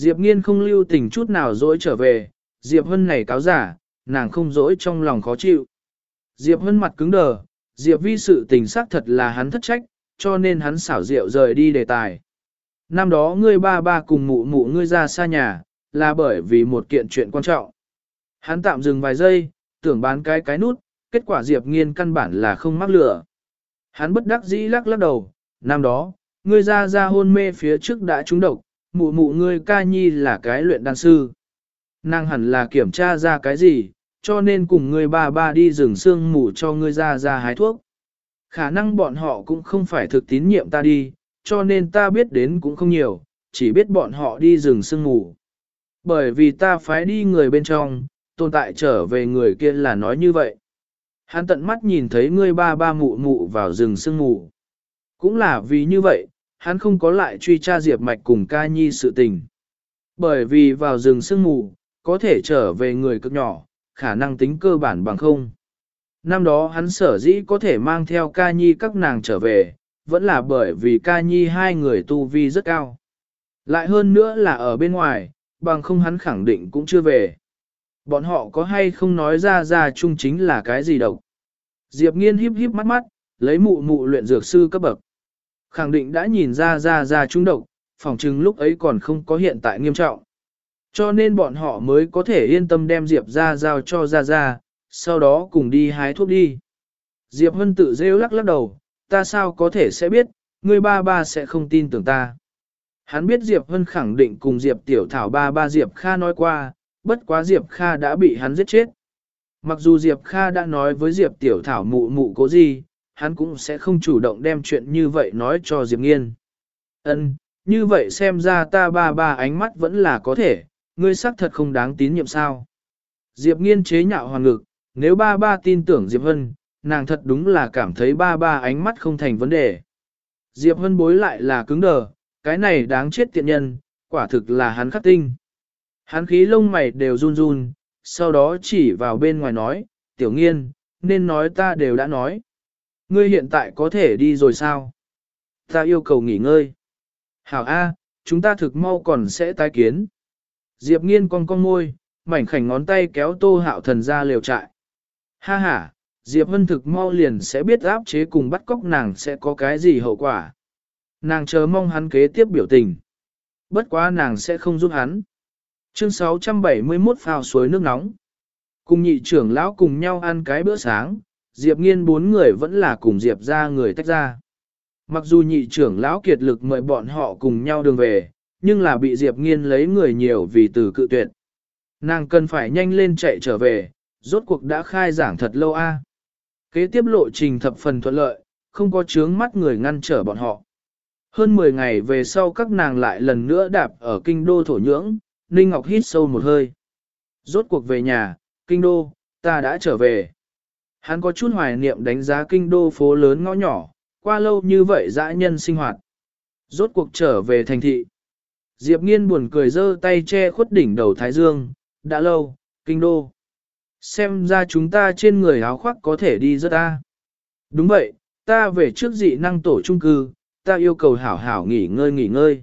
Diệp Nghiên không lưu tình chút nào dỗi trở về, Diệp Hân này cáo giả, nàng không dỗi trong lòng khó chịu. Diệp Hân mặt cứng đờ, Diệp vi sự tình xác thật là hắn thất trách, cho nên hắn xảo diệu rời đi đề tài. Năm đó ngươi ba ba cùng mụ mụ ngươi ra xa nhà, là bởi vì một kiện chuyện quan trọng. Hắn tạm dừng vài giây, tưởng bán cái cái nút, kết quả Diệp nghiên căn bản là không mắc lửa. Hắn bất đắc dĩ lắc lắc đầu, năm đó, ngươi ra ra hôn mê phía trước đã trúng độc, mụ mụ ngươi ca nhi là cái luyện đan sư. Nàng hẳn là kiểm tra ra cái gì, cho nên cùng ngươi ba ba đi rừng xương mù cho ngươi ra ra hái thuốc. Khả năng bọn họ cũng không phải thực tín nhiệm ta đi, cho nên ta biết đến cũng không nhiều, chỉ biết bọn họ đi rừng sương mù. Bởi vì ta phái đi người bên trong, tồn tại trở về người kia là nói như vậy. Hắn tận mắt nhìn thấy ngươi ba ba mụ mụ vào rừng sương mù. Cũng là vì như vậy, hắn không có lại truy tra Diệp Mạch cùng ca nhi sự tình. Bởi vì vào rừng sương mù, có thể trở về người cực nhỏ, khả năng tính cơ bản bằng không. Năm đó hắn sở dĩ có thể mang theo ca nhi các nàng trở về, vẫn là bởi vì ca nhi hai người tu vi rất cao. Lại hơn nữa là ở bên ngoài, bằng không hắn khẳng định cũng chưa về. Bọn họ có hay không nói ra ra chung chính là cái gì độc. Diệp nghiên híp híp mắt mắt, lấy mụ mụ luyện dược sư cấp bậc. Khẳng định đã nhìn ra ra ra trung độc, phòng chừng lúc ấy còn không có hiện tại nghiêm trọng. Cho nên bọn họ mới có thể yên tâm đem Diệp ra giao cho ra ra, sau đó cùng đi hái thuốc đi. Diệp Hân tự rêu lắc lắc đầu, ta sao có thể sẽ biết, người ba ba sẽ không tin tưởng ta. Hắn biết Diệp Hân khẳng định cùng Diệp Tiểu Thảo ba ba Diệp Kha nói qua, bất quá Diệp Kha đã bị hắn giết chết. Mặc dù Diệp Kha đã nói với Diệp Tiểu Thảo mụ mụ cố gì, hắn cũng sẽ không chủ động đem chuyện như vậy nói cho Diệp Nghiên. Ân, như vậy xem ra ta ba ba ánh mắt vẫn là có thể, ngươi xác thật không đáng tín nhiệm sao. Diệp Nghiên chế nhạo hoàn ngực, nếu ba ba tin tưởng Diệp Hân, nàng thật đúng là cảm thấy ba ba ánh mắt không thành vấn đề. Diệp Hân bối lại là cứng đờ, cái này đáng chết tiện nhân, quả thực là hắn khắc tinh. Hắn khí lông mày đều run run, sau đó chỉ vào bên ngoài nói, tiểu nghiên, nên nói ta đều đã nói. Ngươi hiện tại có thể đi rồi sao? Ta yêu cầu nghỉ ngơi. Hảo A, chúng ta thực mau còn sẽ tái kiến. Diệp nghiên con con môi, mảnh khảnh ngón tay kéo tô hạo thần ra liều trại. Ha ha, Diệp Hân thực mau liền sẽ biết áp chế cùng bắt cóc nàng sẽ có cái gì hậu quả. Nàng chờ mong hắn kế tiếp biểu tình. Bất quá nàng sẽ không giúp hắn. Chương 671 phao suối nước nóng. Cùng nhị trưởng lão cùng nhau ăn cái bữa sáng, Diệp nghiên bốn người vẫn là cùng Diệp ra người tách ra. Mặc dù nhị trưởng lão kiệt lực mời bọn họ cùng nhau đường về, nhưng là bị Diệp nghiên lấy người nhiều vì từ cự tuyệt. Nàng cần phải nhanh lên chạy trở về, rốt cuộc đã khai giảng thật lâu a. Kế tiếp lộ trình thập phần thuận lợi, không có chướng mắt người ngăn trở bọn họ. Hơn 10 ngày về sau các nàng lại lần nữa đạp ở kinh đô thổ nhưỡng, Ninh Ngọc hít sâu một hơi. Rốt cuộc về nhà, kinh đô, ta đã trở về. Hắn có chút hoài niệm đánh giá kinh đô phố lớn ngõ nhỏ, qua lâu như vậy dã nhân sinh hoạt. Rốt cuộc trở về thành thị. Diệp nghiên buồn cười giơ tay che khuất đỉnh đầu Thái Dương, đã lâu, kinh đô. Xem ra chúng ta trên người áo khoác có thể đi rất ta. Đúng vậy, ta về trước dị năng tổ trung cư, ta yêu cầu hảo hảo nghỉ ngơi nghỉ ngơi.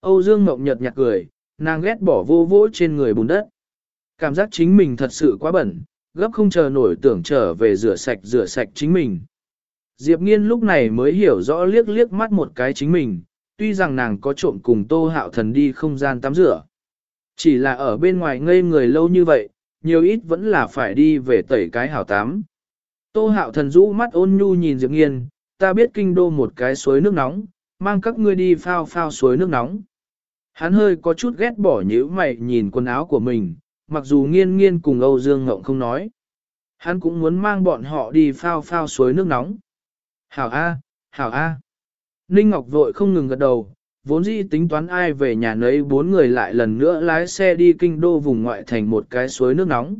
Âu Dương Ngọc Nhật nhạt cười, nàng ghét bỏ vô vỗ trên người bùn đất. Cảm giác chính mình thật sự quá bẩn, gấp không chờ nổi tưởng trở về rửa sạch rửa sạch chính mình. Diệp Nghiên lúc này mới hiểu rõ liếc liếc mắt một cái chính mình, tuy rằng nàng có trộm cùng Tô Hạo Thần đi không gian tắm rửa. Chỉ là ở bên ngoài ngây người lâu như vậy, nhiều ít vẫn là phải đi về tẩy cái hảo tắm. Tô hạo thần rũ mắt ôn nhu nhìn Diệp Nghiên, ta biết kinh đô một cái suối nước nóng, mang các ngươi đi phao phao suối nước nóng. Hắn hơi có chút ghét bỏ nhíu mày nhìn quần áo của mình, mặc dù nghiên nghiên cùng Âu Dương Ngộng không nói. Hắn cũng muốn mang bọn họ đi phao phao suối nước nóng. Hảo A, Hảo A. Ninh Ngọc vội không ngừng gật đầu, vốn dĩ tính toán ai về nhà nấy bốn người lại lần nữa lái xe đi kinh đô vùng ngoại thành một cái suối nước nóng.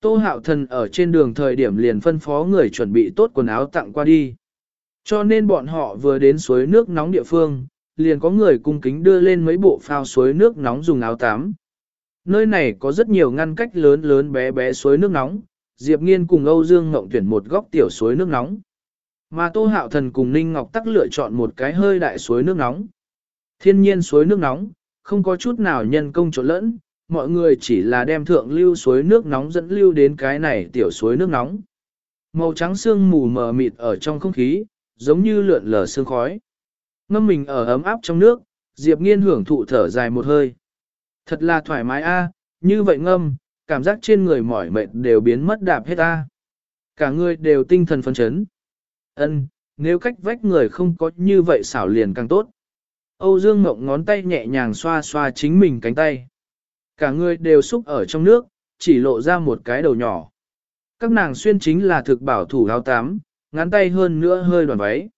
Tô hạo thần ở trên đường thời điểm liền phân phó người chuẩn bị tốt quần áo tặng qua đi. Cho nên bọn họ vừa đến suối nước nóng địa phương, liền có người cung kính đưa lên mấy bộ phao suối nước nóng dùng áo tắm. Nơi này có rất nhiều ngăn cách lớn lớn bé bé suối nước nóng, Diệp Nghiên cùng Âu Dương Ngộng tuyển một góc tiểu suối nước nóng. Mà Tô Hạo Thần cùng Ninh Ngọc Tắc lựa chọn một cái hơi đại suối nước nóng. Thiên nhiên suối nước nóng, không có chút nào nhân công trộn lẫn, mọi người chỉ là đem thượng lưu suối nước nóng dẫn lưu đến cái này tiểu suối nước nóng. Màu trắng sương mù mờ mịt ở trong không khí, giống như lượn lờ sương khói. Ngâm mình ở ấm áp trong nước, Diệp Nghiên hưởng thụ thở dài một hơi. Thật là thoải mái a, như vậy ngâm, cảm giác trên người mỏi mệt đều biến mất đạp hết a. Cả người đều tinh thần phấn chấn. Ân, nếu cách vách người không có như vậy xảo liền càng tốt. Âu Dương Ngộng ngón tay nhẹ nhàng xoa xoa chính mình cánh tay. Cả người đều xúc ở trong nước, chỉ lộ ra một cái đầu nhỏ. Các nàng xuyên chính là thực bảo thủ áo tám, ngắn tay hơn nữa hơi đoàn váy.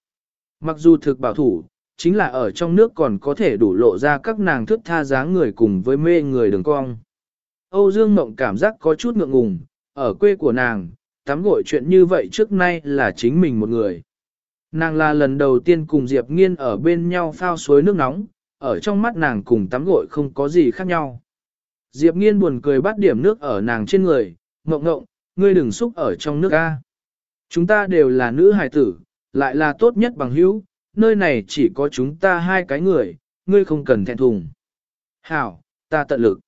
Mặc dù thực bảo thủ, chính là ở trong nước còn có thể đủ lộ ra các nàng thước tha dáng người cùng với mê người đường cong. Âu Dương Mộng cảm giác có chút ngượng ngùng, ở quê của nàng, tắm gội chuyện như vậy trước nay là chính mình một người. Nàng là lần đầu tiên cùng Diệp Nghiên ở bên nhau phao suối nước nóng, ở trong mắt nàng cùng tắm gội không có gì khác nhau. Diệp Nghiên buồn cười bắt điểm nước ở nàng trên người, ngộng ngộng, ngươi đừng xúc ở trong nước A. Chúng ta đều là nữ hài tử, lại là tốt nhất bằng hữu, nơi này chỉ có chúng ta hai cái người, ngươi không cần thẹn thùng. Hảo, ta tận lực.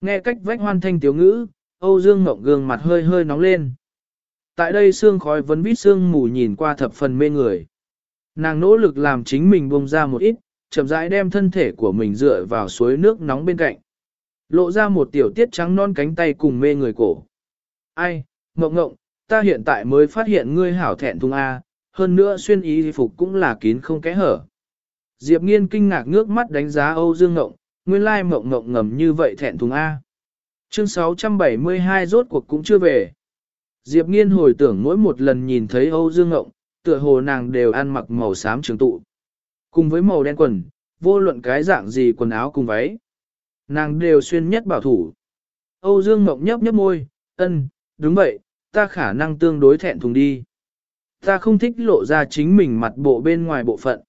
Nghe cách vách hoan thanh tiếu ngữ, Âu Dương Mộng gương mặt hơi hơi nóng lên. Tại đây xương khói vấn vít xương mù nhìn qua thập phần mê người. Nàng nỗ lực làm chính mình bông ra một ít, chậm rãi đem thân thể của mình dựa vào suối nước nóng bên cạnh. Lộ ra một tiểu tiết trắng non cánh tay cùng mê người cổ. Ai, ngộng ngộng, ta hiện tại mới phát hiện ngươi hảo thẹn thùng A, hơn nữa xuyên y phục cũng là kín không kẽ hở. Diệp nghiên kinh ngạc ngước mắt đánh giá Âu Dương Ngộng, nguyên lai mộng ngộng ngầm như vậy thẹn thùng A. Chương 672 rốt cuộc cũng chưa về. Diệp nghiên hồi tưởng mỗi một lần nhìn thấy Âu Dương Ngộng, tựa hồ nàng đều ăn mặc màu xám trường tụ. Cùng với màu đen quần, vô luận cái dạng gì quần áo cùng váy. Nàng đều xuyên nhất bảo thủ. Âu Dương Ngộng nhấp nhấp môi, ân, đúng vậy, ta khả năng tương đối thẹn thùng đi. Ta không thích lộ ra chính mình mặt bộ bên ngoài bộ phận.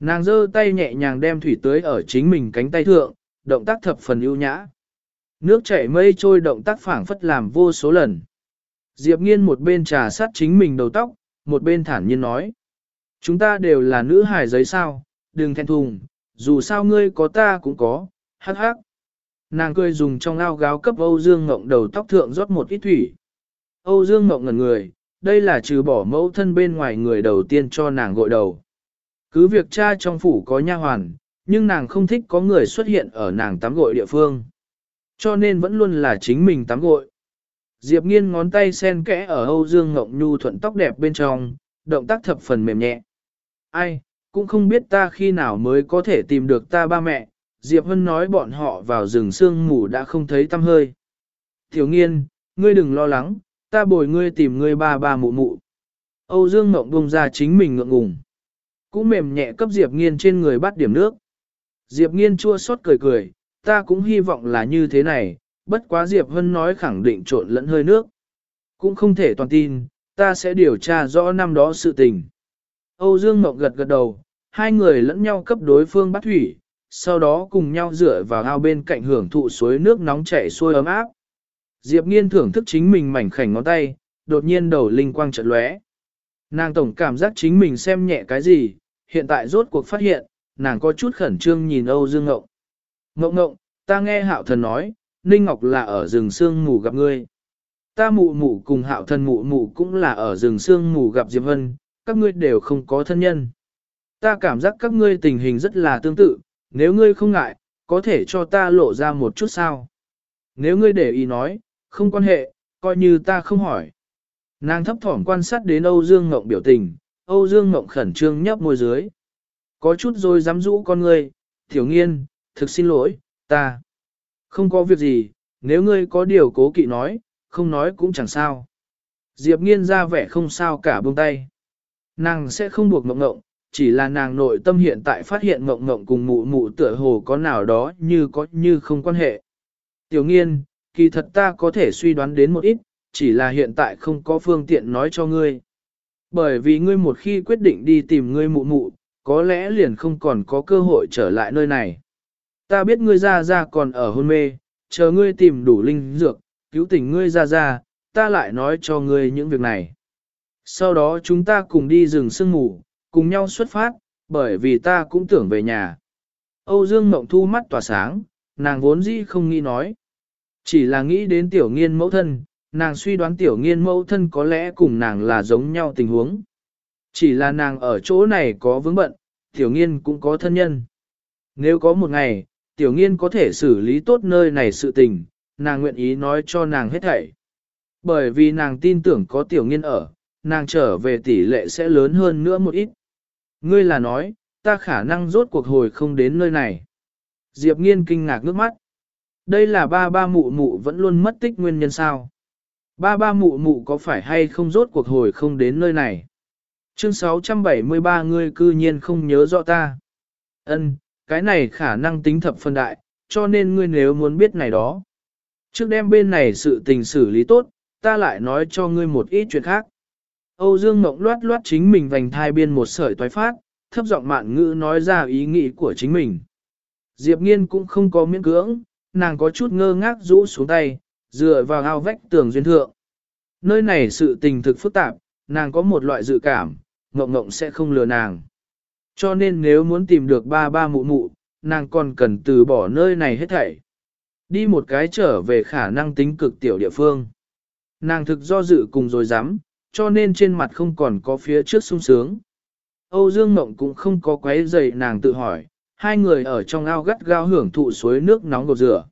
Nàng giơ tay nhẹ nhàng đem thủy tưới ở chính mình cánh tay thượng, động tác thập phần ưu nhã. Nước chảy mây trôi động tác phảng phất làm vô số lần. Diệp nghiên một bên trà sát chính mình đầu tóc, một bên thản nhiên nói. Chúng ta đều là nữ hài giấy sao, đừng thẹn thùng, dù sao ngươi có ta cũng có, hắc hắc. Nàng cười dùng trong ao gáo cấp Âu Dương Ngộng đầu tóc thượng rót một ít thủy. Âu Dương Ngộng ngẩn người, đây là trừ bỏ mẫu thân bên ngoài người đầu tiên cho nàng gội đầu. Cứ việc cha trong phủ có nha hoàn, nhưng nàng không thích có người xuất hiện ở nàng tắm gội địa phương. Cho nên vẫn luôn là chính mình tắm gội. Diệp nghiên ngón tay sen kẽ ở Âu Dương Ngọc Nhu thuận tóc đẹp bên trong, động tác thập phần mềm nhẹ. Ai, cũng không biết ta khi nào mới có thể tìm được ta ba mẹ, Diệp Hân nói bọn họ vào rừng sương mù đã không thấy tăm hơi. Thiếu nghiên, ngươi đừng lo lắng, ta bồi ngươi tìm ngươi ba ba mụ mụ. Âu Dương Mộng bông ra chính mình ngượng ngùng. Cũng mềm nhẹ cấp Diệp Nghiên trên người bắt điểm nước. Diệp Nghiên chua xót cười cười, ta cũng hy vọng là như thế này, bất quá Diệp Hân nói khẳng định trộn lẫn hơi nước. Cũng không thể toàn tin, ta sẽ điều tra rõ năm đó sự tình. Âu Dương Mộng gật gật đầu, hai người lẫn nhau cấp đối phương bắt thủy, sau đó cùng nhau dựa vào ao bên cạnh hưởng thụ suối nước nóng chảy xuôi ấm áp. Diệp Nghiên thưởng thức chính mình mảnh khảnh ngón tay, đột nhiên đầu linh quang chợt lóe. Nàng tổng cảm giác chính mình xem nhẹ cái gì, hiện tại rốt cuộc phát hiện, nàng có chút khẩn trương nhìn Âu Dương Ngộng. Ngộng ngộng, ta nghe hạo thần nói, Ninh Ngọc là ở rừng sương mù gặp ngươi. Ta mụ mụ cùng hạo thần mụ mụ cũng là ở rừng sương mù gặp Diệp Vân, các ngươi đều không có thân nhân. Ta cảm giác các ngươi tình hình rất là tương tự, nếu ngươi không ngại, có thể cho ta lộ ra một chút sao. Nếu ngươi để ý nói, không quan hệ, coi như ta không hỏi. Nàng thấp thỏm quan sát đến Âu Dương Ngộng biểu tình, Âu Dương Ngộng khẩn trương nhấp môi dưới. Có chút rồi dám rũ con ngươi, tiểu nghiên, thực xin lỗi, ta. Không có việc gì, nếu ngươi có điều cố kỵ nói, không nói cũng chẳng sao. Diệp nghiên ra vẻ không sao cả buông tay. Nàng sẽ không buộc mộng ngộng, chỉ là nàng nội tâm hiện tại phát hiện mộng ngộng cùng mụ mụ tựa hồ có nào đó như có như không quan hệ. Tiểu nghiên, kỳ thật ta có thể suy đoán đến một ít, chỉ là hiện tại không có phương tiện nói cho ngươi. Bởi vì ngươi một khi quyết định đi tìm ngươi mụ mụ, có lẽ liền không còn có cơ hội trở lại nơi này. Ta biết ngươi ra ra còn ở hôn mê, chờ ngươi tìm đủ linh dược, cứu tỉnh ngươi ra ra, ta lại nói cho ngươi những việc này. Sau đó chúng ta cùng đi rừng sương mù, cùng nhau xuất phát, bởi vì ta cũng tưởng về nhà. Âu Dương Mộng Thu mắt tỏa sáng, nàng vốn dĩ không nghĩ nói. Chỉ là nghĩ đến tiểu nghiên mẫu thân, nàng suy đoán tiểu nghiên mẫu thân có lẽ cùng nàng là giống nhau tình huống. Chỉ là nàng ở chỗ này có vướng bận, tiểu nghiên cũng có thân nhân. Nếu có một ngày, tiểu nghiên có thể xử lý tốt nơi này sự tình, nàng nguyện ý nói cho nàng hết thảy. Bởi vì nàng tin tưởng có tiểu nghiên ở, nàng trở về tỷ lệ sẽ lớn hơn nữa một ít. Ngươi là nói, ta khả năng rốt cuộc hồi không đến nơi này. Diệp nghiên kinh ngạc nước mắt. Đây là ba ba mụ mụ vẫn luôn mất tích nguyên nhân sao. Ba ba mụ mụ có phải hay không rốt cuộc hồi không đến nơi này? Chương 673 ngươi cư nhiên không nhớ rõ ta. Ân, cái này khả năng tính thập phân đại, cho nên ngươi nếu muốn biết này đó. Trước đem bên này sự tình xử lý tốt, ta lại nói cho ngươi một ít chuyện khác. Âu Dương Mộng loát loát chính mình vành thai biên một sợi toái phát, thấp giọng mạn ngữ nói ra ý nghĩ của chính mình. Diệp Nghiên cũng không có miễn cưỡng, nàng có chút ngơ ngác rũ xuống tay, dựa vào ao vách tường duyên thượng. Nơi này sự tình thực phức tạp, nàng có một loại dự cảm, ngộng ngộng sẽ không lừa nàng. Cho nên nếu muốn tìm được ba ba mụ mụ, nàng còn cần từ bỏ nơi này hết thảy. Đi một cái trở về khả năng tính cực tiểu địa phương. Nàng thực do dự cùng rồi dám, cho nên trên mặt không còn có phía trước sung sướng. Âu Dương Mộng cũng không có quấy dậy nàng tự hỏi, hai người ở trong ao gắt gao hưởng thụ suối nước nóng gột rửa.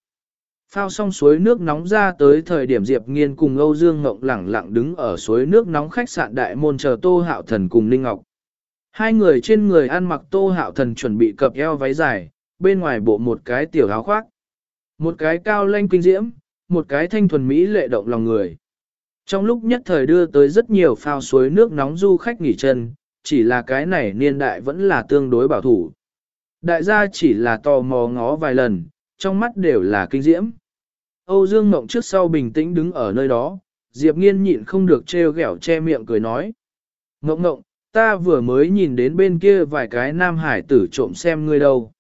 Phao xong suối nước nóng ra tới thời điểm Diệp Nghiên cùng Âu Dương Ngọc lẳng lặng đứng ở suối nước nóng khách sạn đại môn chờ Tô Hạo Thần cùng linh Ngọc. Hai người trên người ăn mặc Tô Hạo Thần chuẩn bị cập eo váy dài, bên ngoài bộ một cái tiểu áo khoác. Một cái cao lanh kinh diễm, một cái thanh thuần mỹ lệ động lòng người. Trong lúc nhất thời đưa tới rất nhiều phao suối nước nóng du khách nghỉ chân, chỉ là cái này niên đại vẫn là tương đối bảo thủ. Đại gia chỉ là tò mò ngó vài lần, trong mắt đều là kinh diễm. Âu Dương Mộng trước sau bình tĩnh đứng ở nơi đó, Diệp Nghiên nhịn không được trêu ghẹo che miệng cười nói. Ngọng ngọng, ta vừa mới nhìn đến bên kia vài cái nam hải tử trộm xem ngươi đâu.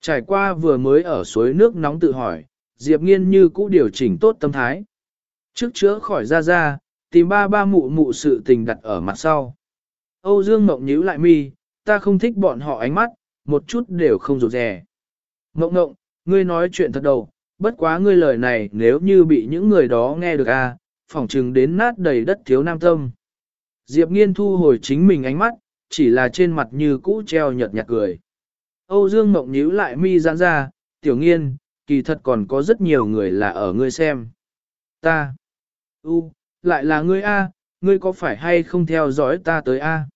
Trải qua vừa mới ở suối nước nóng tự hỏi, Diệp Nghiên như cũ điều chỉnh tốt tâm thái. Trước chữa khỏi ra ra, tìm ba ba mụ mụ sự tình đặt ở mặt sau. Âu Dương Mộng nhíu lại mi, ta không thích bọn họ ánh mắt, một chút đều không rụt rè. Ngộng ngộng, ngươi nói chuyện thật đầu, bất quá ngươi lời này nếu như bị những người đó nghe được a, à, phỏng chừng đến nát đầy đất thiếu nam tâm. Diệp nghiên thu hồi chính mình ánh mắt, chỉ là trên mặt như cũ treo nhợt nhạt cười. Âu Dương Mộng nhíu lại mi giãn ra, tiểu nghiên, kỳ thật còn có rất nhiều người là ở ngươi xem. Ta. U, lại là ngươi A, ngươi có phải hay không theo dõi ta tới A?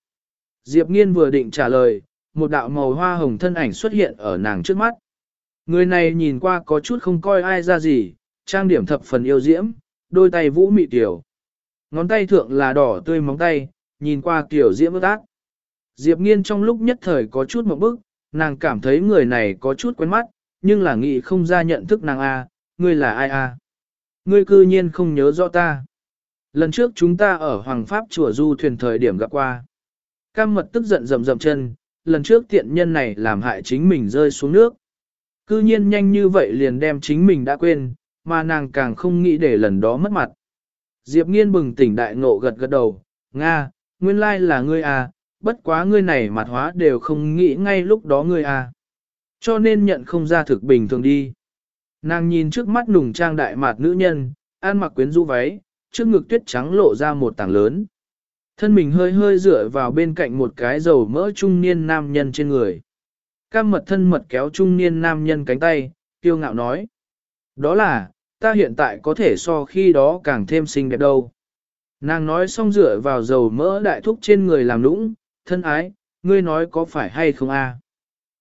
Diệp nghiên vừa định trả lời, một đạo màu hoa hồng thân ảnh xuất hiện ở nàng trước mắt. Người này nhìn qua có chút không coi ai ra gì, trang điểm thập phần yêu diễm, đôi tay vũ mị tiểu. Ngón tay thượng là đỏ tươi móng tay, nhìn qua kiểu diễm ước ác. Diệp nghiên trong lúc nhất thời có chút một bức, nàng cảm thấy người này có chút quen mắt, nhưng là nghĩ không ra nhận thức nàng A, ngươi là ai A. Ngươi cư nhiên không nhớ rõ ta. Lần trước chúng ta ở Hoàng Pháp chùa du thuyền thời điểm gặp qua. Cam mật tức giận rầm rầm chân, lần trước tiện nhân này làm hại chính mình rơi xuống nước. Cư nhiên nhanh như vậy liền đem chính mình đã quên, mà nàng càng không nghĩ để lần đó mất mặt. Diệp nghiên bừng tỉnh đại ngộ gật gật đầu, Nga, nguyên lai là ngươi à, bất quá ngươi này mặt hóa đều không nghĩ ngay lúc đó ngươi à. Cho nên nhận không ra thực bình thường đi. Nàng nhìn trước mắt nùng trang đại mạt nữ nhân, ăn mặc quyến rũ váy, trước ngực tuyết trắng lộ ra một tảng lớn. Thân mình hơi hơi dựa vào bên cạnh một cái dầu mỡ trung niên nam nhân trên người. Cam mật thân mật kéo trung niên nam nhân cánh tay, kiêu ngạo nói. Đó là, ta hiện tại có thể so khi đó càng thêm xinh đẹp đâu. Nàng nói xong dựa vào dầu mỡ đại thúc trên người làm lũng, thân ái, ngươi nói có phải hay không a?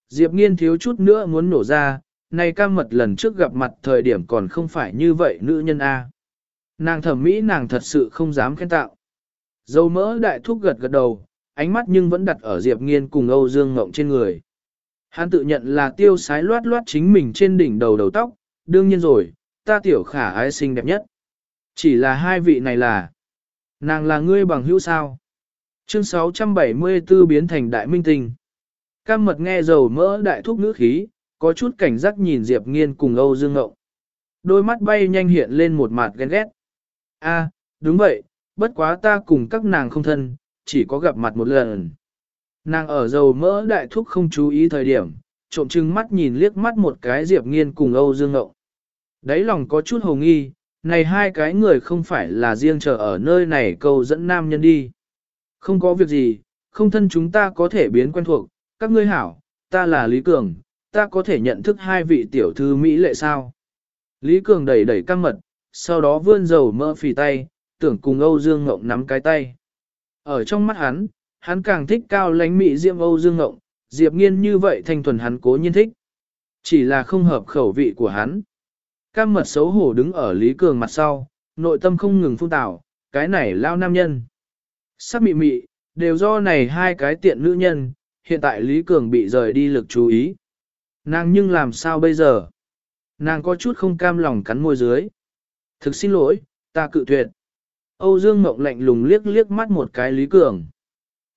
Diệp nghiên thiếu chút nữa muốn nổ ra, này cam mật lần trước gặp mặt thời điểm còn không phải như vậy nữ nhân a. Nàng thẩm mỹ nàng thật sự không dám khen tạo. Dầu mỡ đại thúc gật gật đầu, ánh mắt nhưng vẫn đặt ở Diệp nghiên cùng Âu Dương Ngộng trên người. Hắn tự nhận là tiêu sái loát loát chính mình trên đỉnh đầu đầu tóc, đương nhiên rồi, ta tiểu khả ái xinh đẹp nhất. Chỉ là hai vị này là, nàng là ngươi bằng hữu sao. Chương 674 biến thành đại minh tinh. Cam mật nghe dầu mỡ đại thúc ngữ khí, có chút cảnh giác nhìn Diệp Nghiên cùng Âu Dương Ngộng. Đôi mắt bay nhanh hiện lên một mặt ghen ghét. A, đúng vậy, bất quá ta cùng các nàng không thân, chỉ có gặp mặt một lần. Nàng ở dầu mỡ đại thúc không chú ý thời điểm, trộm chừng mắt nhìn liếc mắt một cái Diệp Nghiên cùng Âu Dương Ngộng. Đấy lòng có chút hồ nghi, này hai cái người không phải là riêng chờ ở nơi này câu dẫn nam nhân đi. Không có việc gì, không thân chúng ta có thể biến quen thuộc, các ngươi hảo, ta là Lý Cường, ta có thể nhận thức hai vị tiểu thư Mỹ lệ sao. Lý Cường đẩy đẩy căng mật, sau đó vươn dầu mỡ phì tay, tưởng cùng Âu Dương Ngộng nắm cái tay. Ở trong mắt hắn, hắn càng thích cao lánh mỹ diệm Âu Dương Ngộng, Diệp Nghiên như vậy thanh thuần hắn cố nhiên thích. Chỉ là không hợp khẩu vị của hắn. Cam mật xấu hổ đứng ở Lý Cường mặt sau, nội tâm không ngừng phun tảo, cái này lao nam nhân. Sắc mị mị, đều do này hai cái tiện nữ nhân, hiện tại Lý Cường bị rời đi lực chú ý. Nàng nhưng làm sao bây giờ? Nàng có chút không cam lòng cắn môi dưới. Thực xin lỗi, ta cự tuyệt. Âu Dương Mộng lạnh lùng liếc liếc mắt một cái Lý Cường.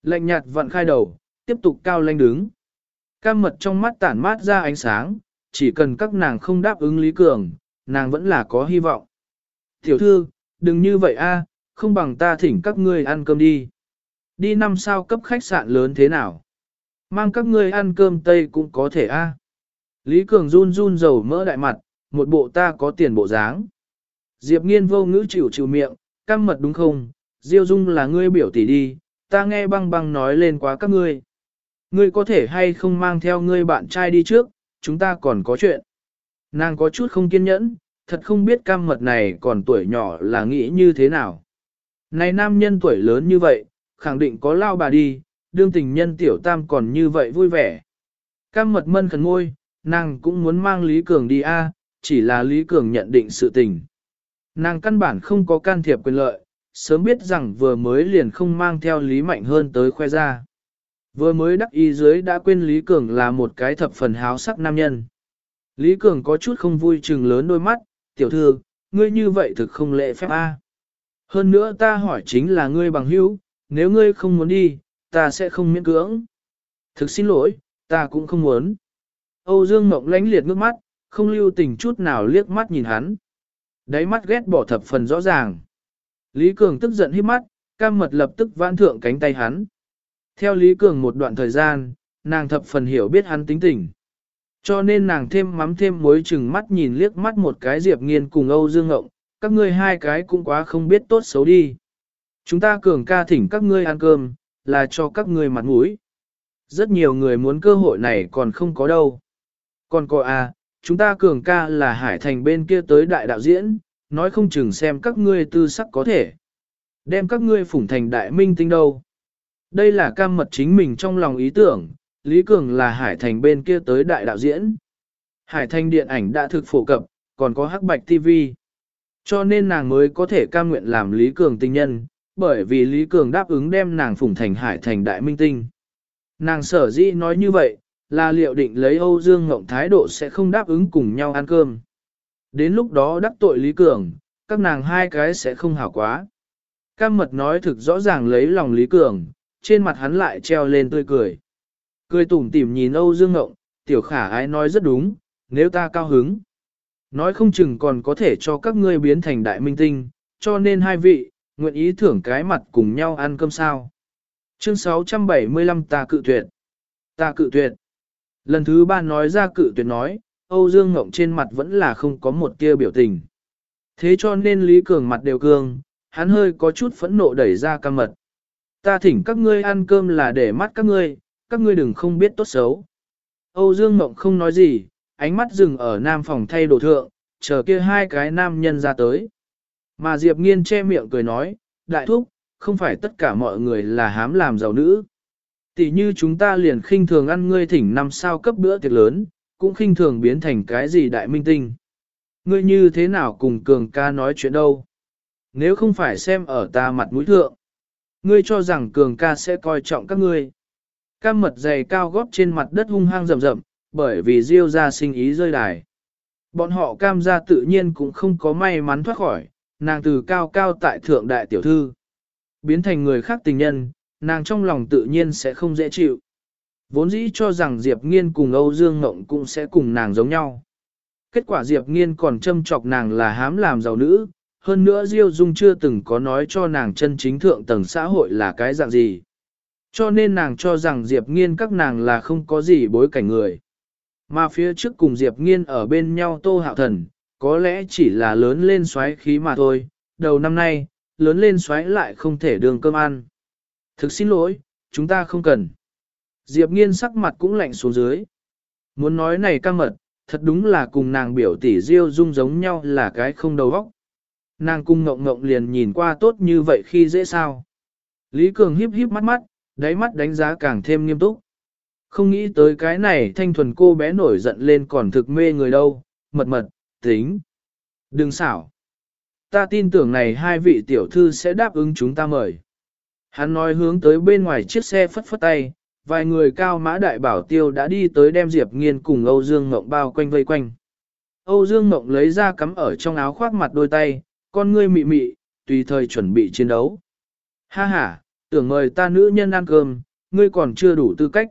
Lạnh nhạt vặn khai đầu, tiếp tục cao lanh đứng. Cam mật trong mắt tản mát ra ánh sáng, chỉ cần các nàng không đáp ứng Lý Cường, nàng vẫn là có hy vọng. Tiểu thư, đừng như vậy a, không bằng ta thỉnh các ngươi ăn cơm đi. Đi năm sao cấp khách sạn lớn thế nào? Mang các ngươi ăn cơm Tây cũng có thể a. Lý Cường run run dầu mỡ đại mặt, một bộ ta có tiền bộ dáng. Diệp nghiên vô ngữ chịu chịu miệng, căm mật đúng không? Diêu Dung là ngươi biểu tỷ đi, ta nghe băng băng nói lên quá các ngươi. Ngươi có thể hay không mang theo ngươi bạn trai đi trước, chúng ta còn có chuyện. Nàng có chút không kiên nhẫn, thật không biết cam mật này còn tuổi nhỏ là nghĩ như thế nào. Này nam nhân tuổi lớn như vậy, khẳng định có lao bà đi, đương tình nhân tiểu tam còn như vậy vui vẻ. Cam mật mân khẩn ngôi, nàng cũng muốn mang Lý Cường đi a, chỉ là Lý Cường nhận định sự tình. Nàng căn bản không có can thiệp quyền lợi, sớm biết rằng vừa mới liền không mang theo Lý Mạnh hơn tới khoe ra. Vừa mới đắc ý dưới đã quên Lý Cường là một cái thập phần háo sắc nam nhân. Lý Cường có chút không vui chừng lớn đôi mắt, tiểu thư, ngươi như vậy thực không lệ phép a. Hơn nữa ta hỏi chính là ngươi bằng hữu, nếu ngươi không muốn đi, ta sẽ không miễn cưỡng. Thực xin lỗi, ta cũng không muốn. Âu Dương Mộng lánh liệt ngước mắt, không lưu tình chút nào liếc mắt nhìn hắn. Đáy mắt ghét bỏ thập phần rõ ràng. Lý Cường tức giận hít mắt, cam mật lập tức vãn thượng cánh tay hắn. Theo Lý Cường một đoạn thời gian, nàng thập phần hiểu biết hắn tính tình. Cho nên nàng thêm mắm thêm muối chừng mắt nhìn liếc mắt một cái Diệp Nghiên cùng Âu Dương Ngộng, các ngươi hai cái cũng quá không biết tốt xấu đi. Chúng ta cường ca thỉnh các ngươi ăn cơm, là cho các ngươi mặt mũi. Rất nhiều người muốn cơ hội này còn không có đâu. Còn có à, chúng ta cường ca là hải thành bên kia tới đại đạo diễn, nói không chừng xem các ngươi tư sắc có thể. Đem các ngươi phủng thành đại minh tinh đâu. Đây là cam mật chính mình trong lòng ý tưởng, Lý Cường là hải thành bên kia tới đại đạo diễn. Hải thành điện ảnh đã thực phổ cập, còn có hắc bạch TV. Cho nên nàng mới có thể cam nguyện làm Lý Cường tinh nhân, bởi vì Lý Cường đáp ứng đem nàng phủng thành hải thành đại minh tinh. Nàng sở dĩ nói như vậy, là liệu định lấy Âu Dương Ngộng thái độ sẽ không đáp ứng cùng nhau ăn cơm. Đến lúc đó đắc tội Lý Cường, các nàng hai cái sẽ không hảo quá. Cam mật nói thực rõ ràng lấy lòng Lý Cường, trên mặt hắn lại treo lên tươi cười. Cười tủm tỉm nhìn Âu Dương Ngộng, tiểu khả ái nói rất đúng, nếu ta cao hứng. Nói không chừng còn có thể cho các ngươi biến thành đại minh tinh, cho nên hai vị, nguyện ý thưởng cái mặt cùng nhau ăn cơm sao. Chương 675 ta cự tuyệt. Ta cự tuyệt. Lần thứ ba nói ra cự tuyệt nói, Âu Dương Ngộng trên mặt vẫn là không có một tia biểu tình. Thế cho nên Lý Cường mặt đều cương, hắn hơi có chút phẫn nộ đẩy ra cam mật. Ta thỉnh các ngươi ăn cơm là để mắt các ngươi, các ngươi đừng không biết tốt xấu. Âu Dương ngọng không nói gì, ánh mắt dừng ở nam phòng thay đồ thượng, chờ kia hai cái nam nhân ra tới. Mà Diệp Nghiên che miệng cười nói, đại thúc, không phải tất cả mọi người là hám làm giàu nữ. Tỷ như chúng ta liền khinh thường ăn ngươi thỉnh năm sao cấp bữa tiệc lớn, cũng khinh thường biến thành cái gì đại minh tinh. Ngươi như thế nào cùng cường ca nói chuyện đâu? Nếu không phải xem ở ta mặt mũi thượng, ngươi cho rằng cường ca sẽ coi trọng các ngươi. Cam mật dày cao góp trên mặt đất hung hăng rầm rầm, bởi vì Diêu ra sinh ý rơi đài. Bọn họ cam gia tự nhiên cũng không có may mắn thoát khỏi, nàng từ cao cao tại thượng đại tiểu thư. Biến thành người khác tình nhân, nàng trong lòng tự nhiên sẽ không dễ chịu. Vốn dĩ cho rằng Diệp Nghiên cùng Âu Dương Ngộng cũng sẽ cùng nàng giống nhau. Kết quả Diệp Nghiên còn châm chọc nàng là hám làm giàu nữ, hơn nữa Diêu Dung chưa từng có nói cho nàng chân chính thượng tầng xã hội là cái dạng gì. Cho nên nàng cho rằng Diệp Nghiên các nàng là không có gì bối cảnh người. Mà phía trước cùng Diệp Nghiên ở bên nhau Tô Hạo Thần, có lẽ chỉ là lớn lên xoáy khí mà thôi, đầu năm nay, lớn lên xoáy lại không thể đường cơm ăn. Thực xin lỗi, chúng ta không cần. Diệp Nghiên sắc mặt cũng lạnh xuống dưới. Muốn nói này căng mật, thật đúng là cùng nàng biểu tỷ Diêu Dung giống nhau là cái không đầu óc. Nàng cung ngộng ngộng liền nhìn qua tốt như vậy khi dễ sao. Lý Cường híp híp mắt mắt, đáy mắt đánh giá càng thêm nghiêm túc. Không nghĩ tới cái này thanh thuần cô bé nổi giận lên còn thực mê người đâu, mật mật, tính. Đừng xảo. Ta tin tưởng này hai vị tiểu thư sẽ đáp ứng chúng ta mời. Hắn nói hướng tới bên ngoài chiếc xe phất phất tay, vài người cao mã đại bảo tiêu đã đi tới đem Diệp Nghiên cùng Âu Dương Ngộng bao quanh vây quanh. Âu Dương Ngộng lấy ra cắm ở trong áo khoác mặt đôi tay, con ngươi mị mị, tùy thời chuẩn bị chiến đấu. Ha ha, tưởng mời ta nữ nhân ăn cơm, ngươi còn chưa đủ tư cách.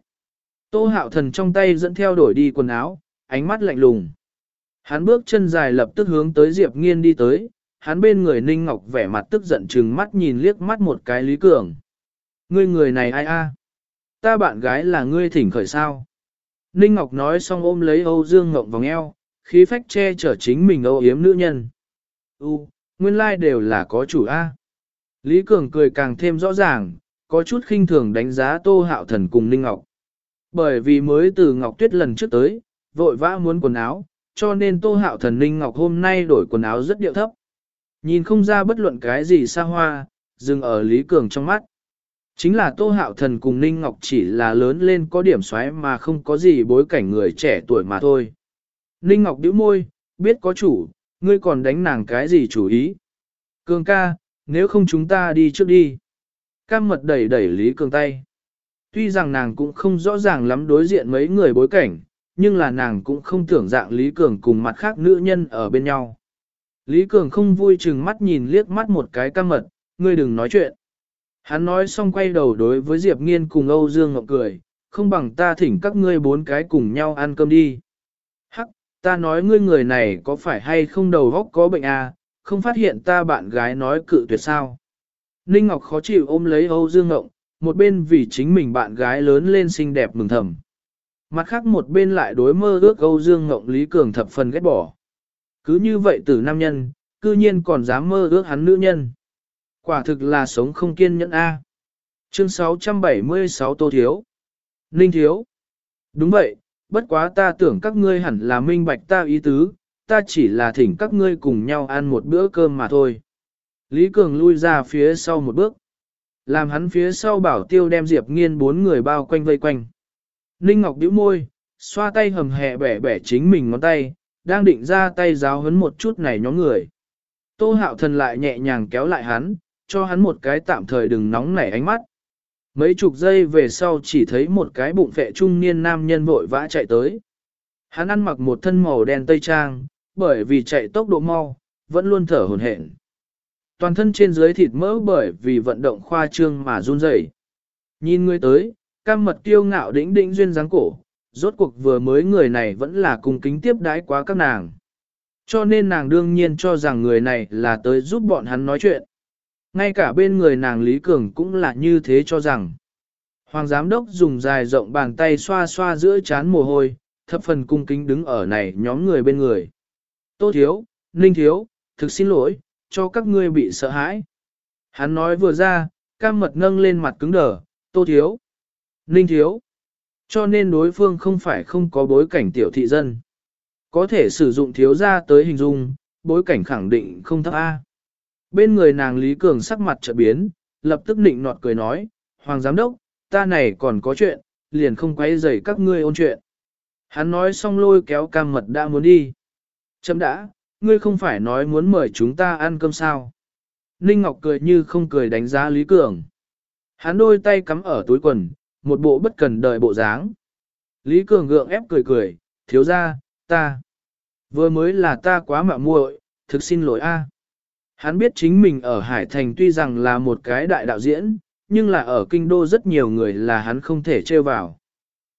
Tô hạo thần trong tay dẫn theo đổi đi quần áo, ánh mắt lạnh lùng. Hắn bước chân dài lập tức hướng tới Diệp Nghiên đi tới, hắn bên người Ninh Ngọc vẻ mặt tức giận chừng mắt nhìn liếc mắt một cái Lý Cường. Ngươi người này ai a? Ta bạn gái là ngươi thỉnh khởi sao? Ninh Ngọc nói xong ôm lấy Âu Dương Ngọc vòng eo, khí phách che chở chính mình âu yếm nữ nhân. U, nguyên lai like đều là có chủ A. Lý Cường cười càng thêm rõ ràng, có chút khinh thường đánh giá Tô Hạo Thần cùng Ninh Ngọc. Bởi vì mới từ Ngọc Tuyết lần trước tới, vội vã muốn quần áo, cho nên Tô Hạo Thần Ninh Ngọc hôm nay đổi quần áo rất điệu thấp. Nhìn không ra bất luận cái gì xa hoa, dừng ở Lý Cường trong mắt. Chính là Tô Hạo Thần cùng Ninh Ngọc chỉ là lớn lên có điểm xoáy mà không có gì bối cảnh người trẻ tuổi mà thôi. Ninh Ngọc điếu môi, biết có chủ, ngươi còn đánh nàng cái gì chủ ý. Cường ca, nếu không chúng ta đi trước đi. Cam mật đẩy đẩy Lý Cường tay. Tuy rằng nàng cũng không rõ ràng lắm đối diện mấy người bối cảnh, nhưng là nàng cũng không tưởng dạng Lý Cường cùng mặt khác nữ nhân ở bên nhau. Lý Cường không vui chừng mắt nhìn liếc mắt một cái căng mật, ngươi đừng nói chuyện. Hắn nói xong quay đầu đối với Diệp Nghiên cùng Âu Dương Ngọc cười, không bằng ta thỉnh các ngươi bốn cái cùng nhau ăn cơm đi. Hắc, ta nói ngươi người này có phải hay không đầu góc có bệnh à, không phát hiện ta bạn gái nói cự tuyệt sao. Ninh Ngọc khó chịu ôm lấy Âu Dương Ngọc, một bên vì chính mình bạn gái lớn lên xinh đẹp mừng thầm. Mặt khác một bên lại đối mơ ước Âu Dương Ngọc Lý Cường thập phần ghét bỏ. Cứ như vậy từ nam nhân, cư nhiên còn dám mơ ước hắn nữ nhân. Quả thực là sống không kiên nhẫn A. Chương 676 Tô Thiếu Ninh Thiếu Đúng vậy, bất quá ta tưởng các ngươi hẳn là minh bạch ta ý tứ, ta chỉ là thỉnh các ngươi cùng nhau ăn một bữa cơm mà thôi. Lý Cường lui ra phía sau một bước. Làm hắn phía sau bảo tiêu đem Diệp Nghiên bốn người bao quanh vây quanh. Ninh Ngọc bĩu môi, xoa tay hầm hẹ bẻ bẻ chính mình ngón tay, đang định ra tay giáo hấn một chút này nhóm người. Tô hạo thần lại nhẹ nhàng kéo lại hắn, cho hắn một cái tạm thời đừng nóng nảy ánh mắt. Mấy chục giây về sau chỉ thấy một cái bụng phệ trung niên nam nhân vội vã chạy tới. Hắn ăn mặc một thân màu đen tây trang, bởi vì chạy tốc độ mau, vẫn luôn thở hổn hển. Toàn thân trên dưới thịt mỡ bởi vì vận động khoa trương mà run rẩy. Nhìn người tới, cam mật tiêu ngạo đĩnh đĩnh duyên dáng cổ, rốt cuộc vừa mới người này vẫn là cùng kính tiếp đái quá các nàng. Cho nên nàng đương nhiên cho rằng người này là tới giúp bọn hắn nói chuyện. Ngay cả bên người nàng Lý Cường cũng là như thế cho rằng. Hoàng giám đốc dùng dài rộng bàn tay xoa xoa giữa chán mồ hôi, thập phần cung kính đứng ở này nhóm người bên người. Tô thiếu, ninh thiếu, thực xin lỗi, cho các ngươi bị sợ hãi. Hắn nói vừa ra, cam mật nâng lên mặt cứng đờ, tô thiếu, ninh thiếu. Cho nên đối phương không phải không có bối cảnh tiểu thị dân. Có thể sử dụng thiếu gia tới hình dung, bối cảnh khẳng định không thấp A. Bên người nàng Lý Cường sắc mặt trợ biến, lập tức nịnh nọt cười nói, Hoàng Giám Đốc, ta này còn có chuyện, liền không quay rầy các ngươi ôn chuyện. Hắn nói xong lôi kéo cam mật đã muốn đi. Chấm đã, ngươi không phải nói muốn mời chúng ta ăn cơm sao. Ninh Ngọc cười như không cười đánh giá Lý Cường. Hắn đôi tay cắm ở túi quần, một bộ bất cần đợi bộ dáng. Lý Cường gượng ép cười cười, thiếu ra, ta. Vừa mới là ta quá mạo muội, thực xin lỗi a. Hắn biết chính mình ở Hải Thành tuy rằng là một cái đại đạo diễn, nhưng là ở kinh đô rất nhiều người là hắn không thể trêu vào.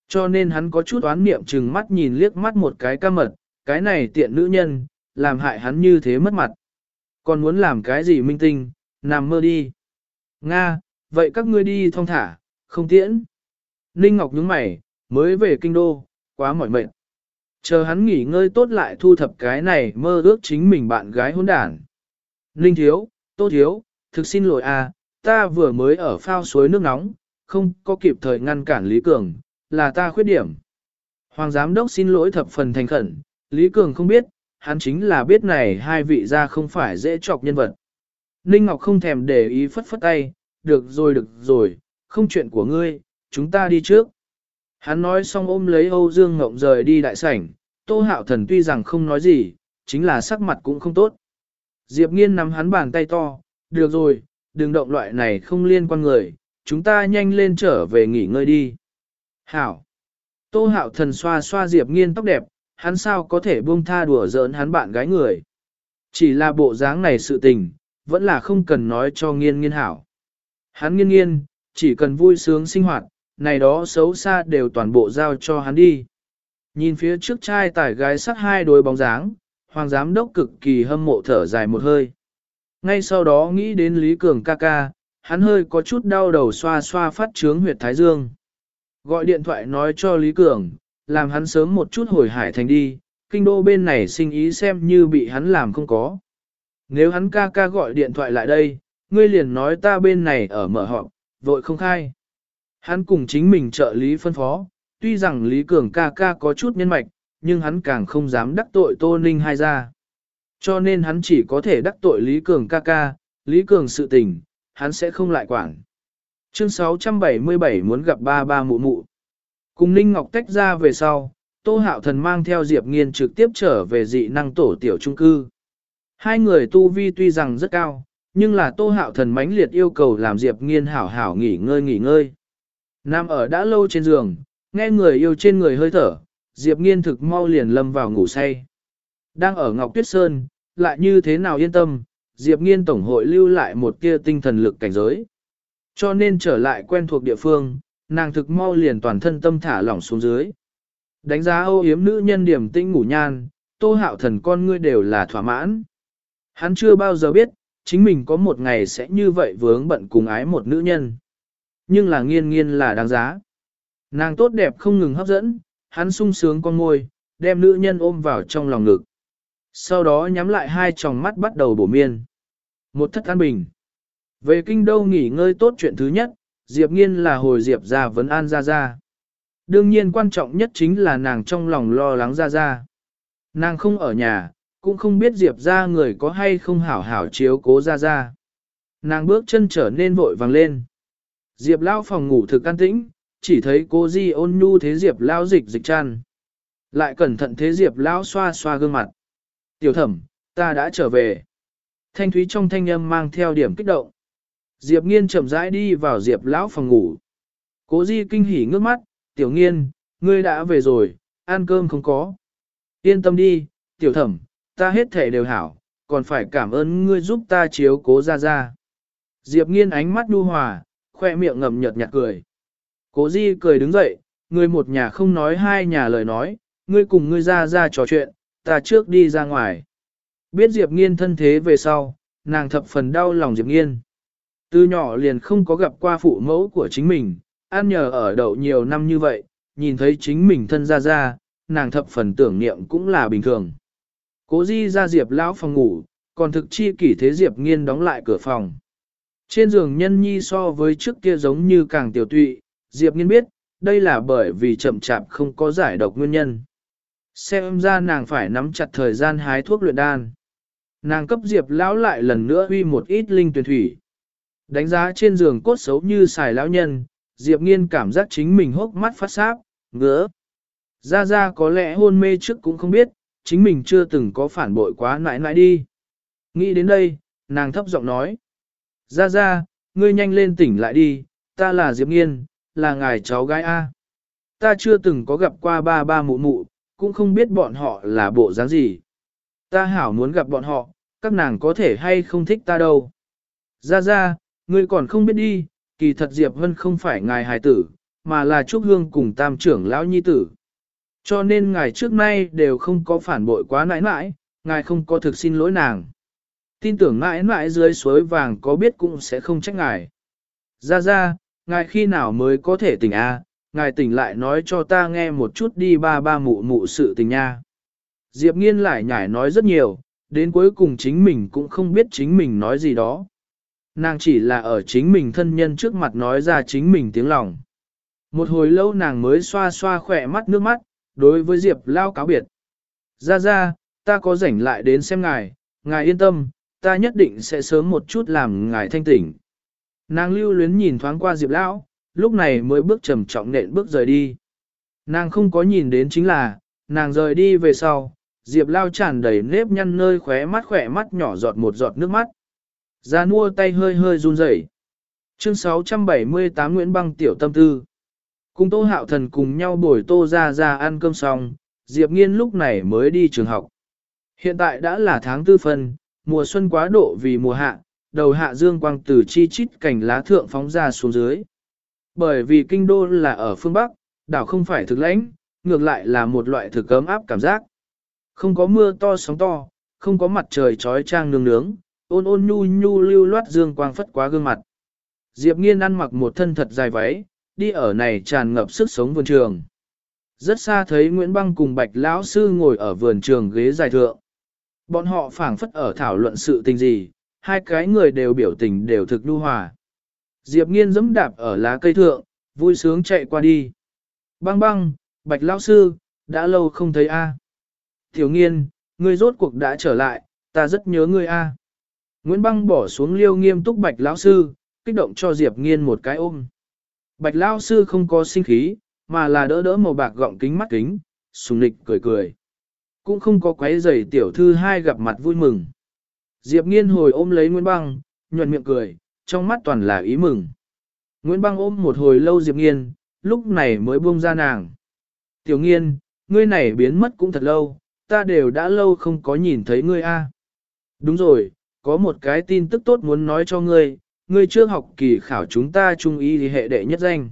Cho nên hắn có chút oán niệm chừng mắt nhìn liếc mắt một cái ca mật, cái này tiện nữ nhân, làm hại hắn như thế mất mặt. Còn muốn làm cái gì minh tinh, nằm mơ đi. Nga, vậy các ngươi đi thong thả, không tiễn. Ninh Ngọc nhướng mày, mới về kinh đô, quá mỏi mệt. Chờ hắn nghỉ ngơi tốt lại thu thập cái này mơ ước chính mình bạn gái hôn đản. Ninh thiếu, tô thiếu, thực xin lỗi à, ta vừa mới ở phao suối nước nóng, không có kịp thời ngăn cản Lý Cường, là ta khuyết điểm. Hoàng giám đốc xin lỗi thập phần thành khẩn, Lý Cường không biết, hắn chính là biết này hai vị ra không phải dễ chọc nhân vật. Ninh Ngọc không thèm để ý phất phất tay, được rồi được rồi, không chuyện của ngươi, chúng ta đi trước. Hắn nói xong ôm lấy Âu Dương Ngộng rời đi đại sảnh, Tô Hạo Thần tuy rằng không nói gì, chính là sắc mặt cũng không tốt. Diệp Nghiên nắm hắn bàn tay to, được rồi, đừng động loại này không liên quan người, chúng ta nhanh lên trở về nghỉ ngơi đi. Hảo! Tô Hạo Thần xoa xoa Diệp Nghiên tóc đẹp, hắn sao có thể buông tha đùa giỡn hắn bạn gái người. Chỉ là bộ dáng này sự tình, vẫn là không cần nói cho nghiên nghiên hảo. Hắn nghiên nghiên, chỉ cần vui sướng sinh hoạt, này đó xấu xa đều toàn bộ giao cho hắn đi. Nhìn phía trước trai tải gái sắc hai đôi bóng dáng, hoàng giám đốc cực kỳ hâm mộ thở dài một hơi. Ngay sau đó nghĩ đến Lý Cường ca ca, hắn hơi có chút đau đầu xoa xoa phát trướng huyệt thái dương. Gọi điện thoại nói cho Lý Cường, làm hắn sớm một chút hồi hải thành đi, kinh đô bên này sinh ý xem như bị hắn làm không có. Nếu hắn ca ca gọi điện thoại lại đây, ngươi liền nói ta bên này ở mở họp, vội không khai. Hắn cùng chính mình trợ lý phân phó, tuy rằng Lý Cường ca ca có chút nhân mạch, nhưng hắn càng không dám đắc tội Tô Ninh hai ra. Cho nên hắn chỉ có thể đắc tội Lý Cường ca ca, Lý Cường sự tình, hắn sẽ không lại quản. Chương 677 muốn gặp ba ba mụ mụ. Cùng Ninh Ngọc tách ra về sau, Tô Hạo Thần mang theo Diệp Nghiên trực tiếp trở về dị năng tổ tiểu trung cư. Hai người tu vi tuy rằng rất cao, nhưng là Tô Hạo Thần mãnh liệt yêu cầu làm Diệp Nghiên hảo hảo nghỉ ngơi nghỉ ngơi. Nam ở đã lâu trên giường, nghe người yêu trên người hơi thở, Diệp Nghiên thực mau liền lâm vào ngủ say. Đang ở Ngọc Tuyết Sơn, lại như thế nào yên tâm, Diệp Nghiên Tổng hội lưu lại một tia tinh thần lực cảnh giới. Cho nên trở lại quen thuộc địa phương, nàng thực mau liền toàn thân tâm thả lỏng xuống dưới. Đánh giá ô yếm nữ nhân điểm tinh ngủ nhan, tô hạo thần con ngươi đều là thỏa mãn. Hắn chưa bao giờ biết, chính mình có một ngày sẽ như vậy vướng bận cùng ái một nữ nhân. Nhưng là nghiên nghiên là đáng giá. Nàng tốt đẹp không ngừng hấp dẫn, hắn sung sướng con môi, đem nữ nhân ôm vào trong lòng ngực. Sau đó nhắm lại hai tròng mắt bắt đầu bổ miên. Một thất an bình. Về kinh đô nghỉ ngơi tốt chuyện thứ nhất, Diệp Nghiên là hồi Diệp ra vấn an ra ra. Đương nhiên quan trọng nhất chính là nàng trong lòng lo lắng ra ra. Nàng không ở nhà, cũng không biết Diệp ra người có hay không hảo hảo chiếu cố ra ra. Nàng bước chân trở nên vội vàng lên. Diệp lao phòng ngủ thực an tĩnh, chỉ thấy cô Di ôn nhu thế Diệp lao dịch dịch chăn. Lại cẩn thận thế Diệp lao xoa xoa gương mặt. Tiểu thẩm, ta đã trở về. Thanh thúy trong thanh âm mang theo điểm kích động. Diệp nghiên chậm rãi đi vào Diệp lão phòng ngủ. Cố Di kinh hỉ ngước mắt, tiểu nghiên, ngươi đã về rồi, ăn cơm không có. Yên tâm đi, tiểu thẩm, ta hết thể đều hảo, còn phải cảm ơn ngươi giúp ta chiếu cố ra ra. Diệp nghiên ánh mắt đu hòa, khoe miệng ngậm nhợt nhạt cười. Cố di cười đứng dậy, ngươi một nhà không nói hai nhà lời nói, ngươi cùng ngươi ra ra trò chuyện, ta trước đi ra ngoài. Biết Diệp nghiên thân thế về sau, nàng thập phần đau lòng Diệp nghiên. Từ nhỏ liền không có gặp qua phụ mẫu của chính mình, ăn nhờ ở đậu nhiều năm như vậy, nhìn thấy chính mình thân ra ra, nàng thập phần tưởng niệm cũng là bình thường. Cố di ra Diệp lão phòng ngủ, còn thực chi kỷ thế Diệp nghiên đóng lại cửa phòng. Trên giường nhân nhi so với trước kia giống như càng tiểu tụy, Diệp nghiên biết, đây là bởi vì chậm chạp không có giải độc nguyên nhân. Xem ra nàng phải nắm chặt thời gian hái thuốc luyện đan. Nàng cấp Diệp lão lại lần nữa huy một ít linh tuyển thủy. Đánh giá trên giường cốt xấu như xài lão nhân, Diệp nghiên cảm giác chính mình hốc mắt phát sáp, ngứa. Ra ra có lẽ hôn mê trước cũng không biết, chính mình chưa từng có phản bội quá nãi nãi đi. Nghĩ đến đây, nàng thấp giọng nói. Ra ra, ngươi nhanh lên tỉnh lại đi, ta là Diệp Nghiên, là ngài cháu gái A. Ta chưa từng có gặp qua ba ba mụ mụ, cũng không biết bọn họ là bộ dáng gì. Ta hảo muốn gặp bọn họ, các nàng có thể hay không thích ta đâu. Ra ra, ngươi còn không biết đi, kỳ thật Diệp Vân không phải ngài hài tử, mà là Trúc Hương cùng tam trưởng lão nhi tử. Cho nên ngài trước nay đều không có phản bội quá nãi nãi, ngài không có thực xin lỗi nàng. Tin tưởng mãi mãi dưới suối vàng có biết cũng sẽ không trách ngài. Ra ra, ngài khi nào mới có thể tỉnh A, ngài tỉnh lại nói cho ta nghe một chút đi ba ba mụ mụ sự tình nha. Diệp nghiên lại nhải nói rất nhiều, đến cuối cùng chính mình cũng không biết chính mình nói gì đó. Nàng chỉ là ở chính mình thân nhân trước mặt nói ra chính mình tiếng lòng. Một hồi lâu nàng mới xoa xoa khỏe mắt nước mắt, đối với Diệp Lao cáo biệt. Ra ra, ta có rảnh lại đến xem ngài, ngài yên tâm, ta nhất định sẽ sớm một chút làm ngài thanh tỉnh. Nàng lưu luyến nhìn thoáng qua Diệp Lão, lúc này mới bước trầm trọng nện bước rời đi. Nàng không có nhìn đến chính là, nàng rời đi về sau, Diệp Lao tràn đầy nếp nhăn nơi khóe mắt khỏe mắt nhỏ giọt một giọt nước mắt. Ra mua tay hơi hơi run rẩy. Chương 678 Nguyễn Băng Tiểu Tâm Tư Cùng Tô Hạo Thần cùng nhau bồi Tô ra ra ăn cơm xong, Diệp Nghiên lúc này mới đi trường học. Hiện tại đã là tháng tư phân, mùa xuân quá độ vì mùa hạ, đầu hạ dương quang từ chi chít cảnh lá thượng phóng ra xuống dưới. Bởi vì kinh đô là ở phương Bắc, đảo không phải thực lãnh, ngược lại là một loại thực ấm áp cảm giác. Không có mưa to sóng to, không có mặt trời trói trang nương nướng, ôn ôn nhu nhu lưu loát dương quang phất quá gương mặt. Diệp nghiên ăn mặc một thân thật dài váy, đi ở này tràn ngập sức sống vườn trường. Rất xa thấy Nguyễn Băng cùng Bạch Lão Sư ngồi ở vườn trường ghế dài thượng. Bọn họ phảng phất ở thảo luận sự tình gì, hai cái người đều biểu tình đều thực nhu hòa. Diệp nghiên dẫm đạp ở lá cây thượng, vui sướng chạy qua đi. Băng băng, Bạch Lão Sư, đã lâu không thấy a. Tiểu nghiên, ngươi rốt cuộc đã trở lại, ta rất nhớ ngươi a. Nguyễn Băng bỏ xuống liêu nghiêm túc Bạch Lão Sư, kích động cho Diệp nghiên một cái ôm. Bạch Lão Sư không có sinh khí, mà là đỡ đỡ màu bạc gọng kính mắt kính, sùng nịch cười cười. Cũng không có quấy giày tiểu thư hai gặp mặt vui mừng. Diệp nghiên hồi ôm lấy Nguyễn Băng, nhuận miệng cười, trong mắt toàn là ý mừng. Nguyễn Băng ôm một hồi lâu Diệp nghiên, lúc này mới buông ra nàng. Tiểu nghiên, ngươi này biến mất cũng thật lâu, ta đều đã lâu không có nhìn thấy ngươi a. Đúng rồi, có một cái tin tức tốt muốn nói cho ngươi, ngươi trước học kỳ khảo chúng ta trung ý thì hệ đệ nhất danh.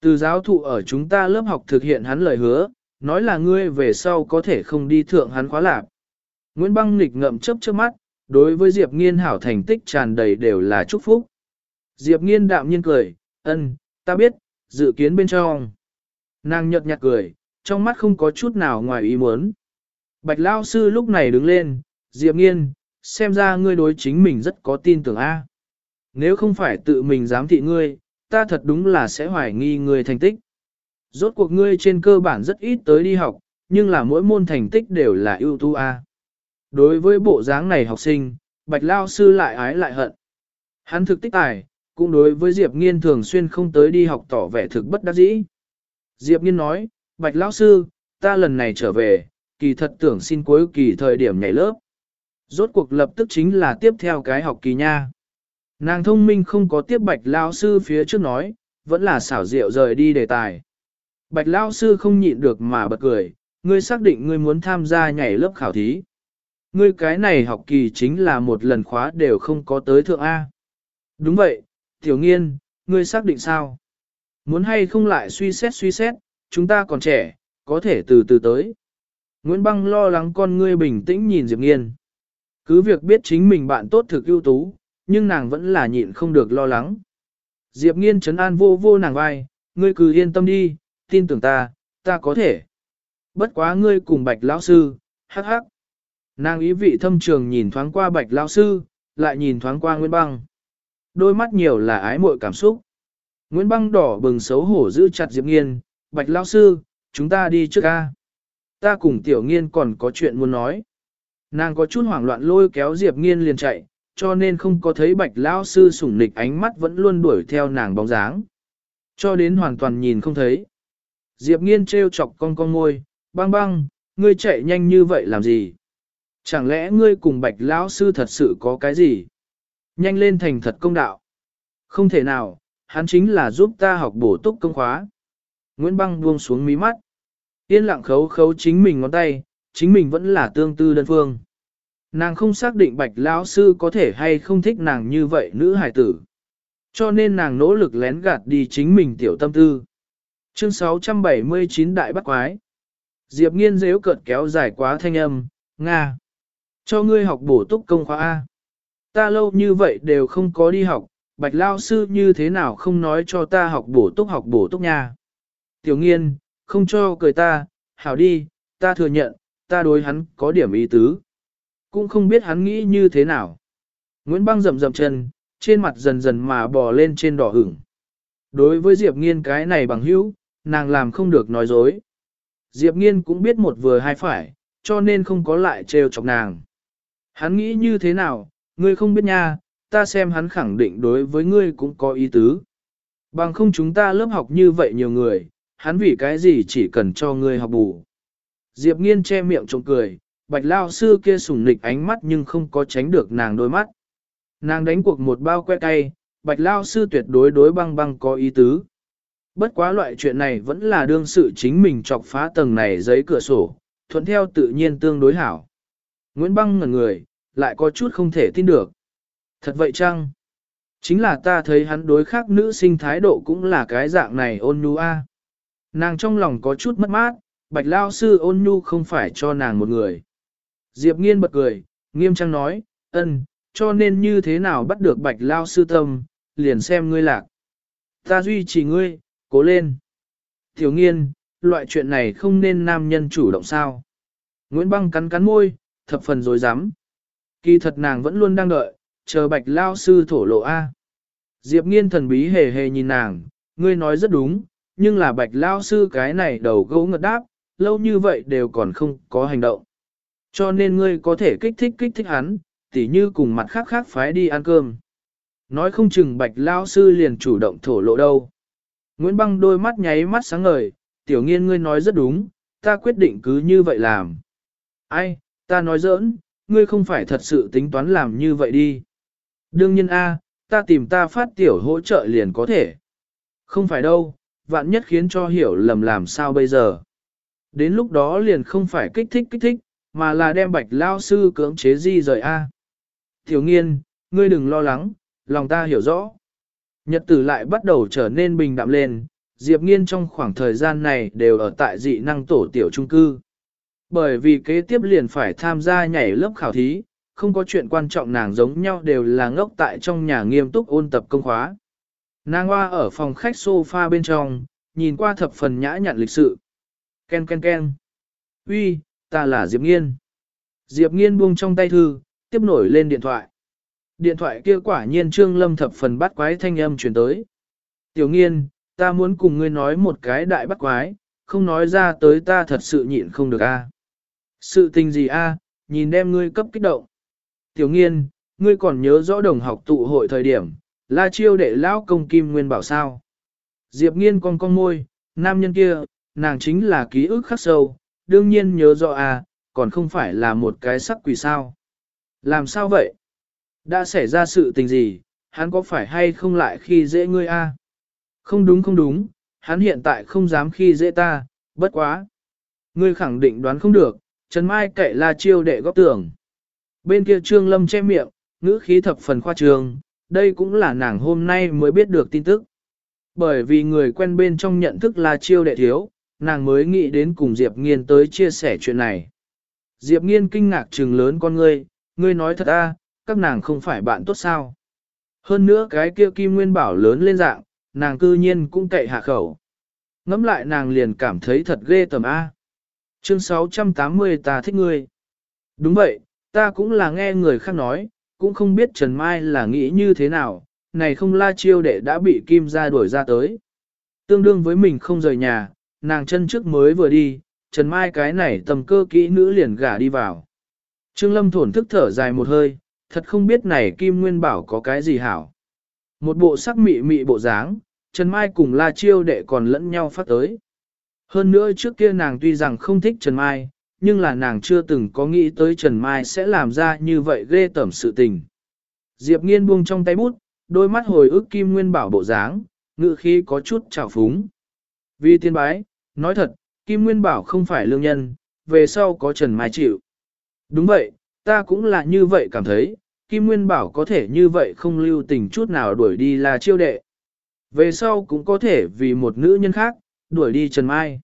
Từ giáo thụ ở chúng ta lớp học thực hiện hắn lời hứa, nói là ngươi về sau có thể không đi thượng hắn khóa lạp. Nguyễn Băng nghịch ngậm chớp chớp mắt, đối với Diệp Nghiên hảo thành tích tràn đầy đều là chúc phúc. Diệp Nghiên đạm nhiên cười, ân, ta biết, dự kiến bên trong. Nàng nhợt nhạt cười, trong mắt không có chút nào ngoài ý muốn. Bạch Lao Sư lúc này đứng lên, Diệp Nghiên, xem ra ngươi đối chính mình rất có tin tưởng A. Nếu không phải tự mình dám thị ngươi, ta thật đúng là sẽ hoài nghi ngươi thành tích. Rốt cuộc ngươi trên cơ bản rất ít tới đi học, nhưng là mỗi môn thành tích đều là ưu tú A. Đối với bộ dáng này học sinh, Bạch Lao Sư lại ái lại hận. Hắn thực tích tài, cũng đối với Diệp Nghiên thường xuyên không tới đi học tỏ vẻ thực bất đắc dĩ. Diệp Nghiên nói, Bạch Lao Sư, ta lần này trở về, kỳ thật tưởng xin cuối kỳ thời điểm nhảy lớp. Rốt cuộc lập tức chính là tiếp theo cái học kỳ nha. Nàng thông minh không có tiếp Bạch Lao Sư phía trước nói, vẫn là xảo diệu rời đi đề tài. Bạch Lao Sư không nhịn được mà bật cười, ngươi xác định ngươi muốn tham gia nhảy lớp khảo thí. Ngươi cái này học kỳ chính là một lần khóa đều không có tới thượng A. Đúng vậy, Tiểu Nghiên, ngươi xác định sao? Muốn hay không lại suy xét suy xét, chúng ta còn trẻ, có thể từ từ tới. Nguyễn Băng lo lắng con ngươi bình tĩnh nhìn Diệp Nghiên. Cứ việc biết chính mình bạn tốt thực ưu tú, nhưng nàng vẫn là nhịn không được lo lắng. Diệp Nghiên trấn an vô vô nàng vai, ngươi cứ yên tâm đi, tin tưởng ta, ta có thể. Bất quá ngươi cùng bạch lão sư, hắc hắc. Nàng ý vị thâm trường nhìn thoáng qua bạch lão sư, lại nhìn thoáng qua Nguyễn Băng. Đôi mắt nhiều là ái muội cảm xúc. Nguyễn Băng đỏ bừng xấu hổ giữ chặt Diệp Nghiên, bạch lão sư, chúng ta đi trước ca. Ta cùng tiểu nghiên còn có chuyện muốn nói. Nàng có chút hoảng loạn lôi kéo Diệp Nghiên liền chạy, cho nên không có thấy bạch lão sư sủng nịch ánh mắt vẫn luôn đuổi theo nàng bóng dáng. Cho đến hoàn toàn nhìn không thấy. Diệp nghiên treo chọc con con ngôi, băng băng, ngươi chạy nhanh như vậy làm gì? Chẳng lẽ ngươi cùng bạch lão sư thật sự có cái gì? Nhanh lên thành thật công đạo. Không thể nào, hắn chính là giúp ta học bổ túc công khóa. Nguyễn băng buông xuống mí mắt. Yên lặng khấu khấu chính mình ngón tay, chính mình vẫn là tương tư đơn phương. Nàng không xác định bạch lão sư có thể hay không thích nàng như vậy nữ hài tử. Cho nên nàng nỗ lực lén gạt đi chính mình tiểu tâm tư. Chương 679 Đại Bắc Quái Diệp nghiên dễu cợt kéo dài quá thanh âm, Nga. Cho ngươi học bổ túc công khóa A. Ta lâu như vậy đều không có đi học, bạch lao sư như thế nào không nói cho ta học bổ túc học bổ túc nha. Tiểu nghiên, không cho cười ta, hảo đi, ta thừa nhận, ta đối hắn có điểm ý tứ. Cũng không biết hắn nghĩ như thế nào. Nguyễn băng rậm rậm chân, trên mặt dần dần mà bò lên trên đỏ hửng. Đối với Diệp nghiên cái này bằng hữu, nàng làm không được nói dối. Diệp nghiên cũng biết một vừa hai phải, cho nên không có lại trêu chọc nàng. Hắn nghĩ như thế nào, ngươi không biết nha, ta xem hắn khẳng định đối với ngươi cũng có ý tứ. Bằng không chúng ta lớp học như vậy nhiều người, hắn vì cái gì chỉ cần cho ngươi học bù. Diệp nghiên che miệng trông cười, bạch lao sư kia sùng nịch ánh mắt nhưng không có tránh được nàng đôi mắt. Nàng đánh cuộc một bao que cay, bạch lao sư tuyệt đối đối băng băng có ý tứ. Bất quá loại chuyện này vẫn là đương sự chính mình chọc phá tầng này giấy cửa sổ, thuận theo tự nhiên tương đối hảo. Nguyễn băng ngẩn người, lại có chút không thể tin được. Thật vậy chăng? Chính là ta thấy hắn đối khác nữ sinh thái độ cũng là cái dạng này ôn nhu a. Nàng trong lòng có chút mất mát, bạch lao sư ôn nhu không phải cho nàng một người. Diệp nghiên bật cười, nghiêm trang nói, ân, cho nên như thế nào bắt được bạch lao sư tâm, liền xem ngươi lạc. Ta duy trì ngươi, cố lên. Tiểu nghiên, loại chuyện này không nên nam nhân chủ động sao. Nguyễn băng cắn cắn môi, thập phần dối rắm Kỳ thật nàng vẫn luôn đang đợi, chờ bạch lao sư thổ lộ A. Diệp nghiên thần bí hề hề nhìn nàng, ngươi nói rất đúng, nhưng là bạch lao sư cái này đầu gấu ngật đáp, lâu như vậy đều còn không có hành động. Cho nên ngươi có thể kích thích kích thích hắn, tỉ như cùng mặt khác khác phái đi ăn cơm. Nói không chừng bạch lao sư liền chủ động thổ lộ đâu. Nguyễn băng đôi mắt nháy mắt sáng ngời, tiểu nghiên ngươi nói rất đúng, ta quyết định cứ như vậy làm. Ai, ta nói giỡn, ngươi không phải thật sự tính toán làm như vậy đi. Đương nhiên A, ta tìm ta phát tiểu hỗ trợ liền có thể. Không phải đâu, vạn nhất khiến cho hiểu lầm làm sao bây giờ. Đến lúc đó liền không phải kích thích kích thích, mà là đem bạch lao sư cưỡng chế di rời A. Tiểu nghiên, ngươi đừng lo lắng, lòng ta hiểu rõ. Nhật tử lại bắt đầu trở nên bình đạm lên, Diệp Nghiên trong khoảng thời gian này đều ở tại dị năng tổ tiểu trung cư. Bởi vì kế tiếp liền phải tham gia nhảy lớp khảo thí, không có chuyện quan trọng nàng giống nhau đều là ngốc tại trong nhà nghiêm túc ôn tập công khóa. Nàng hoa ở phòng khách sofa bên trong, nhìn qua thập phần nhã nhặn lịch sự. Ken ken ken. Uy, ta là Diệp Nghiên. Diệp Nghiên buông trong tay thư, tiếp nổi lên điện thoại. Điện thoại kia quả nhiên Trương Lâm thập phần bắt quái thanh âm truyền tới. Tiểu Nghiên, ta muốn cùng ngươi nói một cái đại bắt quái, không nói ra tới ta thật sự nhịn không được a. Sự tình gì a? nhìn đem ngươi cấp kích động. Tiểu Nghiên, ngươi còn nhớ rõ đồng học tụ hội thời điểm, la chiêu đệ lão công kim nguyên bảo sao. Diệp Nghiên con con môi, nam nhân kia, nàng chính là ký ức khắc sâu, đương nhiên nhớ rõ à, còn không phải là một cái sắc quỷ sao. Làm sao vậy? Đã xảy ra sự tình gì, hắn có phải hay không lại khi dễ ngươi a? Không đúng không đúng, hắn hiện tại không dám khi dễ ta, bất quá. Ngươi khẳng định đoán không được, Trần Mai kệ là chiêu đệ góp tưởng. Bên kia Trương Lâm che miệng, ngữ khí thập phần khoa trương, đây cũng là nàng hôm nay mới biết được tin tức. Bởi vì người quen bên trong nhận thức là chiêu đệ thiếu, nàng mới nghĩ đến cùng Diệp Nghiên tới chia sẻ chuyện này. Diệp Nghiên kinh ngạc trừng lớn con ngươi, ngươi nói thật a, các nàng không phải bạn tốt sao. Hơn nữa cái kia kim nguyên bảo lớn lên dạng, nàng cư nhiên cũng cậy hạ khẩu. Ngắm lại nàng liền cảm thấy thật ghê tầm A. Chương 680 ta thích ngươi. Đúng vậy, ta cũng là nghe người khác nói, cũng không biết Trần Mai là nghĩ như thế nào, này không la chiêu đệ đã bị kim ra đuổi ra tới. Tương đương với mình không rời nhà, nàng chân trước mới vừa đi, Trần Mai cái này tầm cơ kỹ nữ liền gả đi vào. Trương Lâm thổn thức thở dài một hơi, thật không biết này Kim Nguyên Bảo có cái gì hảo. Một bộ sắc mị mị bộ dáng, Trần Mai cùng La Chiêu đệ còn lẫn nhau phát tới. Hơn nữa trước kia nàng tuy rằng không thích Trần Mai, nhưng là nàng chưa từng có nghĩ tới Trần Mai sẽ làm ra như vậy ghê tẩm sự tình. Diệp nghiên buông trong tay bút, đôi mắt hồi ức Kim Nguyên Bảo bộ dáng, ngự khi có chút trào phúng. Vì tiên bái, nói thật, Kim Nguyên Bảo không phải lương nhân, về sau có Trần Mai chịu. Đúng vậy, ta cũng là như vậy cảm thấy, Kim Nguyên Bảo có thể như vậy không lưu tình chút nào đuổi đi là chiêu đệ. Về sau cũng có thể vì một nữ nhân khác, đuổi đi Trần Mai.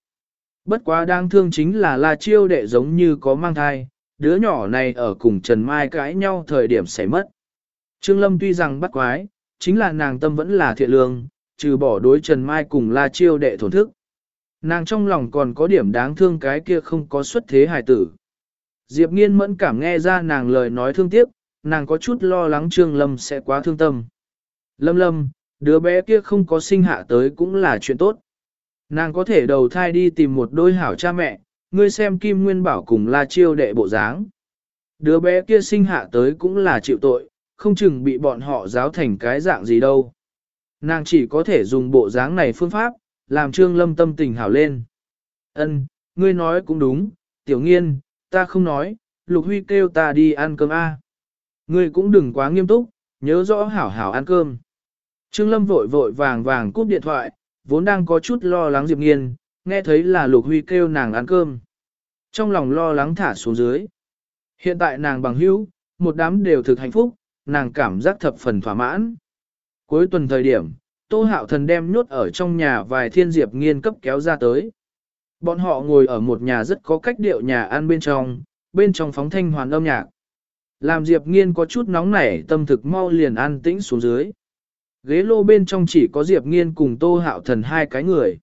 Bất quá đang thương chính là là chiêu đệ giống như có mang thai, đứa nhỏ này ở cùng Trần Mai cãi nhau thời điểm xảy mất. Trương Lâm tuy rằng bắt quái, chính là nàng tâm vẫn là thiện lương, trừ bỏ đối Trần Mai cùng La Chiêu đệ thổn thức. Nàng trong lòng còn có điểm đáng thương cái kia không có xuất thế hài tử. Diệp nghiên mẫn cảm nghe ra nàng lời nói thương tiếc, nàng có chút lo lắng Trương Lâm sẽ quá thương tâm. Lâm lâm, đứa bé kia không có sinh hạ tới cũng là chuyện tốt. Nàng có thể đầu thai đi tìm một đôi hảo cha mẹ, ngươi xem Kim Nguyên Bảo cùng La Chiêu đệ bộ dáng. Đứa bé kia sinh hạ tới cũng là chịu tội, không chừng bị bọn họ giáo thành cái dạng gì đâu. Nàng chỉ có thể dùng bộ dáng này phương pháp, làm Trương Lâm tâm tình hảo lên. Ân, ngươi nói cũng đúng, tiểu nghiên, ta không nói, Lục Huy kêu ta đi ăn cơm a. Ngươi cũng đừng quá nghiêm túc, nhớ rõ hảo hảo ăn cơm. Trương Lâm vội vội vàng vàng cúp điện thoại, vốn đang có chút lo lắng Diệp Nghiên, nghe thấy là Lục Huy kêu nàng ăn cơm. Trong lòng lo lắng thả xuống dưới. Hiện tại nàng bằng hữu, một đám đều thực hạnh phúc, nàng cảm giác thập phần thỏa mãn. Cuối tuần thời điểm, Tô Hạo Thần đem nhốt ở trong nhà vài thiên Diệp Nghiên cấp kéo ra tới. Bọn họ ngồi ở một nhà rất có cách điệu nhà ăn bên trong, bên trong phóng thanh hoàn âm nhạc. Làm Diệp Nghiên có chút nóng nảy tâm thực mau liền an tĩnh xuống dưới. Ghế lô bên trong chỉ có Diệp Nghiên cùng Tô Hạo Thần hai cái người.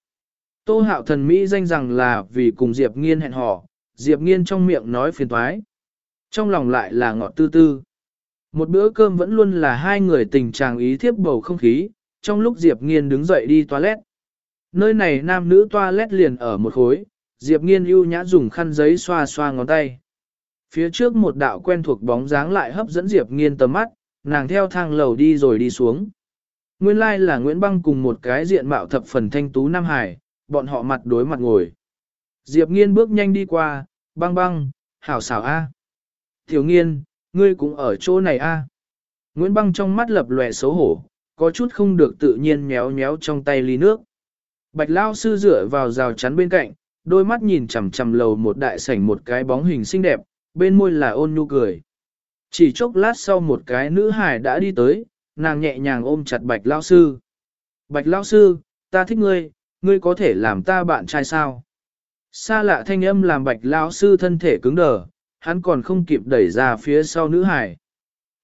Tô Hạo Thần Mỹ danh rằng là vì cùng Diệp Nghiên hẹn hò, Diệp Nghiên trong miệng nói phiền toái. Trong lòng lại là ngọt tư tư. Một bữa cơm vẫn luôn là hai người tình trạng ý thiếp bầu không khí, trong lúc Diệp Nghiên đứng dậy đi toilet. Nơi này nam nữ toilet liền ở một khối, Diệp Nghiên ưu nhã dùng khăn giấy xoa xoa ngón tay. Phía trước một đạo quen thuộc bóng dáng lại hấp dẫn Diệp Nghiên tầm mắt, nàng theo thang lầu đi rồi đi xuống. Nguyên lai like là Nguyễn Băng cùng một cái diện mạo thập phần thanh tú Nam Hải, bọn họ mặt đối mặt ngồi. Diệp Nghiên bước nhanh đi qua, băng băng, hảo xảo A. Tiểu Nghiên, ngươi cũng ở chỗ này A. Nguyễn Băng trong mắt lập lòe xấu hổ, có chút không được tự nhiên nhéo nhéo trong tay ly nước. Bạch Lao sư dựa vào rào chắn bên cạnh, đôi mắt nhìn chằm chằm lầu một đại sảnh một cái bóng hình xinh đẹp, bên môi là ôn nhu cười. Chỉ chốc lát sau một cái nữ hài đã đi tới, nàng nhẹ nhàng ôm chặt Bạch Lao sư. Bạch Lao sư, ta thích ngươi, ngươi có thể làm ta bạn trai sao? Xa lạ thanh âm làm Bạch Lao sư thân thể cứng đờ, hắn còn không kịp đẩy ra phía sau nữ hài.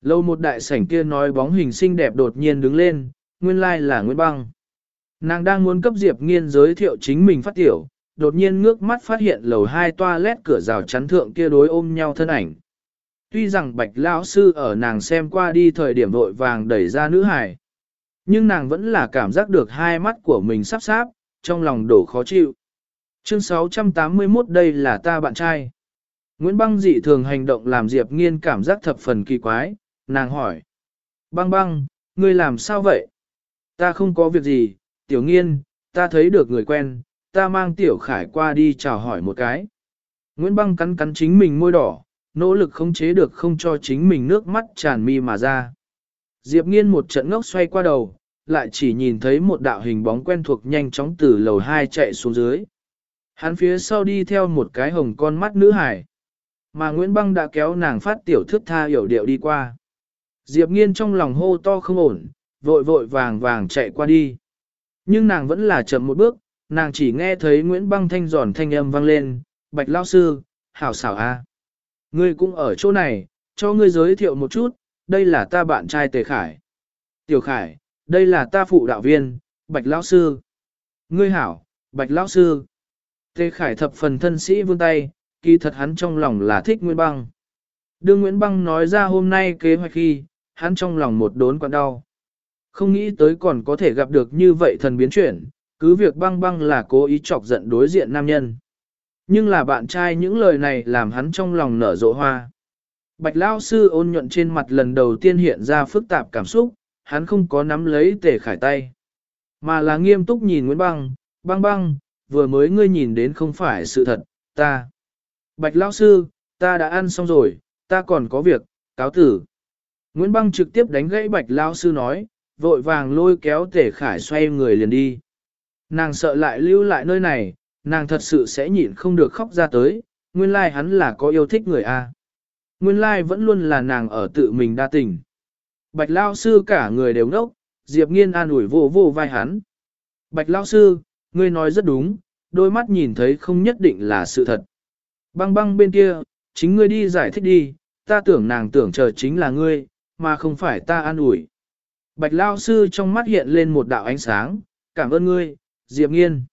Lâu một đại sảnh kia nói bóng hình xinh đẹp đột nhiên đứng lên, nguyên lai là Nguyễn Băng. Nàng đang muốn cấp Diệp Nghiên giới thiệu chính mình phát tiểu, đột nhiên ngước mắt phát hiện lầu hai toa lét cửa rào chắn thượng kia đối ôm nhau thân ảnh. Tuy rằng bạch lão sư ở nàng xem qua đi thời điểm vội vàng đẩy ra nữ hải, nhưng nàng vẫn là cảm giác được hai mắt của mình sắp sáp, trong lòng đổ khó chịu. Chương 681 đây là ta bạn trai. Nguyễn Băng dị thường hành động làm Diệp Nghiên cảm giác thập phần kỳ quái, nàng hỏi. Băng băng, ngươi làm sao vậy? Ta không có việc gì, tiểu nghiên, ta thấy được người quen, ta mang tiểu khải qua đi chào hỏi một cái. Nguyễn băng cắn cắn chính mình môi đỏ, nỗ lực khống chế được không cho chính mình nước mắt tràn mi mà ra. Diệp nghiên một trận ngốc xoay qua đầu, lại chỉ nhìn thấy một đạo hình bóng quen thuộc nhanh chóng từ lầu 2 chạy xuống dưới. Hắn phía sau đi theo một cái hồng con mắt nữ hải. Mà Nguyễn Băng đã kéo nàng phát tiểu thước tha hiểu điệu đi qua. Diệp nghiên trong lòng hô to không ổn, vội vội vàng vàng chạy qua đi. Nhưng nàng vẫn là chậm một bước, nàng chỉ nghe thấy Nguyễn Băng Thanh giòn thanh âm vang lên, Bạch Lao Sư, hảo xảo a, Ngươi cũng ở chỗ này, cho ngươi giới thiệu một chút, đây là ta bạn trai Tề Khải. Tiểu Khải, đây là ta phụ đạo viên, Bạch Lao Sư. Ngươi hảo, Bạch Lao Sư. Tề Khải thập phần thân sĩ vươn tay, kỳ thật hắn trong lòng là thích Nguyễn Băng. Đương Nguyễn Băng nói ra hôm nay kế hoạch khi, hắn trong lòng một đốn quặn đau. Không nghĩ tới còn có thể gặp được như vậy thần biến chuyển, cứ việc băng băng là cố ý chọc giận đối diện nam nhân. Nhưng là bạn trai những lời này làm hắn trong lòng nở rộ hoa. Bạch Lao Sư ôn nhuận trên mặt lần đầu tiên hiện ra phức tạp cảm xúc, hắn không có nắm lấy tề khải tay. Mà là nghiêm túc nhìn Nguyễn Băng, băng băng, vừa mới ngươi nhìn đến không phải sự thật, ta. Bạch Lao Sư, ta đã ăn xong rồi, ta còn có việc, cáo tử. Nguyễn Băng trực tiếp đánh gãy Bạch Lao Sư nói, vội vàng lôi kéo tề khải xoay người liền đi. Nàng sợ lại lưu lại nơi này, nàng thật sự sẽ nhịn không được khóc ra tới, nguyên lai like hắn là có yêu thích người A. Nguyên lai like vẫn luôn là nàng ở tự mình đa tình. Bạch Lao Sư cả người đều ngốc, Diệp Nghiên an ủi vô vô vai hắn. Bạch Lao Sư, ngươi nói rất đúng, đôi mắt nhìn thấy không nhất định là sự thật. Băng băng bên kia, chính ngươi đi giải thích đi, ta tưởng nàng tưởng chờ chính là ngươi, mà không phải ta an ủi. Bạch Lao Sư trong mắt hiện lên một đạo ánh sáng, cảm ơn ngươi, Diệp Nghiên.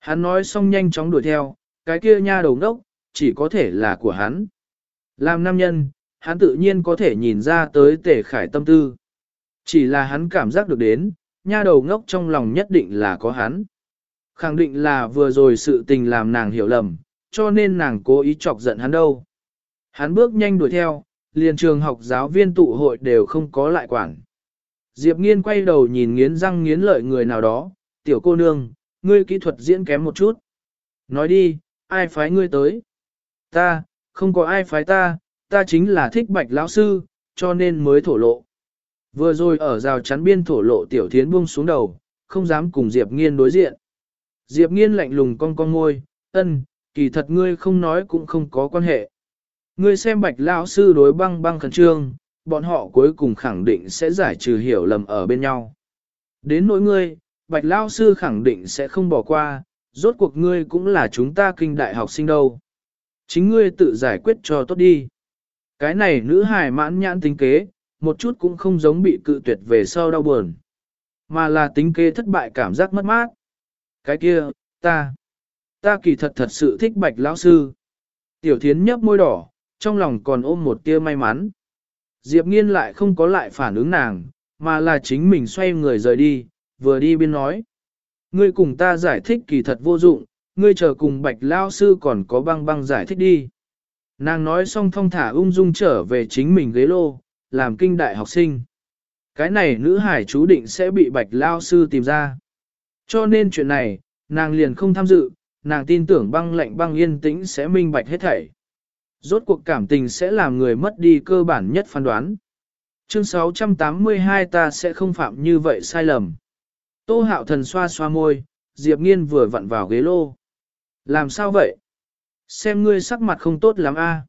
Hắn nói xong nhanh chóng đuổi theo, cái kia nha đầu ngốc chỉ có thể là của hắn. Làm nam nhân, hắn tự nhiên có thể nhìn ra tới tể khải tâm tư. Chỉ là hắn cảm giác được đến, nha đầu ngốc trong lòng nhất định là có hắn. Khẳng định là vừa rồi sự tình làm nàng hiểu lầm, cho nên nàng cố ý chọc giận hắn đâu. Hắn bước nhanh đuổi theo, liền trường học giáo viên tụ hội đều không có lại quản. Diệp nghiên quay đầu nhìn nghiến răng nghiến lợi người nào đó, tiểu cô nương, ngươi kỹ thuật diễn kém một chút. Nói đi, ai phái ngươi tới? Ta, không có ai phái ta, ta chính là thích bạch lão sư, cho nên mới thổ lộ. Vừa rồi ở rào chắn biên thổ lộ tiểu thiến buông xuống đầu, không dám cùng Diệp nghiên đối diện. Diệp nghiên lạnh lùng cong cong môi, ân, kỳ thật ngươi không nói cũng không có quan hệ. Ngươi xem bạch lão sư đối băng băng khẩn trương, bọn họ cuối cùng khẳng định sẽ giải trừ hiểu lầm ở bên nhau. Đến nỗi ngươi, bạch lão sư khẳng định sẽ không bỏ qua, rốt cuộc ngươi cũng là chúng ta kinh đại học sinh đâu. Chính ngươi tự giải quyết cho tốt đi. Cái này nữ hài mãn nhãn tính kế, một chút cũng không giống bị cự tuyệt về sau đau buồn. Mà là tính kế thất bại cảm giác mất mát. Cái kia, ta, ta kỳ thật thật sự thích bạch lão sư. Tiểu thiến nhấp môi đỏ, trong lòng còn ôm một tia may mắn. Diệp nghiên lại không có lại phản ứng nàng, mà là chính mình xoay người rời đi, vừa đi biên nói. Ngươi cùng ta giải thích kỳ thật vô dụng, ngươi chờ cùng bạch lao sư còn có băng băng giải thích đi. Nàng nói xong thong thả ung dung trở về chính mình ghế lô, làm kinh đại học sinh. Cái này nữ hải chú định sẽ bị bạch lao sư tìm ra. Cho nên chuyện này, nàng liền không tham dự, nàng tin tưởng băng lệnh băng yên tĩnh sẽ minh bạch hết thảy. Rốt cuộc cảm tình sẽ làm người mất đi cơ bản nhất phán đoán. Chương 682 ta sẽ không phạm như vậy sai lầm. Tô hạo thần xoa xoa môi, Diệp nghiên vừa vặn vào ghế lô. Làm sao vậy? Xem ngươi sắc mặt không tốt lắm a. À?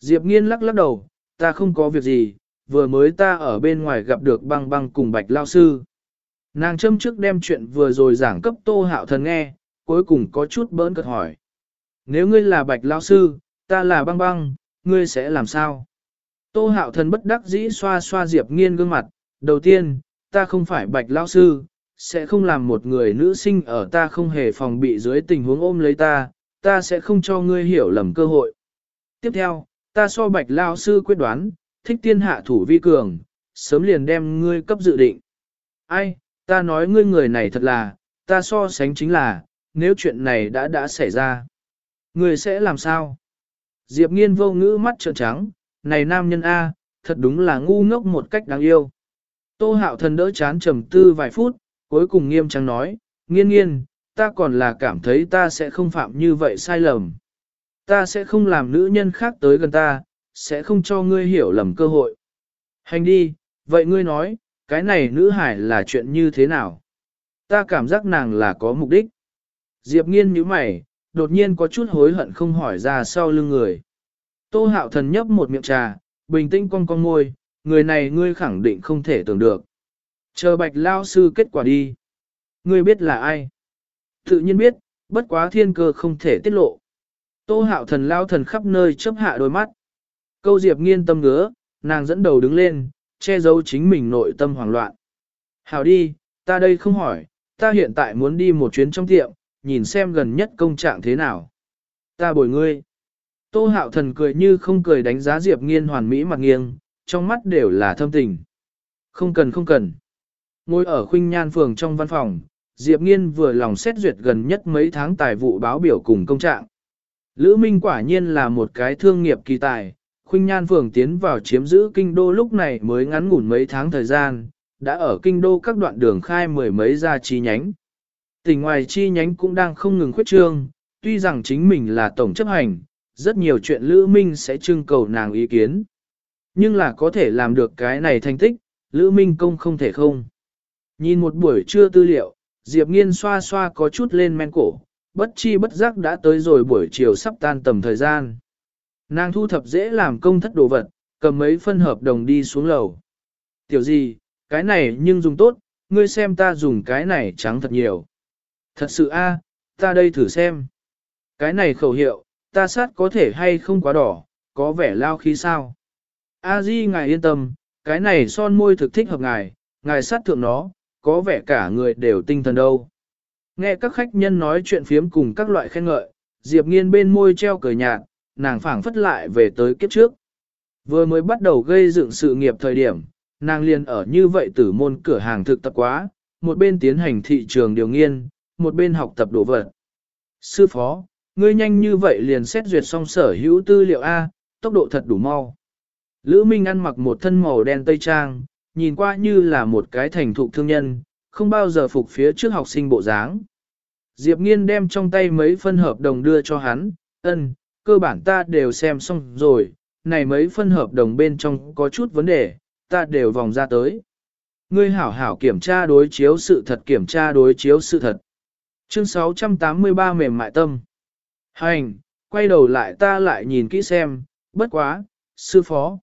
Diệp nghiên lắc lắc đầu, ta không có việc gì, vừa mới ta ở bên ngoài gặp được băng băng cùng bạch lao sư. Nàng châm trước đem chuyện vừa rồi giảng cấp tô hạo thần nghe, cuối cùng có chút bỡn cợt hỏi. Nếu ngươi là bạch lao sư, ta là băng băng, ngươi sẽ làm sao? Tô hạo thần bất đắc dĩ xoa xoa Diệp nghiên gương mặt, đầu tiên, ta không phải bạch lao sư, sẽ không làm một người nữ sinh ở ta không hề phòng bị dưới tình huống ôm lấy ta, ta sẽ không cho ngươi hiểu lầm cơ hội. Tiếp theo, ta so bạch lao sư quyết đoán, thích tiên hạ thủ vi cường, sớm liền đem ngươi cấp dự định. Ai, ta nói ngươi người này thật là, ta so sánh chính là, nếu chuyện này đã đã xảy ra. Ngươi sẽ làm sao? Diệp nghiên vô ngữ mắt trợn trắng, này nam nhân A, thật đúng là ngu ngốc một cách đáng yêu. Tô hạo thần đỡ chán trầm tư vài phút, cuối cùng nghiêm trang nói, nghiên nghiên, ta còn là cảm thấy ta sẽ không phạm như vậy sai lầm. Ta sẽ không làm nữ nhân khác tới gần ta, sẽ không cho ngươi hiểu lầm cơ hội. Hành đi, vậy ngươi nói, cái này nữ hải là chuyện như thế nào? Ta cảm giác nàng là có mục đích. Diệp nghiên như mày, đột nhiên có chút hối hận không hỏi ra sau lưng người. Tô hạo thần nhấp một miệng trà, bình tĩnh con con môi, người này ngươi khẳng định không thể tưởng được. Chờ bạch lao sư kết quả đi. Ngươi biết là ai? Tự nhiên biết, bất quá thiên cơ không thể tiết lộ. Tô hạo thần lao thần khắp nơi chấp hạ đôi mắt. Câu diệp nghiên tâm ngứa, nàng dẫn đầu đứng lên, che giấu chính mình nội tâm hoảng loạn. Hảo đi, ta đây không hỏi, ta hiện tại muốn đi một chuyến trong tiệm, nhìn xem gần nhất công trạng thế nào. Ta bồi ngươi. Tô hạo thần cười như không cười đánh giá Diệp nghiên hoàn mỹ mặt nghiêng, trong mắt đều là thâm tình. Không cần không cần. Ngồi ở khuynh nhan phường trong văn phòng, Diệp nghiên vừa lòng xét duyệt gần nhất mấy tháng tài vụ báo biểu cùng công trạng. Lữ Minh quả nhiên là một cái thương nghiệp kỳ tài, khuynh nhan phường tiến vào chiếm giữ kinh đô lúc này mới ngắn ngủn mấy tháng thời gian, đã ở kinh đô các đoạn đường khai mười mấy ra chi nhánh. Tỉnh ngoài chi nhánh cũng đang không ngừng khuyết trương, tuy rằng chính mình là tổng chấp hành, rất nhiều chuyện Lữ Minh sẽ trưng cầu nàng ý kiến. Nhưng là có thể làm được cái này thành tích, Lữ Minh công không thể không. Nhìn một buổi trưa tư liệu, Diệp Nghiên xoa xoa có chút lên men cổ, bất chi bất giác đã tới rồi buổi chiều sắp tan tầm thời gian. Nàng thu thập dễ làm công thất đồ vật, cầm mấy phân hợp đồng đi xuống lầu. Tiểu gì, cái này nhưng dùng tốt, ngươi xem ta dùng cái này trắng thật nhiều. Thật sự a, ta đây thử xem. Cái này khẩu hiệu, ta sát có thể hay không quá đỏ, có vẻ lao khí sao. A Di ngài yên tâm, cái này son môi thực thích hợp ngài, ngài sát thượng nó, có vẻ cả người đều tinh thần đâu. Nghe các khách nhân nói chuyện phiếm cùng các loại khen ngợi, Diệp Nghiên bên môi treo cười nhạt, nàng phảng phất lại về tới kiếp trước. Vừa mới bắt đầu gây dựng sự nghiệp thời điểm, nàng liền ở như vậy tử môn cửa hàng thực tập quá, một bên tiến hành thị trường điều nghiên, một bên học tập đồ vật. Sư phó, ngươi nhanh như vậy liền xét duyệt xong sở hữu tư liệu A, tốc độ thật đủ mau. Lữ Minh ăn mặc một thân màu đen tây trang, nhìn qua như là một cái thành thục thương nhân, không bao giờ phục phía trước học sinh bộ dáng. Diệp Nghiên đem trong tay mấy phân hợp đồng đưa cho hắn, ân, cơ bản ta đều xem xong rồi, này mấy phân hợp đồng bên trong có chút vấn đề, ta đều vòng ra tới. Ngươi hảo hảo kiểm tra đối chiếu sự thật kiểm tra đối chiếu sự thật. Chương 683 mềm mại tâm. Hành, quay đầu lại ta lại nhìn kỹ xem, bất quá, sư phó.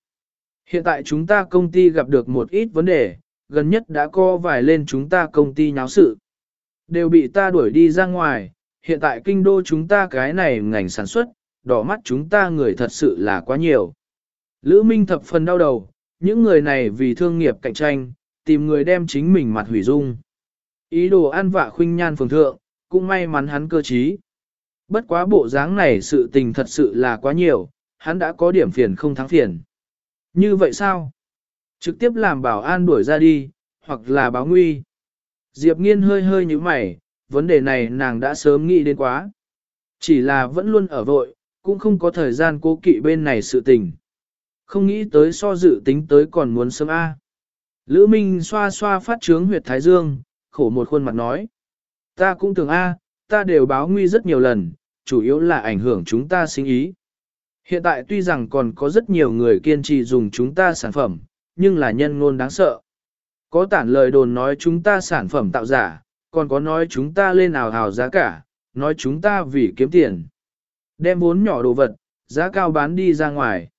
Hiện tại chúng ta công ty gặp được một ít vấn đề, gần nhất đã co vài lên chúng ta công ty nháo sự. Đều bị ta đuổi đi ra ngoài, hiện tại kinh đô chúng ta cái này ngành sản xuất, đỏ mắt chúng ta người thật sự là quá nhiều. Lữ Minh thập phần đau đầu, những người này vì thương nghiệp cạnh tranh, tìm người đem chính mình mặt hủy dung. Ý đồ ăn vạ khuynh nhan phường thượng, cũng may mắn hắn cơ trí. Bất quá bộ dáng này sự tình thật sự là quá nhiều, hắn đã có điểm phiền không thắng phiền. Như vậy sao? Trực tiếp làm bảo an đuổi ra đi, hoặc là báo nguy. Diệp nghiên hơi hơi như mày, vấn đề này nàng đã sớm nghĩ đến quá. Chỉ là vẫn luôn ở vội, cũng không có thời gian cố kỵ bên này sự tình. Không nghĩ tới so dự tính tới còn muốn sớm A. Lữ Minh xoa xoa phát trướng huyệt Thái Dương, khổ một khuôn mặt nói. Ta cũng tưởng A, ta đều báo nguy rất nhiều lần, chủ yếu là ảnh hưởng chúng ta sinh ý. Hiện tại tuy rằng còn có rất nhiều người kiên trì dùng chúng ta sản phẩm, nhưng là nhân ngôn đáng sợ. Có tản lời đồn nói chúng ta sản phẩm tạo giả, còn có nói chúng ta lên ảo hào giá cả, nói chúng ta vì kiếm tiền. Đem vốn nhỏ đồ vật, giá cao bán đi ra ngoài.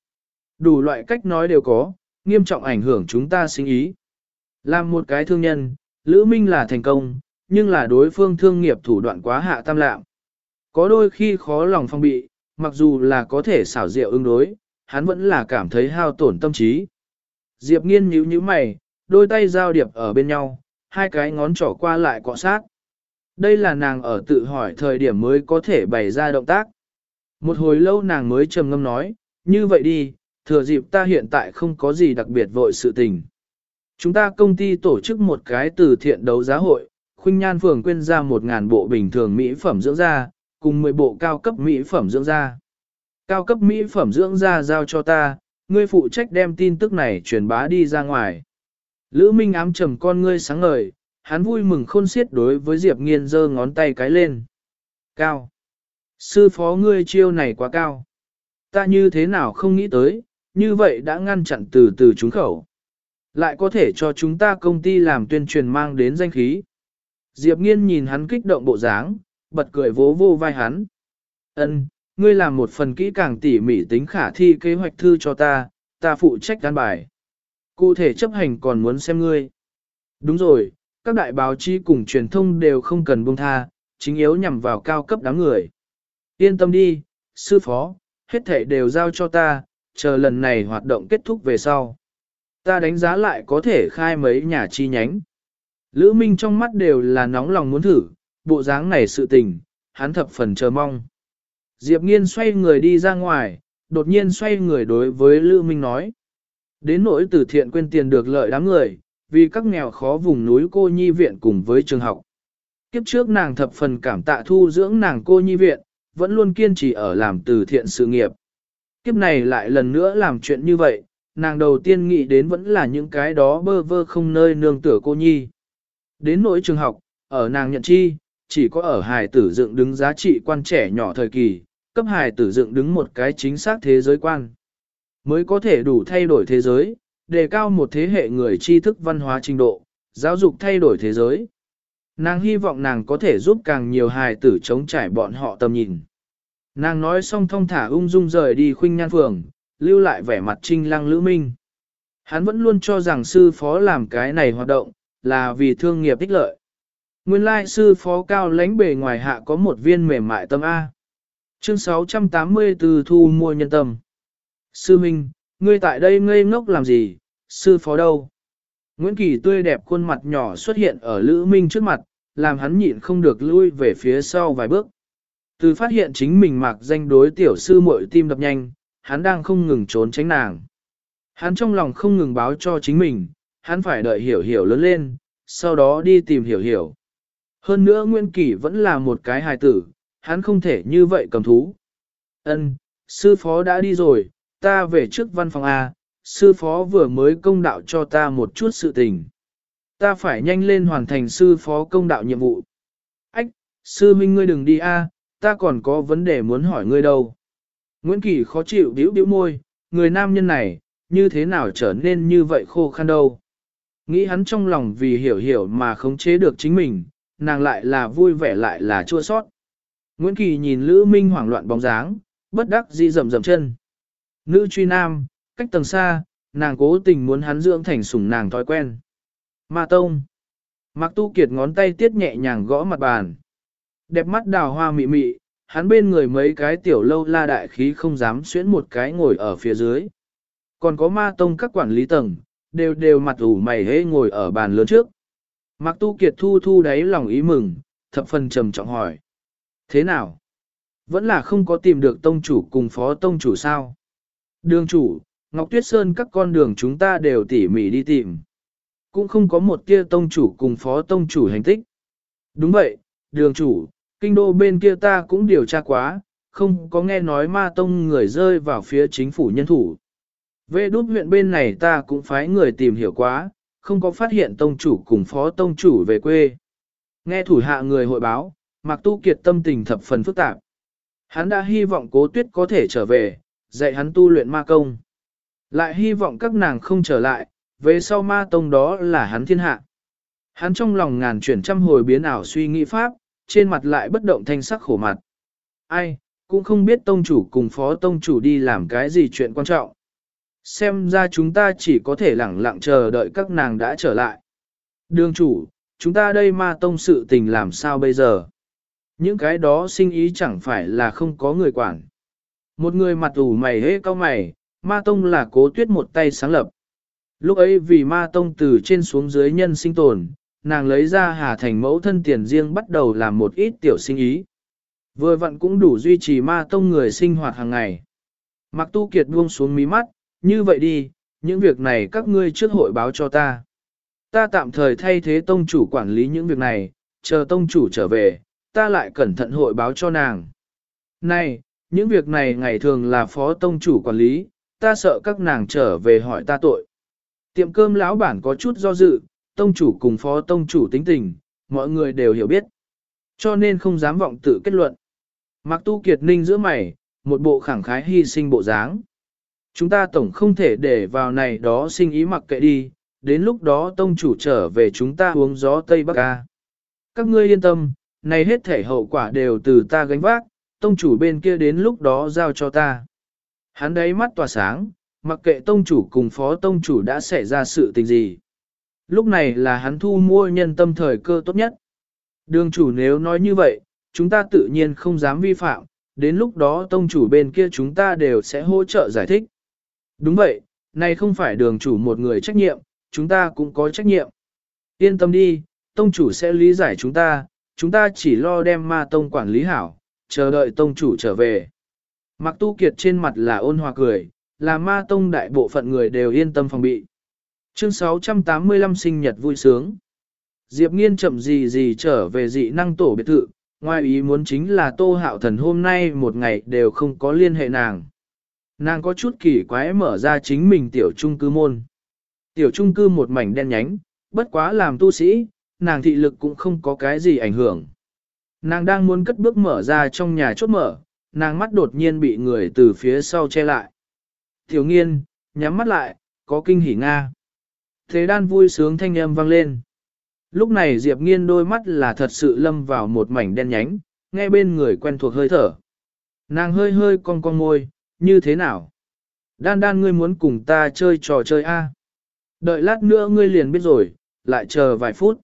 Đủ loại cách nói đều có, nghiêm trọng ảnh hưởng chúng ta sinh ý. Làm một cái thương nhân, Lữ Minh là thành công, nhưng là đối phương thương nghiệp thủ đoạn quá hạ tam lạm. Có đôi khi khó lòng phong bị, mặc dù là có thể xảo diệu ứng đối, hắn vẫn là cảm thấy hao tổn tâm trí. Diệp nghiên nhíu nhíu mày, đôi tay giao điệp ở bên nhau, hai cái ngón trỏ qua lại cọ sát. Đây là nàng ở tự hỏi thời điểm mới có thể bày ra động tác. Một hồi lâu nàng mới trầm ngâm nói, như vậy đi, thừa dịp ta hiện tại không có gì đặc biệt vội sự tình. Chúng ta công ty tổ chức một cái từ thiện đấu giá hội, khuynh nhan phường quyên ra một ngàn bộ bình thường mỹ phẩm dưỡng da, cùng 10 bộ cao cấp mỹ phẩm dưỡng da. Cao cấp mỹ phẩm dưỡng da giao cho ta, ngươi phụ trách đem tin tức này truyền bá đi ra ngoài. Lữ Minh ám trầm con ngươi sáng ngời, hắn vui mừng khôn xiết đối với Diệp Nghiên giơ ngón tay cái lên. Cao. Sư phó ngươi chiêu này quá cao. Ta như thế nào không nghĩ tới, như vậy đã ngăn chặn từ từ chúng khẩu. Lại có thể cho chúng ta công ty làm tuyên truyền mang đến danh khí. Diệp Nghiên nhìn hắn kích động bộ dáng, bật cười vỗ vô vai hắn. Ân, ngươi làm một phần kỹ càng tỉ mỉ tính khả thi kế hoạch thư cho ta, ta phụ trách đan bài. Cụ thể chấp hành còn muốn xem ngươi. Đúng rồi, các đại báo chí cùng truyền thông đều không cần buông tha, chính yếu nhằm vào cao cấp đám người. Yên tâm đi, sư phó, hết thể đều giao cho ta, chờ lần này hoạt động kết thúc về sau. Ta đánh giá lại có thể khai mấy nhà chi nhánh. Lữ Minh trong mắt đều là nóng lòng muốn thử, bộ dáng này sự tình, hắn thập phần chờ mong. Diệp Nghiên xoay người đi ra ngoài, đột nhiên xoay người đối với Lữ Minh nói. Đến nỗi từ thiện quên tiền được lợi đám người, vì các nghèo khó vùng núi cô nhi viện cùng với trường học. Kiếp trước nàng thập phần cảm tạ thu dưỡng nàng cô nhi viện, vẫn luôn kiên trì ở làm từ thiện sự nghiệp. Kiếp này lại lần nữa làm chuyện như vậy, nàng đầu tiên nghĩ đến vẫn là những cái đó bơ vơ không nơi nương tựa cô nhi. Đến nỗi trường học, ở nàng nhận chi, chỉ có ở hài tử dựng đứng giá trị quan trẻ nhỏ thời kỳ, cấp hài tử dựng đứng một cái chính xác thế giới quan. Mới có thể đủ thay đổi thế giới, đề cao một thế hệ người tri thức văn hóa trình độ, giáo dục thay đổi thế giới. Nàng hy vọng nàng có thể giúp càng nhiều hài tử chống trải bọn họ tầm nhìn. Nàng nói xong thông thả ung dung rời đi khuynh nhan phường, lưu lại vẻ mặt trinh lăng lữ minh. Hắn vẫn luôn cho rằng sư phó làm cái này hoạt động, là vì thương nghiệp ích lợi. Nguyên lai sư phó cao lãnh bề ngoài hạ có một viên mềm mại tâm A. Chương 684 thu mua nhân tâm. Sư Minh, ngươi tại đây ngây ngốc làm gì, sư phó đâu? Nguyễn Kỳ tươi đẹp khuôn mặt nhỏ xuất hiện ở Lữ Minh trước mặt, làm hắn nhịn không được lui về phía sau vài bước. Từ phát hiện chính mình mặc danh đối tiểu sư muội tim đập nhanh, hắn đang không ngừng trốn tránh nàng. Hắn trong lòng không ngừng báo cho chính mình, hắn phải đợi hiểu hiểu lớn lên, sau đó đi tìm hiểu hiểu. Hơn nữa Nguyên Kỳ vẫn là một cái hài tử, hắn không thể như vậy cầm thú. Ân, sư phó đã đi rồi, ta về trước văn phòng A, sư phó vừa mới công đạo cho ta một chút sự tình. Ta phải nhanh lên hoàn thành sư phó công đạo nhiệm vụ. Ách, sư minh ngươi đừng đi A, ta còn có vấn đề muốn hỏi ngươi đâu. Nguyễn Kỳ khó chịu điếu điếu môi, người nam nhân này, như thế nào trở nên như vậy khô khăn đâu. Nghĩ hắn trong lòng vì hiểu hiểu mà khống chế được chính mình, nàng lại là vui vẻ lại là chua sót. Nguyễn Kỳ nhìn Lữ Minh hoảng loạn bóng dáng, bất đắc dĩ rầm rầm chân. Nữ truy nam, cách tầng xa, nàng cố tình muốn hắn dưỡng thành sủng nàng thói quen. Ma Tông. Mạc Tu Kiệt ngón tay tiết nhẹ nhàng gõ mặt bàn. Đẹp mắt đào hoa mị mị, hắn bên người mấy cái tiểu lâu la đại khí không dám xuyễn một cái ngồi ở phía dưới. Còn có ma tông các quản lý tầng, đều đều mặt ủ mày hế ngồi ở bàn lớn trước. Mạc Tu Kiệt thu thu đáy lòng ý mừng, thập phần trầm trọng hỏi. Thế nào? Vẫn là không có tìm được tông chủ cùng phó tông chủ sao? Đường chủ, Ngọc Tuyết Sơn các con đường chúng ta đều tỉ mỉ đi tìm. Cũng không có một kia tông chủ cùng phó tông chủ hành tích. Đúng vậy, đường chủ, kinh đô bên kia ta cũng điều tra quá, không có nghe nói ma tông người rơi vào phía chính phủ nhân thủ. Về đút huyện bên này ta cũng phái người tìm hiểu quá, không có phát hiện tông chủ cùng phó tông chủ về quê. Nghe thủ hạ người hội báo, Mạc Tu Kiệt tâm tình thập phần phức tạp. Hắn đã hy vọng cố tuyết có thể trở về, dạy hắn tu luyện ma công. Lại hy vọng các nàng không trở lại, về sau ma tông đó là hắn thiên hạ. Hắn trong lòng ngàn chuyển trăm hồi biến ảo suy nghĩ pháp, trên mặt lại bất động thanh sắc khổ mặt. Ai, cũng không biết tông chủ cùng phó tông chủ đi làm cái gì chuyện quan trọng. Xem ra chúng ta chỉ có thể lẳng lặng chờ đợi các nàng đã trở lại. Đường chủ, chúng ta đây ma tông sự tình làm sao bây giờ? Những cái đó sinh ý chẳng phải là không có người quản. Một người mặt ủ mày hế cao mày, ma tông là cố tuyết một tay sáng lập. Lúc ấy vì ma tông từ trên xuống dưới nhân sinh tồn, nàng lấy ra hà thành mẫu thân tiền riêng bắt đầu làm một ít tiểu sinh ý. Vừa vặn cũng đủ duy trì ma tông người sinh hoạt hàng ngày. Mặc tu kiệt buông xuống mí mắt, như vậy đi, những việc này các ngươi trước hội báo cho ta. Ta tạm thời thay thế tông chủ quản lý những việc này, chờ tông chủ trở về, ta lại cẩn thận hội báo cho nàng. Này, những việc này ngày thường là phó tông chủ quản lý, ta sợ các nàng trở về hỏi ta tội. Tiệm cơm lão bản có chút do dự, tông chủ cùng phó tông chủ tính tình, mọi người đều hiểu biết. Cho nên không dám vọng tự kết luận. Mặc Tu Kiệt Ninh giữa mày, một bộ khẳng khái hy sinh bộ dáng. Chúng ta tổng không thể để vào này đó sinh ý mặc kệ đi, đến lúc đó tông chủ trở về chúng ta uống gió Tây Bắc A. Các ngươi yên tâm, này hết thể hậu quả đều từ ta gánh vác, tông chủ bên kia đến lúc đó giao cho ta. Hắn đấy mắt tỏa sáng, mặc kệ tông chủ cùng phó tông chủ đã xảy ra sự tình gì. Lúc này là hắn thu mua nhân tâm thời cơ tốt nhất. Đường chủ nếu nói như vậy, chúng ta tự nhiên không dám vi phạm, đến lúc đó tông chủ bên kia chúng ta đều sẽ hỗ trợ giải thích. Đúng vậy, này không phải đường chủ một người trách nhiệm, chúng ta cũng có trách nhiệm. Yên tâm đi, tông chủ sẽ lý giải chúng ta, chúng ta chỉ lo đem ma tông quản lý hảo, chờ đợi tông chủ trở về. Mặc tu kiệt trên mặt là ôn hòa cười, là ma tông đại bộ phận người đều yên tâm phòng bị. Chương 685 sinh nhật vui sướng. Diệp nghiên chậm gì gì trở về dị năng tổ biệt thự, ngoài ý muốn chính là tô hạo thần hôm nay một ngày đều không có liên hệ nàng. Nàng có chút kỳ quái mở ra chính mình tiểu trung cư môn. Tiểu trung cư một mảnh đen nhánh, bất quá làm tu sĩ, nàng thị lực cũng không có cái gì ảnh hưởng. Nàng đang muốn cất bước mở ra trong nhà chốt mở, nàng mắt đột nhiên bị người từ phía sau che lại. Tiểu nghiên, nhắm mắt lại, có kinh hỉ Nga. Thế đan vui sướng thanh âm vang lên. Lúc này Diệp nghiên đôi mắt là thật sự lâm vào một mảnh đen nhánh, nghe bên người quen thuộc hơi thở. Nàng hơi hơi cong cong môi, như thế nào? Đan đan ngươi muốn cùng ta chơi trò chơi a? Đợi lát nữa ngươi liền biết rồi, lại chờ vài phút.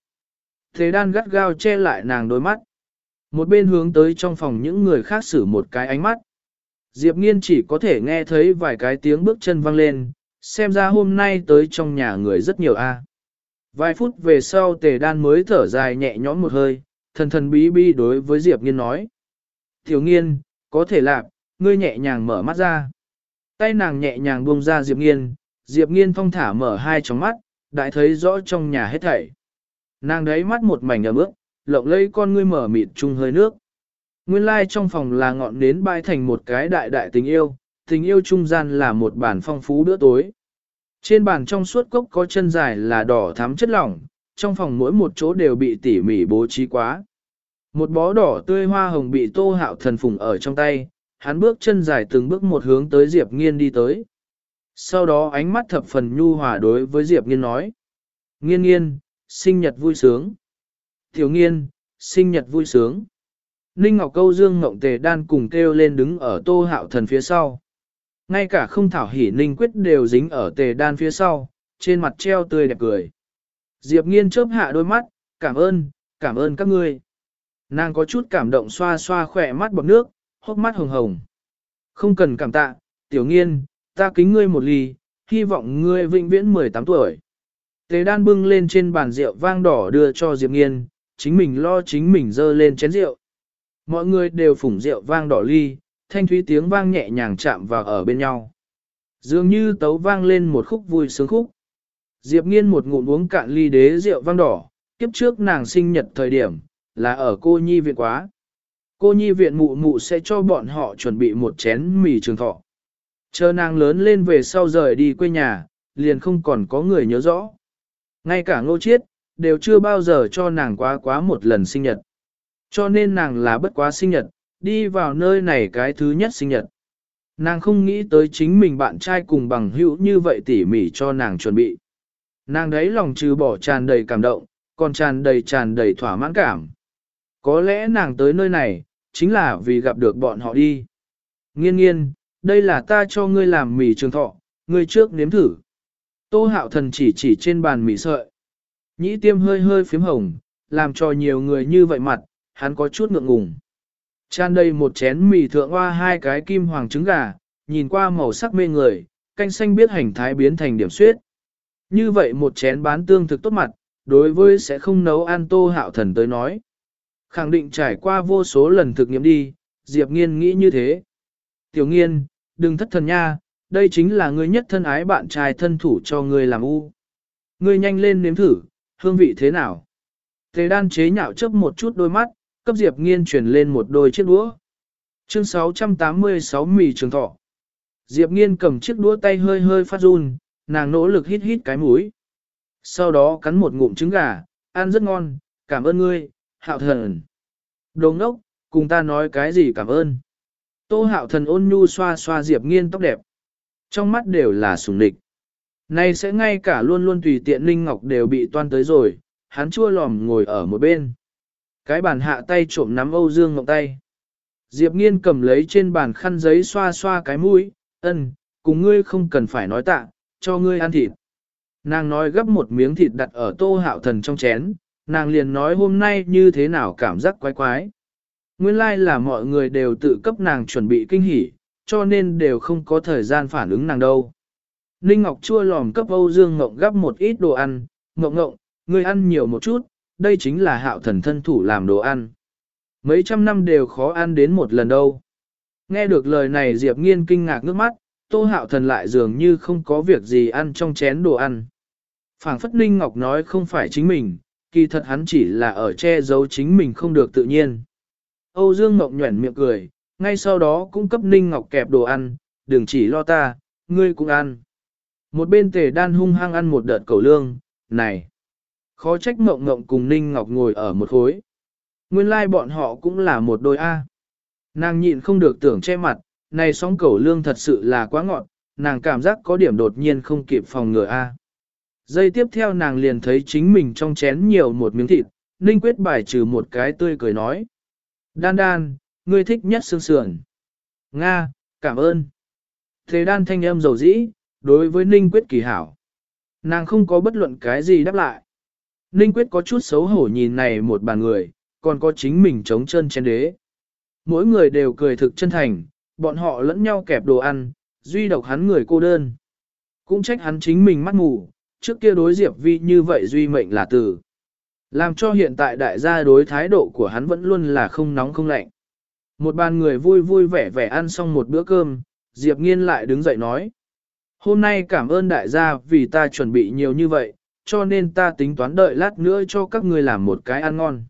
Thế đan gắt gao che lại nàng đôi mắt. Một bên hướng tới trong phòng những người khác xử một cái ánh mắt. Diệp nghiên chỉ có thể nghe thấy vài cái tiếng bước chân vang lên, xem ra hôm nay tới trong nhà người rất nhiều a. Vài phút về sau tề đan mới thở dài nhẹ nhõm một hơi, thần thần bí bí đối với Diệp Nghiên nói. Tiểu nghiên, có thể làm, ngươi nhẹ nhàng mở mắt ra. Tay nàng nhẹ nhàng buông ra Diệp Nghiên, Diệp Nghiên phong thả mở hai tròng mắt, đại thấy rõ trong nhà hết thảy. Nàng đấy mắt một mảnh ấm ướt, lộng lấy con ngươi mở mịt chung hơi nước. Nguyên lai trong phòng là ngọn nến bay thành một cái đại đại tình yêu, tình yêu trung gian là một bàn phong phú bữa tối. Trên bàn trong suốt cốc có chân dài là đỏ thắm chất lỏng, trong phòng mỗi một chỗ đều bị tỉ mỉ bố trí quá. Một bó đỏ tươi hoa hồng bị tô hạo thần phùng ở trong tay, hắn bước chân dài từng bước một hướng tới Diệp Nghiên đi tới. Sau đó ánh mắt thập phần nhu hòa đối với Diệp Nghiên nói. Nghiên nghiên, sinh nhật vui sướng. Tiểu nghiên, sinh nhật vui sướng. Ninh Ngọc Câu Dương Ngộng Tề Đan cùng kêu lên đứng ở tô hạo thần phía sau. Ngay cả không thảo hỉ Ninh Quyết đều dính ở Tề Đan phía sau, trên mặt treo tươi đẹp cười. Diệp nghiên chớp hạ đôi mắt, cảm ơn, cảm ơn các ngươi. Nàng có chút cảm động xoa xoa khỏe mắt bọc nước, hốc mắt hồng hồng. Không cần cảm tạ, tiểu nghiên, ta kính ngươi một ly, hy vọng ngươi vĩnh viễn 18 tuổi. Tế đan bưng lên trên bàn rượu vang đỏ đưa cho Diệp nghiên, chính mình lo chính mình dơ lên chén rượu. Mọi người đều phủng rượu vang đỏ ly, thanh thúy tiếng vang nhẹ nhàng chạm vào ở bên nhau. Dường như tấu vang lên một khúc vui sướng khúc. Diệp nghiên một ngụm uống cạn ly đế rượu vang đỏ, kiếp trước nàng sinh nhật thời điểm, là ở cô nhi viện quá. Cô nhi viện mụ mụ sẽ cho bọn họ chuẩn bị một chén mì trường thọ. Chờ nàng lớn lên về sau rời đi quê nhà, liền không còn có người nhớ rõ. Ngay cả ngô chiết, đều chưa bao giờ cho nàng quá quá một lần sinh nhật. Cho nên nàng là bất quá sinh nhật, đi vào nơi này cái thứ nhất sinh nhật. Nàng không nghĩ tới chính mình bạn trai cùng bằng hữu như vậy tỉ mỉ cho nàng chuẩn bị. Nàng đấy lòng trừ bỏ tràn đầy cảm động, còn tràn đầy tràn đầy thỏa mãn cảm. Có lẽ nàng tới nơi này, chính là vì gặp được bọn họ đi. Nghiên nghiên, đây là ta cho ngươi làm mì trường thọ, ngươi trước nếm thử. Tô hạo thần chỉ chỉ trên bàn mì sợi. Nhĩ tiêm hơi hơi phím hồng, làm cho nhiều người như vậy mặt, hắn có chút ngượng ngùng. Chan đây một chén mì thượng hoa hai cái kim hoàng trứng gà, nhìn qua màu sắc mê người, canh xanh biết hành thái biến thành điểm suyết. Như vậy một chén bán tương thực tốt mặt, đối với sẽ không nấu ăn tô hạo thần tới nói. Khẳng định trải qua vô số lần thực nghiệm đi, Diệp Nghiên nghĩ như thế. Tiểu Nghiên, đừng thất thần nha, đây chính là ngươi nhất thân ái bạn trai thân thủ cho ngươi làm u. Ngươi nhanh lên nếm thử, hương vị thế nào? Tề đan chế nhạo chớp một chút đôi mắt, cấp Diệp Nghiên truyền lên một đôi chiếc đũa. Chương 686 mì trường thọ. Diệp Nghiên cầm chiếc đũa tay hơi hơi phát run, nàng nỗ lực hít hít cái mũi. Sau đó cắn một ngụm trứng gà, ăn rất ngon, cảm ơn ngươi, hạo thần. Đồ ngốc, cùng ta nói cái gì cảm ơn. Tô hạo thần ôn nhu xoa xoa Diệp Nghiên tóc đẹp. Trong mắt đều là sùng địch. Này sẽ ngay cả luôn luôn tùy tiện Linh Ngọc đều bị toan tới rồi, hắn chua lòm ngồi ở một bên. Cái bàn hạ tay trộm nắm Âu Dương Ngọc tay. Diệp Nghiên cầm lấy trên bàn khăn giấy xoa xoa cái mũi, ân, cùng ngươi không cần phải nói tạ, cho ngươi ăn thịt. Nàng nói gấp một miếng thịt đặt ở tô hạo thần trong chén, nàng liền nói hôm nay như thế nào cảm giác quái quái. Nguyên lai like là mọi người đều tự cấp nàng chuẩn bị kinh hỉ, cho nên đều không có thời gian phản ứng nàng đâu. Ninh Ngọc chua lòm cấp Âu Dương Ngộng gấp một ít đồ ăn, Ngộng Ngộng, ngươi ăn nhiều một chút, đây chính là hạo thần thân thủ làm đồ ăn. Mấy trăm năm đều khó ăn đến một lần đâu. Nghe được lời này Diệp Nghiên kinh ngạc nước mắt, Tô Hạo Thần lại dường như không có việc gì ăn trong chén đồ ăn. Phảng Phất Ninh Ngọc nói không phải chính mình, kỳ thật hắn chỉ là ở che giấu chính mình không được tự nhiên. Âu Dương Ngọc nhuẩn miệng cười, ngay sau đó cũng cấp Ninh Ngọc kẹp đồ ăn, đừng chỉ lo ta, ngươi cũng ăn. Một bên tề đan hung hăng ăn một đợt cầu lương, này. Khó trách mộng mộng cùng Ninh Ngọc ngồi ở một khối. Nguyên lai like bọn họ cũng là một đôi A. Nàng nhịn không được tưởng che mặt, này sóng cẩu lương thật sự là quá ngọt, nàng cảm giác có điểm đột nhiên không kịp phòng ngừa A. Giây tiếp theo nàng liền thấy chính mình trong chén nhiều một miếng thịt, Ninh quyết bài trừ một cái tươi cười nói. Đan đan, ngươi thích nhất xương sườn. Nga, cảm ơn. Thế đan thanh âm dầu dĩ, đối với Ninh quyết kỳ hảo. Nàng không có bất luận cái gì đáp lại. Ninh quyết có chút xấu hổ nhìn này một bàn người, còn có chính mình chống chân trên đế. Mỗi người đều cười thực chân thành, bọn họ lẫn nhau kẹp đồ ăn, duy độc hắn người cô đơn. Cũng trách hắn chính mình mắt mù, trước kia đối Diệp Vi như vậy duy mệnh là từ. Làm cho hiện tại đại gia đối thái độ của hắn vẫn luôn là không nóng không lạnh. Một bàn người vui vui vẻ vẻ ăn xong một bữa cơm, Diệp Nghiên lại đứng dậy nói. Hôm nay cảm ơn đại gia vì ta chuẩn bị nhiều như vậy, cho nên ta tính toán đợi lát nữa cho các ngươi làm một cái ăn ngon.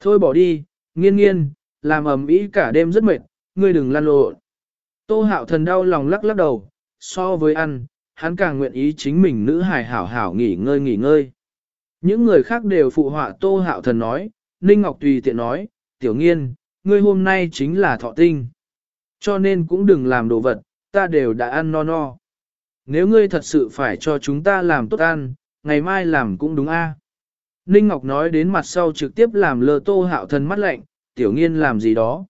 Thôi bỏ đi, nghiên nghiên, làm ầm ĩ cả đêm rất mệt, ngươi đừng lăn lộn. Tô hạo thần đau lòng lắc lắc đầu, so với ăn, hắn càng nguyện ý chính mình nữ hài hảo hảo nghỉ ngơi nghỉ ngơi. Những người khác đều phụ họa tô hạo thần nói, Ninh Ngọc tùy tiện nói, tiểu nghiên, ngươi hôm nay chính là thọ tinh. Cho nên cũng đừng làm đồ vật, ta đều đã ăn no no. Nếu ngươi thật sự phải cho chúng ta làm tốt ăn, ngày mai làm cũng đúng a. Ninh Ngọc nói đến mặt sau trực tiếp làm lơ tô hạo thần mắt lạnh, tiểu nghiên làm gì đó.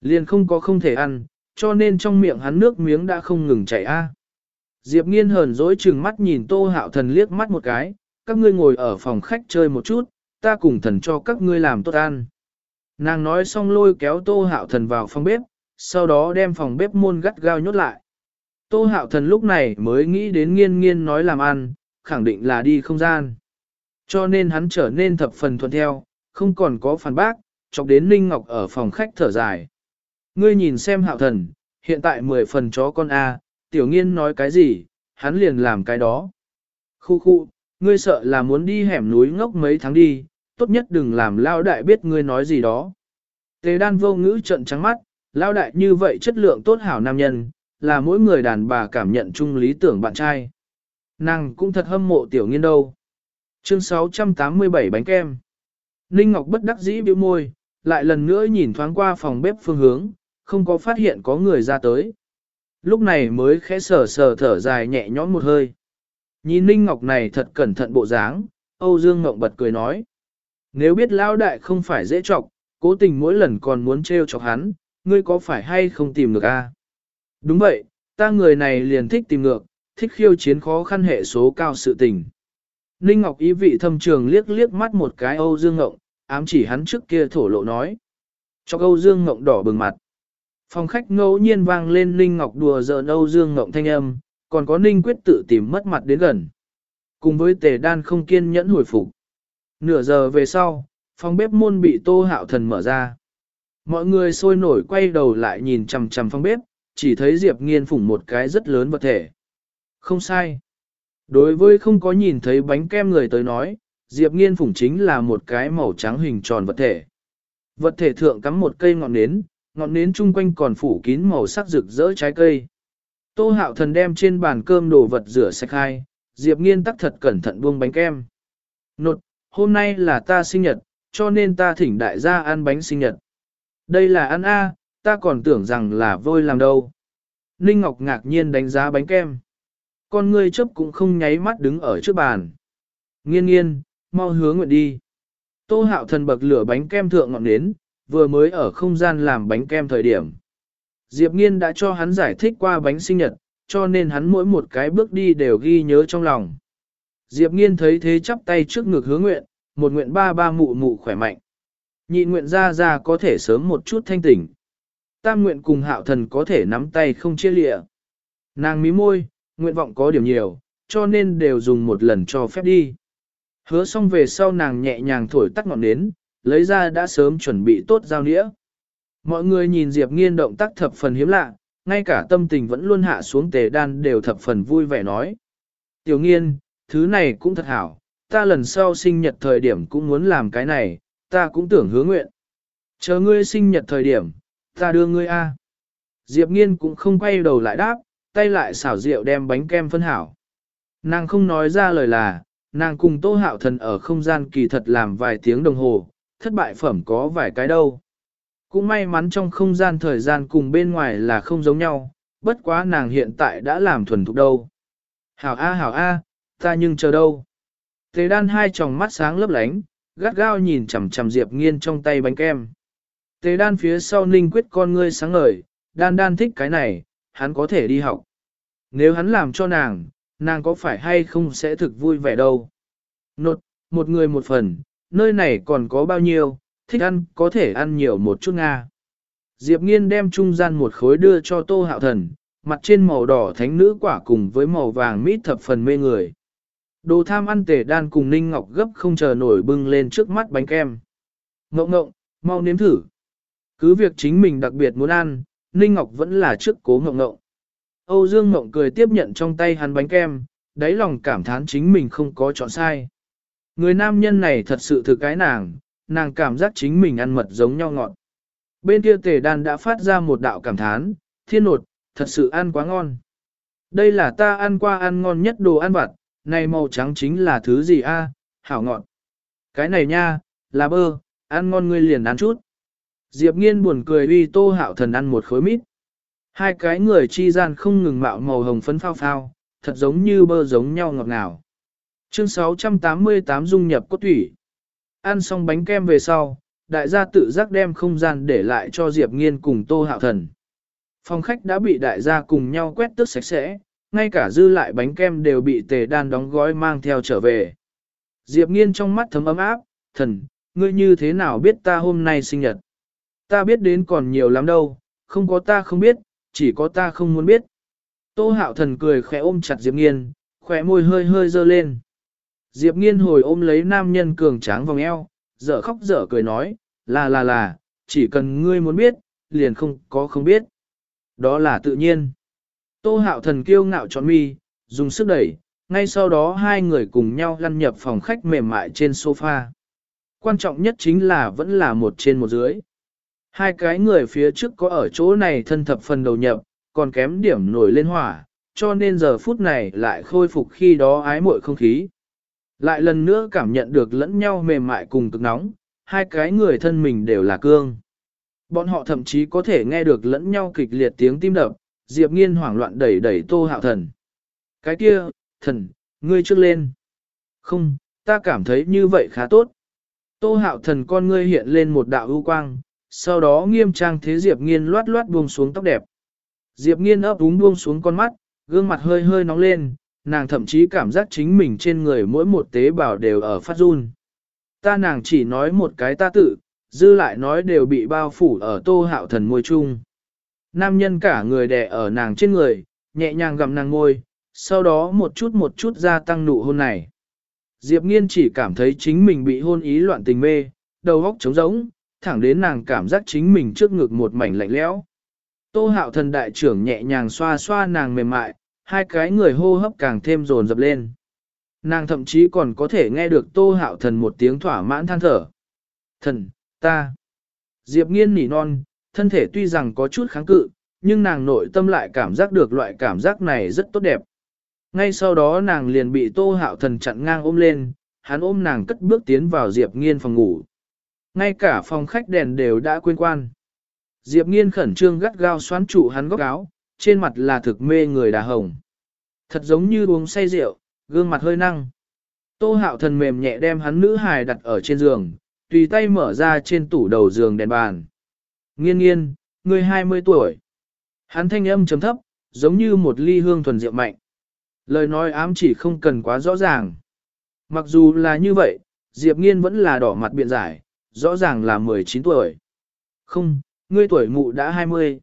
Liền không có không thể ăn, cho nên trong miệng hắn nước miếng đã không ngừng chảy a. Diệp nghiên hờn dỗi chừng mắt nhìn tô hạo thần liếc mắt một cái, các ngươi ngồi ở phòng khách chơi một chút, ta cùng thần cho các ngươi làm tốt ăn. Nàng nói xong lôi kéo tô hạo thần vào phòng bếp, sau đó đem phòng bếp môn gắt gao nhốt lại. Tô hạo thần lúc này mới nghĩ đến nghiên nghiên nói làm ăn, khẳng định là đi không gian. Cho nên hắn trở nên thập phần thuận theo, không còn có phản bác, chọc đến Ninh Ngọc ở phòng khách thở dài. Ngươi nhìn xem hạo thần, hiện tại 10 phần chó con A, tiểu nghiên nói cái gì, hắn liền làm cái đó. Khu khu, ngươi sợ là muốn đi hẻm núi ngốc mấy tháng đi, tốt nhất đừng làm lao đại biết ngươi nói gì đó. Tề đan vô ngữ trận trắng mắt, lao đại như vậy chất lượng tốt hảo nam nhân, là mỗi người đàn bà cảm nhận chung lý tưởng bạn trai. Nàng cũng thật hâm mộ tiểu nghiên đâu. Chương 687 bánh kem. Ninh Ngọc bất đắc dĩ bĩu môi, lại lần nữa nhìn thoáng qua phòng bếp phương hướng, không có phát hiện có người ra tới. Lúc này mới khẽ sờ sờ thở dài nhẹ nhõm một hơi. Nhìn Ninh Ngọc này thật cẩn thận bộ dáng, Âu Dương Ngọc bật cười nói. Nếu biết lão đại không phải dễ chọc, cố tình mỗi lần còn muốn trêu chọc hắn, ngươi có phải hay không tìm được a? À? Đúng vậy, ta người này liền thích tìm ngược, thích khiêu chiến khó khăn hệ số cao sự tình. Ninh Ngọc ý vị thâm trường liếc liếc mắt một cái Âu Dương Ngộng, ám chỉ hắn trước kia thổ lộ nói. Cho Âu Dương Ngộng đỏ bừng mặt. Phòng khách ngẫu nhiên vang lên Ninh Ngọc đùa giỡn Âu Dương Ngộng thanh âm, còn có Ninh Quyết tự tìm mất mặt đến gần. Cùng với tề đan không kiên nhẫn hồi phục. Nửa giờ về sau, phòng bếp môn bị tô hạo thần mở ra. Mọi người sôi nổi quay đầu lại nhìn chằm chằm phòng bếp, chỉ thấy Diệp nghiên phủng một cái rất lớn vật thể. Không sai. Đối với không có nhìn thấy bánh kem người tới nói, Diệp nghiên phủng chính là một cái màu trắng hình tròn vật thể. Vật thể thượng cắm một cây ngọn nến, ngọn nến chung quanh còn phủ kín màu sắc rực rỡ trái cây. Tô hạo thần đem trên bàn cơm đồ vật rửa sạch hai, Diệp nghiên tắc thật cẩn thận buông bánh kem. Nột, hôm nay là ta sinh nhật, cho nên ta thỉnh đại gia ăn bánh sinh nhật. Đây là ăn A, ta còn tưởng rằng là vôi làm đâu. Ninh Ngọc ngạc nhiên đánh giá bánh kem. Con ngươi chấp cũng không nháy mắt đứng ở trước bàn. Nghiên nghiên, mau hướng nguyện đi. Tô hạo thần bậc lửa bánh kem thượng ngọn nến, vừa mới ở không gian làm bánh kem thời điểm. Diệp nghiên đã cho hắn giải thích qua bánh sinh nhật, cho nên hắn mỗi một cái bước đi đều ghi nhớ trong lòng. Diệp nghiên thấy thế chắp tay trước ngực hứa nguyện, một nguyện ba ba mụ mụ khỏe mạnh. Nhị nguyện ra ra có thể sớm một chút thanh tỉnh. Tam nguyện cùng hạo thần có thể nắm tay không chia lịa. Nàng mí môi, nguyện vọng có điểm nhiều, cho nên đều dùng một lần cho phép đi. Hứa xong về sau nàng nhẹ nhàng thổi tắt ngọn nến, lấy ra đã sớm chuẩn bị tốt giao nĩa. Mọi người nhìn Diệp Nghiên động tác thập phần hiếm lạ, ngay cả tâm tình vẫn luôn hạ xuống tề đan đều thập phần vui vẻ nói. Tiểu Nghiên, thứ này cũng thật hảo, ta lần sau sinh nhật thời điểm cũng muốn làm cái này, ta cũng tưởng hứa nguyện. Chờ ngươi sinh nhật thời điểm, ta đưa ngươi A. Diệp Nghiên cũng không quay đầu lại đáp, tay lại xảo rượu đem bánh kem phân hảo. Nàng không nói ra lời là, nàng cùng Tô Hạo Thần ở không gian kỳ thật làm vài tiếng đồng hồ, thất bại phẩm có vài cái đâu. Cũng may mắn trong không gian thời gian cùng bên ngoài là không giống nhau, bất quá nàng hiện tại đã làm thuần thục đâu. Hảo A hảo A, ta nhưng chờ đâu. Tề đan hai tròng mắt sáng lấp lánh, gắt gao nhìn chằm chằm Diệp Nghiên trong tay bánh kem. Tề đan phía sau ninh quyết con ngươi sáng ngời, đan đan thích cái này, hắn có thể đi học. Nếu hắn làm cho nàng, nàng có phải hay không sẽ thực vui vẻ đâu. Nột, một người một phần, nơi này còn có bao nhiêu, thích ăn có thể ăn nhiều một chút Nga. Diệp nghiên đem trung gian một khối đưa cho tô hạo thần, mặt trên màu đỏ thánh nữ quả cùng với màu vàng mít thập phần mê người. Đồ tham ăn tể đan cùng Ninh Ngọc gấp không chờ nổi bưng lên trước mắt bánh kem. Ngộng ngộng, mau nếm thử. Cứ việc chính mình đặc biệt muốn ăn, Ninh Ngọc vẫn là trước cố ngộng ngộng. Âu Dương Ngộng cười tiếp nhận trong tay hắn bánh kem, đáy lòng cảm thán chính mình không có chọn sai. Người nam nhân này thật sự thực cái nàng, nàng cảm giác chính mình ăn mật giống nhau ngọt. Bên kia tề đan đã phát ra một đạo cảm thán, thiên nột, thật sự ăn quá ngon. Đây là ta ăn qua ăn ngon nhất đồ ăn vặt, này màu trắng chính là thứ gì a? hảo ngọt. Cái này nha, là bơ, ăn ngon ngươi liền ăn chút. Diệp nghiên buồn cười uy tô hạo thần ăn một khối mít. Hai cái người chi gian không ngừng mạo màu hồng phấn phao phao, thật giống như bơ giống nhau ngọt ngào. Chương 688 dung nhập cốt thủy. Ăn xong bánh kem về sau, đại gia tự giác đem không gian để lại cho Diệp Nghiên cùng Tô Hạo Thần. Phòng khách đã bị đại gia cùng nhau quét tước sạch sẽ, ngay cả dư lại bánh kem đều bị tề đan đóng gói mang theo trở về. Diệp Nghiên trong mắt thấm ấm áp, thần, ngươi như thế nào biết ta hôm nay sinh nhật? Ta biết đến còn nhiều lắm đâu, không có ta không biết, chỉ có ta không muốn biết. Tô hạo thần cười khẽ ôm chặt Diệp Nghiên, khỏe môi hơi hơi dơ lên. Diệp Nghiên hồi ôm lấy nam nhân cường tráng vòng eo, dở khóc dở cười nói, là là là, chỉ cần ngươi muốn biết, liền không có không biết. Đó là tự nhiên. Tô hạo thần kiêu ngạo tròn mi, dùng sức đẩy, ngay sau đó hai người cùng nhau lăn nhập phòng khách mềm mại trên sofa. Quan trọng nhất chính là vẫn là một trên một dưới. Hai cái người phía trước có ở chỗ này thân thập phần đầu nhập, còn kém điểm nổi lên hỏa, cho nên giờ phút này lại khôi phục khi đó ái muội không khí. Lại lần nữa cảm nhận được lẫn nhau mềm mại cùng cực nóng, hai cái người thân mình đều là cương. Bọn họ thậm chí có thể nghe được lẫn nhau kịch liệt tiếng tim đập, Diệp Nghiên hoảng loạn đẩy đẩy Tô Hạo Thần. Cái kia, thần, ngươi trước lên. Không, ta cảm thấy như vậy khá tốt. Tô Hạo Thần con ngươi hiện lên một đạo ưu quang, sau đó nghiêm trang thế Diệp Nghiên loát loát buông xuống tóc đẹp. Diệp Nghiên ấp úng buông xuống con mắt, gương mặt hơi hơi nóng lên, nàng thậm chí cảm giác chính mình trên người mỗi một tế bào đều ở phát run. Ta nàng chỉ nói một cái ta tự, dư lại nói đều bị bao phủ ở tô hạo thần môi chung. Nam nhân cả người đè ở nàng trên người, nhẹ nhàng gặm nàng ngôi, sau đó một chút một chút gia tăng nụ hôn này. Diệp nghiên chỉ cảm thấy chính mình bị hôn ý loạn tình mê, đầu óc trống rỗng, thẳng đến nàng cảm giác chính mình trước ngực một mảnh lạnh lẽo. Tô hạo thần đại trưởng nhẹ nhàng xoa xoa nàng mềm mại, hai cái người hô hấp càng thêm dồn dập lên. Nàng thậm chí còn có thể nghe được tô hạo thần một tiếng thỏa mãn than thở. Thần, ta. Diệp nghiên nỉ non, thân thể tuy rằng có chút kháng cự, nhưng nàng nội tâm lại cảm giác được loại cảm giác này rất tốt đẹp. Ngay sau đó nàng liền bị tô hạo thần chặn ngang ôm lên, hắn ôm nàng cất bước tiến vào Diệp nghiên phòng ngủ. Ngay cả phòng khách đèn đều đã quên quan. Diệp nghiên khẩn trương gắt gao xoán trụ hắn góc áo, trên mặt là thực mê người đà hồng. Thật giống như uống say rượu, gương mặt hơi năng. Tô hạo thần mềm nhẹ đem hắn nữ hài đặt ở trên giường, tùy tay mở ra trên tủ đầu giường đèn bàn. Nghiên nghiên, người 20 tuổi. Hắn thanh âm chấm thấp, giống như một ly hương thuần rượu mạnh. Lời nói ám chỉ không cần quá rõ ràng. Mặc dù là như vậy, Diệp Nghiên vẫn là đỏ mặt biện giải, rõ ràng là 19 tuổi. Không, ngươi tuổi mụ đã 20.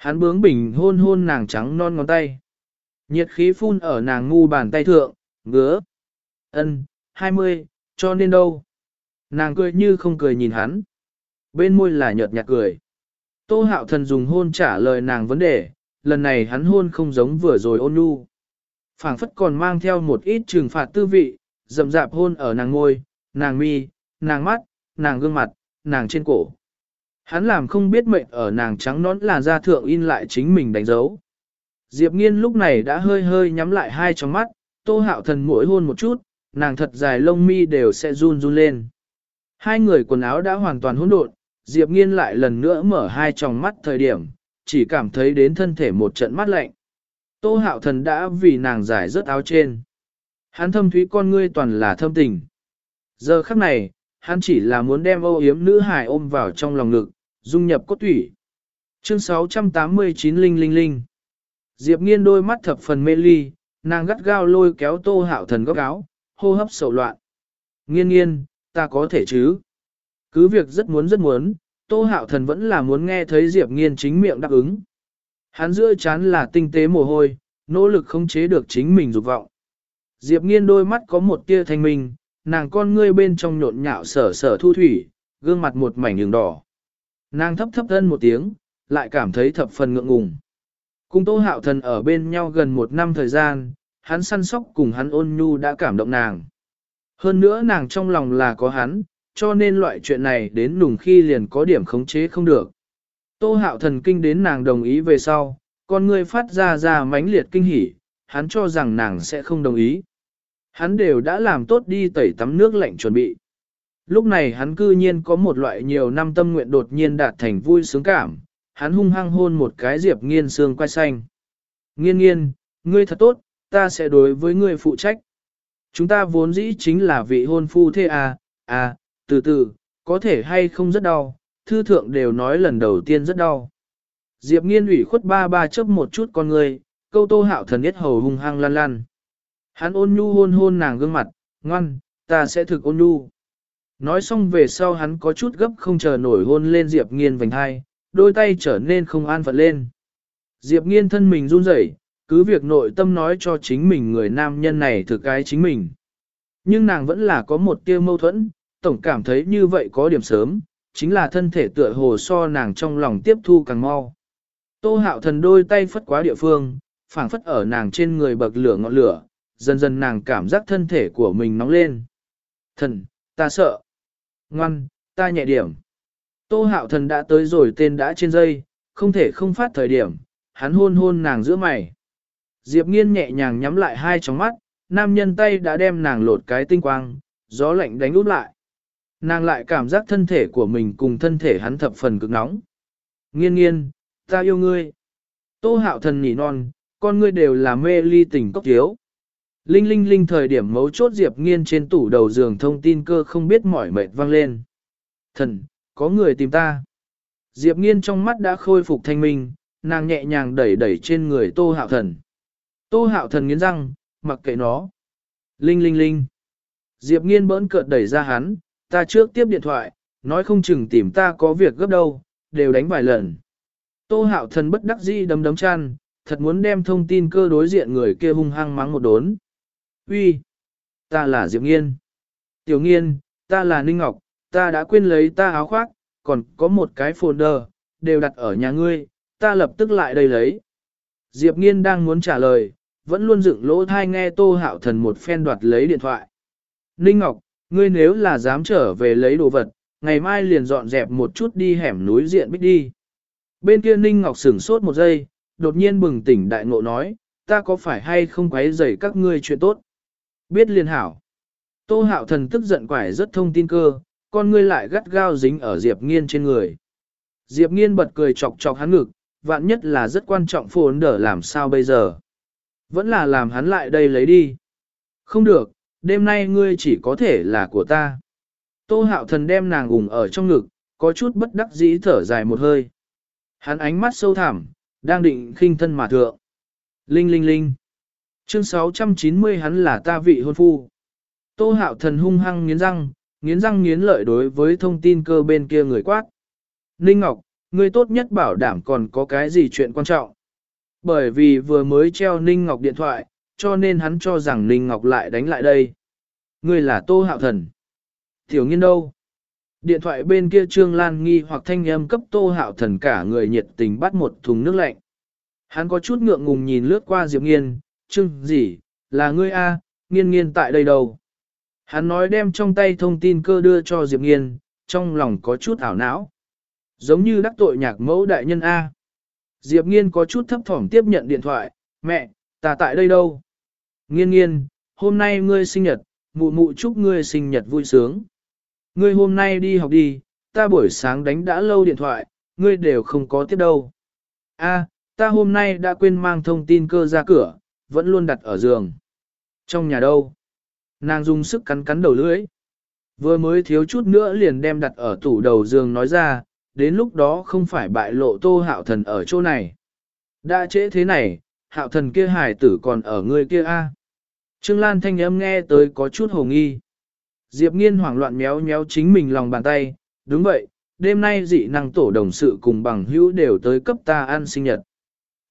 Hắn bướng bình hôn hôn nàng trắng non ngón tay. Nhiệt khí phun ở nàng ngu bàn tay thượng, ngứa. Ân, 20, cho nên đâu? Nàng cười như không cười nhìn hắn. Bên môi là nhợt nhạt cười. Tô hạo thần dùng hôn trả lời nàng vấn đề, lần này hắn hôn không giống vừa rồi ôn nhu. phảng phất còn mang theo một ít trừng phạt tư vị, dầm rạp hôn ở nàng ngôi, nàng mi, nàng mắt, nàng gương mặt, nàng trên cổ. Hắn làm không biết mệnh ở nàng trắng nón làn da thượng in lại chính mình đánh dấu. Diệp nghiên lúc này đã hơi hơi nhắm lại hai tròng mắt, tô hạo thần mũi hôn một chút, nàng thật dài lông mi đều sẽ run run lên. Hai người quần áo đã hoàn toàn hỗn độn, Diệp nghiên lại lần nữa mở hai tròng mắt thời điểm, chỉ cảm thấy đến thân thể một trận mắt lạnh. Tô hạo thần đã vì nàng giải rớt áo trên. Hắn thâm thúy con ngươi toàn là thâm tình. Giờ khắc này, hắn chỉ là muốn đem âu yếm nữ hài ôm vào trong lòng ngực, dung nhập cốt thủy. Chương 689 Linh Linh Linh Diệp nghiên đôi mắt thập phần mê ly, nàng gắt gao lôi kéo tô hạo thần góc áo, hô hấp sầu loạn. Nghiên nghiên, ta có thể chứ? Cứ việc rất muốn rất muốn, tô hạo thần vẫn là muốn nghe thấy Diệp nghiên chính miệng đáp ứng. Hắn giữa chán là tinh tế mồ hôi, nỗ lực không chế được chính mình dục vọng. Diệp nghiên đôi mắt có một tia thanh minh, nàng con ngươi bên trong nhộn nhạo sở sở thu thủy, gương mặt một mảnh đường đỏ. Nàng thấp thấp thân một tiếng, lại cảm thấy thập phần ngượng ngùng. Cùng Tô Hạo Thần ở bên nhau gần một năm thời gian, hắn săn sóc cùng hắn ôn nhu đã cảm động nàng. Hơn nữa nàng trong lòng là có hắn, cho nên loại chuyện này đến nùng khi liền có điểm khống chế không được. Tô Hạo Thần kinh đến nàng đồng ý về sau, con ngươi phát ra ra mãnh liệt kinh hỉ, hắn cho rằng nàng sẽ không đồng ý. Hắn đều đã làm tốt đi tẩy tắm nước lạnh chuẩn bị. Lúc này hắn cư nhiên có một loại nhiều năm tâm nguyện đột nhiên đạt thành vui sướng cảm, hắn hung hăng hôn một cái Diệp Nghiên xương quay xanh. Nghiên nghiên, ngươi thật tốt, ta sẽ đối với ngươi phụ trách. Chúng ta vốn dĩ chính là vị hôn phu thế à, à, từ từ, có thể hay không rất đau, thư thượng đều nói lần đầu tiên rất đau. Diệp nghiên ủy khuất ba ba chớp một chút con người, câu tô hạo thần nhất hầu hung hăng lan lan. Hắn ôn nhu hôn hôn nàng gương mặt, ngoan, ta sẽ thực ôn nhu. Nói xong về sau hắn có chút gấp không chờ nổi hôn lên Diệp nghiên vành hai, đôi tay trở nên không an phận lên. Diệp nghiên thân mình run rẩy, cứ việc nội tâm nói cho chính mình người nam nhân này thực cái chính mình. Nhưng nàng vẫn là có một tia mâu thuẫn, tổng cảm thấy như vậy có điểm sớm, chính là thân thể tựa hồ so nàng trong lòng tiếp thu càng mau. Tô hạo thần đôi tay phất quá địa phương, phảng phất ở nàng trên người bậc lửa ngọn lửa, dần dần nàng cảm giác thân thể của mình nóng lên. Thần, ta sợ. Ngoan, ta nhẹ điểm. Tô hạo thần đã tới rồi tên đã trên dây, không thể không phát thời điểm, hắn hôn hôn nàng giữa mày. Diệp nghiên nhẹ nhàng nhắm lại hai tròng mắt, nam nhân tay đã đem nàng lột cái tinh quang, gió lạnh đánh út lại. Nàng lại cảm giác thân thể của mình cùng thân thể hắn thập phần cực nóng. Nghiên nghiên, ta yêu ngươi. Tô hạo thần nhỉ non, con ngươi đều là mê ly tình cốc thiếu. Linh linh linh thời điểm mấu chốt Diệp nghiên trên tủ đầu giường thông tin cơ không biết mỏi mệt vang lên. Thần, có người tìm ta. Diệp nghiên trong mắt đã khôi phục thanh minh, nàng nhẹ nhàng đẩy đẩy trên người tô hạo thần. Tô hạo thần nghiến răng, mặc kệ nó. Linh linh linh. Diệp nghiên bỡn cợt đẩy ra hắn, ta trước tiếp điện thoại, nói không chừng tìm ta có việc gấp đâu, đều đánh vài lần. Tô hạo thần bất đắc dĩ đấm đấm chăn, thật muốn đem thông tin cơ đối diện người kia hung hăng mắng một đốn. Uy, ta là Diệp Nghiên. Tiểu Nghiên, ta là Ninh Ngọc, ta đã quên lấy ta áo khoác, còn có một cái folder, đều đặt ở nhà ngươi, ta lập tức lại đây lấy. Diệp Nghiên đang muốn trả lời, vẫn luôn dựng lỗ thai nghe Tô Hạo Thần một phen đoạt lấy điện thoại. Ninh Ngọc, ngươi nếu là dám trở về lấy đồ vật, ngày mai liền dọn dẹp một chút đi hẻm núi diện bích đi. Bên kia Ninh Ngọc sửng sốt một giây, đột nhiên bừng tỉnh đại ngộ nói, ta có phải hay không quấy rầy các ngươi chuyện tốt? Biết liên hảo. Tô hạo thần tức giận quải rất thông tin cơ, con ngươi lại gắt gao dính ở Diệp Nghiên trên người. Diệp Nghiên bật cười chọc chọc hắn ngực, vạn nhất là rất quan trọng phồn đỡ làm sao bây giờ. Vẫn là làm hắn lại đây lấy đi. Không được, đêm nay ngươi chỉ có thể là của ta. Tô hạo thần đem nàng ủng ở trong ngực, có chút bất đắc dĩ thở dài một hơi. Hắn ánh mắt sâu thẳm, đang định khinh thân mà thượng. Linh linh linh. Chương 690 hắn là ta vị hôn phu. Tô hạo thần hung hăng nghiến răng, nghiến răng nghiến lợi đối với thông tin cơ bên kia người quát. Ninh Ngọc, ngươi tốt nhất bảo đảm còn có cái gì chuyện quan trọng. Bởi vì vừa mới treo Ninh Ngọc điện thoại, cho nên hắn cho rằng Ninh Ngọc lại đánh lại đây. Ngươi là Tô Hạo Thần. Tiểu nghiên đâu? Điện thoại bên kia Trương Lan nghi hoặc thanh âm cấp Tô Hạo Thần cả người nhiệt tình bắt một thùng nước lạnh. Hắn có chút ngượng ngùng nhìn lướt qua Diệp Nghiên, Trương gì, là ngươi A, nghiên nghiên tại đây đâu? Hắn nói đem trong tay thông tin cơ đưa cho Diệp Nghiên, trong lòng có chút ảo não. Giống như đắc tội nhạc mẫu đại nhân A. Diệp Nghiên có chút thấp thỏm tiếp nhận điện thoại, mẹ, ta tại đây đâu? Nghiên nghiên, hôm nay ngươi sinh nhật, mụ mụ chúc ngươi sinh nhật vui sướng. Ngươi hôm nay đi học đi, ta buổi sáng đánh đã lâu điện thoại, ngươi đều không có tiếp đâu. A, ta hôm nay đã quên mang thông tin cơ ra cửa, vẫn luôn đặt ở giường. Trong nhà đâu? Nàng dùng sức cắn cắn đầu lưỡi. Vừa mới thiếu chút nữa liền đem đặt ở tủ đầu giường nói ra, đến lúc đó không phải bại lộ tô hạo thần ở chỗ này. Đã trễ thế này, hạo thần kia hải tử còn ở người kia a. Trương Lan thanh âm nghe tới có chút hồ nghi. Diệp nghiên hoảng loạn méo méo chính mình lòng bàn tay, đúng vậy, đêm nay dị năng tổ đồng sự cùng bằng hữu đều tới cấp ta ăn sinh nhật.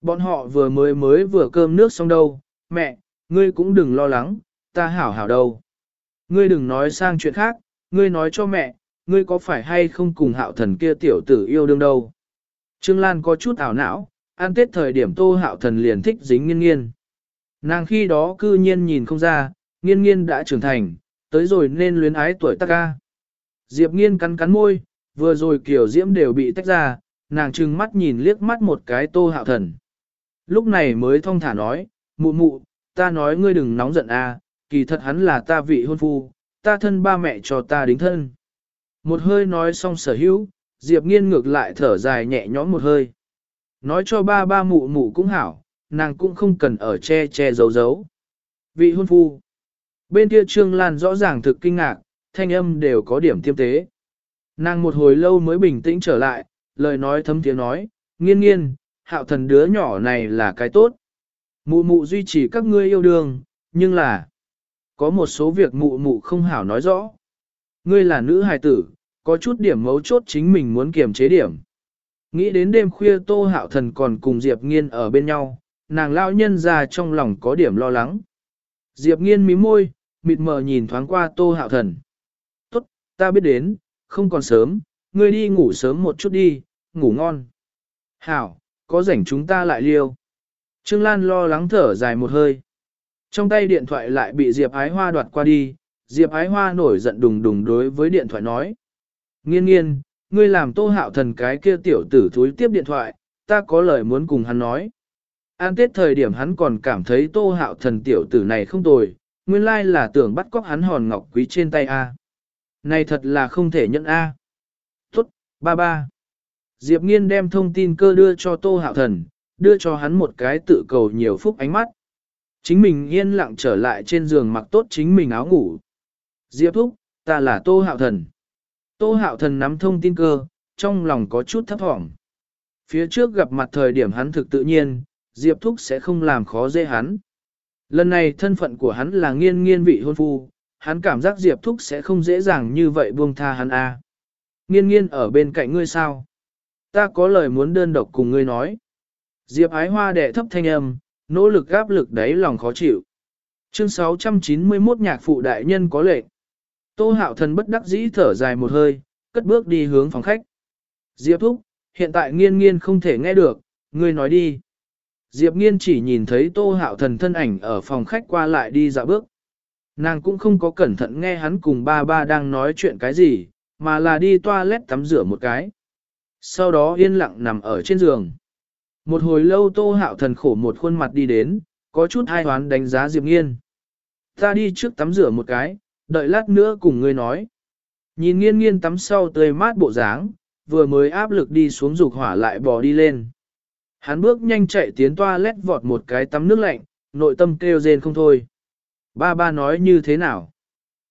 Bọn họ vừa mới mới vừa cơm nước xong đâu, mẹ, ngươi cũng đừng lo lắng, ta hảo hảo đâu. Ngươi đừng nói sang chuyện khác, ngươi nói cho mẹ, ngươi có phải hay không cùng hạo thần kia tiểu tử yêu đương đâu. Trương Lan có chút ảo não, ăn tết thời điểm tô hạo thần liền thích dính nghiên nghiên. Nàng khi đó cư nhiên nhìn không ra, nghiên nghiên đã trưởng thành, tới rồi nên luyến ái tuổi tác ca. Diệp nghiên cắn cắn môi, vừa rồi kiểu diễm đều bị tách ra, nàng trừng mắt nhìn liếc mắt một cái tô hạo thần. Lúc này mới thong thả nói, mụ mụ, ta nói ngươi đừng nóng giận a, kỳ thật hắn là ta vị hôn phu, ta thân ba mẹ cho ta đính thân. Một hơi nói xong sở hữu, Diệp nghiên ngược lại thở dài nhẹ nhõm một hơi. Nói cho ba ba mụ mụ cũng hảo, nàng cũng không cần ở che che giấu giấu. Vị hôn phu. Bên kia Trương Lan rõ ràng thực kinh ngạc, thanh âm đều có điểm tiêm tế. Nàng một hồi lâu mới bình tĩnh trở lại, lời nói thấm tiếng nói, nghiên nghiên, hạo thần đứa nhỏ này là cái tốt. Mụ mụ duy trì các ngươi yêu đương, nhưng là, có một số việc mụ mụ không hảo nói rõ. Ngươi là nữ hài tử, có chút điểm mấu chốt chính mình muốn kiềm chế điểm. Nghĩ đến đêm khuya tô hạo thần còn cùng Diệp Nghiên ở bên nhau, nàng lao nhân ra trong lòng có điểm lo lắng. Diệp Nghiên mím môi, mịt mờ nhìn thoáng qua tô hạo thần. Tốt, ta biết đến, không còn sớm, ngươi đi ngủ sớm một chút đi, ngủ ngon. Hảo, có rảnh chúng ta lại liêu. Trương Lan lo lắng thở dài một hơi. Trong tay điện thoại lại bị Diệp Ái Hoa đoạt qua đi, Diệp Ái Hoa nổi giận đùng đùng đối với điện thoại nói. Nghiên nghiên, ngươi làm tô hạo thần cái kia tiểu tử thúi tiếp điện thoại, ta có lời muốn cùng hắn nói. An tết thời điểm hắn còn cảm thấy tô hạo thần tiểu tử này không tồi, nguyên lai là tưởng bắt cóc hắn hòn ngọc quý trên tay A. Này thật là không thể nhận A. Tốt, ba ba. Diệp nghiên đem thông tin cơ đưa cho tô hạo thần, đưa cho hắn một cái tự cầu nhiều phúc ánh mắt. Chính mình yên lặng trở lại trên giường mặc tốt chính mình áo ngủ. Diệp thúc, ta là tô hạo thần. Tô hạo thần nắm thông tin cơ, trong lòng có chút thấp thỏm. Phía trước gặp mặt thời điểm hắn thực tự nhiên, Diệp Thúc sẽ không làm khó dễ hắn. Lần này thân phận của hắn là nghiên nghiên vị hôn phu, hắn cảm giác Diệp Thúc sẽ không dễ dàng như vậy buông tha hắn a. À. Nghiên nghiên ở bên cạnh ngươi sao? Ta có lời muốn đơn độc cùng ngươi nói. Diệp ái hoa đệ thấp thanh âm, nỗ lực gáp lực đáy lòng khó chịu. Chương 691 nhạc phụ đại nhân có lệnh. Tô hạo thần bất đắc dĩ thở dài một hơi, cất bước đi hướng phòng khách. Diệp thúc, hiện tại nghiên nghiên không thể nghe được, ngươi nói đi. Diệp nghiên chỉ nhìn thấy tô hạo thần thân ảnh ở phòng khách qua lại đi dạo bước. Nàng cũng không có cẩn thận nghe hắn cùng ba ba đang nói chuyện cái gì, mà là đi toilet tắm rửa một cái. Sau đó yên lặng nằm ở trên giường. Một hồi lâu tô hạo thần khổ một khuôn mặt đi đến, có chút hai hoán đánh giá Diệp nghiên. Ta đi trước tắm rửa một cái, đợi lát nữa cùng ngươi nói. Nhìn nghiên nghiên tắm sau tươi mát bộ dáng, vừa mới áp lực đi xuống dục hỏa lại bò đi lên. Hắn bước nhanh chạy tiến toa lét vọt một cái tắm nước lạnh, nội tâm kêu rên không thôi. Ba ba nói như thế nào?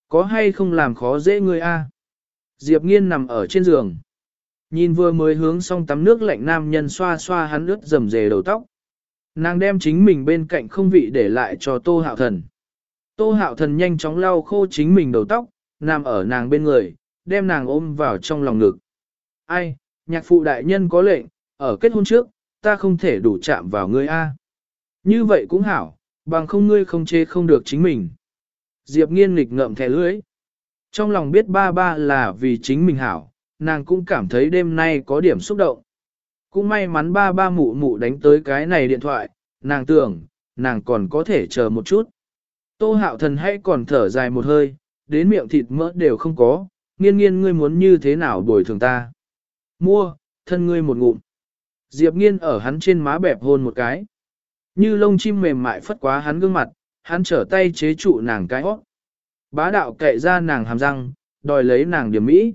Có hay không làm khó dễ ngươi a? Diệp nghiên nằm ở trên giường. Nhìn vừa mới hướng xong tắm nước lạnh nam nhân xoa xoa hắn ướt rầm rề đầu tóc. Nàng đem chính mình bên cạnh không vị để lại cho tô hạo thần. Tô hạo thần nhanh chóng lau khô chính mình đầu tóc, nằm ở nàng bên người, đem nàng ôm vào trong lòng ngực. Ai, nhạc phụ đại nhân có lệnh, ở kết hôn trước, ta không thể đủ chạm vào ngươi a. Như vậy cũng hảo, bằng không ngươi không chê không được chính mình. Diệp nghiên nghịch ngậm thẻ lưỡi. Trong lòng biết ba ba là vì chính mình hảo, nàng cũng cảm thấy đêm nay có điểm xúc động. Cũng may mắn ba ba mụ mụ đánh tới cái này điện thoại, nàng tưởng, nàng còn có thể chờ một chút. Tô hạo thần hãy còn thở dài một hơi, đến miệng thịt mỡ đều không có, nghiên nghiên ngươi muốn như thế nào bồi thường ta. Mua, thân ngươi một ngụm. Diệp nghiên ở hắn trên má bẹp hôn một cái. Như lông chim mềm mại phất quá hắn gương mặt, hắn trở tay chế trụ nàng cái hót. Bá đạo kệ ra nàng hàm răng, đòi lấy nàng điểm mỹ.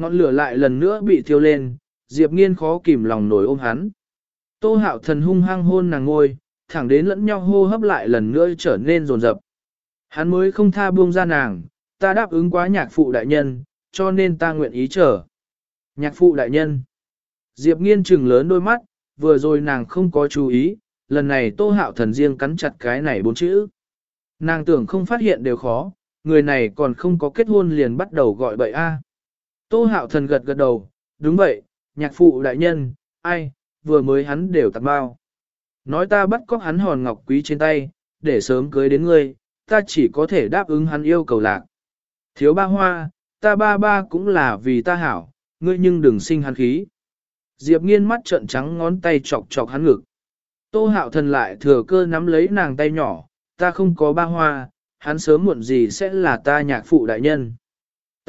Ngọn lửa lại lần nữa bị thiêu lên, Diệp nghiên khó kìm lòng nổi ôm hắn. Tô hạo thần hung hăng hôn nàng ngôi, thẳng đến lẫn nhau hô hấp lại lần nữa trở nên rồn rập. Hắn mới không tha buông ra nàng, ta đáp ứng quá nhạc phụ đại nhân, cho nên ta nguyện ý chờ. Nhạc phụ đại nhân. Diệp nghiên trừng lớn đôi mắt, vừa rồi nàng không có chú ý, lần này tô hạo thần riêng cắn chặt cái này bốn chữ. Nàng tưởng không phát hiện đều khó, người này còn không có kết hôn liền bắt đầu gọi bậy a. Tô hạo thần gật gật đầu, đúng vậy, nhạc phụ đại nhân, ai, vừa mới hắn đều tặng bao. Nói ta bắt cóc hắn hòn ngọc quý trên tay, để sớm cưới đến ngươi, ta chỉ có thể đáp ứng hắn yêu cầu lạc. Thiếu ba hoa, ta ba ba cũng là vì ta hảo, ngươi nhưng đừng sinh hắn khí. Diệp nghiên mắt trợn trắng ngón tay chọc chọc hắn ngực. Tô hạo thần lại thừa cơ nắm lấy nàng tay nhỏ, ta không có ba hoa, hắn sớm muộn gì sẽ là ta nhạc phụ đại nhân.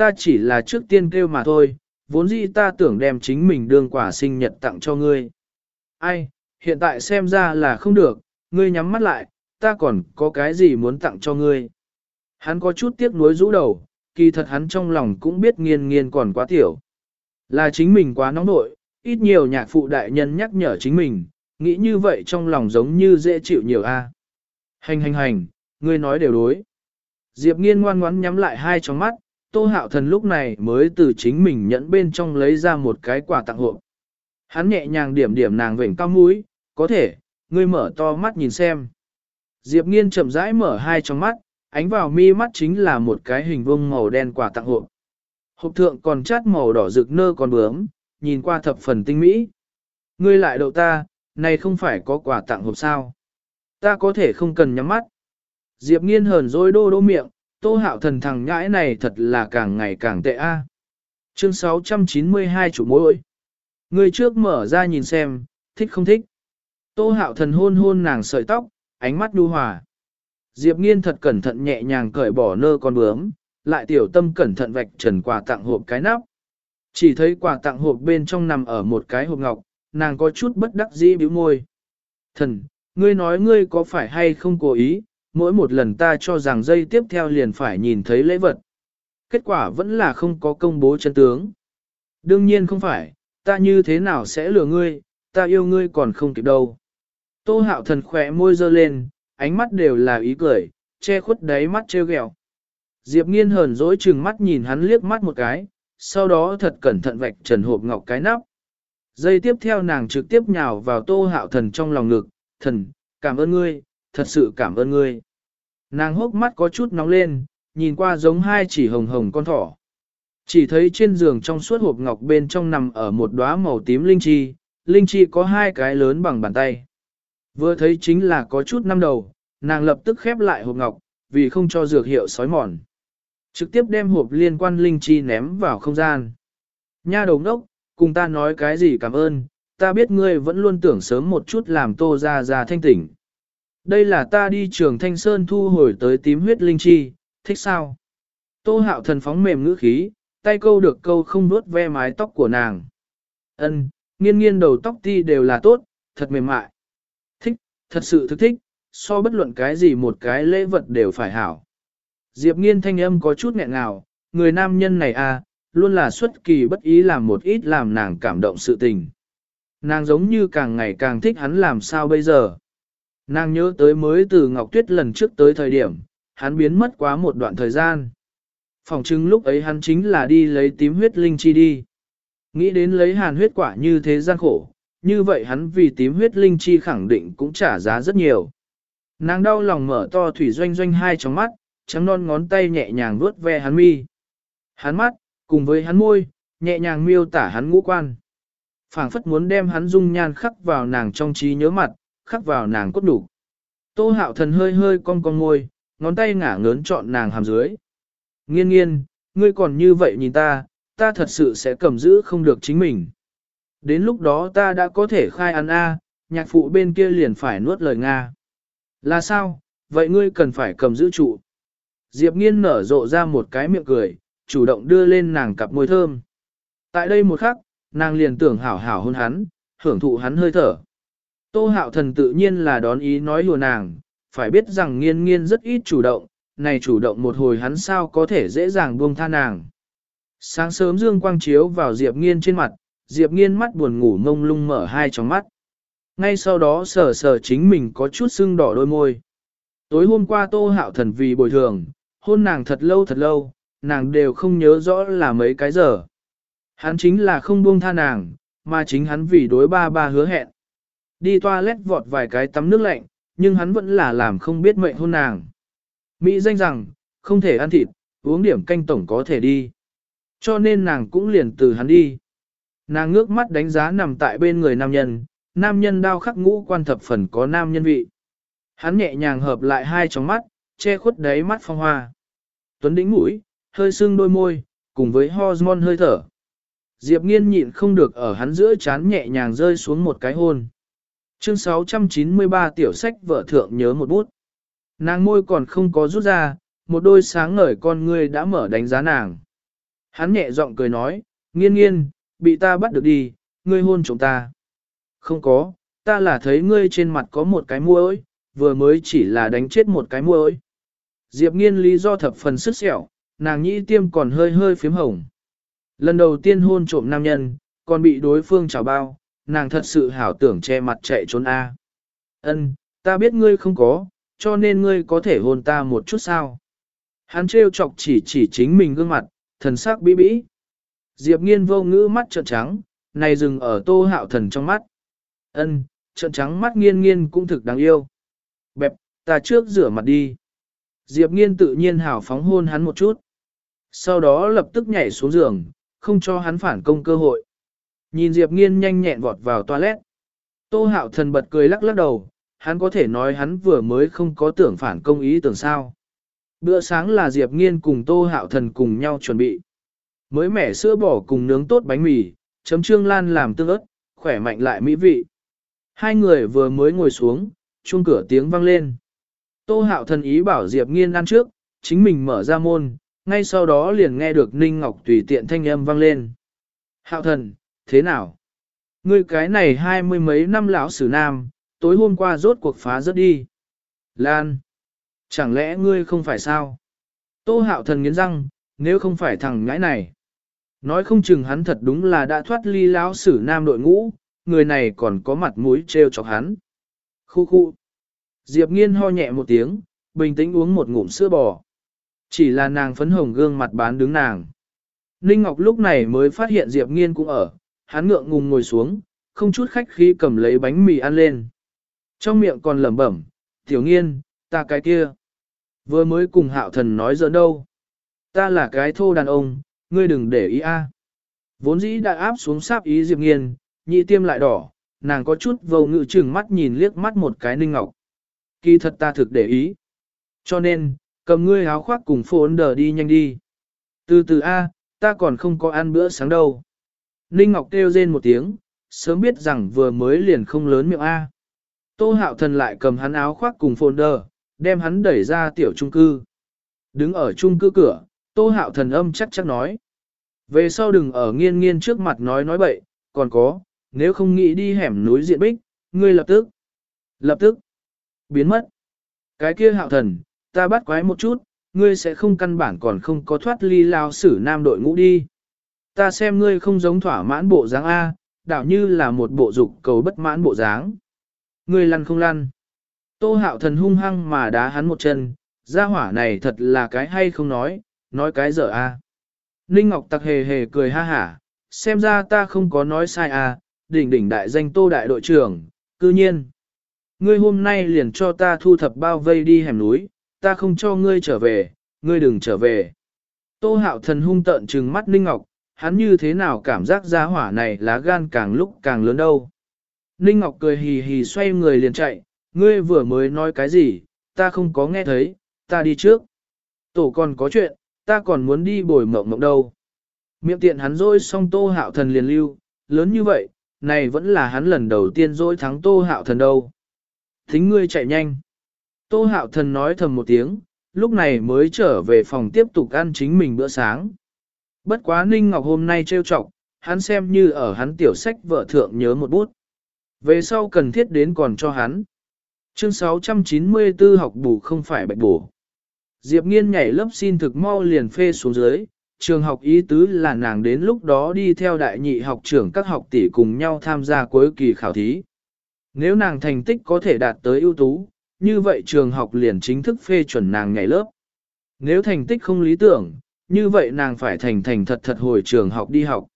Ta chỉ là trước tiên kêu mà thôi, vốn dĩ ta tưởng đem chính mình đương quả sinh nhật tặng cho ngươi. Ai, hiện tại xem ra là không được, ngươi nhắm mắt lại, ta còn có cái gì muốn tặng cho ngươi. Hắn có chút tiếc nuối rũ đầu, kỳ thật hắn trong lòng cũng biết nghiên nghiên còn quá tiểu. Là chính mình quá nóng nội, ít nhiều nhạc phụ đại nhân nhắc nhở chính mình, nghĩ như vậy trong lòng giống như dễ chịu nhiều a. Hành hành hành, ngươi nói đều đối. Diệp nghiên ngoan ngoãn nhắm lại hai tròng mắt, tô hạo thần lúc này mới từ chính mình nhẫn bên trong lấy ra một cái quà tặng hộp. Hắn nhẹ nhàng điểm điểm nàng vểnh cao mũi, có thể, ngươi mở to mắt nhìn xem. Diệp nghiên chậm rãi mở hai trong mắt, ánh vào mi mắt chính là một cái hình vuông màu đen quà tặng hộp. Hộp thượng còn chát màu đỏ rực nơ còn bướm, nhìn qua thập phần tinh mỹ. Ngươi lại đậu ta, này không phải có quà tặng hộp sao. Ta có thể không cần nhắm mắt. Diệp nghiên hờn dối đô đô miệng, tô hạo thần thằng nhãi này thật là càng ngày càng tệ a. Chương 692 chủ mối. Người trước mở ra nhìn xem, thích không thích. Tô hạo thần hôn hôn nàng sợi tóc, ánh mắt đu hòa. Diệp nghiên thật cẩn thận nhẹ nhàng cởi bỏ nơ con bướm, lại tiểu tâm cẩn thận vạch trần quà tặng hộp cái nắp. Chỉ thấy quà tặng hộp bên trong nằm ở một cái hộp ngọc, nàng có chút bất đắc dĩ bĩu môi. Thần, ngươi nói ngươi có phải hay không cố ý, mỗi một lần ta cho rằng dây tiếp theo liền phải nhìn thấy lễ vật. Kết quả vẫn là không có công bố chân tướng. Đương nhiên không phải, ta như thế nào sẽ lừa ngươi, ta yêu ngươi còn không kịp đâu. Tô hạo thần khỏe môi dơ lên, ánh mắt đều là ý cười, che khuất đáy mắt treo ghẹo. Diệp nghiên hờn dỗi chừng mắt nhìn hắn liếc mắt một cái, sau đó thật cẩn thận vạch trần hộp ngọc cái nắp. dây tiếp theo nàng trực tiếp nhào vào tô hạo thần trong lòng ngực, thần, cảm ơn ngươi, thật sự cảm ơn ngươi. Nàng hốc mắt có chút nóng lên, nhìn qua giống hai chỉ hồng hồng con thỏ. Chỉ thấy trên giường trong suốt hộp ngọc bên trong nằm ở một đóa màu tím linh chi, linh chi có hai cái lớn bằng bàn tay. Vừa thấy chính là có chút năm đầu, nàng lập tức khép lại hộp ngọc, vì không cho dược hiệu sói mòn. Trực tiếp đem hộp liên quan linh chi ném vào không gian. Nha đầu đốc, cùng ta nói cái gì cảm ơn, ta biết ngươi vẫn luôn tưởng sớm một chút làm tô ra ra thanh tỉnh. Đây là ta đi trường Thanh Sơn thu hồi tới tím huyết linh chi, thích sao? Tô hạo thần phóng mềm ngữ khí, tay câu được câu không nuốt ve mái tóc của nàng. Ân, nghiên nghiên đầu tóc ti đều là tốt, thật mềm mại. Thích, thật sự thức thích, so bất luận cái gì một cái lễ vật đều phải hảo. Diệp nghiên thanh âm có chút nghẹn ngào, người nam nhân này à, luôn là xuất kỳ bất ý làm một ít làm nàng cảm động sự tình. Nàng giống như càng ngày càng thích hắn làm sao bây giờ. Nàng nhớ tới mới từ Ngọc Tuyết lần trước tới thời điểm, hắn biến mất quá một đoạn thời gian. Phòng chứng lúc ấy hắn chính là đi lấy tím huyết linh chi đi. Nghĩ đến lấy hàn huyết quả như thế gian khổ, như vậy hắn vì tím huyết linh chi khẳng định cũng trả giá rất nhiều. Nàng đau lòng mở to thủy doanh doanh hai tròng mắt, trắng non ngón tay nhẹ nhàng vuốt ve hắn mi. Hắn mắt, cùng với hắn môi, nhẹ nhàng miêu tả hắn ngũ quan. phảng phất muốn đem hắn dung nhan khắc vào nàng trong trí nhớ mặt, khắc vào nàng cốt đủ. Tô hạo thần hơi hơi cong cong ngôi, ngón tay ngả ngớn chọn nàng hàm dưới. Nghiên nghiên, ngươi còn như vậy nhìn ta, ta thật sự sẽ cầm giữ không được chính mình. Đến lúc đó ta đã có thể khai ăn A, nhạc phụ bên kia liền phải nuốt lời Nga. Là sao, vậy ngươi cần phải cầm giữ trụ. Diệp nghiên nở rộ ra một cái miệng cười, chủ động đưa lên nàng cặp môi thơm. Tại đây một khắc, nàng liền tưởng hảo hảo hôn hắn, hưởng thụ hắn hơi thở. Tô hạo thần tự nhiên là đón ý nói hùa nàng, phải biết rằng nghiên nghiên rất ít chủ động, này chủ động một hồi hắn sao có thể dễ dàng buông tha nàng. Sáng sớm dương quang chiếu vào Diệp nghiên trên mặt, Diệp nghiên mắt buồn ngủ mông lung mở hai tròng mắt. Ngay sau đó sờ sờ chính mình có chút sưng đỏ đôi môi. Tối hôm qua tô hạo thần vì bồi thường, hôn nàng thật lâu thật lâu, nàng đều không nhớ rõ là mấy cái giờ. Hắn chính là không buông tha nàng, mà chính hắn vì đối ba ba hứa hẹn. Đi toilet vọt vài cái tắm nước lạnh, nhưng hắn vẫn là làm không biết mệnh hôn nàng. Mỹ danh rằng, không thể ăn thịt, uống điểm canh tổng có thể đi. Cho nên nàng cũng liền từ hắn đi. Nàng ngước mắt đánh giá nằm tại bên người nam nhân, nam nhân đao khắc ngũ quan thập phần có nam nhân vị. Hắn nhẹ nhàng hợp lại hai tròng mắt, che khuất đáy mắt phong hoa. Tuấn đĩnh mũi, hơi sưng đôi môi, cùng với hormone hơi thở. Diệp nghiên nhịn không được ở hắn giữa chán nhẹ nhàng rơi xuống một cái hôn. Chương 693 tiểu sách vợ thượng nhớ một bút. Nàng môi còn không có rút ra, một đôi sáng ngời con ngươi đã mở đánh giá nàng. Hắn nhẹ giọng cười nói, nghiên nghiên, bị ta bắt được đi, ngươi hôn chúng ta. Không có, ta là thấy ngươi trên mặt có một cái muối, vừa mới chỉ là đánh chết một cái muối. Diệp nghiên lý do thập phần sức sẹo, nàng nhĩ tiêm còn hơi hơi phím hồng. Lần đầu tiên hôn trộm nam nhân, còn bị đối phương chào bao, nàng thật sự hảo tưởng che mặt chạy trốn A. Ân, ta biết ngươi không có, cho nên ngươi có thể hôn ta một chút sao. Hắn trêu chọc chỉ chỉ chính mình gương mặt, thần sắc bí bĩ. Diệp nghiên vô ngữ mắt trợn trắng, này dừng ở tô hạo thần trong mắt. Ân, trợn trắng mắt nghiên nghiên cũng thực đáng yêu. Bẹp, ta trước rửa mặt đi. Diệp nghiên tự nhiên hảo phóng hôn hắn một chút. Sau đó lập tức nhảy xuống giường, không cho hắn phản công cơ hội. Nhìn Diệp nghiên nhanh nhẹn vọt vào toilet. Tô hạo thần bật cười lắc lắc đầu, hắn có thể nói hắn vừa mới không có tưởng phản công ý tưởng sao. Bữa sáng là Diệp nghiên cùng Tô hạo thần cùng nhau chuẩn bị. Mới mẻ sữa bò cùng nướng tốt bánh mì, chấm trương lan làm tương ớt, khỏe mạnh lại mỹ vị. Hai người vừa mới ngồi xuống, chuông cửa tiếng vang lên. Tô hạo thần ý bảo Diệp nghiên ăn trước, chính mình mở ra môn, ngay sau đó liền nghe được Ninh Ngọc tùy tiện thanh âm vang lên. Hạo thần, thế nào? Ngươi cái này hai mươi mấy năm lão sử nam, tối hôm qua rốt cuộc phá rất đi. Lan! Chẳng lẽ ngươi không phải sao? Tô hạo thần nghiến răng, nếu không phải thằng ngãi này. Nói không chừng hắn thật đúng là đã thoát ly lão sử nam đội ngũ, người này còn có mặt mũi trêu chọc hắn. Khu khu. Diệp nghiên ho nhẹ một tiếng, bình tĩnh uống một ngụm sữa bò. Chỉ là nàng phấn hồng gương mặt bán đứng nàng. Ninh Ngọc lúc này mới phát hiện Diệp nghiên cũng ở, hắn ngượng ngùng ngồi xuống, không chút khách khí cầm lấy bánh mì ăn lên. Trong miệng còn lẩm bẩm, tiểu nghiên, ta cái kia. Vừa mới cùng hạo thần nói giỡn đâu. Ta là cái thô đàn ông, ngươi đừng để ý a. Vốn dĩ đã áp xuống sáp ý Diệp nghiên, nhị tiêm lại đỏ, nàng có chút vô ngự chừng mắt nhìn liếc mắt một cái ninh ngọc. Kỳ thật ta thực để ý. Cho nên, cầm ngươi áo khoác cùng phố đờ đi nhanh đi. Từ từ A, ta còn không có ăn bữa sáng đâu. Ninh Ngọc kêu rên một tiếng, sớm biết rằng vừa mới liền không lớn miệng A. Tô hạo thần lại cầm hắn áo khoác cùng phồn đờ, đem hắn đẩy ra tiểu trung cư. Đứng ở trung cư cửa, tô hạo thần âm chắc chắc nói. Về sau đừng ở nghiên nghiên trước mặt nói nói bậy, còn có, nếu không nghĩ đi hẻm núi diện bích, ngươi lập tức, lập tức, biến mất. Cái kia hạo thần, ta bắt quái một chút, ngươi sẽ không căn bản còn không có thoát ly lao sử nam đội ngũ đi. Ta xem ngươi không giống thỏa mãn bộ dáng A, đảo như là một bộ dục cầu bất mãn bộ dáng. Ngươi lăn không lăn. Tô hạo thần hung hăng mà đá hắn một chân, gia hỏa này thật là cái hay không nói, nói cái dở A. Ninh Ngọc tặc hề hề cười ha hả, xem ra ta không có nói sai A, đỉnh đỉnh đại danh tô đại đội trưởng, cư nhiên. Ngươi hôm nay liền cho ta thu thập bao vây đi hẻm núi, ta không cho ngươi trở về, ngươi đừng trở về. Tô hạo thần hung tợn trừng mắt Ninh Ngọc, hắn như thế nào cảm giác ra hỏa này lá gan càng lúc càng lớn đâu. Ninh Ngọc cười hì hì xoay người liền chạy, ngươi vừa mới nói cái gì, ta không có nghe thấy, ta đi trước. Tổ còn có chuyện, ta còn muốn đi bồi mộng mộng đâu. Miệng tiện hắn dỗi xong tô hạo thần liền lưu, lớn như vậy, này vẫn là hắn lần đầu tiên dỗi thắng tô hạo thần đâu. Thính ngươi chạy nhanh. Tô hạo thần nói thầm một tiếng, lúc này mới trở về phòng tiếp tục ăn chính mình bữa sáng. Bất quá Ninh Ngọc hôm nay trêu chọc, hắn xem như ở hắn tiểu sách vợ thượng nhớ một bút. Về sau cần thiết đến còn cho hắn. Chương 694 học bù không phải bạch bổ. Diệp nghiên nhảy lớp xin thực mau liền phê xuống dưới, trường học ý tứ là nàng đến lúc đó đi theo đại nhị học trưởng các học tỷ cùng nhau tham gia cuối kỳ khảo thí. Nếu nàng thành tích có thể đạt tới ưu tú, như vậy trường học liền chính thức phê chuẩn nàng nhảy lớp. Nếu thành tích không lý tưởng, như vậy nàng phải thành thành thật thật hồi trường học đi học.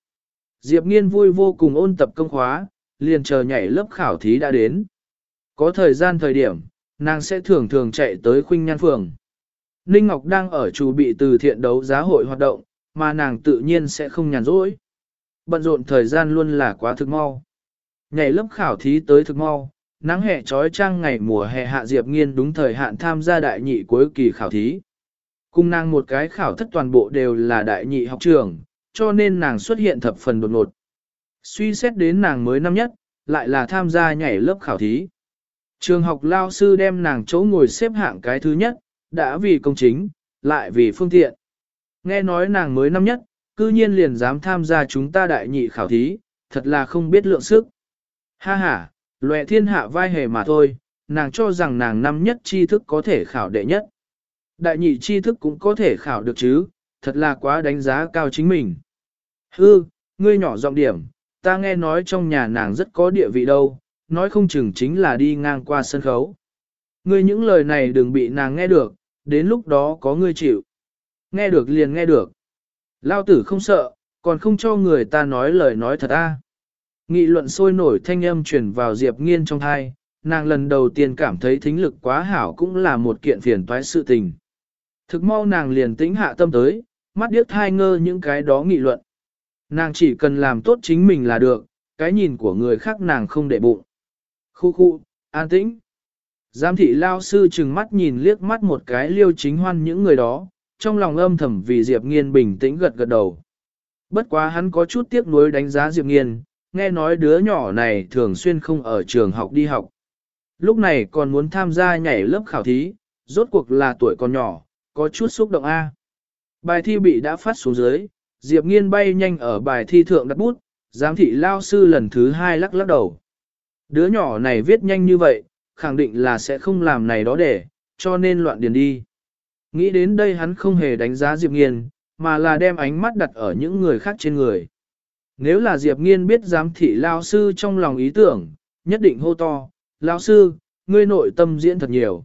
Diệp nghiên vui vô cùng ôn tập công khóa, liền chờ nhảy lớp khảo thí đã đến. Có thời gian thời điểm, nàng sẽ thường thường chạy tới khuynh nhan phường. Ninh Ngọc đang ở chủ bị từ thiện đấu giá hội hoạt động, mà nàng tự nhiên sẽ không nhàn rỗi. Bận rộn thời gian luôn là quá thực mau. Nhảy lớp khảo thí tới thực mau, nắng hè trói trang ngày mùa hè hạ Diệp Nghiên đúng thời hạn tham gia đại nhị cuối kỳ khảo thí. Cùng nàng một cái khảo thất toàn bộ đều là đại nhị học trường, cho nên nàng xuất hiện thập phần đột ngột. Suy xét đến nàng mới năm nhất, lại là tham gia nhảy lớp khảo thí. Trường học lao sư đem nàng chỗ ngồi xếp hạng cái thứ nhất, đã vì công chính, lại vì phương tiện. Nghe nói nàng mới năm nhất, cư nhiên liền dám tham gia chúng ta đại nhị khảo thí, thật là không biết lượng sức. Ha ha, loẹ thiên hạ vai hề mà thôi, nàng cho rằng nàng năm nhất tri thức có thể khảo đệ nhất. Đại nhị tri thức cũng có thể khảo được chứ, thật là quá đánh giá cao chính mình. Hư, ngươi nhỏ giọng điểm, ta nghe nói trong nhà nàng rất có địa vị đâu, nói không chừng chính là đi ngang qua sân khấu. Ngươi những lời này đừng bị nàng nghe được, đến lúc đó có ngươi chịu. Nghe được liền nghe được. Lao tử không sợ, còn không cho người ta nói lời nói thật a. Nghị luận sôi nổi thanh âm truyền vào Diệp Nghiên trong thai, nàng lần đầu tiên cảm thấy thính lực quá hảo cũng là một kiện phiền toái sự tình. Thực mau nàng liền tĩnh hạ tâm tới, mắt điếc thai ngơ những cái đó nghị luận. Nàng chỉ cần làm tốt chính mình là được, cái nhìn của người khác nàng không để bụng. Khu khu, an tĩnh. Giám thị lao sư chừng mắt nhìn liếc mắt một cái liêu chính hoan những người đó, trong lòng âm thầm vì Diệp Nghiên bình tĩnh gật gật đầu. Bất quá hắn có chút tiếc nuối đánh giá Diệp Nghiên, nghe nói đứa nhỏ này thường xuyên không ở trường học đi học. Lúc này còn muốn tham gia nhảy lớp khảo thí, rốt cuộc là tuổi còn nhỏ, có chút xúc động A. Bài thi bị đã phát xuống dưới, Diệp Nghiên bay nhanh ở bài thi thượng đặt bút, giám thị lao sư lần thứ hai lắc lắc đầu. Đứa nhỏ này viết nhanh như vậy, khẳng định là sẽ không làm này đó để, cho nên loạn điền đi. Nghĩ đến đây hắn không hề đánh giá Diệp Nghiên, mà là đem ánh mắt đặt ở những người khác trên người. Nếu là Diệp Nghiên biết giám thị lao sư trong lòng ý tưởng, nhất định hô to, lao sư, ngươi nội tâm diễn thật nhiều.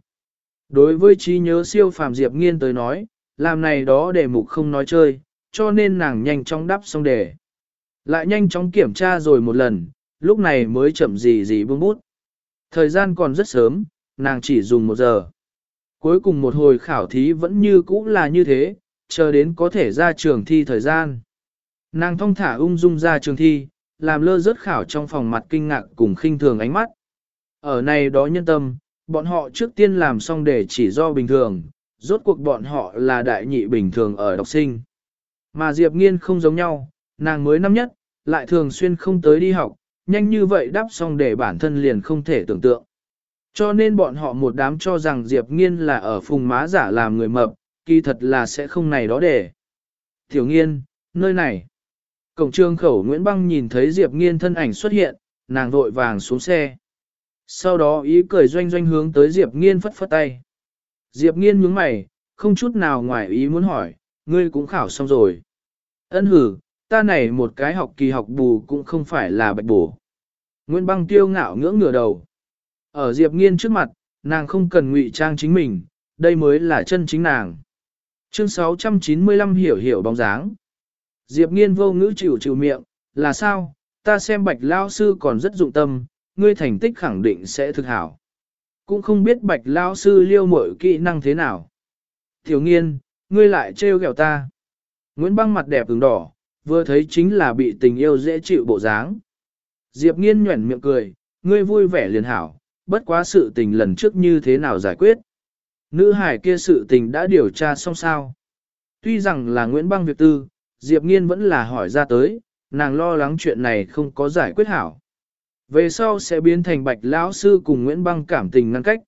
Đối với trí nhớ siêu phàm Diệp Nghiên tới nói, làm này đó để mục không nói chơi, cho nên nàng nhanh chóng đáp xong đề. Lại nhanh chóng kiểm tra rồi một lần, lúc này mới chậm gì gì bưng bút. Thời gian còn rất sớm, nàng chỉ dùng một giờ. Cuối cùng một hồi khảo thí vẫn như cũ là như thế, chờ đến có thể ra trường thi thời gian. Nàng thong thả ung dung ra trường thi, làm lơ rớt khảo trong phòng mặt kinh ngạc cùng khinh thường ánh mắt. Ở này đó nhân tâm, bọn họ trước tiên làm xong để chỉ do bình thường, rốt cuộc bọn họ là đại nhị bình thường ở đọc sinh. Mà Diệp Nghiên không giống nhau, nàng mới năm nhất, lại thường xuyên không tới đi học, nhanh như vậy đáp xong để bản thân liền không thể tưởng tượng. Cho nên bọn họ một đám cho rằng Diệp Nghiên là ở phùng má giả làm người mập, kỳ thật là sẽ không này đó để. Tiểu Nghiên, nơi này. Cổng trương khẩu Nguyễn Băng nhìn thấy Diệp Nghiên thân ảnh xuất hiện, nàng vội vàng xuống xe. Sau đó ý cười doanh doanh hướng tới Diệp Nghiên phất phất tay. Diệp Nghiên nhướng mày, không chút nào ngoài ý muốn hỏi, ngươi cũng khảo xong rồi. Ân hử, ta này một cái học kỳ học bù cũng không phải là bạch bổ. Nguyễn Băng tiêu ngạo ngưỡng ngửa đầu. Ở Diệp Nghiên trước mặt, nàng không cần ngụy trang chính mình, đây mới là chân chính nàng. Chương 695 hiểu hiểu bóng dáng. Diệp Nghiên vô ngữ chịu chịu miệng, là sao, ta xem bạch lao sư còn rất dụng tâm, ngươi thành tích khẳng định sẽ thực hảo. Cũng không biết bạch lao sư liêu mội kỹ năng thế nào. Thiếu nghiên, ngươi lại trêu ghẹo ta. Nguyễn băng mặt đẹp ứng đỏ, vừa thấy chính là bị tình yêu dễ chịu bộ dáng. Diệp nghiên nhuẩn miệng cười, ngươi vui vẻ liền hảo, bất quá sự tình lần trước như thế nào giải quyết. Nữ hải kia sự tình đã điều tra xong sao. Tuy rằng là Nguyễn băng việc tư, Diệp nghiên vẫn là hỏi ra tới, nàng lo lắng chuyện này không có giải quyết hảo. Về sau sẽ biến thành bạch lão sư cùng Nguyễn băng cảm tình ngăn cách.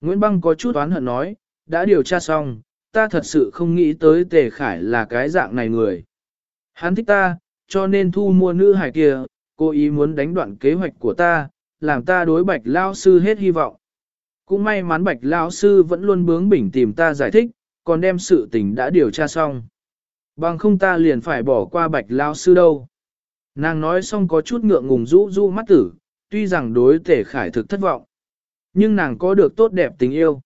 Nguyễn băng có chút oán hận nói, đã điều tra xong, ta thật sự không nghĩ tới tề khải là cái dạng này người. Hắn thích ta, cho nên thu mua nữ hải kia, cố ý muốn đánh đoạn kế hoạch của ta, làm ta đối bạch lao sư hết hy vọng. Cũng may mắn bạch lao sư vẫn luôn bướng bỉnh tìm ta giải thích, còn đem sự tình đã điều tra xong. Bằng không ta liền phải bỏ qua bạch lao sư đâu. Nàng nói xong có chút ngượng ngùng rũ rũ mắt tử, tuy rằng đối tể khải thực thất vọng. Nhưng nàng có được tốt đẹp tình yêu.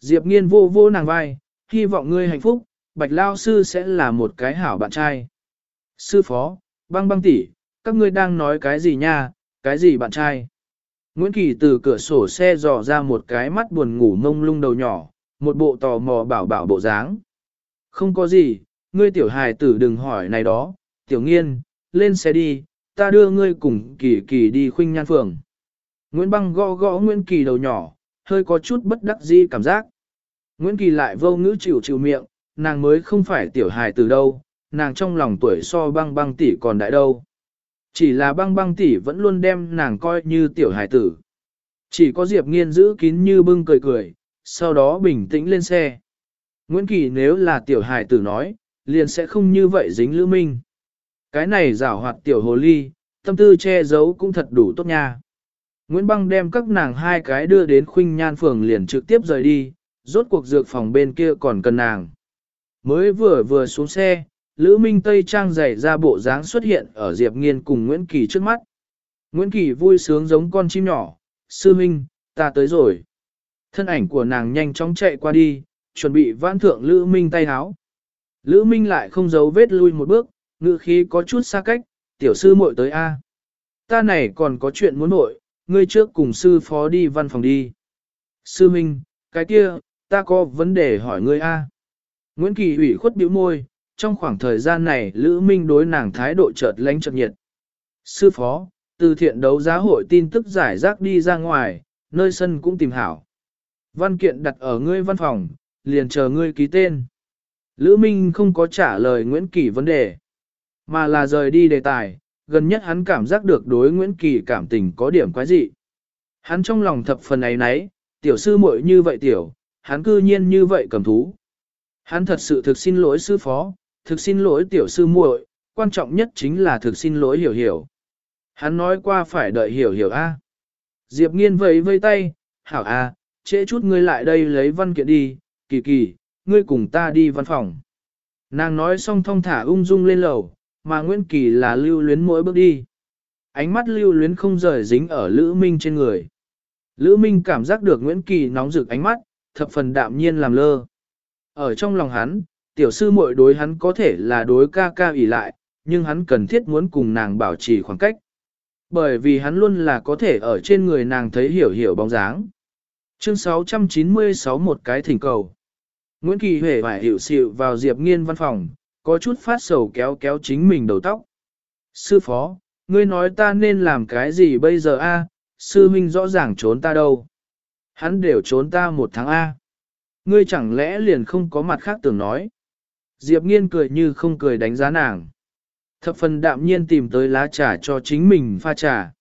Diệp nghiên vô vô nàng vai, hy vọng ngươi hạnh phúc, bạch lao sư sẽ là một cái hảo bạn trai. Sư phó, băng băng tỷ, các ngươi đang nói cái gì nha, cái gì bạn trai? Nguyễn Kỳ từ cửa sổ xe dò ra một cái mắt buồn ngủ mông lung đầu nhỏ, một bộ tò mò bảo bảo bộ dáng. Không có gì, ngươi tiểu hài tử đừng hỏi này đó, tiểu nghiên, lên xe đi, ta đưa ngươi cùng kỳ kỳ đi khuynh nhan phường. Nguyễn Băng gõ gõ Nguyễn Kỳ đầu nhỏ, hơi có chút bất đắc dĩ cảm giác. Nguyễn Kỳ lại vô ngữ chịu chịu miệng, nàng mới không phải tiểu hài từ đâu, nàng trong lòng tuổi so băng băng tỷ còn đại đâu. Chỉ là băng băng tỷ vẫn luôn đem nàng coi như tiểu hài tử. Chỉ có Diệp Nghiên giữ kín như bưng cười cười, sau đó bình tĩnh lên xe. Nguyễn Kỳ nếu là tiểu hài tử nói, liền sẽ không như vậy dính Lữ Minh. Cái này rảo hoạt tiểu hồ ly, tâm tư che giấu cũng thật đủ tốt nha. Nguyễn Băng đem các nàng hai cái đưa đến khuynh nhan phường liền trực tiếp rời đi, rốt cuộc dược phòng bên kia còn cần nàng. Mới vừa vừa xuống xe, Lữ Minh Tây Trang dày ra bộ dáng xuất hiện ở Diệp Nghiên cùng Nguyễn Kỳ trước mắt. Nguyễn Kỳ vui sướng giống con chim nhỏ, sư minh, ta tới rồi. Thân ảnh của nàng nhanh chóng chạy qua đi, chuẩn bị vãn thượng Lữ Minh tay háo. Lữ Minh lại không giấu vết lui một bước, ngữ khí có chút xa cách, tiểu sư muội tới A. Ta này còn có chuyện muốn nội, ngươi trước cùng sư phó đi văn phòng đi. Sư Minh, cái kia, ta có vấn đề hỏi ngươi A. Nguyễn Kỳ ủy khuất bĩu môi, trong khoảng thời gian này Lữ Minh đối nàng thái độ chợt lánh chợt nhiệt. Sư phó, từ thiện đấu giá hội tin tức giải rác đi ra ngoài, nơi sân cũng tìm hảo. Văn kiện đặt ở ngươi văn phòng, liền chờ ngươi ký tên. Lữ Minh không có trả lời Nguyễn Kỳ vấn đề, mà là rời đi đề tài, gần nhất hắn cảm giác được đối Nguyễn Kỳ cảm tình có điểm quái dị. Hắn trong lòng thập phần ấy nấy, tiểu sư muội như vậy tiểu, hắn cư nhiên như vậy cầm thú. Hắn thật sự thực xin lỗi sư phó, thực xin lỗi tiểu sư muội, quan trọng nhất chính là thực xin lỗi hiểu hiểu. Hắn nói qua phải đợi hiểu hiểu a. Diệp nghiên vẫy vây tay, hảo a, trễ chút ngươi lại đây lấy văn kiện đi, kỳ kỳ, ngươi cùng ta đi văn phòng. Nàng nói xong thong thả ung dung lên lầu, mà Nguyễn Kỳ là lưu luyến mỗi bước đi. Ánh mắt lưu luyến không rời dính ở Lữ Minh trên người. Lữ Minh cảm giác được Nguyễn Kỳ nóng rực ánh mắt, thập phần đạm nhiên làm lơ. Ở trong lòng hắn, tiểu sư muội đối hắn có thể là đối ca ca ỷ lại, nhưng hắn cần thiết muốn cùng nàng bảo trì khoảng cách. Bởi vì hắn luôn là có thể ở trên người nàng thấy hiểu hiểu bóng dáng. Chương 696 một cái thỉnh cầu. Nguyễn Kỳ Huệ phải hiểu xịu vào Diệp Nghiên văn phòng, có chút phát sầu kéo kéo chính mình đầu tóc. Sư phó, ngươi nói ta nên làm cái gì bây giờ a? sư huynh rõ ràng trốn ta đâu. Hắn đều trốn ta một tháng a. Ngươi chẳng lẽ liền không có mặt khác tưởng nói. Diệp nghiên cười như không cười đánh giá nàng. Thập phần đạm nhiên tìm tới lá trà cho chính mình pha trà.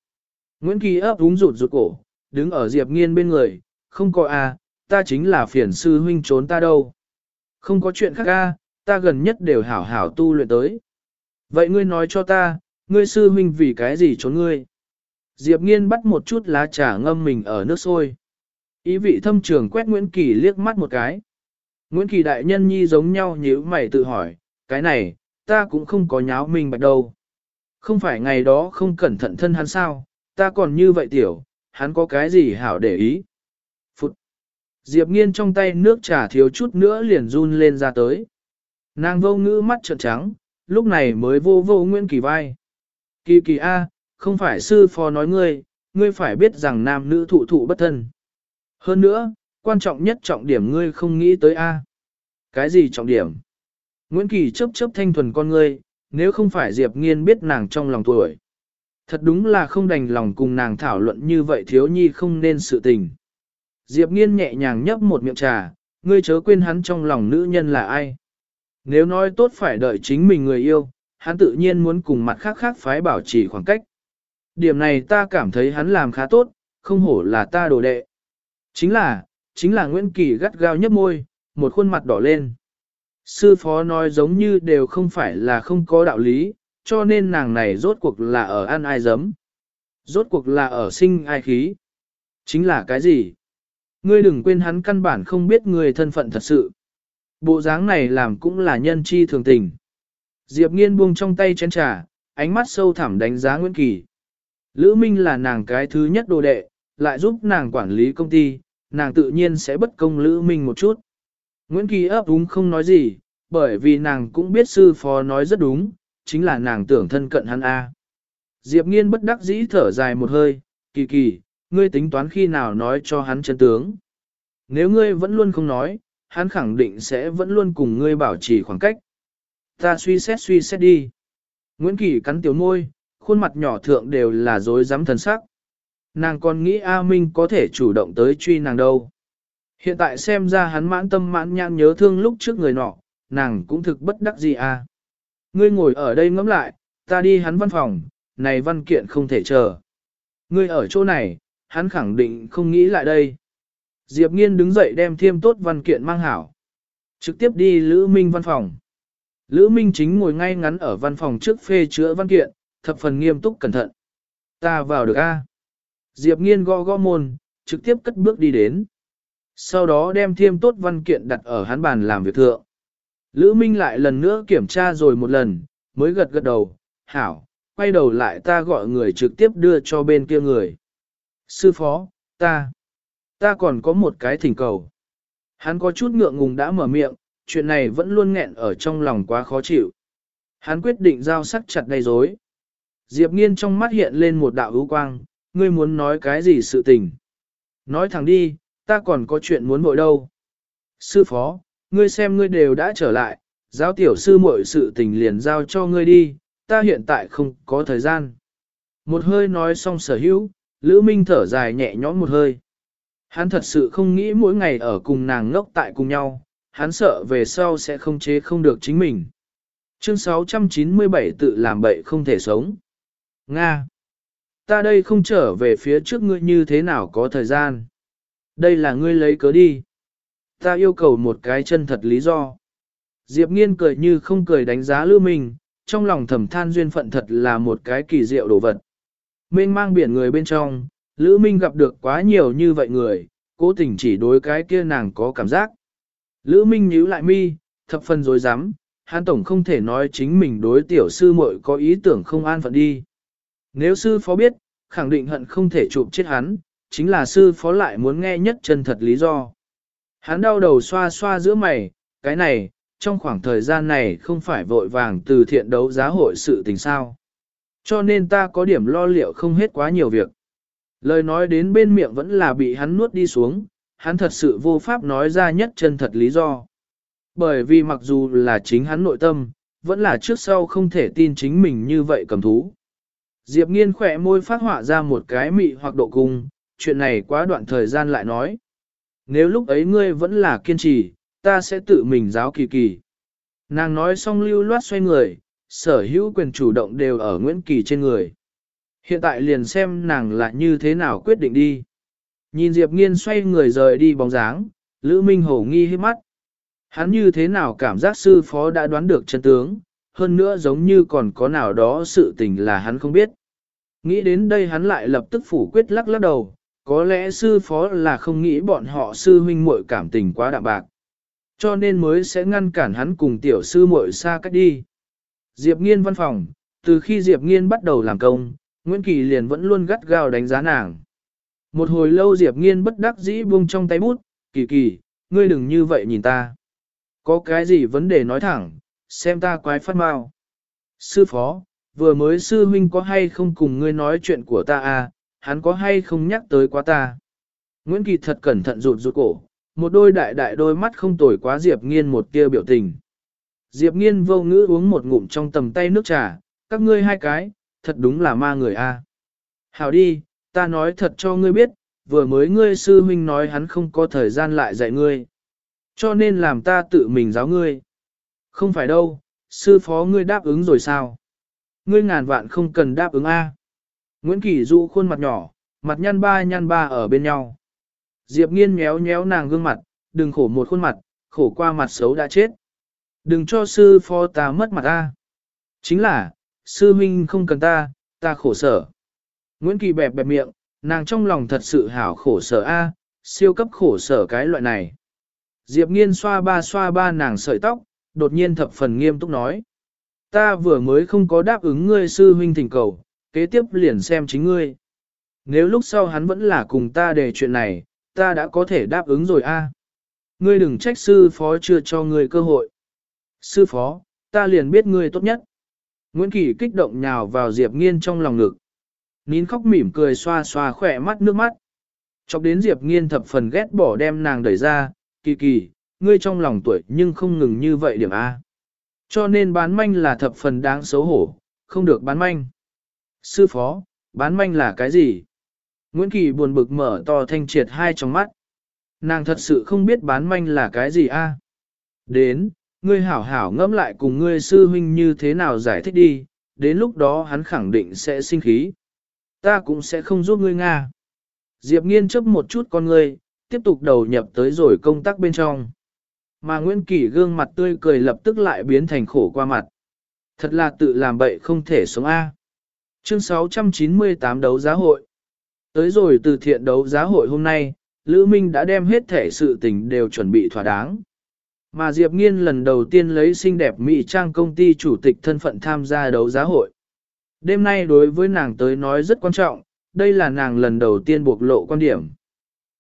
Nguyễn Kỳ ấp úng rụt rụt cổ, đứng ở Diệp nghiên bên người, không có a, ta chính là phiền sư huynh trốn ta đâu. Không có chuyện khác a, ta gần nhất đều hảo hảo tu luyện tới. Vậy ngươi nói cho ta, ngươi sư huynh vì cái gì trốn ngươi? Diệp nghiên bắt một chút lá trà ngâm mình ở nước sôi. Ý vị thâm trường quét Nguyễn Kỳ liếc mắt một cái. Nguyễn Kỳ đại nhân nhi giống nhau nhíu mày tự hỏi, cái này, ta cũng không có nháo mình bạch đâu. Không phải ngày đó không cẩn thận thân hắn sao, ta còn như vậy tiểu, hắn có cái gì hảo để ý. Phụt! Diệp nghiên trong tay nước trà thiếu chút nữa liền run lên ra tới. Nàng vô ngữ mắt trợn trắng, lúc này mới vô vô Nguyễn Kỳ vai. Kỳ kỳ A, không phải sư phó nói ngươi, ngươi phải biết rằng nam nữ thụ thụ bất thân. Hơn nữa, quan trọng nhất trọng điểm ngươi không nghĩ tới A. Cái gì trọng điểm? Nguyễn Kỳ chớp chớp thanh thuần con ngươi, nếu không phải Diệp Nghiên biết nàng trong lòng tuổi. Thật đúng là không đành lòng cùng nàng thảo luận như vậy thiếu nhi không nên sự tình. Diệp Nghiên nhẹ nhàng nhấp một miệng trà, ngươi chớ quên hắn trong lòng nữ nhân là ai. Nếu nói tốt phải đợi chính mình người yêu, hắn tự nhiên muốn cùng mặt khác khác phái bảo trì khoảng cách. Điểm này ta cảm thấy hắn làm khá tốt, không hổ là ta đồ đệ. Chính là, chính là Nguyễn Kỳ gắt gao nhấp môi, một khuôn mặt đỏ lên. Sư phó nói giống như đều không phải là không có đạo lý, cho nên nàng này rốt cuộc là ở ăn ai dấm. Rốt cuộc là ở sinh ai khí. Chính là cái gì? Ngươi đừng quên hắn căn bản không biết người thân phận thật sự. Bộ dáng này làm cũng là nhân chi thường tình. Diệp nghiên buông trong tay chén trà, ánh mắt sâu thẳm đánh giá Nguyễn Kỳ. Lữ Minh là nàng cái thứ nhất đồ đệ, lại giúp nàng quản lý công ty, nàng tự nhiên sẽ bất công Lữ Minh một chút. Nguyễn Kỳ ấp úng không nói gì, bởi vì nàng cũng biết sư phó nói rất đúng, chính là nàng tưởng thân cận hắn A. Diệp nghiên bất đắc dĩ thở dài một hơi, kỳ kỳ, ngươi tính toán khi nào nói cho hắn chân tướng. Nếu ngươi vẫn luôn không nói, hắn khẳng định sẽ vẫn luôn cùng ngươi bảo trì khoảng cách. Ta suy xét suy xét đi. Nguyễn Kỳ cắn tiểu môi, khuôn mặt nhỏ thượng đều là dối rắm thần sắc. nàng còn nghĩ A Minh có thể chủ động tới truy nàng đâu. Hiện tại xem ra hắn mãn tâm mãn nhãn nhớ thương lúc trước người nọ, nàng cũng thực bất đắc gì à. Ngươi ngồi ở đây ngẫm lại, ta đi hắn văn phòng, này văn kiện không thể chờ. Ngươi ở chỗ này, hắn khẳng định không nghĩ lại đây. Diệp Nghiên đứng dậy đem thiêm tốt văn kiện mang hảo. Trực tiếp đi Lữ Minh văn phòng. Lữ Minh chính ngồi ngay ngắn ở văn phòng trước phê chữa văn kiện, thập phần nghiêm túc cẩn thận. Ta vào được a. Diệp Nghiên gõ gõ môn, trực tiếp cất bước đi đến. Sau đó đem thiêm tốt văn kiện đặt ở hắn bàn làm việc thượng. Lữ Minh lại lần nữa kiểm tra rồi một lần, mới gật gật đầu, hảo, quay đầu lại ta gọi người trực tiếp đưa cho bên kia người. Sư phó, ta, ta còn có một cái thỉnh cầu. Hắn có chút ngượng ngùng đã mở miệng, chuyện này vẫn luôn nghẹn ở trong lòng quá khó chịu. Hắn quyết định giao sắc chặt đầy rối. Diệp nghiên trong mắt hiện lên một đạo ưu quang, ngươi muốn nói cái gì sự tình. Nói thẳng đi, ta còn có chuyện muốn bội đâu. Sư phó, ngươi xem ngươi đều đã trở lại, giáo tiểu sư muội sự tình liền giao cho ngươi đi, ta hiện tại không có thời gian. Một hơi nói xong sở hữu, Lữ Minh thở dài nhẹ nhõm một hơi. Hắn thật sự không nghĩ mỗi ngày ở cùng nàng ngốc tại cùng nhau, hắn sợ về sau sẽ không chế không được chính mình. Chương 697 tự làm bậy không thể sống. Nga. Ta đây không trở về phía trước ngươi như thế nào có thời gian. Đây là ngươi lấy cớ đi. Ta yêu cầu một cái chân thật lý do. Diệp nghiên cười như không cười đánh giá lưu mình, trong lòng thầm than duyên phận thật là một cái kỳ diệu đồ vật. Mênh mang biển người bên trong, Lữ Minh gặp được quá nhiều như vậy người, cố tình chỉ đối cái kia nàng có cảm giác. Lữ Minh nhíu lại mi, thập phần dối dám, hắn tổng không thể nói chính mình đối tiểu sư muội có ý tưởng không an phận đi. Nếu sư phó biết, khẳng định hận không thể chụp chết hắn, chính là sư phó lại muốn nghe nhất chân thật lý do. Hắn đau đầu xoa xoa giữa mày, cái này, trong khoảng thời gian này không phải vội vàng từ thiện đấu giá hội sự tình sao. Cho nên ta có điểm lo liệu không hết quá nhiều việc. Lời nói đến bên miệng vẫn là bị hắn nuốt đi xuống, hắn thật sự vô pháp nói ra nhất chân thật lý do. Bởi vì mặc dù là chính hắn nội tâm, vẫn là trước sau không thể tin chính mình như vậy cầm thú. Diệp nghiên khỏe môi phát họa ra một cái mị hoặc độ cung, chuyện này quá đoạn thời gian lại nói. Nếu lúc ấy ngươi vẫn là kiên trì, ta sẽ tự mình giáo kỳ kỳ. Nàng nói xong lưu loát xoay người, sở hữu quyền chủ động đều ở Nguyễn Kỳ trên người. Hiện tại liền xem nàng là như thế nào quyết định đi. Nhìn Diệp Nghiên xoay người rời đi bóng dáng, Lữ Minh Hổ nghi hết mắt. Hắn như thế nào cảm giác sư phó đã đoán được chân tướng, hơn nữa giống như còn có nào đó sự tình là hắn không biết. Nghĩ đến đây hắn lại lập tức phủ quyết lắc lắc đầu, có lẽ sư phó là không nghĩ bọn họ sư huynh muội cảm tình quá đạm bạc. Cho nên mới sẽ ngăn cản hắn cùng tiểu sư muội xa cách đi. Diệp Nghiên văn phòng, từ khi Diệp Nghiên bắt đầu làm công, Nguyễn Kỳ liền vẫn luôn gắt gao đánh giá nàng. Một hồi lâu Diệp Nghiên bất đắc dĩ buông trong tay bút, kỳ kỳ, ngươi đừng như vậy nhìn ta. Có cái gì vấn đề nói thẳng, xem ta quái phát mau. Sư phó, vừa mới sư huynh có hay không cùng ngươi nói chuyện của ta à, hắn có hay không nhắc tới quá ta. Nguyễn Kỳ thật cẩn thận rụt rụt cổ, một đôi đại đại đôi mắt không tồi quá Diệp Nghiên một tia biểu tình. Diệp Nghiên vô ngữ uống một ngụm trong tầm tay nước trà, các ngươi hai cái, thật đúng là ma người a. Hảo đi, ta nói thật cho ngươi biết, vừa mới ngươi sư huynh nói hắn không có thời gian lại dạy ngươi. Cho nên làm ta tự mình giáo ngươi. Không phải đâu, sư phó ngươi đáp ứng rồi sao? Ngươi ngàn vạn không cần đáp ứng A. Nguyễn Kỳ dụ khuôn mặt nhỏ, mặt nhăn ba nhăn ba ở bên nhau. Diệp nghiên méo méo nàng gương mặt, đừng khổ một khuôn mặt, khổ qua mặt xấu đã chết. Đừng cho sư phó ta mất mặt ta. Chính là, sư huynh không cần ta, ta khổ sở. Nguyễn Kỳ bẹp bẹp miệng, nàng trong lòng thật sự hảo khổ sở a, siêu cấp khổ sở cái loại này. Diệp nghiên xoa ba xoa ba nàng sợi tóc, đột nhiên thập phần nghiêm túc nói. Ta vừa mới không có đáp ứng ngươi sư huynh thỉnh cầu, kế tiếp liền xem chính ngươi. Nếu lúc sau hắn vẫn là cùng ta đề chuyện này, ta đã có thể đáp ứng rồi a. Ngươi đừng trách sư phó chưa cho ngươi cơ hội. Sư phó, ta liền biết ngươi tốt nhất. Nguyễn Kỳ kích động nhào vào Diệp Nghiên trong lòng ngực. Nín khóc mỉm cười xoa xoa khỏe mắt nước mắt. Chọc đến Diệp Nghiên thập phần ghét bỏ đem nàng đẩy ra, kỳ kỳ, ngươi trong lòng tuổi nhưng không ngừng như vậy điểm A. Cho nên bán manh là thập phần đáng xấu hổ, không được bán manh. Sư phó, bán manh là cái gì? Nguyễn Kỳ buồn bực mở to thanh triệt hai trong mắt. Nàng thật sự không biết bán manh là cái gì a. Đến, ngươi hảo hảo ngẫm lại cùng ngươi sư huynh như thế nào giải thích đi, đến lúc đó hắn khẳng định sẽ sinh khí. Ta cũng sẽ không giúp ngươi Nga. Diệp nghiên chấp một chút con ngươi, tiếp tục đầu nhập tới rồi công tác bên trong. Mà Nguyễn Kỳ gương mặt tươi cười lập tức lại biến thành khổ qua mặt. Thật là tự làm bậy không thể sống A. Chương 698 đấu giá hội. Tới rồi từ thiện đấu giá hội hôm nay, Lữ Minh đã đem hết thể sự tình đều chuẩn bị thỏa đáng. Mà Diệp Nghiên lần đầu tiên lấy xinh đẹp mỹ trang công ty chủ tịch thân phận tham gia đấu giá hội. Đêm nay đối với nàng tới nói rất quan trọng, đây là nàng lần đầu tiên buộc lộ quan điểm.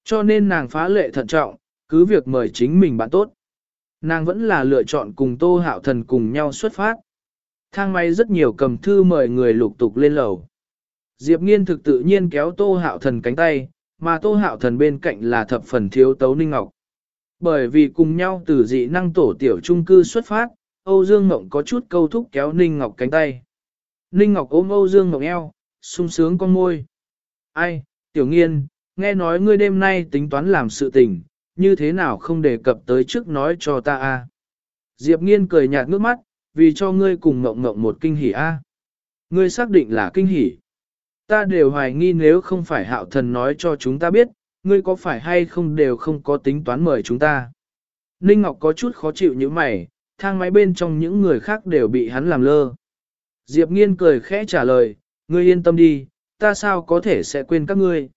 Cho nên nàng phá lệ thận trọng, cứ việc mời chính mình bạn tốt. Nàng vẫn là lựa chọn cùng Tô Hạo Thần cùng nhau xuất phát. Thang máy rất nhiều cầm thư mời người lục tục lên lầu. Diệp Nghiên thực tự nhiên kéo Tô Hạo Thần cánh tay, mà Tô Hạo Thần bên cạnh là thập phần thiếu tấu Ninh Ngọc. Bởi vì cùng nhau từ dị năng tổ tiểu trung cư xuất phát, Âu Dương Ngộng có chút câu thúc kéo Ninh Ngọc cánh tay. Ninh Ngọc ôm Âu Dương Ngọc eo, sung sướng con môi. Ai, tiểu nghiên, nghe nói ngươi đêm nay tính toán làm sự tình, như thế nào không đề cập tới trước nói cho ta a? Diệp nghiên cười nhạt ngước mắt, vì cho ngươi cùng Ngọc Ngọc một kinh hỉ a. Ngươi xác định là kinh hỉ. Ta đều hoài nghi nếu không phải hạo thần nói cho chúng ta biết, ngươi có phải hay không đều không có tính toán mời chúng ta. Ninh Ngọc có chút khó chịu như mày, thang máy bên trong những người khác đều bị hắn làm lơ. Diệp Nghiên cười khẽ trả lời, ngươi yên tâm đi, ta sao có thể sẽ quên các ngươi.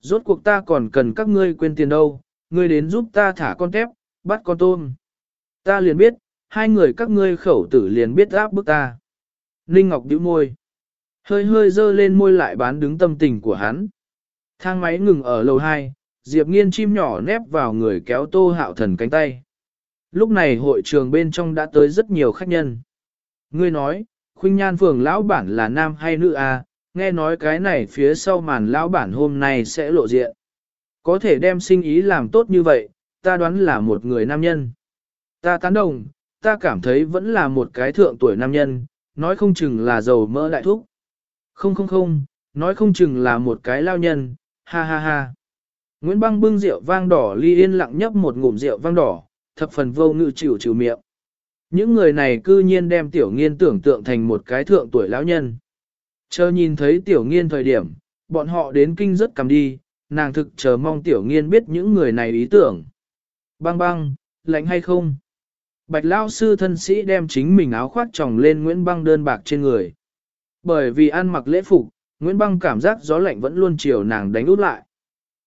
Rốt cuộc ta còn cần các ngươi quên tiền đâu, ngươi đến giúp ta thả con tép, bắt con tôm. Ta liền biết, hai người các ngươi khẩu tử liền biết áp bức ta. Ninh Ngọc bĩu môi. Hơi hơi dơ lên môi lại bán đứng tâm tình của hắn. Thang máy ngừng ở lầu 2, Diệp Nghiên chim nhỏ nép vào người kéo tô hạo thần cánh tay. Lúc này hội trường bên trong đã tới rất nhiều khách nhân. Ngươi nói, khuynh nhan phường lão bản là nam hay nữ à, nghe nói cái này phía sau màn lão bản hôm nay sẽ lộ diện. Có thể đem sinh ý làm tốt như vậy, ta đoán là một người nam nhân. Ta tán đồng, ta cảm thấy vẫn là một cái thượng tuổi nam nhân, nói không chừng là giàu mỡ đại thúc. Không không không, nói không chừng là một cái lao nhân, ha ha ha. Nguyễn Băng bưng rượu vang đỏ ly yên lặng nhấp một ngụm rượu vang đỏ, thập phần vô ngự chịu chịu miệng. Những người này cư nhiên đem tiểu nghiên tưởng tượng thành một cái thượng tuổi lão nhân. Chờ nhìn thấy tiểu nghiên thời điểm, bọn họ đến kinh rất cầm đi, nàng thực chờ mong tiểu nghiên biết những người này ý tưởng. Băng băng, lạnh hay không? Bạch lao sư thân sĩ đem chính mình áo khoác tròng lên Nguyễn Băng đơn bạc trên người. Bởi vì ăn mặc lễ phục, Nguyễn Băng cảm giác gió lạnh vẫn luôn chiều nàng đánh út lại.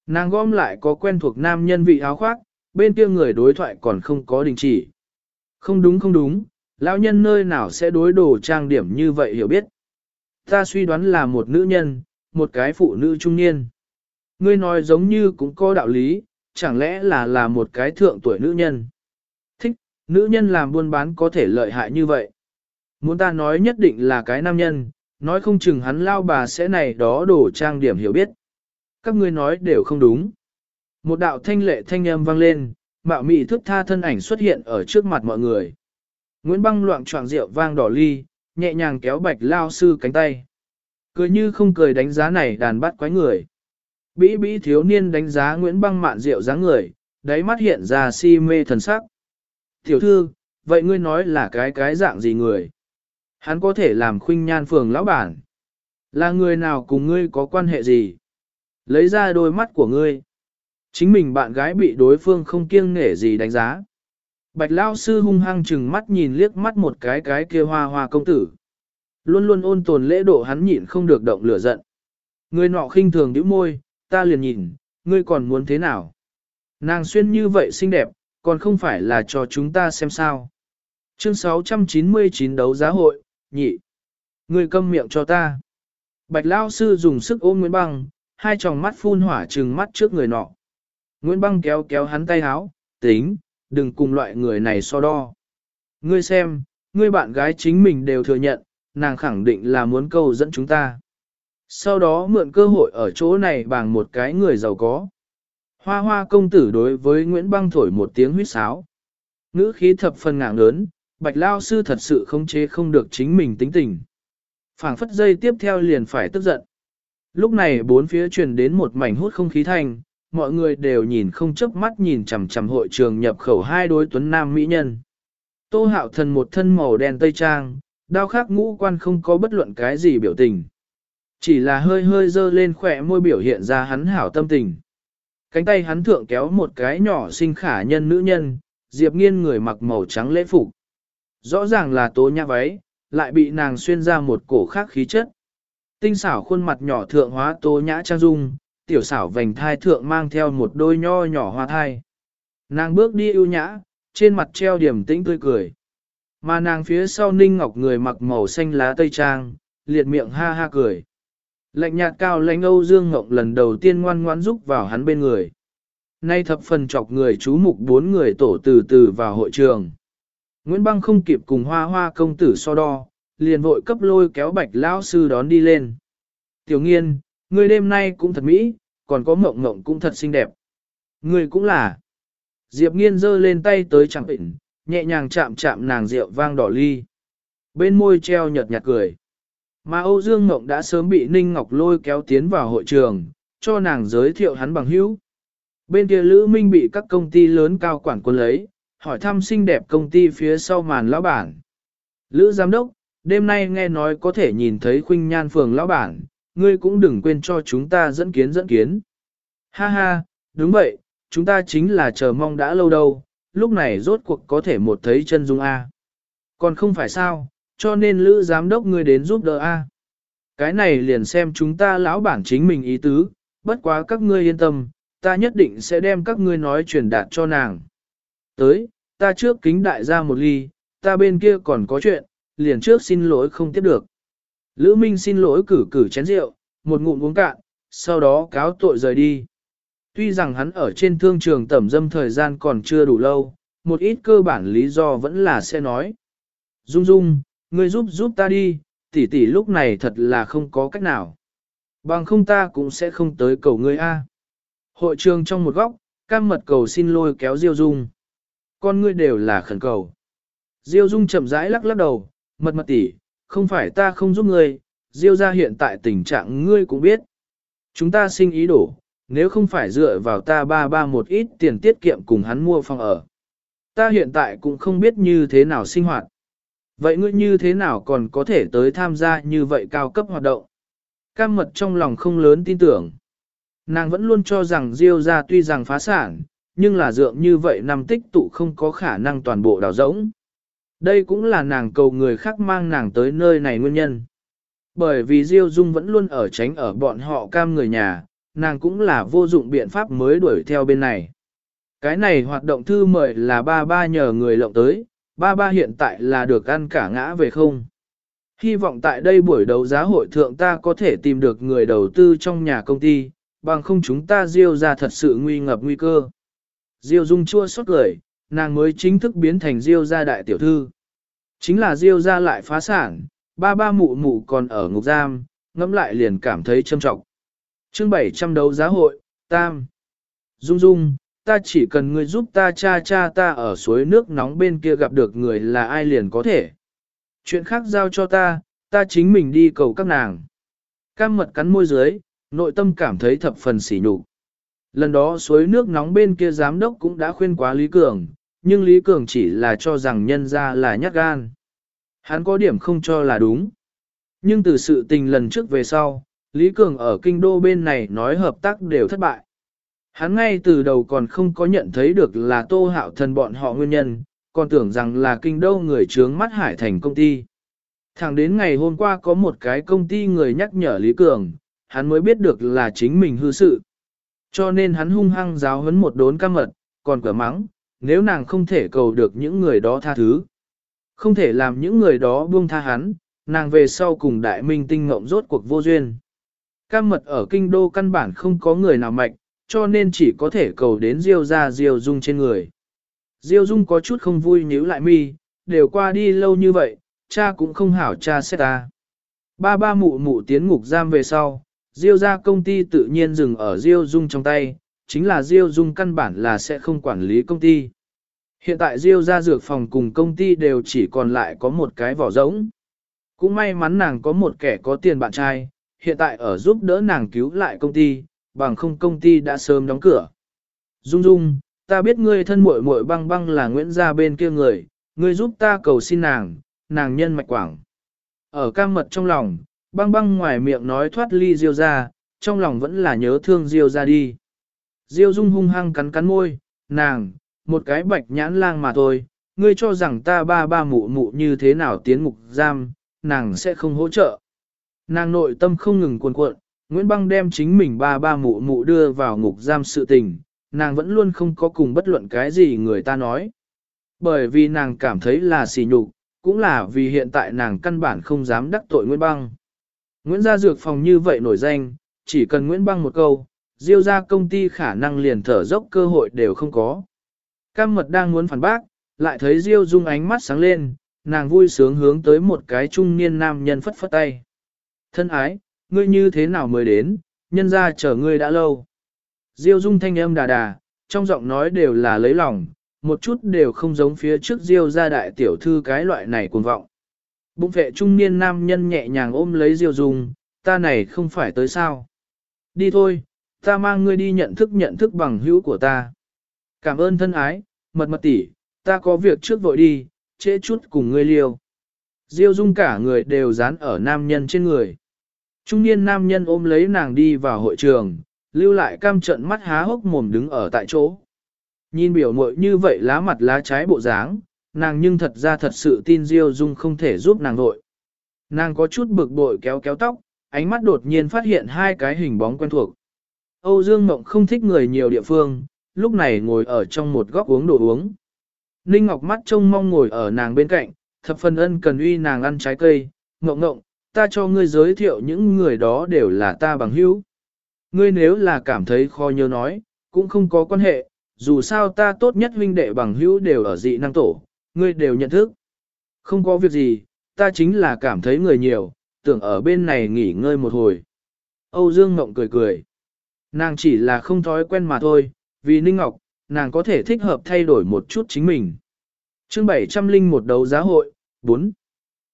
Nàng gom lại có quen thuộc nam nhân vị áo khoác, bên kia người đối thoại còn không có đình chỉ. Không đúng không đúng, lão nhân nơi nào sẽ đối đồ trang điểm như vậy hiểu biết. Ta suy đoán là một nữ nhân, một cái phụ nữ trung niên. Ngươi nói giống như cũng có đạo lý, chẳng lẽ là là một cái thượng tuổi nữ nhân. Thích, nữ nhân làm buôn bán có thể lợi hại như vậy. Muốn ta nói nhất định là cái nam nhân, nói không chừng hắn lao bà sẽ này đó đổ trang điểm hiểu biết. Các ngươi nói đều không đúng. Một đạo thanh lệ thanh âm vang lên, mạo mị thức tha thân ảnh xuất hiện ở trước mặt mọi người. Nguyễn băng loạn choạng rượu vang đỏ ly, nhẹ nhàng kéo bạch lao sư cánh tay. Cười như không cười đánh giá này đàn bắt quái người. Bĩ bĩ thiếu niên đánh giá Nguyễn băng mạn rượu dáng người, đáy mắt hiện ra si mê thần sắc. Tiểu thư, vậy ngươi nói là cái cái dạng gì người? Hắn có thể làm khuynh nhan phường lão bản. Là người nào cùng ngươi có quan hệ gì? Lấy ra đôi mắt của ngươi. Chính mình bạn gái bị đối phương không kiêng nể gì đánh giá. Bạch Lao sư hung hăng chừng mắt nhìn liếc mắt một cái cái kia hoa hoa công tử. Luôn luôn ôn tồn lễ độ hắn nhịn không được động lửa giận. Người nọ khinh thường nhíu môi, ta liền nhìn, ngươi còn muốn thế nào? Nàng xuyên như vậy xinh đẹp, còn không phải là cho chúng ta xem sao. Chương 699 đấu giá hội, nhị. người câm miệng cho ta. Bạch Lao sư dùng sức ôm Nguyễn Băng, hai tròng mắt phun hỏa trừng mắt trước người nọ. Nguyễn Băng kéo kéo hắn tay háo, tính, đừng cùng loại người này so đo. Ngươi xem, ngươi bạn gái chính mình đều thừa nhận, nàng khẳng định là muốn câu dẫn chúng ta. Sau đó mượn cơ hội ở chỗ này bằng một cái người giàu có. Hoa hoa công tử đối với Nguyễn Băng thổi một tiếng huyết sáo. Ngữ khí thập phần ngạng lớn, bạch lao sư thật sự không chế không được chính mình tính tình. phảng phất dây tiếp theo liền phải tức giận. Lúc này bốn phía truyền đến một mảnh hút không khí thanh, mọi người đều nhìn không chớp mắt nhìn chằm chằm hội trường nhập khẩu hai đối tuấn nam mỹ nhân. Tô hạo thần một thân màu đen tây trang, đao khắc ngũ quan không có bất luận cái gì biểu tình. Chỉ là hơi hơi dơ lên khỏe môi biểu hiện ra hắn hảo tâm tình. Cánh tay hắn thượng kéo một cái nhỏ xinh khả nhân nữ nhân, Diệp nghiên người mặc màu trắng lễ phục. Rõ ràng là tố nhã váy, lại bị nàng xuyên ra một cổ khác khí chất. Tinh xảo khuôn mặt nhỏ thượng hóa tố nhã trang dung, tiểu xảo vành thai thượng mang theo một đôi nho nhỏ hoa thai. Nàng bước đi ưu nhã, trên mặt treo điểm tĩnh tươi cười. Mà nàng phía sau ninh ngọc người mặc màu xanh lá tây trang, liệt miệng ha ha cười. Lạnh nhạt cao lãnh Âu Dương Ngọc lần đầu tiên ngoan ngoãn giúp vào hắn bên người. Nay thập phần chọc người chú mục bốn người tổ từ từ vào hội trường. Nguyễn Băng không kịp cùng hoa hoa công tử so đo, liền vội cấp lôi kéo bạch lão sư đón đi lên. Tiểu nghiên, người đêm nay cũng thật mỹ, còn có mộng mộng cũng thật xinh đẹp. Người cũng là. Diệp nghiên giơ lên tay tới chẳng bệnh, nhẹ nhàng chạm chạm nàng rượu vang đỏ ly. Bên môi treo nhợt nhạt cười. Mà Âu Dương Mộng đã sớm bị Ninh Ngọc lôi kéo tiến vào hội trường, cho nàng giới thiệu hắn bằng hữu. Bên kia Lữ Minh bị các công ty lớn cao quản quân lấy, hỏi thăm xinh đẹp công ty phía sau màn lão bản. Lữ giám đốc, đêm nay nghe nói có thể nhìn thấy khuynh nhan phường lão bản, ngươi cũng đừng quên cho chúng ta dẫn kiến dẫn kiến. Ha ha, đúng vậy, chúng ta chính là chờ mong đã lâu đâu, lúc này rốt cuộc có thể một thấy chân dung A. Còn không phải sao, cho nên lữ giám đốc ngươi đến giúp đỡ A. Cái này liền xem chúng ta lão bản chính mình ý tứ, bất quá các ngươi yên tâm, ta nhất định sẽ đem các ngươi nói truyền đạt cho nàng. Tới, ta trước kính đại gia một ly, ta bên kia còn có chuyện, liền trước xin lỗi không tiếp được. Lữ Minh xin lỗi cử cử chén rượu, một ngụm uống cạn, sau đó cáo tội rời đi. Tuy rằng hắn ở trên thương trường tẩm dâm thời gian còn chưa đủ lâu, một ít cơ bản lý do vẫn là sẽ nói. Dung Dung, ngươi giúp giúp ta đi, tỷ tỷ lúc này thật là không có cách nào. Bằng không ta cũng sẽ không tới cầu ngươi a. Hội trường trong một góc, cam mật cầu xin lôi kéo Diêu Dung. Con ngươi đều là khẩn cầu. Diêu Dung chậm rãi lắc lắc đầu, mật mật tỷ, không phải ta không giúp ngươi, Diêu ra hiện tại tình trạng ngươi cũng biết. Chúng ta sinh ý đổ, nếu không phải dựa vào ta ba ba một ít tiền tiết kiệm cùng hắn mua phòng ở. Ta hiện tại cũng không biết như thế nào sinh hoạt. Vậy ngươi như thế nào còn có thể tới tham gia như vậy cao cấp hoạt động? Cam mật trong lòng không lớn tin tưởng. Nàng vẫn luôn cho rằng Diêu ra tuy rằng phá sản, nhưng là dượng như vậy năm tích tụ không có khả năng toàn bộ đào rỗng. Đây cũng là nàng cầu người khác mang nàng tới nơi này nguyên nhân. Bởi vì Diêu Dung vẫn luôn ở tránh ở bọn họ cam người nhà, nàng cũng là vô dụng biện pháp mới đuổi theo bên này. Cái này hoạt động thư mời là ba ba nhờ người lộng tới, ba ba hiện tại là được ăn cả ngã về không. Hy vọng tại đây buổi đấu giá hội thượng ta có thể tìm được người đầu tư trong nhà công ty, bằng không chúng ta diêu ra thật sự nguy ngập nguy cơ. Diêu dung chua xót lời, nàng mới chính thức biến thành diêu gia đại tiểu thư. Chính là diêu gia lại phá sản, ba ba mụ mụ còn ở ngục giam, ngẫm lại liền cảm thấy trâm trọng. chương 700 đấu giá hội, tam. Dung dung, ta chỉ cần ngươi giúp ta cha cha ta ở suối nước nóng bên kia gặp được người là ai liền có thể. Chuyện khác giao cho ta, ta chính mình đi cầu các nàng. Cam mật cắn môi dưới, nội tâm cảm thấy thập phần sỉ nhục. Lần đó suối nước nóng bên kia giám đốc cũng đã khuyên quá Lý Cường, nhưng Lý Cường chỉ là cho rằng nhân ra là nhát gan. Hắn có điểm không cho là đúng. Nhưng từ sự tình lần trước về sau, Lý Cường ở kinh đô bên này nói hợp tác đều thất bại. Hắn ngay từ đầu còn không có nhận thấy được là tô hạo thần bọn họ nguyên nhân, còn tưởng rằng là kinh đô người trướng mắt hải thành công ty. Thẳng đến ngày hôm qua có một cái công ty người nhắc nhở Lý Cường, hắn mới biết được là chính mình hư sự. Cho nên hắn hung hăng giáo huấn một đốn cam mật, còn cửa mắng, nếu nàng không thể cầu được những người đó tha thứ. Không thể làm những người đó buông tha hắn, nàng về sau cùng đại minh tinh ngộng rốt cuộc vô duyên. Cam mật ở kinh đô căn bản không có người nào mạnh, cho nên chỉ có thể cầu đến Diêu ra Diêu Dung trên người. Diêu Dung có chút không vui nhíu lại mi, đều qua đi lâu như vậy, cha cũng không hảo cha xét ta. Ba ba mụ mụ tiến ngục giam về sau, Diêu ra công ty tự nhiên dừng ở Diêu Dung trong tay, chính là Diêu Dung căn bản là sẽ không quản lý công ty. Hiện tại Diêu ra dược phòng cùng công ty đều chỉ còn lại có một cái vỏ rỗng. Cũng may mắn nàng có một kẻ có tiền bạn trai, hiện tại ở giúp đỡ nàng cứu lại công ty, bằng không công ty đã sớm đóng cửa. Dung Dung, ta biết ngươi thân muội muội băng băng là Nguyễn gia bên kia người, ngươi giúp ta cầu xin nàng, nàng nhân mạch quảng. Ở cam mật trong lòng, băng băng ngoài miệng nói thoát ly Diêu ra, trong lòng vẫn là nhớ thương Diêu ra đi. Diêu Dung hung hăng cắn cắn môi, nàng, một cái bạch nhãn lang mà thôi, ngươi cho rằng ta ba ba mụ mụ như thế nào tiến ngục giam, nàng sẽ không hỗ trợ. Nàng nội tâm không ngừng cuồn cuộn, Nguyễn Băng đem chính mình ba ba mụ mụ đưa vào ngục giam sự tình, nàng vẫn luôn không có cùng bất luận cái gì người ta nói. Bởi vì nàng cảm thấy là xỉ nhục, cũng là vì hiện tại nàng căn bản không dám đắc tội Nguyễn Băng. Nguyễn gia dược phòng như vậy nổi danh, chỉ cần Nguyễn Băng một câu, diêu ra công ty khả năng liền thở dốc cơ hội đều không có. Cam mật đang muốn phản bác, lại thấy diêu dung ánh mắt sáng lên, nàng vui sướng hướng tới một cái trung niên nam nhân phất phất tay. Thân ái, ngươi như thế nào mới đến, nhân ra chờ ngươi đã lâu. Diêu dung thanh âm đà đà, trong giọng nói đều là lấy lòng, một chút đều không giống phía trước Diêu gia đại tiểu thư cái loại này cuồng vọng. Bụng vệ trung niên nam nhân nhẹ nhàng ôm lấy Diêu dung, ta này không phải tới sao. Đi thôi, ta mang ngươi đi nhận thức nhận thức bằng hữu của ta. Cảm ơn thân ái, mật mật tỷ, ta có việc trước vội đi, trễ chút cùng ngươi liêu. Diêu dung cả người đều dán ở nam nhân trên người. Trung niên nam nhân ôm lấy nàng đi vào hội trường, lưu lại cam trận mắt há hốc mồm đứng ở tại chỗ. Nhìn biểu muội như vậy lá mặt lá trái bộ dáng, nàng nhưng thật ra thật sự tin Diêu Dung không thể giúp nàng vội. Nàng có chút bực bội kéo kéo tóc, ánh mắt đột nhiên phát hiện hai cái hình bóng quen thuộc. Âu Dương Mộng không thích người nhiều địa phương, lúc này ngồi ở trong một góc uống đồ uống. Ninh Ngọc mắt trông mong ngồi ở nàng bên cạnh, thập phần ân cần uy nàng ăn trái cây, ngộng ngộng, ta cho ngươi giới thiệu những người đó đều là ta bằng hữu. Ngươi nếu là cảm thấy khó nhớ nói, cũng không có quan hệ, dù sao ta tốt nhất huynh đệ bằng hữu đều ở dị năng tổ, ngươi đều nhận thức. Không có việc gì, ta chính là cảm thấy người nhiều, tưởng ở bên này nghỉ ngơi một hồi. Âu Dương Ngộng cười cười. Nàng chỉ là không thói quen mà thôi, vì Ninh Ngọc, nàng có thể thích hợp thay đổi một chút chính mình. chương 700 linh một đấu giá hội, 4.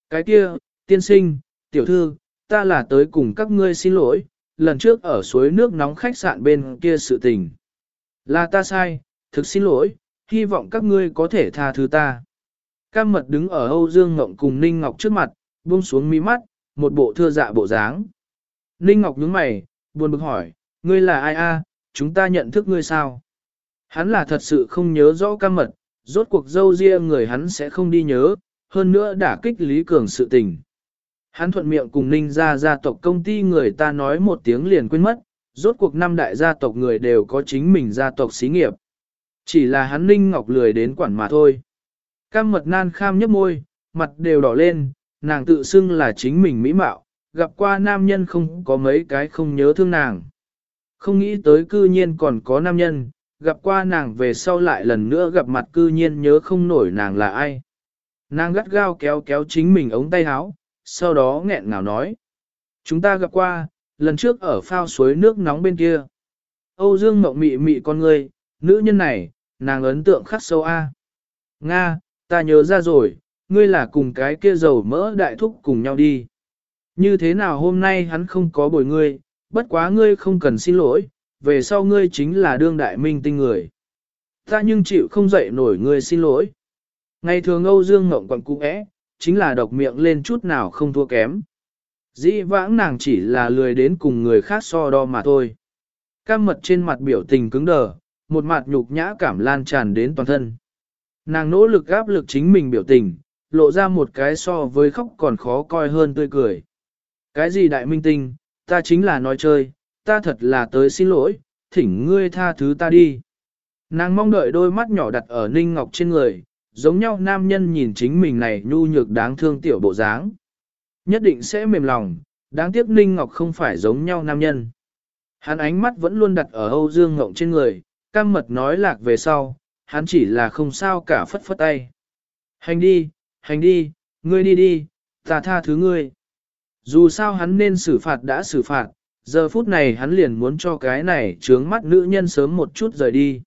Cái kia, tiên sinh, tiểu thư, ta là tới cùng các ngươi xin lỗi, lần trước ở suối nước nóng khách sạn bên kia sự tình. Là ta sai, thực xin lỗi, hy vọng các ngươi có thể tha thứ ta. Cam mật đứng ở Âu Dương Ngộng cùng Ninh Ngọc trước mặt, buông xuống mí mắt, một bộ thưa dạ bộ dáng. Ninh Ngọc nhướng mày, buồn bực hỏi, ngươi là ai a? chúng ta nhận thức ngươi sao? Hắn là thật sự không nhớ rõ cam mật, rốt cuộc dâu riêng người hắn sẽ không đi nhớ, hơn nữa đã kích Lý Cường sự tình. Hắn thuận miệng cùng Ninh ra gia tộc công ty người ta nói một tiếng liền quên mất, rốt cuộc năm đại gia tộc người đều có chính mình gia tộc xí nghiệp. Chỉ là hắn Ninh Ngọc lười đến quản mà thôi. Cam mật nan kham nhấp môi, mặt đều đỏ lên, nàng tự xưng là chính mình mỹ mạo, gặp qua nam nhân không có mấy cái không nhớ thương nàng. Không nghĩ tới cư nhiên còn có nam nhân, gặp qua nàng về sau lại lần nữa gặp mặt cư nhiên nhớ không nổi nàng là ai. Nàng gắt gao kéo kéo chính mình ống tay áo, sau đó nghẹn ngào nói. Chúng ta gặp qua, lần trước ở phao suối nước nóng bên kia. Âu Dương mộng mị mị con người, nữ nhân này, nàng ấn tượng khắc sâu A. Nga, ta nhớ ra rồi, ngươi là cùng cái kia dầu mỡ đại thúc cùng nhau đi. Như thế nào hôm nay hắn không có bồi ngươi, bất quá ngươi không cần xin lỗi, về sau ngươi chính là đương đại minh tinh người. Ta nhưng chịu không dậy nổi ngươi xin lỗi. Ngày thường Âu Dương Ngộng quặng cũ é, chính là độc miệng lên chút nào không thua kém. Dĩ vãng nàng chỉ là lười đến cùng người khác so đo mà thôi. Cam mật trên mặt biểu tình cứng đờ, một mặt nhục nhã cảm lan tràn đến toàn thân. Nàng nỗ lực gáp lực chính mình biểu tình, lộ ra một cái so với khóc còn khó coi hơn tươi cười. Cái gì đại minh tinh, ta chính là nói chơi, ta thật là tới xin lỗi, thỉnh ngươi tha thứ ta đi. Nàng mong đợi đôi mắt nhỏ đặt ở Ninh Ngọc trên người, giống nhau nam nhân nhìn chính mình này nhu nhược đáng thương tiểu bộ dáng. Nhất định sẽ mềm lòng, đáng tiếc Ninh Ngọc không phải giống nhau nam nhân. Hắn ánh mắt vẫn luôn đặt ở Âu Dương Ngộng trên người, cam mật nói lạc về sau, hắn chỉ là không sao cả phất phất tay. Hành đi, hành đi, ngươi đi đi, ta tha thứ ngươi. Dù sao hắn nên xử phạt đã xử phạt, giờ phút này hắn liền muốn cho cái này trướng mắt nữ nhân sớm một chút rời đi.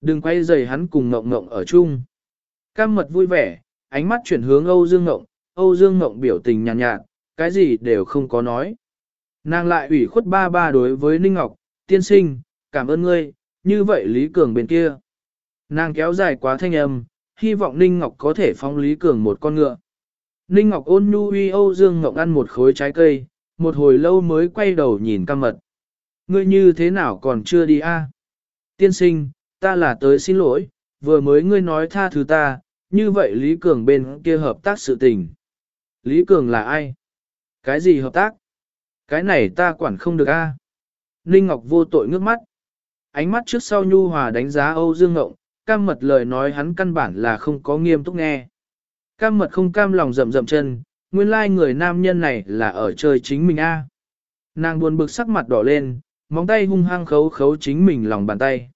Đừng quay rời hắn cùng ngộng ngộng ở chung. Cam mật vui vẻ, ánh mắt chuyển hướng Âu Dương Ngộng, Âu Dương Ngộng biểu tình nhàn nhạt, nhạt, cái gì đều không có nói. Nàng lại ủy khuất ba ba đối với Ninh Ngọc, tiên sinh, cảm ơn ngươi, như vậy Lý Cường bên kia. Nàng kéo dài quá thanh âm, hy vọng Ninh Ngọc có thể phong Lý Cường một con ngựa. Ninh Ngọc ôn nhu uy Âu Dương Ngọc ăn một khối trái cây, một hồi lâu mới quay đầu nhìn cam mật. Ngươi như thế nào còn chưa đi a? Tiên sinh, ta là tới xin lỗi, vừa mới ngươi nói tha thứ ta, như vậy Lý Cường bên kia hợp tác sự tình. Lý Cường là ai? Cái gì hợp tác? Cái này ta quản không được a. Ninh Ngọc vô tội ngước mắt. Ánh mắt trước sau nhu hòa đánh giá Âu Dương Ngộng, cam mật lời nói hắn căn bản là không có nghiêm túc nghe. Cam mật không cam lòng rậm rậm chân, nguyên lai người nam nhân này là ở chơi chính mình a. Nàng buồn bực sắc mặt đỏ lên, móng tay hung hăng khấu khấu chính mình lòng bàn tay.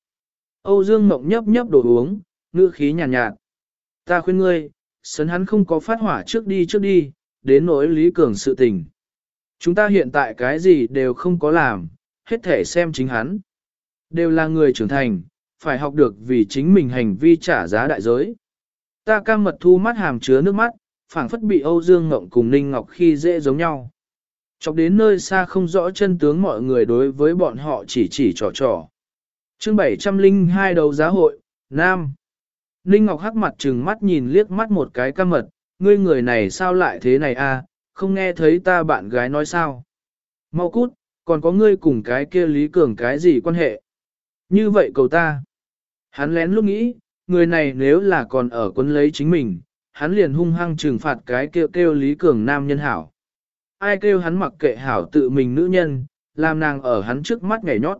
Âu Dương Mộng nhấp nhấp đồ uống, ngữ khí nhàn nhạt, nhạt. Ta khuyên ngươi, sấn hắn không có phát hỏa trước đi trước đi, đến nỗi Lý Cường sự tình. Chúng ta hiện tại cái gì đều không có làm, hết thể xem chính hắn. Đều là người trưởng thành, phải học được vì chính mình hành vi trả giá đại giới. Ta cam mật thu mắt hàm chứa nước mắt, phảng phất bị Âu Dương Ngộng cùng Ninh Ngọc khi dễ giống nhau. Chọc đến nơi xa không rõ chân tướng mọi người đối với bọn họ chỉ chỉ trò trò. chương 702 đầu giá hội, Nam. Ninh Ngọc hắc mặt trừng mắt nhìn liếc mắt một cái cam mật, ngươi người này sao lại thế này a? không nghe thấy ta bạn gái nói sao. Mau cút, còn có ngươi cùng cái kia Lý Cường cái gì quan hệ. Như vậy cầu ta. Hắn lén lúc nghĩ, người này nếu là còn ở quân lấy chính mình, hắn liền hung hăng trừng phạt cái kêu kêu Lý Cường nam nhân hảo. Ai kêu hắn mặc kệ hảo tự mình nữ nhân, làm nàng ở hắn trước mắt nhảy nhót.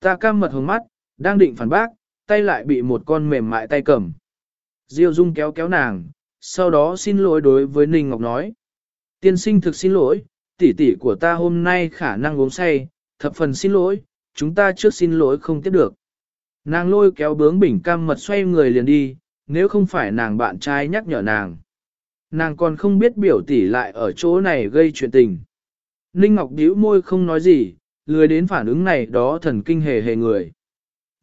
Ta cam mật hướng mắt, đang định phản bác, tay lại bị một con mềm mại tay cầm. Diêu Dung kéo kéo nàng, sau đó xin lỗi đối với Ninh Ngọc nói. Tiên sinh thực xin lỗi, tỷ tỷ của ta hôm nay khả năng uống say, thập phần xin lỗi, chúng ta trước xin lỗi không tiếp được. Nàng lôi kéo bướng bình cam mật xoay người liền đi, nếu không phải nàng bạn trai nhắc nhở nàng. Nàng còn không biết biểu tỷ lại ở chỗ này gây chuyện tình. Ninh Ngọc điếu môi không nói gì, lười đến phản ứng này đó thần kinh hề hề người.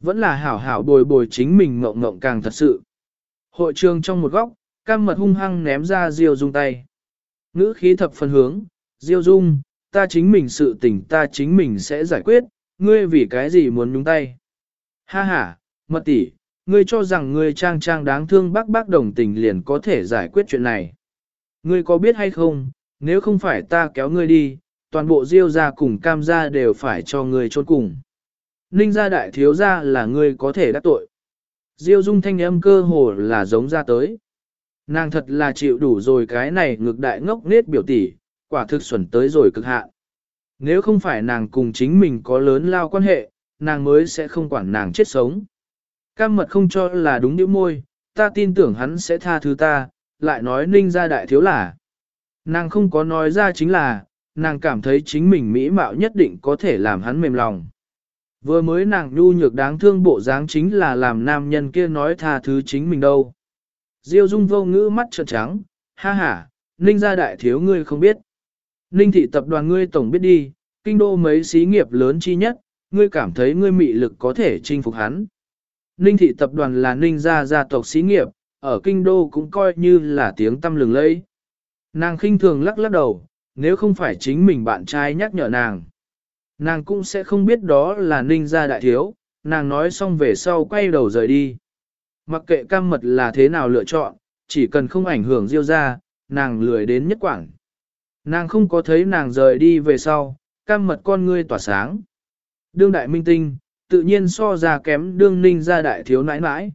Vẫn là hảo hảo bồi bồi chính mình ngộng ngộng càng thật sự. Hội trường trong một góc, cam mật hung hăng ném ra Diêu Dung tay. Ngữ khí thập phần hướng, Diêu Dung, ta chính mình sự tình ta chính mình sẽ giải quyết, ngươi vì cái gì muốn nhúng tay. Ha ha, mật tỷ, ngươi cho rằng ngươi trang trang đáng thương bác bác đồng tình liền có thể giải quyết chuyện này. Ngươi có biết hay không, nếu không phải ta kéo ngươi đi, toàn bộ diêu gia cùng cam gia đều phải cho ngươi trốn cùng. Ninh gia đại thiếu gia là ngươi có thể đắc tội. Diêu dung thanh âm cơ hồ là giống ra tới. Nàng thật là chịu đủ rồi cái này ngược đại ngốc nết biểu tỷ, quả thực xuẩn tới rồi cực hạn. Nếu không phải nàng cùng chính mình có lớn lao quan hệ, nàng mới sẽ không quản nàng chết sống. Cam mật không cho là đúng điểm môi, ta tin tưởng hắn sẽ tha thứ ta, lại nói ninh ra đại thiếu là. Nàng không có nói ra chính là, nàng cảm thấy chính mình mỹ mạo nhất định có thể làm hắn mềm lòng. Vừa mới nàng nhu nhược đáng thương bộ dáng chính là làm nam nhân kia nói tha thứ chính mình đâu. Diêu dung vô ngữ mắt trợn trắng, ha ha, ninh ra đại thiếu ngươi không biết. Ninh thị tập đoàn ngươi tổng biết đi, kinh đô mấy xí nghiệp lớn chi nhất, ngươi cảm thấy ngươi mị lực có thể chinh phục hắn. Ninh thị tập đoàn là ninh gia gia tộc xí nghiệp, ở kinh đô cũng coi như là tiếng tâm lừng lẫy. Nàng khinh thường lắc lắc đầu, nếu không phải chính mình bạn trai nhắc nhở nàng. Nàng cũng sẽ không biết đó là ninh gia đại thiếu, nàng nói xong về sau quay đầu rời đi. Mặc kệ cam mật là thế nào lựa chọn, chỉ cần không ảnh hưởng diêu ra, nàng lười đến nhất quảng. Nàng không có thấy nàng rời đi về sau, cam mật con ngươi tỏa sáng. Đương đại minh tinh, tự nhiên so ra kém đương ninh ra đại thiếu nãi nãi.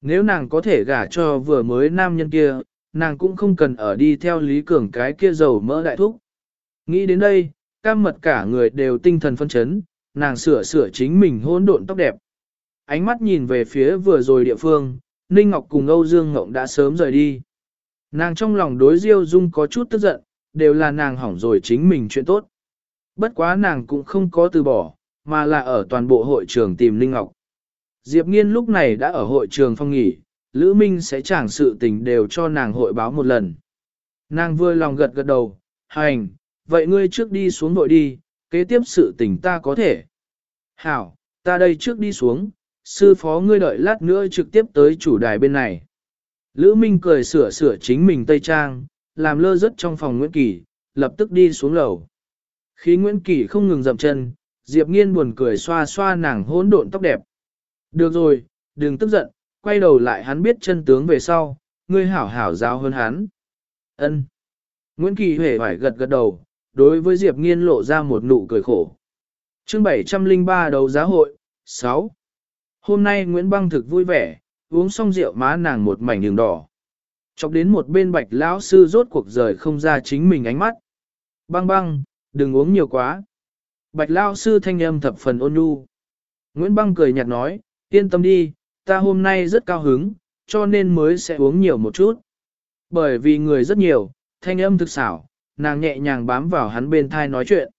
Nếu nàng có thể gả cho vừa mới nam nhân kia, nàng cũng không cần ở đi theo Lý Cường cái kia dầu mỡ đại thúc. Nghĩ đến đây, cam mật cả người đều tinh thần phân chấn, nàng sửa sửa chính mình hỗn độn tóc đẹp. Ánh mắt nhìn về phía vừa rồi địa phương, Ninh Ngọc cùng Âu Dương Ngộng đã sớm rời đi. Nàng trong lòng đối Diêu Dung có chút tức giận, đều là nàng hỏng rồi chính mình chuyện tốt. Bất quá nàng cũng không có từ bỏ, mà là ở toàn bộ hội trường tìm Linh Ngọc. Diệp Nghiên lúc này đã ở hội trường phong nghỉ, Lữ Minh sẽ chẳng sự tình đều cho nàng hội báo một lần. Nàng vui lòng gật gật đầu, hành, vậy ngươi trước đi xuống nội đi, kế tiếp sự tình ta có thể. Hảo, ta đây trước đi xuống, sư phó ngươi đợi lát nữa trực tiếp tới chủ đài bên này. Lữ Minh cười sửa sửa chính mình tây trang, làm lơ rất trong phòng Nguyễn Kỳ, lập tức đi xuống lầu. Khí Nguyễn Kỳ không ngừng dậm chân, Diệp Nghiên buồn cười xoa xoa nàng hỗn độn tóc đẹp. Được rồi, đừng tức giận, quay đầu lại hắn biết chân tướng về sau, ngươi hảo hảo giáo hơn hắn. Ân. Nguyễn Kỳ Huệ phải gật gật đầu, đối với Diệp Nghiên lộ ra một nụ cười khổ. Chương 703 đầu giá hội, 6. Hôm nay Nguyễn Băng thực vui vẻ, uống xong rượu má nàng một mảnh đường đỏ. Chọc đến một bên bạch lão sư rốt cuộc rời không ra chính mình ánh mắt. Băng băng, đừng uống nhiều quá. Bạch lão sư thanh âm thập phần ôn nhu. Nguyễn Băng cười nhạt nói, yên tâm đi, ta hôm nay rất cao hứng, cho nên mới sẽ uống nhiều một chút. Bởi vì người rất nhiều, thanh âm thực xảo, nàng nhẹ nhàng bám vào hắn bên thai nói chuyện.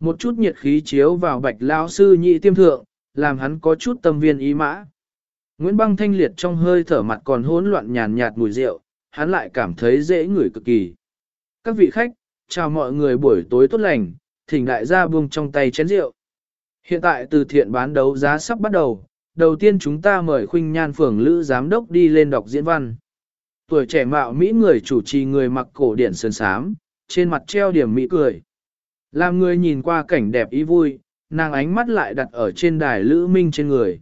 Một chút nhiệt khí chiếu vào bạch lão sư nhị tiêm thượng, làm hắn có chút tâm viên ý mã. Nguyễn băng thanh liệt trong hơi thở mặt còn hỗn loạn nhàn nhạt mùi rượu, hắn lại cảm thấy dễ ngửi cực kỳ. Các vị khách, chào mọi người buổi tối tốt lành, thỉnh đại gia buông trong tay chén rượu. Hiện tại từ thiện bán đấu giá sắp bắt đầu, đầu tiên chúng ta mời khuynh nhan phường lữ giám đốc đi lên đọc diễn văn. Tuổi trẻ mạo Mỹ người chủ trì người mặc cổ điển sơn sám, trên mặt treo điểm Mỹ cười. Làm người nhìn qua cảnh đẹp ý vui, nàng ánh mắt lại đặt ở trên đài Lữ Minh trên người.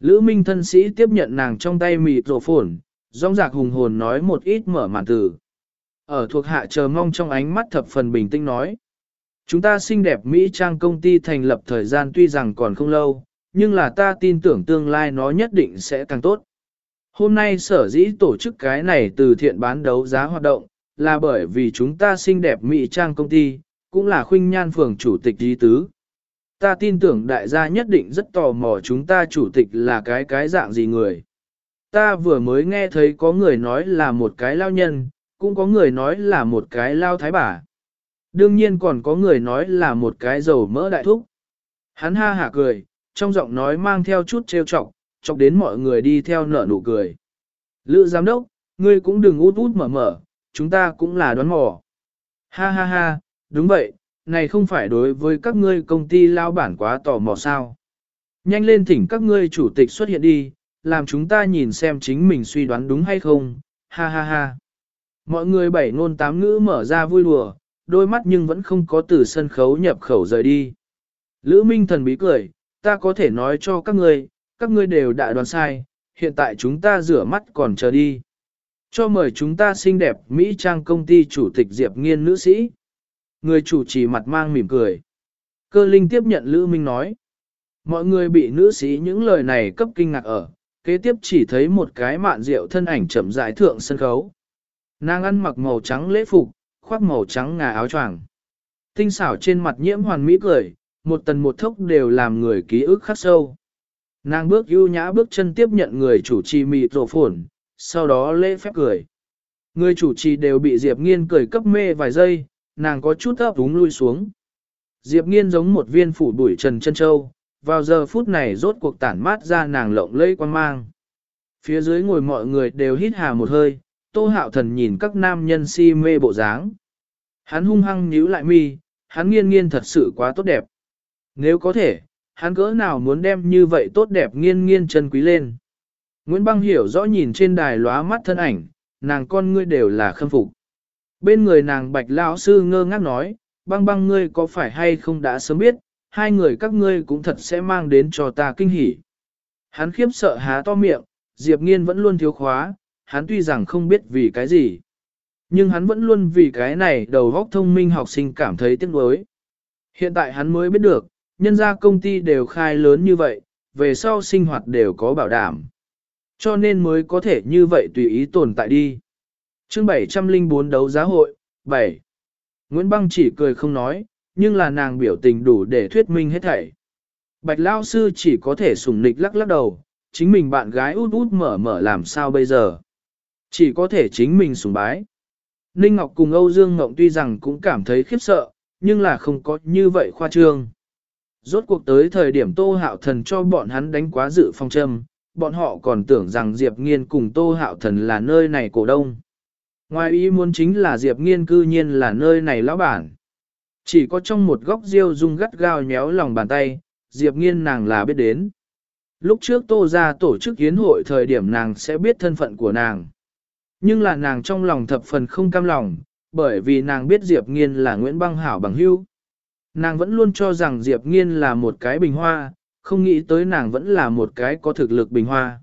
Lữ Minh thân sĩ tiếp nhận nàng trong tay mì rổ phồn, rong rạc hùng hồn nói một ít mở màn từ. Ở thuộc hạ chờ mong trong ánh mắt thập phần bình tĩnh nói. Chúng ta xinh đẹp Mỹ Trang công ty thành lập thời gian tuy rằng còn không lâu, nhưng là ta tin tưởng tương lai nó nhất định sẽ càng tốt. Hôm nay sở dĩ tổ chức cái này từ thiện bán đấu giá hoạt động, là bởi vì chúng ta xinh đẹp Mỹ Trang công ty, cũng là khuynh nhan phường chủ tịch di tứ. Ta tin tưởng đại gia nhất định rất tò mò chúng ta chủ tịch là cái cái dạng gì người. Ta vừa mới nghe thấy có người nói là một cái lao nhân, cũng có người nói là một cái lao thái bà. Đương nhiên còn có người nói là một cái dầu mỡ đại thúc. Hắn ha hả cười, trong giọng nói mang theo chút trêu chọc, chọc đến mọi người đi theo nở nụ cười. Lữ giám đốc, ngươi cũng đừng út út mở mở, chúng ta cũng là đoán mò. Ha ha ha, đúng vậy, này không phải đối với các ngươi công ty lao bản quá tò mò sao. Nhanh lên thỉnh các ngươi chủ tịch xuất hiện đi, làm chúng ta nhìn xem chính mình suy đoán đúng hay không, ha ha ha. Mọi người bảy ngôn tám ngữ mở ra vui đùa, đôi mắt nhưng vẫn không có từ sân khấu nhập khẩu rời đi. Lữ Minh thần bí cười, ta có thể nói cho các ngươi, các ngươi đều đã đoán sai, hiện tại chúng ta rửa mắt còn chờ đi. Cho mời chúng ta xinh đẹp Mỹ Trang công ty chủ tịch Diệp Nghiên nữ sĩ. Người chủ trì mặt mang mỉm cười. Cơ linh tiếp nhận Lữ Minh nói. Mọi người bị nữ sĩ những lời này cấp kinh ngạc ở, kế tiếp chỉ thấy một cái mạn rượu thân ảnh chậm rãi thượng sân khấu. Nàng ăn mặc màu trắng lễ phục, khoác màu trắng ngà áo choàng. Tinh xảo trên mặt nhiễm hoàn mỹ cười, một tần một thốc đều làm người ký ức khắc sâu. Nàng bước ưu nhã bước chân tiếp nhận người chủ trì mịt rổ phồn, sau đó lễ phép cười. Người chủ trì đều bị Diệp Nghiên cười cấp mê vài giây, nàng có chút ấp úng lui xuống. Diệp Nghiên giống một viên phủ bụi trần chân châu, vào giờ phút này rốt cuộc tản mát ra nàng lộng lẫy quan mang. Phía dưới ngồi mọi người đều hít hà một hơi, tô hạo thần nhìn các nam nhân si mê bộ dáng. Hắn hung hăng nhíu lại mi, hắn nghiên nghiên thật sự quá tốt đẹp. Nếu có thể, hắn cỡ nào muốn đem như vậy tốt đẹp nghiên nghiên chân quý lên. Nguyễn Băng hiểu rõ nhìn trên đài lóa mắt thân ảnh, nàng con ngươi đều là khâm phục. Bên người nàng bạch lão sư ngơ ngác nói, băng băng ngươi có phải hay không đã sớm biết, hai người các ngươi cũng thật sẽ mang đến cho ta kinh hỉ. Hắn khiếp sợ há to miệng, Diệp Nghiên vẫn luôn thiếu khóa, hắn tuy rằng không biết vì cái gì. Nhưng hắn vẫn luôn vì cái này đầu óc thông minh học sinh cảm thấy tiếc nuối. Hiện tại hắn mới biết được, nhân gia công ty đều khai lớn như vậy, về sau sinh hoạt đều có bảo đảm. Cho nên mới có thể như vậy tùy ý tồn tại đi. Chương 704 đấu giá hội, 7. Nguyễn Băng chỉ cười không nói, nhưng là nàng biểu tình đủ để thuyết minh hết thảy. Bạch Lao Sư chỉ có thể sùng nịch lắc lắc đầu, chính mình bạn gái út út mở mở làm sao bây giờ. Chỉ có thể chính mình sùng bái. Ninh Ngọc cùng Âu Dương Ngộng tuy rằng cũng cảm thấy khiếp sợ, nhưng là không có như vậy khoa trương. Rốt cuộc tới thời điểm Tô Hạo Thần cho bọn hắn đánh quá dự phong châm, bọn họ còn tưởng rằng Diệp Nghiên cùng Tô Hạo Thần là nơi này cổ đông. Ngoài ý muốn chính là Diệp Nghiên cư nhiên là nơi này lão bản. Chỉ có trong một góc riêu dung gắt gao nhéo lòng bàn tay, Diệp Nghiên nàng là biết đến. Lúc trước Tô ra tổ chức hiến hội thời điểm nàng sẽ biết thân phận của nàng. Nhưng là nàng trong lòng thập phần không cam lòng, bởi vì nàng biết Diệp Nghiên là Nguyễn Băng Hảo bằng hữu. Nàng vẫn luôn cho rằng Diệp Nghiên là một cái bình hoa, không nghĩ tới nàng vẫn là một cái có thực lực bình hoa.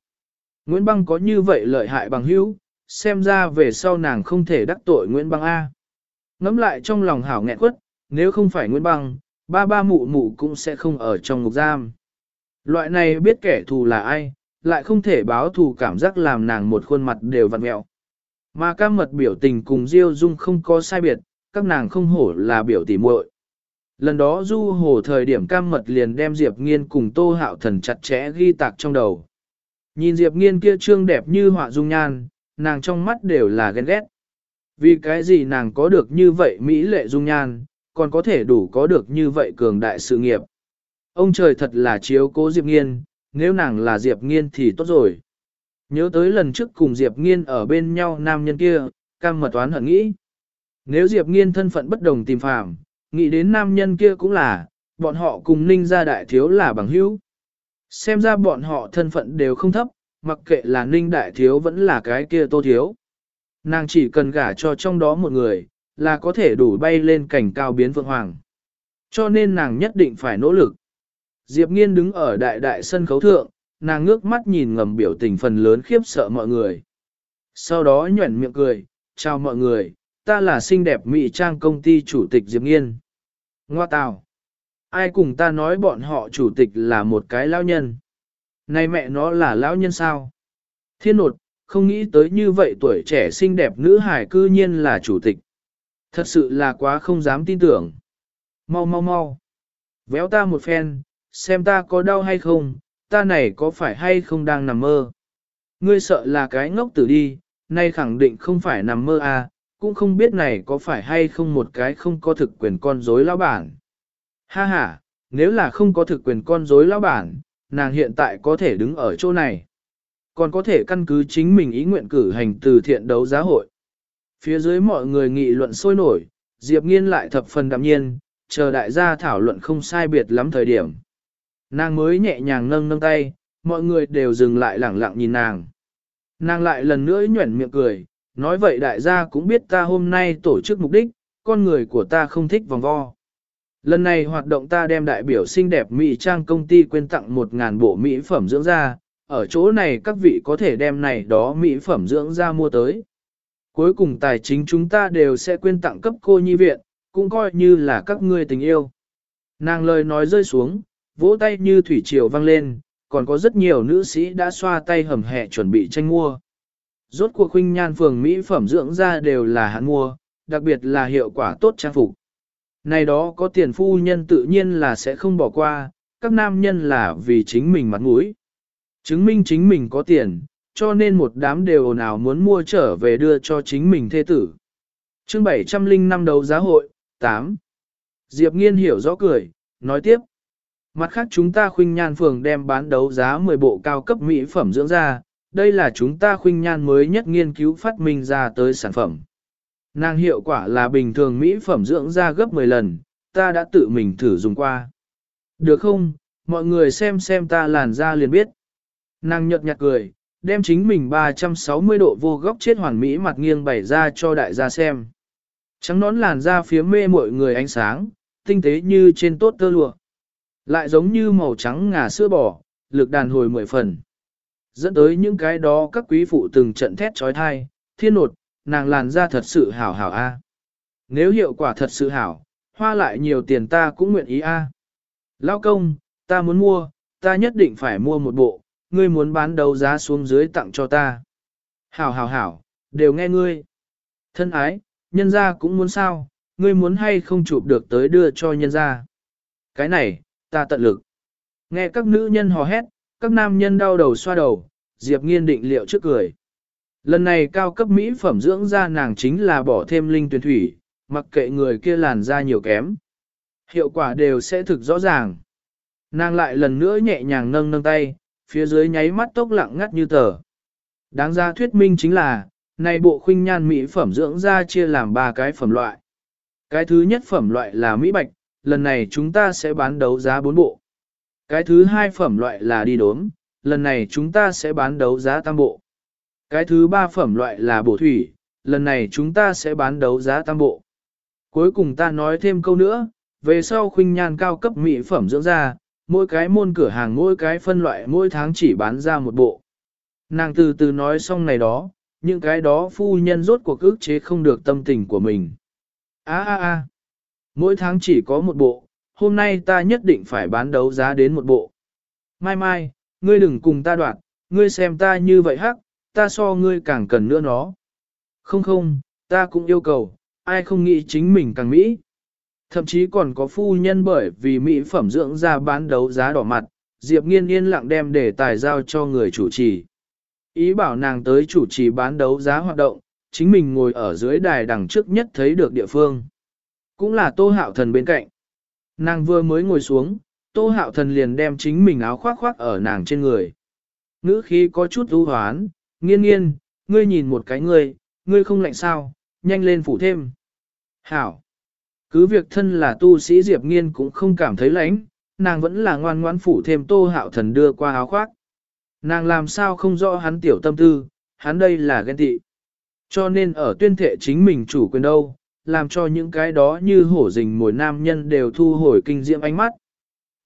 Nguyễn Băng có như vậy lợi hại bằng hữu, xem ra về sau nàng không thể đắc tội Nguyễn Băng A. Ngắm lại trong lòng hảo nghẹn quất, nếu không phải Nguyễn Băng, ba ba mụ mụ cũng sẽ không ở trong ngục giam. Loại này biết kẻ thù là ai, lại không thể báo thù cảm giác làm nàng một khuôn mặt đều vặn mẹo. Mà ca mật biểu tình cùng Diêu Dung không có sai biệt, các nàng không hổ là biểu tỉ muội. Lần đó du hồ thời điểm cam mật liền đem Diệp Nghiên cùng Tô Hạo Thần chặt chẽ ghi tạc trong đầu. Nhìn Diệp Nghiên kia trương đẹp như họa dung nhan, nàng trong mắt đều là ghen ghét. Vì cái gì nàng có được như vậy mỹ lệ dung nhan, còn có thể đủ có được như vậy cường đại sự nghiệp. Ông trời thật là chiếu cố Diệp Nghiên, nếu nàng là Diệp Nghiên thì tốt rồi. Nhớ tới lần trước cùng Diệp Nghiên ở bên nhau nam nhân kia, cam mật toán hận nghĩ. Nếu Diệp Nghiên thân phận bất đồng tìm phàm, nghĩ đến nam nhân kia cũng là, bọn họ cùng ninh gia đại thiếu là bằng hữu. Xem ra bọn họ thân phận đều không thấp, mặc kệ là ninh đại thiếu vẫn là cái kia tô thiếu. Nàng chỉ cần gả cho trong đó một người, là có thể đủ bay lên cảnh cao biến vượng hoàng. Cho nên nàng nhất định phải nỗ lực. Diệp Nghiên đứng ở đại đại sân khấu thượng, nàng ngước mắt nhìn ngầm biểu tình phần lớn khiếp sợ mọi người. Sau đó nhuẩn miệng cười, chào mọi người, ta là xinh đẹp mỹ trang công ty chủ tịch Diệp Nghiên. Ngoa tào. Ai cùng ta nói bọn họ chủ tịch là một cái lão nhân. Này mẹ nó là lão nhân sao? Thiên nột, không nghĩ tới như vậy tuổi trẻ xinh đẹp nữ hải cư nhiên là chủ tịch. Thật sự là quá không dám tin tưởng. Mau mau mau. Véo ta một phen, xem ta có đau hay không, ta này có phải hay không đang nằm mơ. Ngươi sợ là cái ngốc tử đi, nay khẳng định không phải nằm mơ à, cũng không biết này có phải hay không một cái không có thực quyền con dối lão bản. Ha ha, nếu là không có thực quyền con dối lão bản, nàng hiện tại có thể đứng ở chỗ này. Còn có thể căn cứ chính mình ý nguyện cử hành từ thiện đấu giá hội. Phía dưới mọi người nghị luận sôi nổi, Diệp Nghiên lại thập phần đạm nhiên, chờ đại gia thảo luận không sai biệt lắm thời điểm. Nàng mới nhẹ nhàng nâng nâng tay, mọi người đều dừng lại lẳng lặng nhìn nàng. Nàng lại lần nữa nhuẩn miệng cười, nói vậy đại gia cũng biết ta hôm nay tổ chức mục đích, con người của ta không thích vòng vo. Lần này hoạt động ta đem đại biểu xinh đẹp Mỹ Trang công ty quyên tặng 1.000 bộ mỹ phẩm dưỡng da, ở chỗ này các vị có thể đem này đó mỹ phẩm dưỡng da mua tới. Cuối cùng tài chính chúng ta đều sẽ quyên tặng cấp cô nhi viện, cũng coi như là các ngươi tình yêu. Nàng lời nói rơi xuống, vỗ tay như thủy triều vang lên, còn có rất nhiều nữ sĩ đã xoa tay hầm hẹ chuẩn bị tranh mua. Rốt cuộc huynh nhan phường Mỹ phẩm dưỡng da đều là hạn mua, đặc biệt là hiệu quả tốt trang phục. Này đó có tiền phu nhân tự nhiên là sẽ không bỏ qua, các nam nhân là vì chính mình mặt mũi. Chứng minh chính mình có tiền, cho nên một đám đều nào muốn mua trở về đưa cho chính mình thê tử. chương 705 đấu giá hội, 8. Diệp Nghiên hiểu rõ cười, nói tiếp. Mặt khác chúng ta khuynh nhan phường đem bán đấu giá 10 bộ cao cấp mỹ phẩm dưỡng da, đây là chúng ta khuynh nhan mới nhất nghiên cứu phát minh ra tới sản phẩm. Nàng hiệu quả là bình thường mỹ phẩm dưỡng da gấp 10 lần, ta đã tự mình thử dùng qua. Được không, mọi người xem xem ta làn da liền biết. Nàng nhợt nhạt cười, đem chính mình 360 độ vô góc chết hoàn mỹ mặt nghiêng bày ra cho đại gia xem. Trắng nón làn da phía mê mọi người ánh sáng, tinh tế như trên tốt tơ lụa. Lại giống như màu trắng ngà sữa bò, lực đàn hồi mười phần. Dẫn tới những cái đó các quý phụ từng trận thét trói thai, thiên nột, nàng làn da thật sự hảo hảo a. Nếu hiệu quả thật sự hảo, hoa lại nhiều tiền ta cũng nguyện ý a. À. Lao công, ta muốn mua, ta nhất định phải mua một bộ, ngươi muốn bán đấu giá xuống dưới tặng cho ta. Hảo hảo hảo, đều nghe ngươi. Thân ái, nhân gia cũng muốn sao, ngươi muốn hay không chụp được tới đưa cho nhân gia. Cái này, ta tận lực. Nghe các nữ nhân hò hét, các nam nhân đau đầu xoa đầu, Diệp nghiên định liệu trước cười. Lần này cao cấp mỹ phẩm dưỡng da nàng chính là bỏ thêm linh tuyển thủy, mặc kệ người kia làn da nhiều kém. Hiệu quả đều sẽ thực rõ ràng. Nàng lại lần nữa nhẹ nhàng nâng nâng tay, phía dưới nháy mắt tốc lặng ngắt như tờ. Đáng ra thuyết minh chính là, này bộ khuynh nhan mỹ phẩm dưỡng da chia làm ba cái phẩm loại. Cái thứ nhất phẩm loại là mỹ bạch, lần này chúng ta sẽ bán đấu giá bốn bộ. Cái thứ hai phẩm loại là đi đốm, lần này chúng ta sẽ bán đấu giá tam bộ. Cái thứ ba phẩm loại là bổ thủy, lần này chúng ta sẽ bán đấu giá tam bộ. Cuối cùng ta nói thêm câu nữa, về sau khuynh nhan cao cấp mỹ phẩm dưỡng da, mỗi cái môn cửa hàng mỗi cái phân loại mỗi tháng chỉ bán ra một bộ. Nàng từ từ nói xong này đó, những cái đó phu nhân rốt cuộc ức chế không được tâm tình của mình. A a a, mỗi tháng chỉ có một bộ, hôm nay ta nhất định phải bán đấu giá đến một bộ. Mai mai, ngươi đừng cùng ta đoạt, ngươi xem ta như vậy hắc, ta so ngươi càng cần nữa nó. Không không, ta cũng yêu cầu, ai không nghĩ chính mình càng mỹ. Thậm chí còn có phu nhân bởi vì mỹ phẩm dưỡng da bán đấu giá đỏ mặt, Diệp Nghiên yên lặng đem để tài giao cho người chủ trì. Ý bảo nàng tới chủ trì bán đấu giá hoạt động, chính mình ngồi ở dưới đài đằng trước nhất thấy được địa phương. Cũng là Tô Hạo Thần bên cạnh. Nàng vừa mới ngồi xuống, Tô Hạo Thần liền đem chính mình áo khoác khoác ở nàng trên người. Ngữ khí có chút ưu hoán, nghiên nghiên, ngươi nhìn một cái ngươi, ngươi không lạnh sao, nhanh lên phủ thêm. Hảo! Cứ việc thân là tu sĩ Diệp Nghiên cũng không cảm thấy lạnh, nàng vẫn là ngoan ngoãn phủ thêm Tô Hạo Thần đưa qua áo khoác. Nàng làm sao không rõ hắn tiểu tâm tư, hắn đây là ghen tị. Cho nên ở tuyên thệ chính mình chủ quyền đâu, làm cho những cái đó như hổ rình mồi nam nhân đều thu hồi kinh diễm ánh mắt.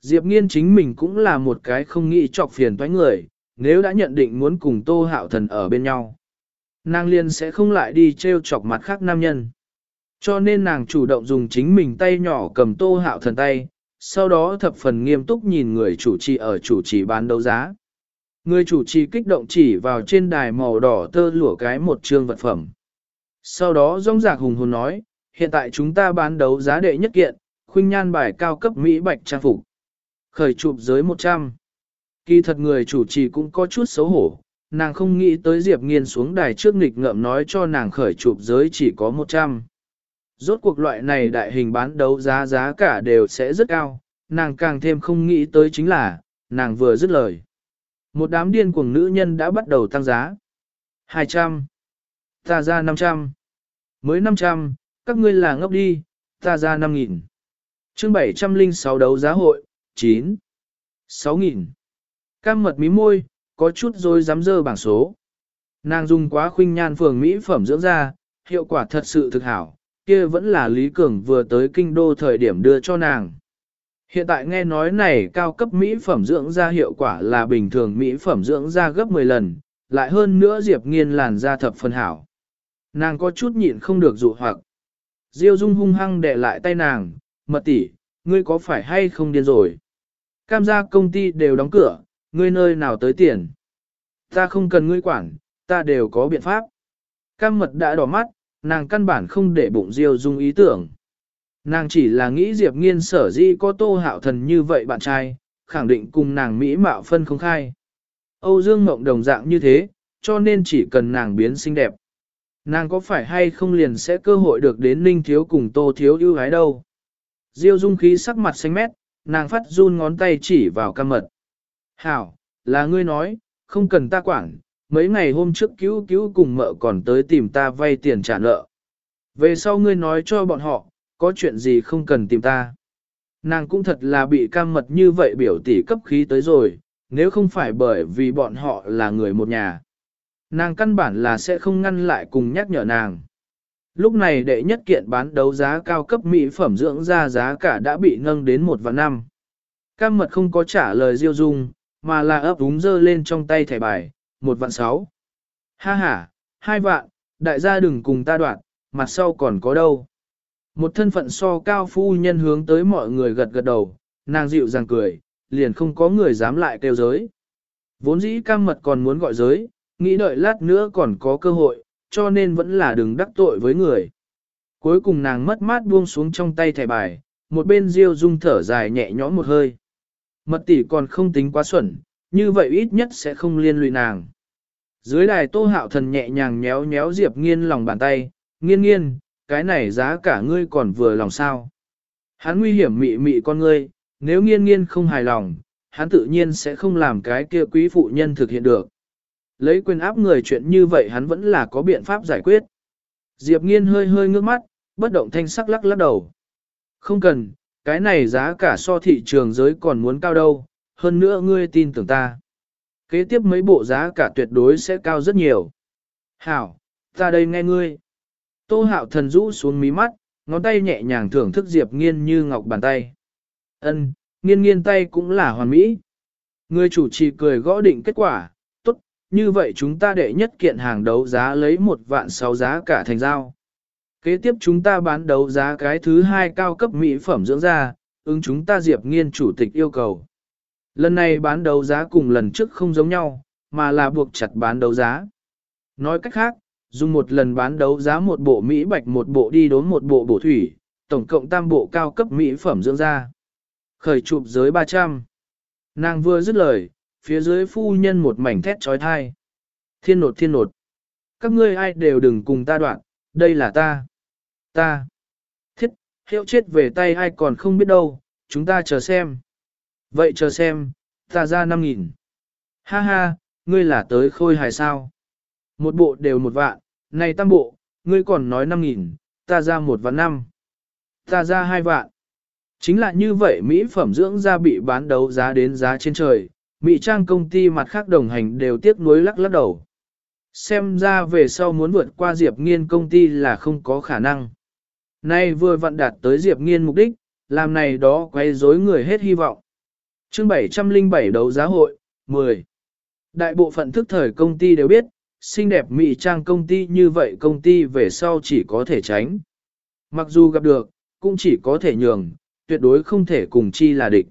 Diệp nghiên chính mình cũng là một cái không nghĩ chọc phiền toái người, nếu đã nhận định muốn cùng tô hạo thần ở bên nhau. Nàng liên sẽ không lại đi treo chọc mặt khác nam nhân. Cho nên nàng chủ động dùng chính mình tay nhỏ cầm tô hạo thần tay, sau đó thập phần nghiêm túc nhìn người chủ trì ở chủ trì bán đấu giá. Người chủ trì kích động chỉ vào trên đài màu đỏ tơ lụa cái một trương vật phẩm. Sau đó rong rạc hùng hồn nói, hiện tại chúng ta bán đấu giá đệ nhất kiện, khuynh nhan bài cao cấp Mỹ bạch trang phục. Khởi chụp giới 100. Kỳ thật người chủ trì cũng có chút xấu hổ, nàng không nghĩ tới Diệp Nghiên xuống đài trước nghịch ngợm nói cho nàng khởi chụp giới chỉ có 100. Rốt cuộc loại này đại hình bán đấu giá giá cả đều sẽ rất cao, nàng càng thêm không nghĩ tới chính là, nàng vừa dứt lời. Một đám điên cuồng nữ nhân đã bắt đầu tăng giá. 200. Ta ra 500. Mới 500, các ngươi là ngốc đi, ta ra 5.000. chương 706 đấu giá hội, 9. 6.000. Cam mật mí môi, có chút rồi dám dơ bảng số. Nàng dùng quá khuynh nhan phường Mỹ phẩm dưỡng da, hiệu quả thật sự thực hảo, kia vẫn là Lý Cường vừa tới kinh đô thời điểm đưa cho nàng. Hiện tại nghe nói này cao cấp mỹ phẩm dưỡng da hiệu quả là bình thường mỹ phẩm dưỡng da gấp 10 lần, lại hơn nữa Diệp Nghiên làn da thập phần hảo. Nàng có chút nhịn không được dụ hoặc. Diêu Dung hung hăng để lại tay nàng, mật tỷ, ngươi có phải hay không điên rồi? Cam gia công ty đều đóng cửa, ngươi nơi nào tới tiền? Ta không cần ngươi quản, ta đều có biện pháp. Cam mật đã đỏ mắt, nàng căn bản không để bụng Diêu Dung ý tưởng. Nàng chỉ là nghĩ Diệp Nghiên sở di có tô hạo thần như vậy bạn trai, khẳng định cùng nàng Mỹ mạo phân không khai. Âu Dương Mộng đồng dạng như thế, cho nên chỉ cần nàng biến xinh đẹp. Nàng có phải hay không liền sẽ cơ hội được đến Ninh Thiếu cùng Tô Thiếu ưu ái đâu. Diêu dung khí sắc mặt xanh mét, nàng phát run ngón tay chỉ vào cam mật. Hảo, là ngươi nói, không cần ta quản, mấy ngày hôm trước cứu cứu cùng mợ còn tới tìm ta vay tiền trả nợ. Về sau ngươi nói cho bọn họ, có chuyện gì không cần tìm ta. Nàng cũng thật là bị cam mật như vậy biểu tỷ cấp khí tới rồi, nếu không phải bởi vì bọn họ là người một nhà. Nàng căn bản là sẽ không ngăn lại cùng nhắc nhở nàng. Lúc này đệ nhất kiện bán đấu giá cao cấp mỹ phẩm dưỡng da giá cả đã bị nâng đến một vạn năm. Cam mật không có trả lời diêu dung, mà là ấp úng dơ lên trong tay thẻ bài, một vạn sáu. Ha ha, hai vạn, đại gia đừng cùng ta đoạn, mặt sau còn có đâu. Một thân phận so cao phu nhân hướng tới mọi người gật gật đầu, nàng dịu dàng cười, liền không có người dám lại kêu giới. Vốn dĩ cam mật còn muốn gọi giới, nghĩ đợi lát nữa còn có cơ hội, cho nên vẫn là đừng đắc tội với người. Cuối cùng nàng mất mát buông xuống trong tay thẻ bài, một bên diêu dung thở dài nhẹ nhõm một hơi. Mật tỷ còn không tính quá xuẩn, như vậy ít nhất sẽ không liên lụy nàng. Dưới đài tô hạo thần nhẹ nhàng nhéo nhéo Diệp nghiên lòng bàn tay, nghiên nghiên, cái này giá cả ngươi còn vừa lòng sao. Hắn nguy hiểm mị mị con ngươi, nếu nghiên nghiên không hài lòng, hắn tự nhiên sẽ không làm cái kia quý phụ nhân thực hiện được. Lấy quyền áp người chuyện như vậy hắn vẫn là có biện pháp giải quyết. Diệp nghiên hơi hơi ngước mắt, bất động thanh sắc lắc lắc đầu. Không cần, cái này giá cả so thị trường giới còn muốn cao đâu, hơn nữa ngươi tin tưởng ta. Kế tiếp mấy bộ giá cả tuyệt đối sẽ cao rất nhiều. Hảo, ta đây nghe ngươi. Tô hạo thần rũ xuống mí mắt, ngón tay nhẹ nhàng thưởng thức Diệp Nghiên như ngọc bàn tay. Ân, nghiên nghiên tay cũng là hoàn mỹ. Người chủ trì cười gõ định kết quả, như vậy chúng ta đệ nhất kiện hàng đấu giá lấy một vạn sáu giá cả thành giao. Kế tiếp chúng ta bán đấu giá cái thứ hai cao cấp mỹ phẩm dưỡng da, ứng chúng ta Diệp Nghiên chủ tịch yêu cầu. Lần này bán đấu giá cùng lần trước không giống nhau, mà là buộc chặt bán đấu giá. Nói cách khác, dùng một lần bán đấu giá một bộ Mỹ bạch một bộ đi đốn một bộ bổ thủy, tổng cộng tam bộ cao cấp Mỹ phẩm dưỡng da. Khởi chụp giới 300. Nàng vừa dứt lời, phía dưới phu nhân một mảnh thét trói thai. Thiên nột thiên nột. Các ngươi ai đều đừng cùng ta đoạn, đây là ta. Ta. Thiết, hiệu chết về tay ai còn không biết đâu, chúng ta chờ xem. Vậy chờ xem, ta ra 5.000. Ha ha, ngươi là tới khôi hài sao. Một bộ đều một vạn, này tam bộ, ngươi còn nói 5.000, ta ra một vạn năm. Ta ra hai vạn. Chính là như vậy Mỹ phẩm dưỡng da bị bán đấu giá đến giá trên trời, Mỹ trang công ty mặt khác đồng hành đều tiếc nuối lắc lắc đầu. Xem ra về sau muốn vượt qua Diệp Nghiên công ty là không có khả năng. Nay vừa vận đạt tới Diệp Nghiên mục đích, làm này đó quay rối người hết hy vọng. chương 707 đấu giá hội, 10. Đại bộ phận thức thời công ty đều biết, xinh đẹp mỹ trang công ty như vậy công ty về sau chỉ có thể tránh. Mặc dù gặp được, cũng chỉ có thể nhường, tuyệt đối không thể cùng chi là địch.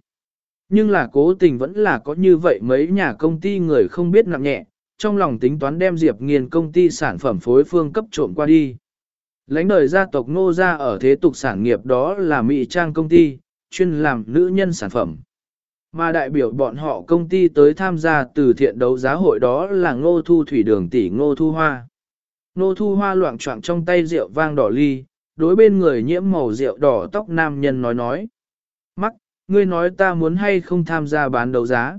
Nhưng là cố tình vẫn là có như vậy mấy nhà công ty người không biết nặng nhẹ, trong lòng tính toán đem Diệp Nghiên công ty sản phẩm phối phương cấp trộm qua đi. Lãnh đời gia tộc Ngô gia ở thế tục sản nghiệp đó là Mỹ Trang công ty, chuyên làm nữ nhân sản phẩm. Mà đại biểu bọn họ công ty tới tham gia từ thiện đấu giá hội đó là Ngô Thu Thủy Đường tỷ Ngô Thu Hoa. Ngô Thu Hoa loạn trọng trong tay rượu vang đỏ ly, đối bên người nhiễm màu rượu đỏ tóc nam nhân nói nói. Mắc, ngươi nói ta muốn hay không tham gia bán đấu giá.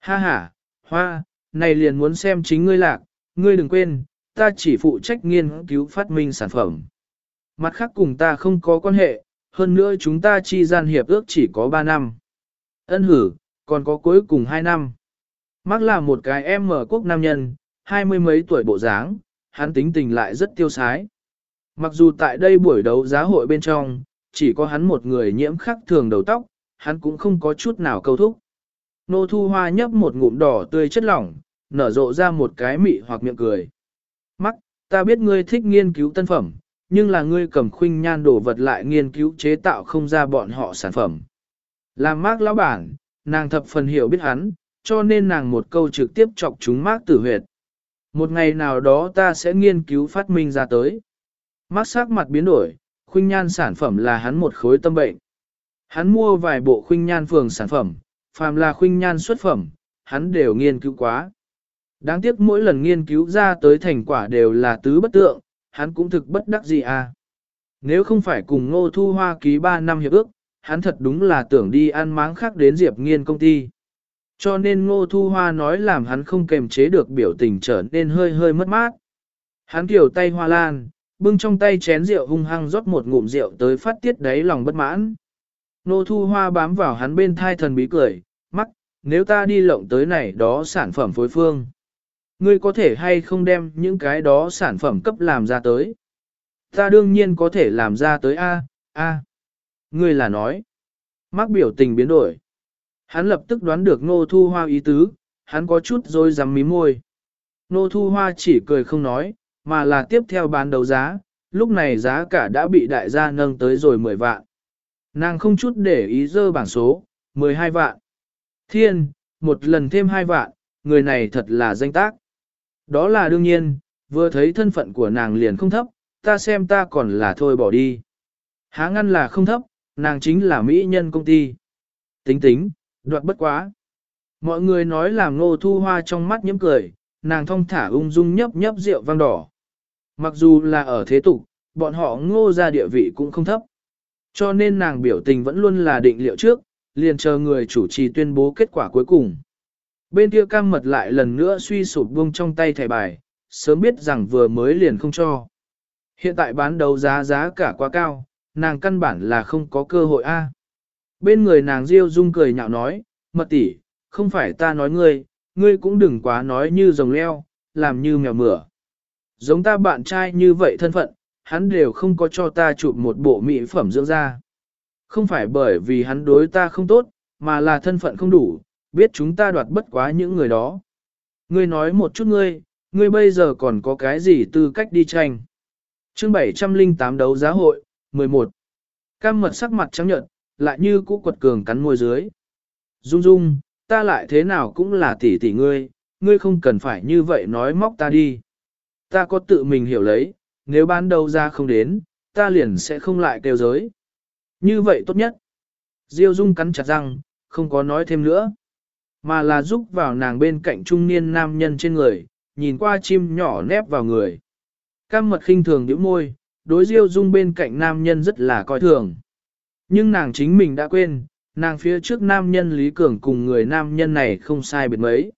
Ha ha, Hoa, này liền muốn xem chính ngươi lạc, ngươi đừng quên, ta chỉ phụ trách nghiên cứu phát minh sản phẩm. Mặt khác cùng ta không có quan hệ, hơn nữa chúng ta chi gian hiệp ước chỉ có 3 năm. Ân hử, còn có cuối cùng 2 năm. Mắc là một cái em mở quốc nam nhân, hai mươi mấy tuổi bộ dáng, hắn tính tình lại rất tiêu sái. Mặc dù tại đây buổi đấu giá hội bên trong, chỉ có hắn một người nhiễm khắc thường đầu tóc, hắn cũng không có chút nào câu thúc. Nô thu hoa nhấp một ngụm đỏ tươi chất lỏng, nở rộ ra một cái mị hoặc miệng cười. Mắc, ta biết ngươi thích nghiên cứu tân phẩm, nhưng là ngươi cầm khuynh nhan đồ vật lại nghiên cứu chế tạo không ra bọn họ sản phẩm. Làm mác lão bản, nàng thập phần hiểu biết hắn, cho nên nàng một câu trực tiếp chọc chúng mác tử huyệt. Một ngày nào đó ta sẽ nghiên cứu phát minh ra tới. Mác sắc mặt biến đổi, khuynh nhan sản phẩm là hắn một khối tâm bệnh. Hắn mua vài bộ khuynh nhan phường sản phẩm, phàm là khuynh nhan xuất phẩm, hắn đều nghiên cứu quá. Đáng tiếc mỗi lần nghiên cứu ra tới thành quả đều là tứ bất tượng, hắn cũng thực bất đắc gì à. Nếu không phải cùng ngô thu hoa ký 3 năm hiệp ước, hắn thật đúng là tưởng đi ăn máng khác đến Diệp Nghiên công ty. Cho nên ngô thu hoa nói làm hắn không kềm chế được biểu tình trở nên hơi hơi mất mát. Hắn kiểu tay hoa lan, bưng trong tay chén rượu hung hăng rót một ngụm rượu tới phát tiết đáy lòng bất mãn. Nô thu hoa bám vào hắn bên thai thần bí cười, mắc, nếu ta đi lộng tới này đó sản phẩm phối phương. Ngươi có thể hay không đem những cái đó sản phẩm cấp làm ra tới. Ta đương nhiên có thể làm ra tới A, A. Ngươi là nói. Mắc biểu tình biến đổi. Hắn lập tức đoán được nô thu hoa ý tứ, hắn có chút rồi dám mí môi. Nô thu hoa chỉ cười không nói, mà là tiếp theo bán đấu giá, lúc này giá cả đã bị đại gia nâng tới rồi 10 vạn. Nàng không chút để ý dơ bảng số, 12 vạn. Thiên, một lần thêm 2 vạn, người này thật là danh tác. Đó là đương nhiên, vừa thấy thân phận của nàng liền không thấp, ta xem ta còn là thôi bỏ đi. Há ngăn là không thấp, nàng chính là mỹ nhân công ty. Tính tính, đoạt bất quá. Mọi người nói làm ngô thu hoa trong mắt nhiễm cười, nàng thong thả ung dung nhấp nhấp rượu vang đỏ. Mặc dù là ở thế tục, bọn họ ngô ra địa vị cũng không thấp. Cho nên nàng biểu tình vẫn luôn là định liệu trước, liền chờ người chủ trì tuyên bố kết quả cuối cùng. Bên kia cam mật lại lần nữa suy sụp buông trong tay thẻ bài, sớm biết rằng vừa mới liền không cho. Hiện tại bán đấu giá giá cả quá cao, nàng căn bản là không có cơ hội a. Bên người nàng Diêu Dung cười nhạo nói, mật tỷ, không phải ta nói ngươi, ngươi cũng đừng quá nói như rồng leo, làm như mèo mửa. Giống ta bạn trai như vậy thân phận, hắn đều không có cho ta chụp một bộ mỹ phẩm dưỡng da. Không phải bởi vì hắn đối ta không tốt, mà là thân phận không đủ, biết chúng ta đoạt bất quá những người đó. Ngươi nói một chút ngươi, ngươi bây giờ còn có cái gì tư cách đi tranh. Chương 708 đấu giá hội, 11. Cam mật sắc mặt trắng nhợt, lại như cũ quật cường cắn môi dưới. Dung dung, ta lại thế nào cũng là tỷ tỷ ngươi, ngươi không cần phải như vậy nói móc ta đi. Ta có tự mình hiểu lấy, nếu bán đầu ra không đến, ta liền sẽ không lại kêu giới. Như vậy tốt nhất. Diêu Dung cắn chặt răng, không có nói thêm nữa, mà là giúp vào nàng bên cạnh trung niên nam nhân trên người, nhìn qua chim nhỏ nép vào người. Cam mật khinh thường nhíu môi, đối Diêu Dung bên cạnh nam nhân rất là coi thường. Nhưng nàng chính mình đã quên, nàng phía trước nam nhân Lý Cường cùng người nam nhân này không sai biệt mấy.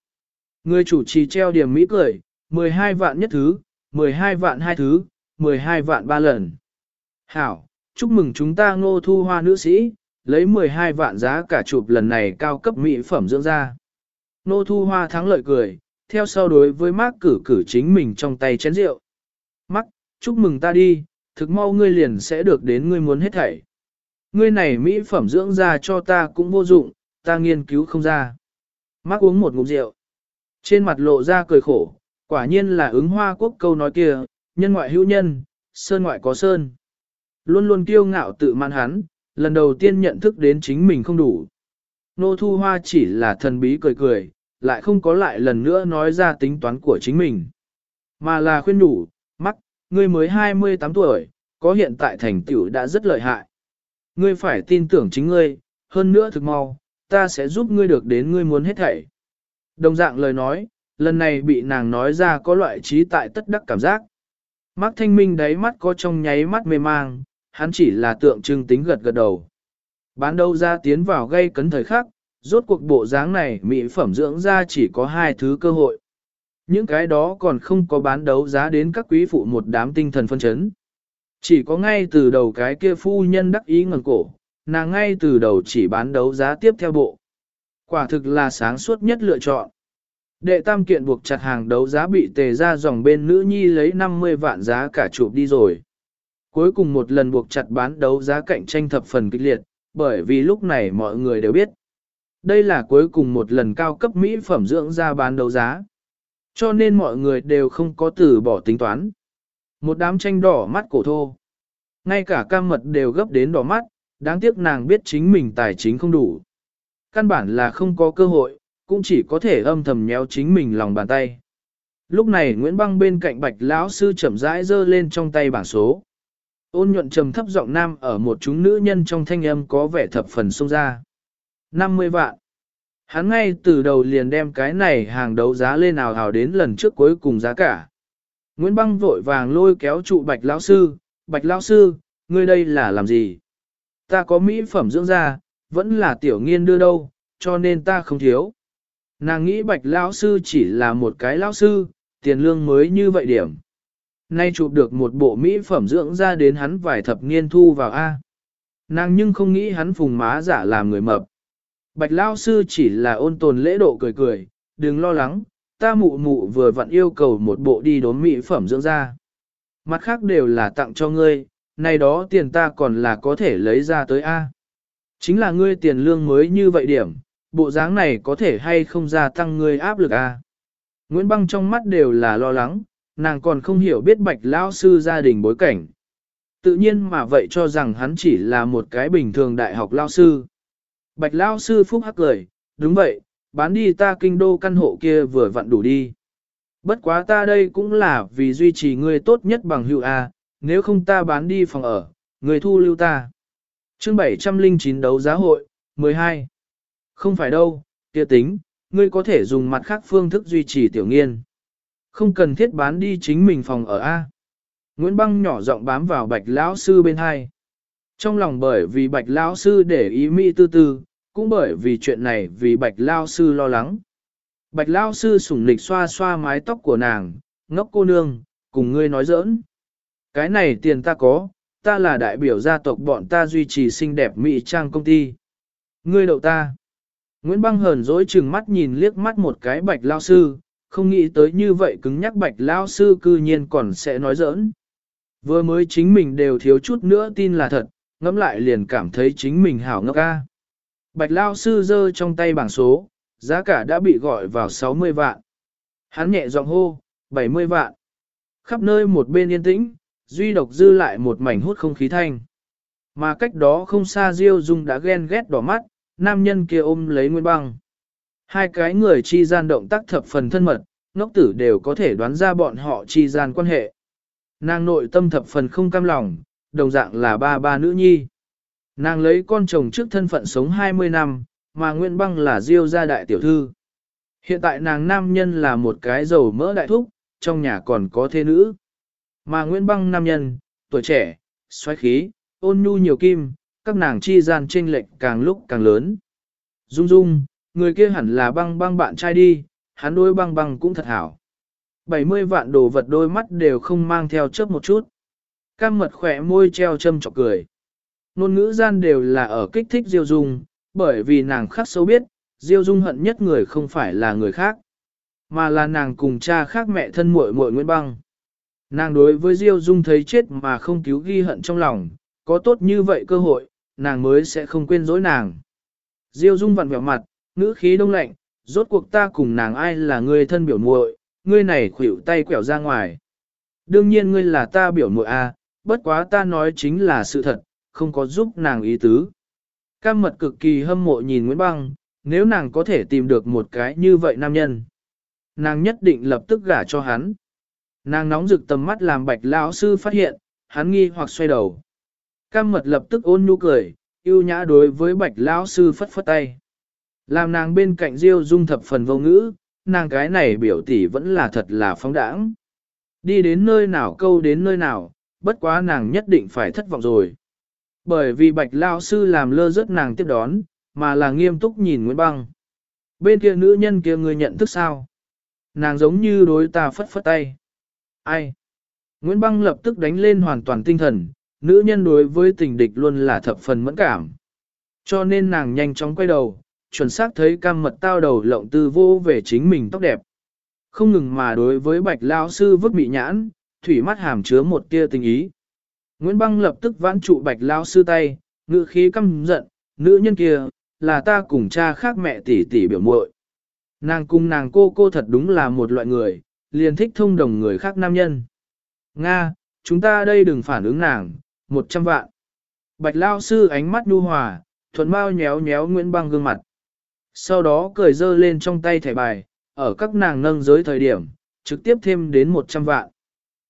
Người chủ trì treo điểm mỹ cười, 12 vạn nhất thứ, 12 vạn hai thứ, 12 vạn ba lần. Hảo, chúc mừng chúng ta ngô thu hoa nữ sĩ, lấy 12 vạn giá cả chụp lần này cao cấp mỹ phẩm dưỡng da. Ngô thu hoa thắng lợi cười, theo sau đối với Mark cử cử chính mình trong tay chén rượu. Mark, chúc mừng ta đi, thực mau ngươi liền sẽ được đến ngươi muốn hết thảy. Ngươi này mỹ phẩm dưỡng da cho ta cũng vô dụng, ta nghiên cứu không ra. Mark uống một ngụm rượu. Trên mặt lộ ra cười khổ, quả nhiên là ứng hoa quốc câu nói kia, nhân ngoại hữu nhân, sơn ngoại có sơn. Luôn luôn kiêu ngạo tự man hắn, lần đầu tiên nhận thức đến chính mình không đủ. Nô thu hoa chỉ là thần bí cười cười, lại không có lại lần nữa nói ra tính toán của chính mình. Mà là khuyên đủ, mắc, ngươi mới 28 tuổi, có hiện tại thành tựu đã rất lợi hại. Ngươi phải tin tưởng chính ngươi, hơn nữa thực mau, ta sẽ giúp ngươi được đến ngươi muốn hết thảy. Đồng dạng lời nói, lần này bị nàng nói ra có loại trí tại tất đắc cảm giác. Mắt thanh minh đáy mắt có trong nháy mắt mê mang, hắn chỉ là tượng trưng tính gật gật đầu. Bán đâu ra tiến vào gây cấn thời khắc, rốt cuộc bộ dáng này mỹ phẩm dưỡng ra chỉ có hai thứ cơ hội. Những cái đó còn không có bán đấu giá đến các quý phụ một đám tinh thần phân chấn. Chỉ có ngay từ đầu cái kia phu nhân đắc ý ngẩng cổ, nàng ngay từ đầu chỉ bán đấu giá tiếp theo bộ. Quả thực là sáng suốt nhất lựa chọn. Đệ tam kiện buộc chặt hàng đấu giá bị tề ra dòng bên nữ nhi lấy 50 vạn giá cả chụp đi rồi. Cuối cùng một lần buộc chặt bán đấu giá cạnh tranh thập phần kịch liệt, bởi vì lúc này mọi người đều biết. Đây là cuối cùng một lần cao cấp mỹ phẩm dưỡng ra bán đấu giá. Cho nên mọi người đều không có từ bỏ tính toán. Một đám tranh đỏ mắt cổ thô. Ngay cả cam mật đều gấp đến đỏ mắt, đáng tiếc nàng biết chính mình tài chính không đủ. Căn bản là không có cơ hội, cũng chỉ có thể âm thầm nhéo chính mình lòng bàn tay. Lúc này Nguyễn Băng bên cạnh bạch lão sư chậm rãi giơ lên trong tay bảng số. Ôn nhuận trầm thấp giọng nam ở một chúng nữ nhân trong thanh âm có vẻ thập phần xông ra. 50 vạn. Hắn ngay từ đầu liền đem cái này hàng đấu giá lên nào hào đến lần trước cuối cùng giá cả. Nguyễn Băng vội vàng lôi kéo trụ bạch lão sư, bạch lão sư, ngươi đây là làm gì? Ta có mỹ phẩm dưỡng da, vẫn là tiểu nghiên đưa đâu, cho nên ta không thiếu. Nàng nghĩ bạch lão sư chỉ là một cái lão sư, tiền lương mới như vậy điểm. Nay chụp được một bộ mỹ phẩm dưỡng ra đến hắn vài thập niên thu vào A. Nàng nhưng không nghĩ hắn phùng má giả làm người mập. Bạch lão sư chỉ là ôn tồn lễ độ cười cười, đừng lo lắng, ta mụ mụ vừa vặn yêu cầu một bộ đi đốn mỹ phẩm dưỡng da. Mặt khác đều là tặng cho ngươi, này đó tiền ta còn là có thể lấy ra tới A. Chính là ngươi tiền lương mới như vậy điểm, bộ dáng này có thể hay không gia tăng ngươi áp lực A. Nguyễn Băng trong mắt đều là lo lắng, nàng còn không hiểu biết bạch lão sư gia đình bối cảnh. Tự nhiên mà vậy cho rằng hắn chỉ là một cái bình thường đại học lao sư. Bạch lao sư phúc hắc cười, đúng vậy, bán đi ta kinh đô căn hộ kia vừa vặn đủ đi. Bất quá ta đây cũng là vì duy trì ngươi tốt nhất bằng hữu A, nếu không ta bán đi phòng ở, người thu lưu ta. chương 709 đấu giá hội, 12. Không phải đâu, kia tính, ngươi có thể dùng mặt khác phương thức duy trì tiểu nghiên. Không cần thiết bán đi chính mình phòng ở A. Nguyễn Băng nhỏ giọng bám vào bạch lão sư bên hai. Trong lòng bởi vì bạch lão sư để ý mỹ tư tư, cũng bởi vì chuyện này vì bạch lão sư lo lắng. Bạch lão sư sủng lịch xoa xoa mái tóc của nàng, ngốc cô nương, cùng ngươi nói giỡn. Cái này tiền ta có, ta là đại biểu gia tộc bọn ta duy trì xinh đẹp mỹ trang công ty. Ngươi đậu ta. Nguyễn Băng hờn dỗi chừng mắt nhìn liếc mắt một cái bạch lao sư, không nghĩ tới như vậy cứng nhắc bạch lao sư cư nhiên còn sẽ nói giỡn. Vừa mới chính mình đều thiếu chút nữa tin là thật, ngẫm lại liền cảm thấy chính mình hảo ngốc ca. Bạch Lao sư giơ trong tay bảng số, giá cả đã bị gọi vào 60 vạn. Hắn nhẹ giọng hô, 70 vạn. Khắp nơi một bên yên tĩnh, duy độc dư lại một mảnh hút không khí thanh. Mà cách đó không xa Diêu Dung đã ghen ghét đỏ mắt, nam nhân kia ôm lấy Nguyễn Băng. Hai cái người chi gian động tác thập phần thân mật, ngốc tử đều có thể đoán ra bọn họ chi gian quan hệ. Nàng nội tâm thập phần không cam lòng, đồng dạng là ba ba nữ nhi. Nàng lấy con chồng trước thân phận sống 20 năm, mà Nguyễn Băng là Diêu gia đại tiểu thư. Hiện tại nàng nam nhân là một cái giàu mỡ đại thúc, trong nhà còn có thế nữ. Mà Nguyễn Băng nam nhân, tuổi trẻ, xoáy khí, ôn nhu nhiều kim, các nàng chi gian chênh lệch càng lúc càng lớn. Dung dung, người kia hẳn là băng băng bạn trai đi, hắn đôi băng băng cũng thật hảo. 70 vạn đồ vật đôi mắt đều không mang theo chớp một chút. Cam mật khỏe môi treo châm chọc cười. Nôn ngữ gian đều là ở kích thích Diêu Dung, bởi vì nàng khắc sâu biết, Diêu Dung hận nhất người không phải là người khác, mà là nàng cùng cha khác mẹ thân muội muội Nguyễn Băng. Nàng đối với Diêu Dung thấy chết mà không cứu ghi hận trong lòng, có tốt như vậy cơ hội, nàng mới sẽ không quên dối nàng. Diêu Dung vặn vẹo mặt, ngữ khí đông lạnh, rốt cuộc ta cùng nàng ai là người thân biểu muội, ngươi này khuỷu tay quẹo ra ngoài. Đương nhiên ngươi là ta biểu muội a, bất quá ta nói chính là sự thật, không có giúp nàng ý tứ. Cam mật cực kỳ hâm mộ nhìn Nguyễn Băng, nếu nàng có thể tìm được một cái như vậy nam nhân. Nàng nhất định lập tức gả cho hắn. Nàng nóng rực tầm mắt làm bạch lão sư phát hiện, hắn nghi hoặc xoay đầu. Cam mật lập tức ôn nhu cười, yêu nhã đối với bạch lão sư phất phất tay. Làm nàng bên cạnh Diêu dung thập phần vô ngữ, nàng cái này biểu tỷ vẫn là thật là phóng đãng. Đi đến nơi nào câu đến nơi nào, bất quá nàng nhất định phải thất vọng rồi. Bởi vì bạch lao sư làm lơ rớt nàng tiếp đón, mà là nghiêm túc nhìn Nguyễn Băng. Bên kia nữ nhân kia người nhận thức sao? Nàng giống như đối ta phất phất tay. Ai? Nguyễn Băng lập tức đánh lên hoàn toàn tinh thần, nữ nhân đối với tình địch luôn là thập phần mẫn cảm. Cho nên nàng nhanh chóng quay đầu, chuẩn xác thấy cam mật tao đầu lộng tư vô về chính mình tóc đẹp. Không ngừng mà đối với bạch lao sư vứt bị nhãn, thủy mắt hàm chứa một tia tình ý. Nguyễn Băng lập tức vãn trụ bạch lao sư tay, ngự khí căm giận, nữ nhân kia, là ta cùng cha khác mẹ tỷ tỷ biểu muội. Nàng cùng nàng cô cô thật đúng là một loại người, liền thích thông đồng người khác nam nhân. Nga, chúng ta đây đừng phản ứng nàng, một trăm vạn. Bạch lao sư ánh mắt nhu hòa, thuần bao nhéo nhéo Nguyễn Băng gương mặt. Sau đó cười dơ lên trong tay thẻ bài, ở các nàng nâng giới thời điểm, trực tiếp thêm đến một trăm vạn.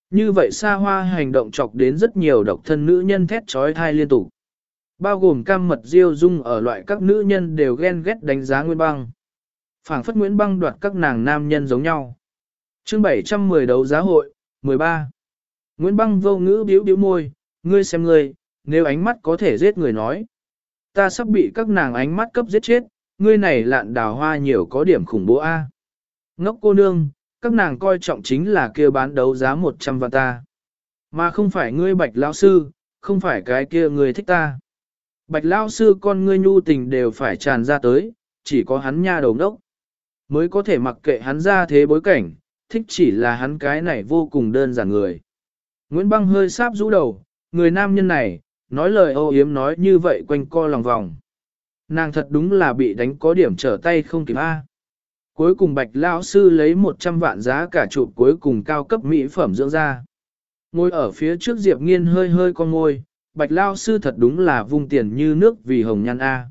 Như vậy xa hoa hành động chọc đến rất nhiều độc thân nữ nhân thét trói thai liên tục. Bao gồm cam mật diêu dung ở loại các nữ nhân đều ghen ghét đánh giá Nguyễn Băng. phảng phất Nguyễn Băng đoạt các nàng nam nhân giống nhau. chương 710 đấu giá hội, 13. Nguyễn Băng vô ngữ biếu biếu môi, ngươi xem ngươi, nếu ánh mắt có thể giết người nói. Ta sắp bị các nàng ánh mắt cấp giết chết, ngươi này lạn đào hoa nhiều có điểm khủng bố A. Ngốc cô nương, các nàng coi trọng chính là kia bán đấu giá 100 vạn ta. Mà không phải ngươi bạch lão sư, không phải cái kia ngươi thích ta. Bạch lão sư con ngươi nhu tình đều phải tràn ra tới, chỉ có hắn nha đầu ngốc. Mới có thể mặc kệ hắn ra thế bối cảnh, thích chỉ là hắn cái này vô cùng đơn giản người. Nguyễn Băng hơi sáp rũ đầu, người nam nhân này, nói lời ô yếm nói như vậy quanh co lòng vòng. Nàng thật đúng là bị đánh có điểm trở tay không kịp A. À. Cuối cùng bạch lão sư lấy 100 vạn giá cả chụp cuối cùng cao cấp mỹ phẩm dưỡng da. Ngồi ở phía trước Diệp Nghiên hơi hơi con ngôi, bạch lão sư thật đúng là vung tiền như nước vì hồng nhan A. À.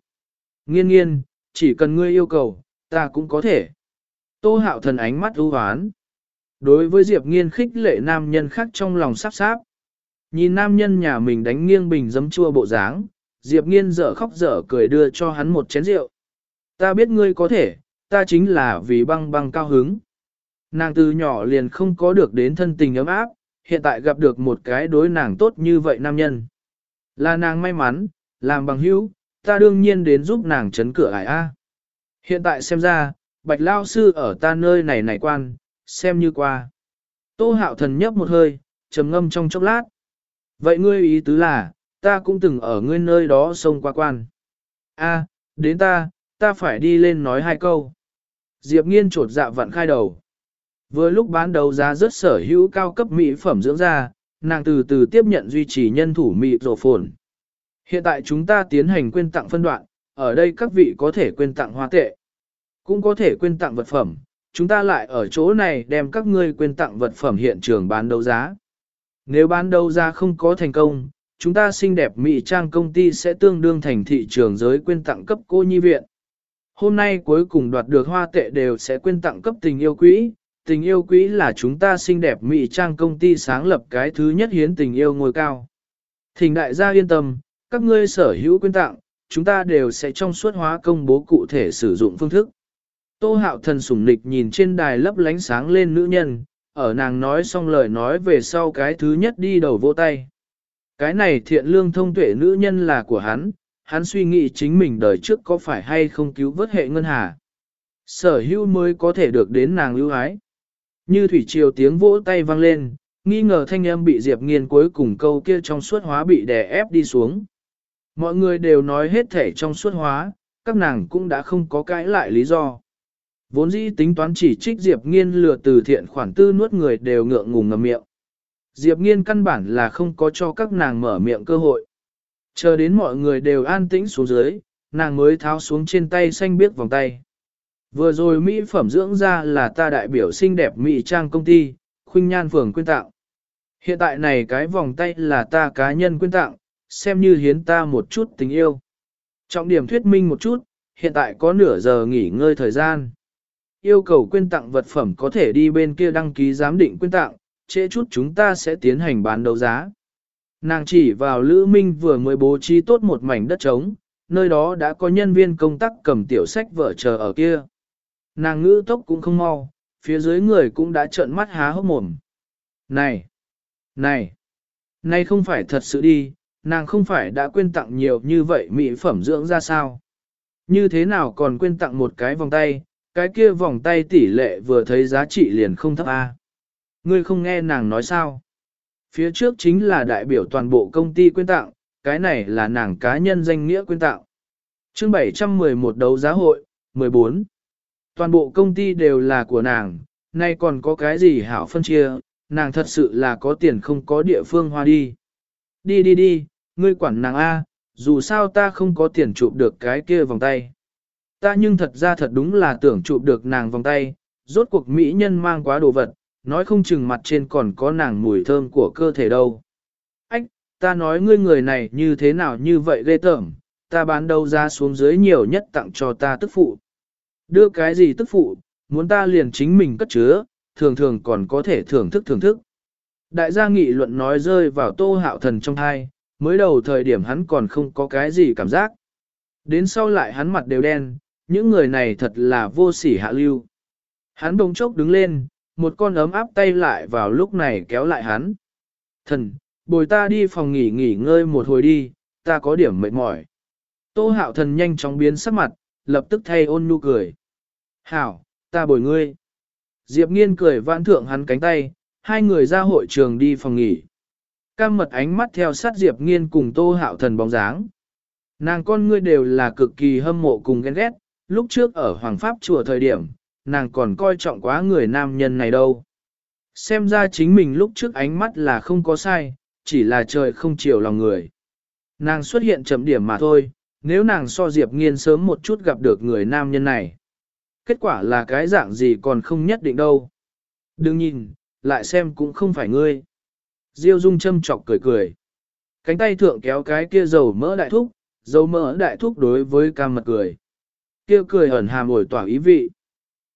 Nghiên nghiên, chỉ cần ngươi yêu cầu, ta cũng có thể. Tô hạo thần ánh mắt ưu hoán. Đối với Diệp Nghiên khích lệ nam nhân khác trong lòng sắp sáp. Nhìn nam nhân nhà mình đánh nghiêng bình dấm chua bộ dáng, Diệp Nghiên dở khóc dở cười đưa cho hắn một chén rượu. Ta biết ngươi có thể, ta chính là vì băng băng cao hứng. Nàng từ nhỏ liền không có được đến thân tình ấm áp, hiện tại gặp được một cái đối nàng tốt như vậy nam nhân. Là nàng may mắn, làm bằng hữu, ta đương nhiên đến giúp nàng chấn cửa ải A. Hiện tại xem ra, bạch lao sư ở ta nơi này này quan, xem như qua. Tô hạo thần nhấp một hơi, trầm ngâm trong chốc lát. Vậy ngươi ý tứ là, ta cũng từng ở ngươi nơi đó sông qua quan. A, đến ta, ta phải đi lên nói hai câu. Diệp nghiên trột dạ vặn khai đầu. Vừa lúc bán đầu giá rất sở hữu cao cấp mỹ phẩm dưỡng da, nàng từ từ tiếp nhận duy trì nhân thủ mỹ rổ phồn. Hiện tại chúng ta tiến hành quyên tặng phân đoạn, ở đây các vị có thể quyên tặng hoa tệ, cũng có thể quyên tặng vật phẩm, chúng ta lại ở chỗ này đem các ngươi quyên tặng vật phẩm hiện trường bán đấu giá. Nếu bán đấu giá không có thành công, chúng ta xinh đẹp mỹ trang công ty sẽ tương đương thành thị trường giới quyên tặng cấp cô nhi viện. Hôm nay cuối cùng đoạt được hoa tệ đều sẽ quyên tặng cấp tình yêu quỹ. Tình yêu quỹ là chúng ta xinh đẹp mỹ trang công ty sáng lập cái thứ nhất hiến tình yêu ngôi cao. Thỉnh đại gia yên tâm, các ngươi sở hữu quyên tặng, chúng ta đều sẽ trong suốt hóa công bố cụ thể sử dụng phương thức. Tô hạo thần sủng nịch nhìn trên đài lấp lánh sáng lên nữ nhân, ở nàng nói xong lời nói về sau cái thứ nhất đi đầu vô tay. Cái này thiện lương thông tuệ nữ nhân là của hắn, hắn suy nghĩ chính mình đời trước có phải hay không cứu vớt hệ ngân hà. Sở hữu mới có thể được đến nàng lưu ái. Như thủy triều tiếng vỗ tay vang lên, nghi ngờ thanh âm bị Diệp Nghiên cuối cùng câu kia trong suốt hóa bị đè ép đi xuống. Mọi người đều nói hết thể trong suốt hóa, các nàng cũng đã không có cãi lại lý do. Vốn dĩ tính toán chỉ trích Diệp Nghiên lừa từ thiện khoản tư nuốt người đều ngượng ngùng ngầm miệng. Diệp Nghiên căn bản là không có cho các nàng mở miệng cơ hội. Chờ đến mọi người đều an tĩnh xuống dưới, nàng mới tháo xuống trên tay xanh biếc vòng tay. Vừa rồi Mỹ phẩm dưỡng ra là ta đại biểu xinh đẹp Mỹ trang công ty, khuynh nhan phường quyên tạo. Hiện tại này cái vòng tay là ta cá nhân quyên tặng, xem như hiến ta một chút tình yêu. Trọng điểm thuyết minh một chút, hiện tại có nửa giờ nghỉ ngơi thời gian. Yêu cầu quyên tặng vật phẩm có thể đi bên kia đăng ký giám định quyên tặng, trễ chút chúng ta sẽ tiến hành bán đấu giá. Nàng chỉ vào Lữ Minh vừa mới bố trí tốt một mảnh đất trống, nơi đó đã có nhân viên công tác cầm tiểu sách vợ chờ ở kia. Nàng ngữ tốc cũng không mau, phía dưới người cũng đã trợn mắt há hốc mồm. Này! Này! Này không phải thật sự đi, nàng không phải đã quên tặng nhiều như vậy mỹ phẩm dưỡng ra sao? Như thế nào còn quên tặng một cái vòng tay, cái kia vòng tay tỷ lệ vừa thấy giá trị liền không thấp A. Ngươi không nghe nàng nói sao? Phía trước chính là đại biểu toàn bộ công ty quyên tặng, cái này là nàng cá nhân danh nghĩa quyên tặng. chương 711 đấu giá hội, 14. Toàn bộ công ty đều là của nàng, nay còn có cái gì hảo phân chia, nàng thật sự là có tiền không có địa phương hoa đi. Đi đi đi, ngươi quản nàng A, dù sao ta không có tiền chụp được cái kia vòng tay. Ta nhưng thật ra thật đúng là tưởng chụp được nàng vòng tay, rốt cuộc mỹ nhân mang quá đồ vật, nói không chừng mặt trên còn có nàng mùi thơm của cơ thể đâu. Ách, ta nói ngươi người này như thế nào như vậy ghê tởm, ta bán đâu ra xuống dưới nhiều nhất tặng cho ta tức phụ. Đưa cái gì tức phụ, muốn ta liền chính mình cất chứa, thường thường còn có thể thưởng thức thưởng thức. Đại gia nghị luận nói rơi vào tô hạo thần trong thai, mới đầu thời điểm hắn còn không có cái gì cảm giác. Đến sau lại hắn mặt đều đen, những người này thật là vô sỉ hạ lưu. Hắn bỗng chốc đứng lên, một con ấm áp tay lại vào lúc này kéo lại hắn. Thần, bồi ta đi phòng nghỉ nghỉ ngơi một hồi đi, ta có điểm mệt mỏi. Tô hạo thần nhanh chóng biến sắc mặt, lập tức thay ôn nhu cười. Hảo, ta bồi ngươi. Diệp nghiên cười vãn thượng hắn cánh tay, hai người ra hội trường đi phòng nghỉ. Cam mật ánh mắt theo sát Diệp nghiên cùng tô hạo thần bóng dáng. Nàng con ngươi đều là cực kỳ hâm mộ cùng ghen ghét, lúc trước ở Hoàng Pháp chùa thời điểm, nàng còn coi trọng quá người nam nhân này đâu. Xem ra chính mình lúc trước ánh mắt là không có sai, chỉ là trời không chiều lòng người. Nàng xuất hiện chậm điểm mà thôi, nếu nàng so Diệp Nghiên sớm một chút gặp được người nam nhân này. Kết quả là cái dạng gì còn không nhất định đâu. Đừng nhìn, lại xem cũng không phải ngươi. Diêu Dung châm chọc cười cười. Cánh tay thượng kéo cái kia dầu mỡ đại thúc, dầu mỡ đại thúc đối với cam mật cười. Kia cười ẩn hàm ổi tỏa ý vị.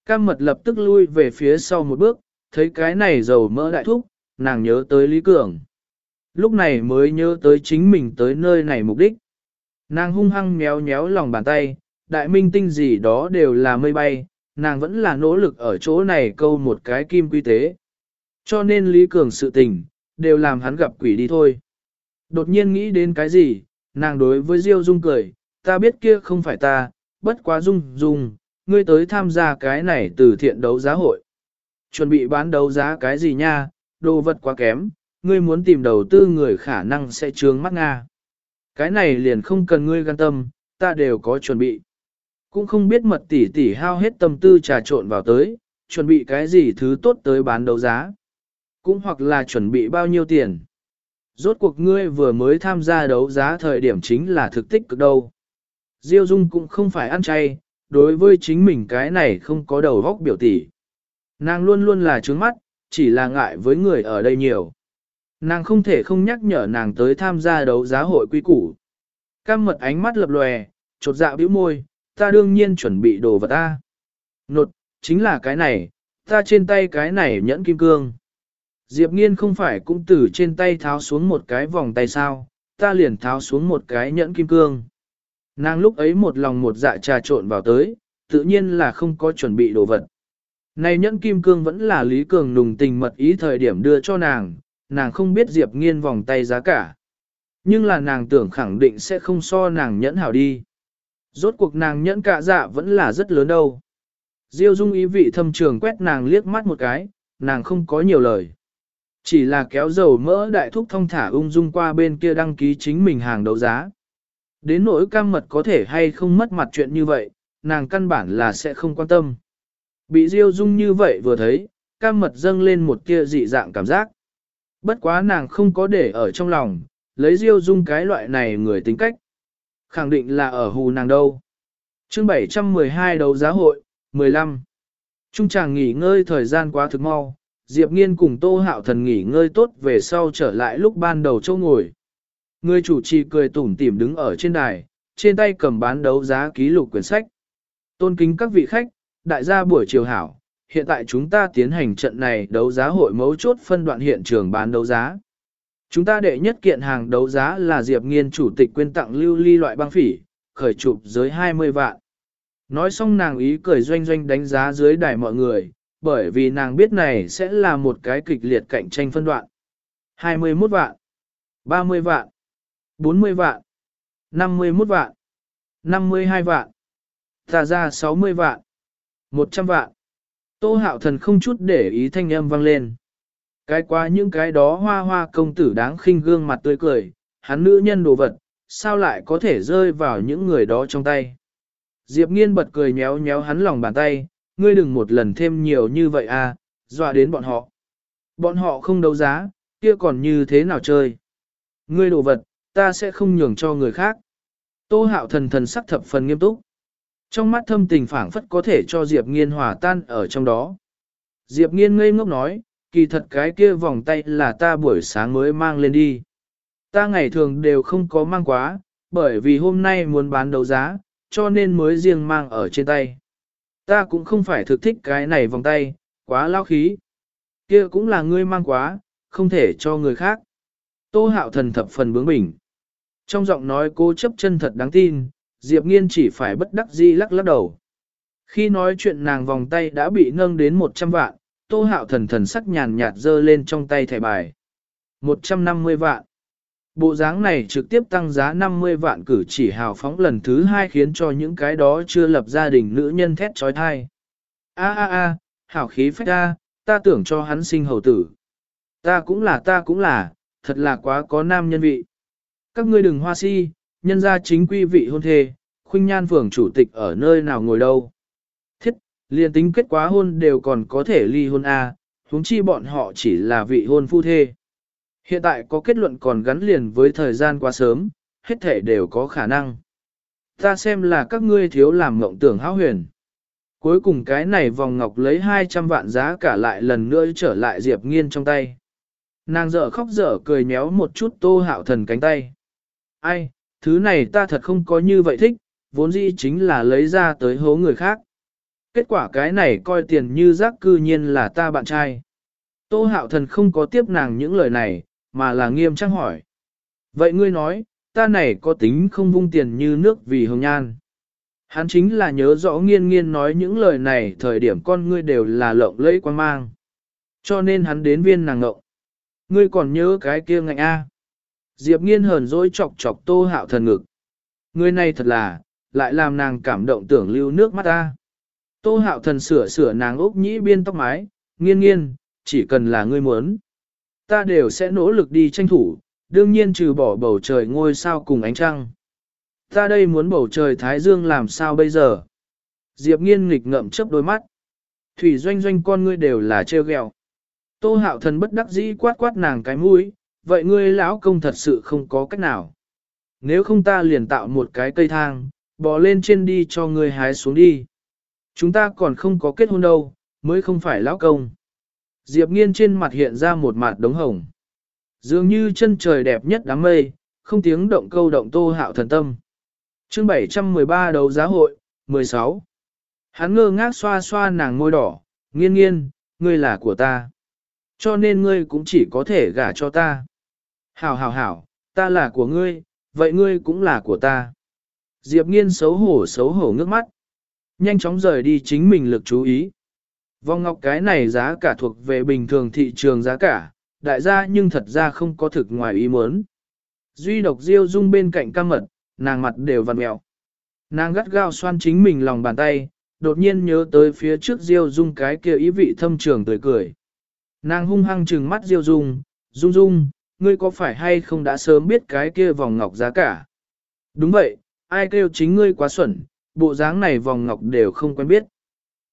Cam mật lập tức lui về phía sau một bước, thấy cái này dầu mỡ đại thúc, nàng nhớ tới Lý Cường. Lúc này mới nhớ tới chính mình tới nơi này mục đích. Nàng hung hăng méo méo lòng bàn tay, đại minh tinh gì đó đều là mây bay, nàng vẫn là nỗ lực ở chỗ này câu một cái kim quy tế. Cho nên Lý Cường sự tình, đều làm hắn gặp quỷ đi thôi. Đột nhiên nghĩ đến cái gì, nàng đối với Diêu Dung cười, ta biết kia không phải ta, bất quá Dung Dung, ngươi tới tham gia cái này từ thiện đấu giá hội. Chuẩn bị bán đấu giá cái gì nha, đồ vật quá kém, ngươi muốn tìm đầu tư người khả năng sẽ trướng mắt Nga. Cái này liền không cần ngươi gan tâm, ta đều có chuẩn bị. Cũng không biết mật tỷ tỷ hao hết tâm tư trà trộn vào tới, chuẩn bị cái gì thứ tốt tới bán đấu giá. Cũng hoặc là chuẩn bị bao nhiêu tiền. Rốt cuộc ngươi vừa mới tham gia đấu giá thời điểm chính là thực tích cực đâu. Diêu Dung cũng không phải ăn chay, đối với chính mình cái này không có đầu góc biểu tỷ. Nàng luôn luôn là trướng mắt, chỉ là ngại với người ở đây nhiều. Nàng không thể không nhắc nhở nàng tới tham gia đấu giá hội quy củ. Cam mật ánh mắt lập lòe, chột dạ bĩu môi, ta đương nhiên chuẩn bị đồ vật ta. Nột, chính là cái này, ta trên tay cái này nhẫn kim cương. Diệp nghiên không phải cũng từ trên tay tháo xuống một cái vòng tay sao, ta liền tháo xuống một cái nhẫn kim cương. Nàng lúc ấy một lòng một dạ trà trộn vào tới, tự nhiên là không có chuẩn bị đồ vật. Này nhẫn kim cương vẫn là Lý Cường nùng tình mật ý thời điểm đưa cho nàng, nàng không biết Diệp nghiên vòng tay giá cả. Nhưng là nàng tưởng khẳng định sẽ không so nàng nhẫn hảo đi. Rốt cuộc nàng nhẫn cả dạ vẫn là rất lớn đâu. Diêu dung ý vị thâm trường quét nàng liếc mắt một cái, nàng không có nhiều lời. Chỉ là kéo dầu mỡ đại thúc thông thả ung dung qua bên kia đăng ký chính mình hàng đấu giá. Đến nỗi cam mật có thể hay không mất mặt chuyện như vậy, nàng căn bản là sẽ không quan tâm. Bị Diêu Dung như vậy vừa thấy, cam mật dâng lên một tia dị dạng cảm giác. Bất quá nàng không có để ở trong lòng, lấy Diêu Dung cái loại này người tính cách. Khẳng định là ở hù nàng đâu. chương 712 đấu giá hội, 15. Trung chàng nghỉ ngơi thời gian quá thực mau, Diệp Nghiên cùng Tô Hạo Thần nghỉ ngơi tốt về sau trở lại lúc ban đầu châu ngồi. Người chủ trì cười tủm tỉm đứng ở trên đài, trên tay cầm bán đấu giá ký lục quyển sách. Tôn kính các vị khách, đại gia buổi chiều hảo, hiện tại chúng ta tiến hành trận này đấu giá hội mấu chốt phân đoạn hiện trường bán đấu giá. Chúng ta đệ nhất kiện hàng đấu giá là Diệp Nghiên chủ tịch quyên tặng lưu ly loại băng phỉ, khởi chụp dưới 20 vạn. Nói xong nàng ý cười doanh doanh đánh giá dưới đài mọi người, bởi vì nàng biết này sẽ là một cái kịch liệt cạnh tranh phân đoạn. 21 vạn, 30 vạn, 40 vạn, 51 vạn, 52 vạn, ta ra 60 vạn, 100 vạn. Tô hạo thần không chút để ý thanh âm vang lên. Cái qua những cái đó hoa hoa công tử đáng khinh gương mặt tươi cười, hắn nữ nhân đồ vật, sao lại có thể rơi vào những người đó trong tay. Diệp nghiên bật cười nhéo nhéo hắn lòng bàn tay, ngươi đừng một lần thêm nhiều như vậy à, dọa đến bọn họ. Bọn họ không đấu giá, kia còn như thế nào chơi. Ngươi đồ vật, ta sẽ không nhường cho người khác. Tô hạo thần thần sắc thập phần nghiêm túc. Trong mắt thâm tình phảng phất có thể cho Diệp nghiên hòa tan ở trong đó. Diệp nghiên ngây ngốc nói, kỳ thật cái kia vòng tay là ta buổi sáng mới mang lên đi. Ta ngày thường đều không có mang quá, bởi vì hôm nay muốn bán đấu giá, cho nên mới riêng mang ở trên tay. Ta cũng không phải thực thích cái này vòng tay, quá lao khí. kia cũng là ngươi mang quá, không thể cho người khác. Tô hạo thần thập phần bướng bỉnh. Trong giọng nói cô chấp chân thật đáng tin, Diệp Nghiên chỉ phải bất đắc dĩ lắc lắc đầu. Khi nói chuyện nàng vòng tay đã bị nâng đến 100 vạn, tô hạo thần thần sắc nhàn nhạt dơ lên trong tay thẻ bài. 150 vạn. Bộ dáng này trực tiếp tăng giá 50 vạn cử chỉ hào phóng lần thứ hai khiến cho những cái đó chưa lập gia đình nữ nhân thét trói thai. A a a, hảo khí phách a, ta tưởng cho hắn sinh hầu tử. Ta cũng là ta cũng là, thật là quá có nam nhân vị. Các ngươi đừng hoa si, nhân ra chính quy vị hôn thê, khuynh nhan phường chủ tịch ở nơi nào ngồi đâu. Thiết, liền tính kết quá hôn đều còn có thể ly hôn A, huống chi bọn họ chỉ là vị hôn phu thê. Hiện tại có kết luận còn gắn liền với thời gian quá sớm, hết thể đều có khả năng. Ta xem là các ngươi thiếu làm mộng tưởng hão huyền. Cuối cùng cái này vòng ngọc lấy 200 vạn giá cả lại lần nữa trở lại Diệp Nghiên trong tay. Nàng dở khóc dở cười méo một chút tô hạo thần cánh tay. Ai, thứ này ta thật không có như vậy thích, vốn dĩ chính là lấy ra tới hố người khác. Kết quả cái này coi tiền như rác cư nhiên là ta bạn trai. Tô hạo thần không có tiếp nàng những lời này, mà là nghiêm trang hỏi. Vậy ngươi nói, ta này có tính không vung tiền như nước vì hồng nhan. Hắn chính là nhớ rõ nghiên nghiên nói những lời này thời điểm con ngươi đều là lộng lẫy quan mang. Cho nên hắn đến viên nàng ngộng. Ngươi còn nhớ cái kia ngạnh A. Diệp nghiên hờn dỗi chọc chọc tô hạo thần ngực. Ngươi này thật là, lại làm nàng cảm động tưởng lưu nước mắt ta. Tô hạo thần sửa sửa nàng ốc nhĩ biên tóc mái, nghiên nghiên, chỉ cần là ngươi muốn. Ta đều sẽ nỗ lực đi tranh thủ, đương nhiên trừ bỏ bầu trời ngôi sao cùng ánh trăng. Ta đây muốn bầu trời Thái Dương làm sao bây giờ? Diệp nghiên nghịch ngậm chớp đôi mắt. Thủy doanh doanh con ngươi đều là treo gheo. Tô hạo thần bất đắc dĩ quát quát nàng cái mũi, vậy ngươi lão công thật sự không có cách nào. Nếu không ta liền tạo một cái cây thang, bò lên trên đi cho ngươi hái xuống đi. Chúng ta còn không có kết hôn đâu, mới không phải lão công. Diệp nghiên trên mặt hiện ra một mặt đống hồng. Dường như chân trời đẹp nhất đám mây, không tiếng động câu động tô hạo thần tâm. chương 713 đấu giá hội, 16. Hắn ngơ ngác xoa xoa nàng môi đỏ, nghiên nghiên, ngươi là của ta. Cho nên ngươi cũng chỉ có thể gả cho ta. Hảo hảo hảo, ta là của ngươi, vậy ngươi cũng là của ta. Diệp nghiên xấu hổ xấu hổ ngước mắt. Nhanh chóng rời đi chính mình lực chú ý. Vòng ngọc cái này giá cả thuộc về bình thường thị trường giá cả, đại gia nhưng thật ra không có thực ngoài ý muốn. Duy độc diêu dung bên cạnh cam mật, nàng mặt đều vằn mẹo. Nàng gắt gao xoan chính mình lòng bàn tay, đột nhiên nhớ tới phía trước diêu dung cái kia ý vị thâm trường tươi cười. Nàng hung hăng trừng mắt diêu dung, dung dung, ngươi có phải hay không đã sớm biết cái kia vòng ngọc giá cả? Đúng vậy, ai kêu chính ngươi quá xuẩn, bộ dáng này vòng ngọc đều không quen biết.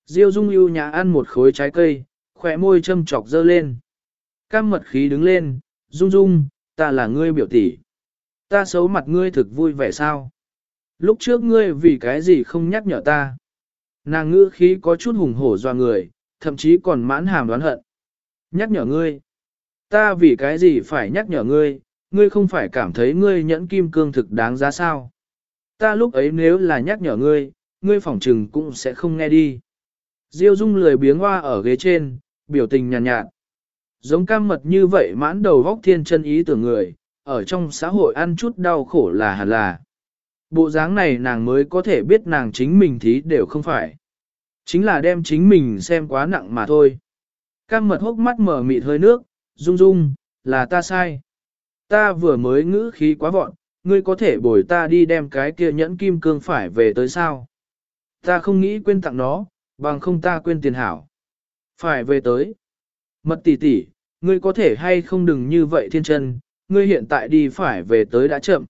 Diêu Dung ưu nhã ăn một khối trái cây, khỏe môi châm chọc dơ lên. Cam mật khí đứng lên, Dung Dung, ta là ngươi biểu tỷ. Ta xấu mặt ngươi thực vui vẻ sao? Lúc trước ngươi vì cái gì không nhắc nhở ta? Nàng ngữ khí có chút hùng hổ doa người, thậm chí còn mãn hàm đoán hận. Nhắc nhở ngươi. Ta vì cái gì phải nhắc nhở ngươi, ngươi không phải cảm thấy ngươi nhẫn kim cương thực đáng giá sao? Ta lúc ấy nếu là nhắc nhở ngươi, ngươi phỏng trừng cũng sẽ không nghe đi. Diêu Dung lười biếng hoa ở ghế trên, biểu tình nhàn nhạt, nhạt. Giống cam mật như vậy mãn đầu vóc thiên chân ý tưởng người, ở trong xã hội ăn chút đau khổ là hẳn là. Bộ dáng này nàng mới có thể biết nàng chính mình thí đều không phải. Chính là đem chính mình xem quá nặng mà thôi. Cam mật hốc mắt mở mịt hơi nước, Dung Dung, là ta sai. Ta vừa mới ngữ khí quá vọn, ngươi có thể bồi ta đi đem cái kia nhẫn kim cương phải về tới sao? Ta không nghĩ quên tặng nó, bằng không ta quên tiền hảo. Phải về tới. Mật tỷ tỷ, ngươi có thể hay không đừng như vậy thiên chân, ngươi hiện tại đi phải về tới đã chậm.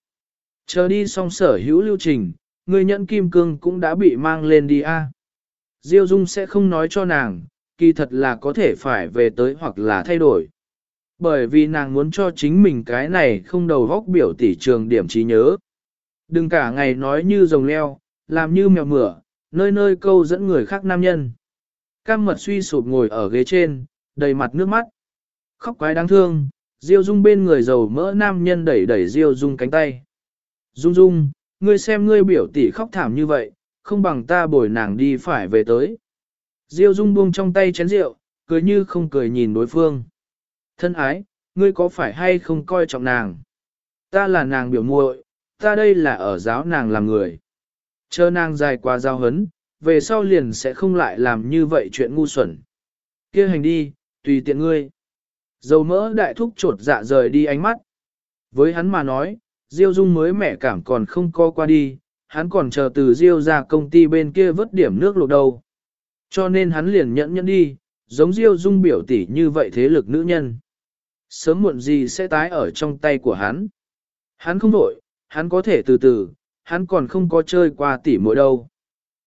Chờ đi xong sở hữu lưu trình, ngươi nhẫn kim cương cũng đã bị mang lên đi a. Diêu Dung sẽ không nói cho nàng, kỳ thật là có thể phải về tới hoặc là thay đổi. Bởi vì nàng muốn cho chính mình cái này không đầu góc biểu tỷ trường điểm trí nhớ. Đừng cả ngày nói như rồng leo, làm như mèo mửa, nơi nơi câu dẫn người khác nam nhân. Cam mật suy sụp ngồi ở ghế trên, đầy mặt nước mắt. Khóc quái đáng thương, Diêu Dung bên người giàu mỡ nam nhân đẩy đẩy Diêu Dung cánh tay. Dung Dung, ngươi xem ngươi biểu tỷ khóc thảm như vậy, không bằng ta bồi nàng đi phải về tới. Diêu Dung buông trong tay chén rượu, cười như không cười nhìn đối phương. Thân ái, ngươi có phải hay không coi trọng nàng? Ta là nàng biểu muội, ta đây là ở giáo nàng làm người. Chờ nàng dài qua giao hấn, về sau liền sẽ không lại làm như vậy chuyện ngu xuẩn. kia hành đi, tùy tiện ngươi. Dầu mỡ đại thúc trột dạ rời đi ánh mắt. Với hắn mà nói, Diêu Dung mới mẻ cảm còn không co qua đi, hắn còn chờ từ Diêu ra công ty bên kia vớt điểm nước lục đầu. Cho nên hắn liền nhẫn nhẫn đi, giống Diêu Dung biểu tỷ như vậy thế lực nữ nhân. Sớm muộn gì sẽ tái ở trong tay của hắn. Hắn không đổi, hắn có thể từ từ, hắn còn không có chơi qua tỷ mỗi đâu.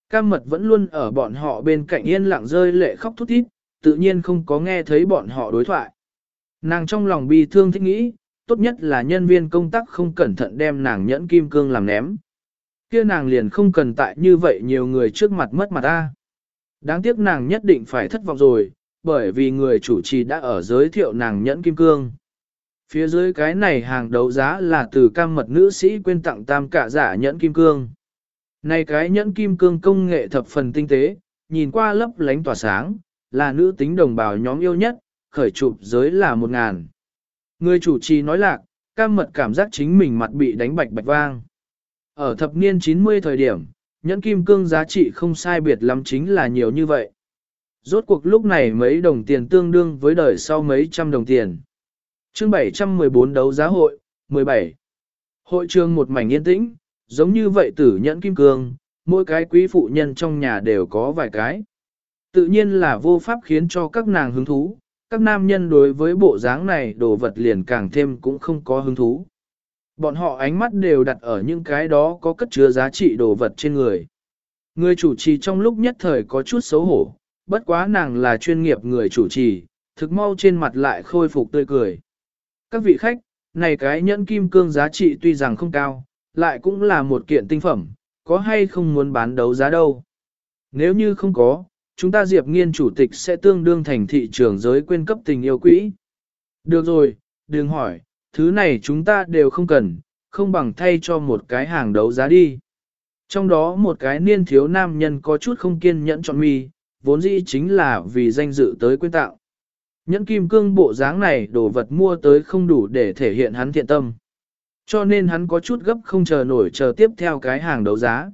Cam mật vẫn luôn ở bọn họ bên cạnh yên lặng rơi lệ khóc thút thít, tự nhiên không có nghe thấy bọn họ đối thoại. Nàng trong lòng bi thương thích nghĩ, tốt nhất là nhân viên công tác không cẩn thận đem nàng nhẫn kim cương làm ném. kia nàng liền không cần tại như vậy nhiều người trước mặt mất mặt ta. Đáng tiếc nàng nhất định phải thất vọng rồi, bởi vì người chủ trì đã ở giới thiệu nàng nhẫn kim cương. Phía dưới cái này hàng đấu giá là từ cam mật nữ sĩ quên tặng tam cả giả nhẫn kim cương. Này cái nhẫn kim cương công nghệ thập phần tinh tế, nhìn qua lấp lánh tỏa sáng, là nữ tính đồng bào nhóm yêu nhất, khởi chụp giới là một ngàn. Người chủ trì nói lạc, cam mật cảm giác chính mình mặt bị đánh bạch bạch vang. Ở thập niên 90 thời điểm, nhẫn kim cương giá trị không sai biệt lắm chính là nhiều như vậy. Rốt cuộc lúc này mấy đồng tiền tương đương với đời sau mấy trăm đồng tiền. Chương 714 đấu giá hội, 17. Hội trường một mảnh yên tĩnh, giống như vậy tử nhẫn kim cương, mỗi cái quý phụ nhân trong nhà đều có vài cái. Tự nhiên là vô pháp khiến cho các nàng hứng thú, các nam nhân đối với bộ dáng này đồ vật liền càng thêm cũng không có hứng thú. Bọn họ ánh mắt đều đặt ở những cái đó có cất chứa giá trị đồ vật trên người. Người chủ trì trong lúc nhất thời có chút xấu hổ, bất quá nàng là chuyên nghiệp người chủ trì, thực mau trên mặt lại khôi phục tươi cười. các vị khách, này cái nhẫn kim cương giá trị tuy rằng không cao, lại cũng là một kiện tinh phẩm, có hay không muốn bán đấu giá đâu. Nếu như không có, chúng ta Diệp Nghiên chủ tịch sẽ tương đương thành thị trường giới quyên cấp tình yêu quỹ. Được rồi, đừng hỏi, thứ này chúng ta đều không cần, không bằng thay cho một cái hàng đấu giá đi. Trong đó một cái niên thiếu nam nhân có chút không kiên nhẫn chọn mi, vốn dĩ chính là vì danh dự tới quyên tạo. Nhẫn kim cương bộ dáng này đồ vật mua tới không đủ để thể hiện hắn thiện tâm. Cho nên hắn có chút gấp không chờ nổi chờ tiếp theo cái hàng đấu giá.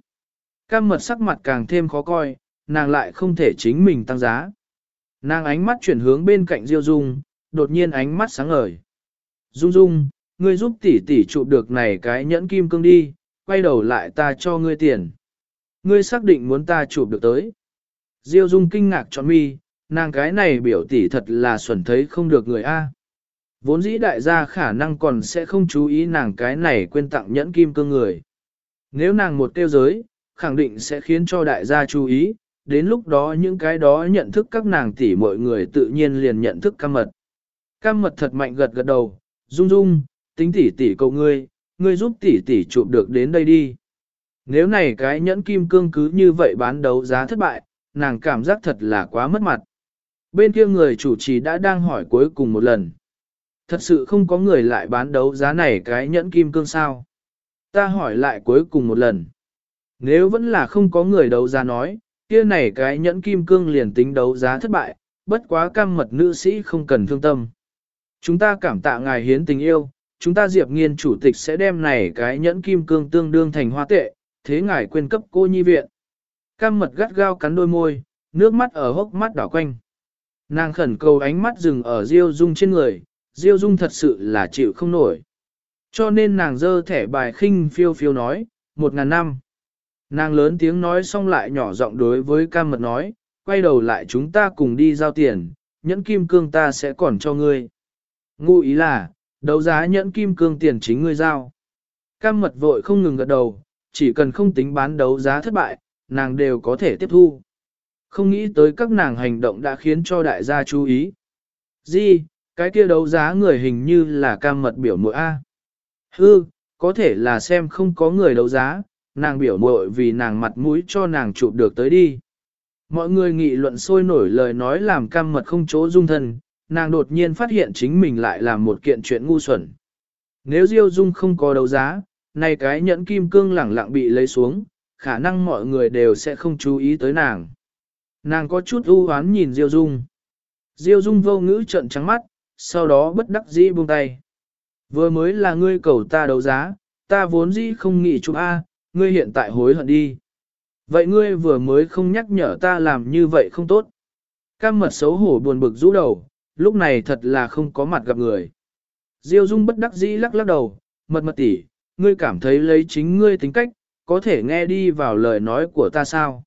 Cam mật sắc mặt càng thêm khó coi, nàng lại không thể chính mình tăng giá. Nàng ánh mắt chuyển hướng bên cạnh Diêu Dung, đột nhiên ánh mắt sáng ngời. Dung Dung, ngươi giúp tỷ tỷ chụp được này cái nhẫn kim cương đi, quay đầu lại ta cho ngươi tiền. Ngươi xác định muốn ta chụp được tới. Diêu Dung kinh ngạc tròn mi, nàng cái này biểu tỷ thật là xuẩn thấy không được người A. Vốn dĩ đại gia khả năng còn sẽ không chú ý nàng cái này quên tặng nhẫn kim cương người. Nếu nàng một tiêu giới, khẳng định sẽ khiến cho đại gia chú ý, đến lúc đó những cái đó nhận thức các nàng tỷ mọi người tự nhiên liền nhận thức cam mật. Cam mật thật mạnh gật gật đầu, dung dung, tính tỷ tỷ cậu ngươi, ngươi giúp tỷ tỷ chụp được đến đây đi. Nếu này cái nhẫn kim cương cứ như vậy bán đấu giá thất bại, nàng cảm giác thật là quá mất mặt. Bên kia người chủ trì đã đang hỏi cuối cùng một lần. Thật sự không có người lại bán đấu giá này cái nhẫn kim cương sao. Ta hỏi lại cuối cùng một lần. Nếu vẫn là không có người đấu giá nói, kia này cái nhẫn kim cương liền tính đấu giá thất bại, bất quá cam mật nữ sĩ không cần thương tâm. Chúng ta cảm tạ ngài hiến tình yêu, chúng ta Diệp Nghiên chủ tịch sẽ đem này cái nhẫn kim cương tương đương thành hoa tệ, thế ngài quên cấp cô nhi viện. Cam mật gắt gao cắn đôi môi, nước mắt ở hốc mắt đảo quanh. Nàng khẩn cầu ánh mắt dừng ở Diêu Dung trên người, Diêu Dung thật sự là chịu không nổi. Cho nên nàng dơ thẻ bài khinh phiêu phiêu nói, một ngàn năm. Nàng lớn tiếng nói xong lại nhỏ giọng đối với cam mật nói, quay đầu lại chúng ta cùng đi giao tiền, nhẫn kim cương ta sẽ còn cho ngươi. Ngụ ý là, đấu giá nhẫn kim cương tiền chính ngươi giao. Cam mật vội không ngừng gật đầu, chỉ cần không tính bán đấu giá thất bại, nàng đều có thể tiếp thu. Không nghĩ tới các nàng hành động đã khiến cho đại gia chú ý. Di, cái kia đấu giá người hình như là cam mật biểu mội A. Hư, có thể là xem không có người đấu giá, nàng biểu mội vì nàng mặt mũi cho nàng chụp được tới đi. Mọi người nghị luận sôi nổi lời nói làm cam mật không chỗ dung thân, nàng đột nhiên phát hiện chính mình lại làm một kiện chuyện ngu xuẩn. Nếu Diêu Dung không có đấu giá, nay cái nhẫn kim cương lẳng lặng bị lấy xuống, khả năng mọi người đều sẽ không chú ý tới nàng. Nàng có chút ưu hoán nhìn Diêu Dung. Diêu Dung vô ngữ trợn trắng mắt, sau đó bất đắc dĩ buông tay. Vừa mới là ngươi cầu ta đấu giá, ta vốn dĩ không nghĩ chụp A, ngươi hiện tại hối hận đi. Vậy ngươi vừa mới không nhắc nhở ta làm như vậy không tốt. Cam mật xấu hổ buồn bực rũ đầu, lúc này thật là không có mặt gặp người. Diêu Dung bất đắc dĩ lắc lắc đầu, mật mật tỉ, ngươi cảm thấy lấy chính ngươi tính cách, có thể nghe đi vào lời nói của ta sao?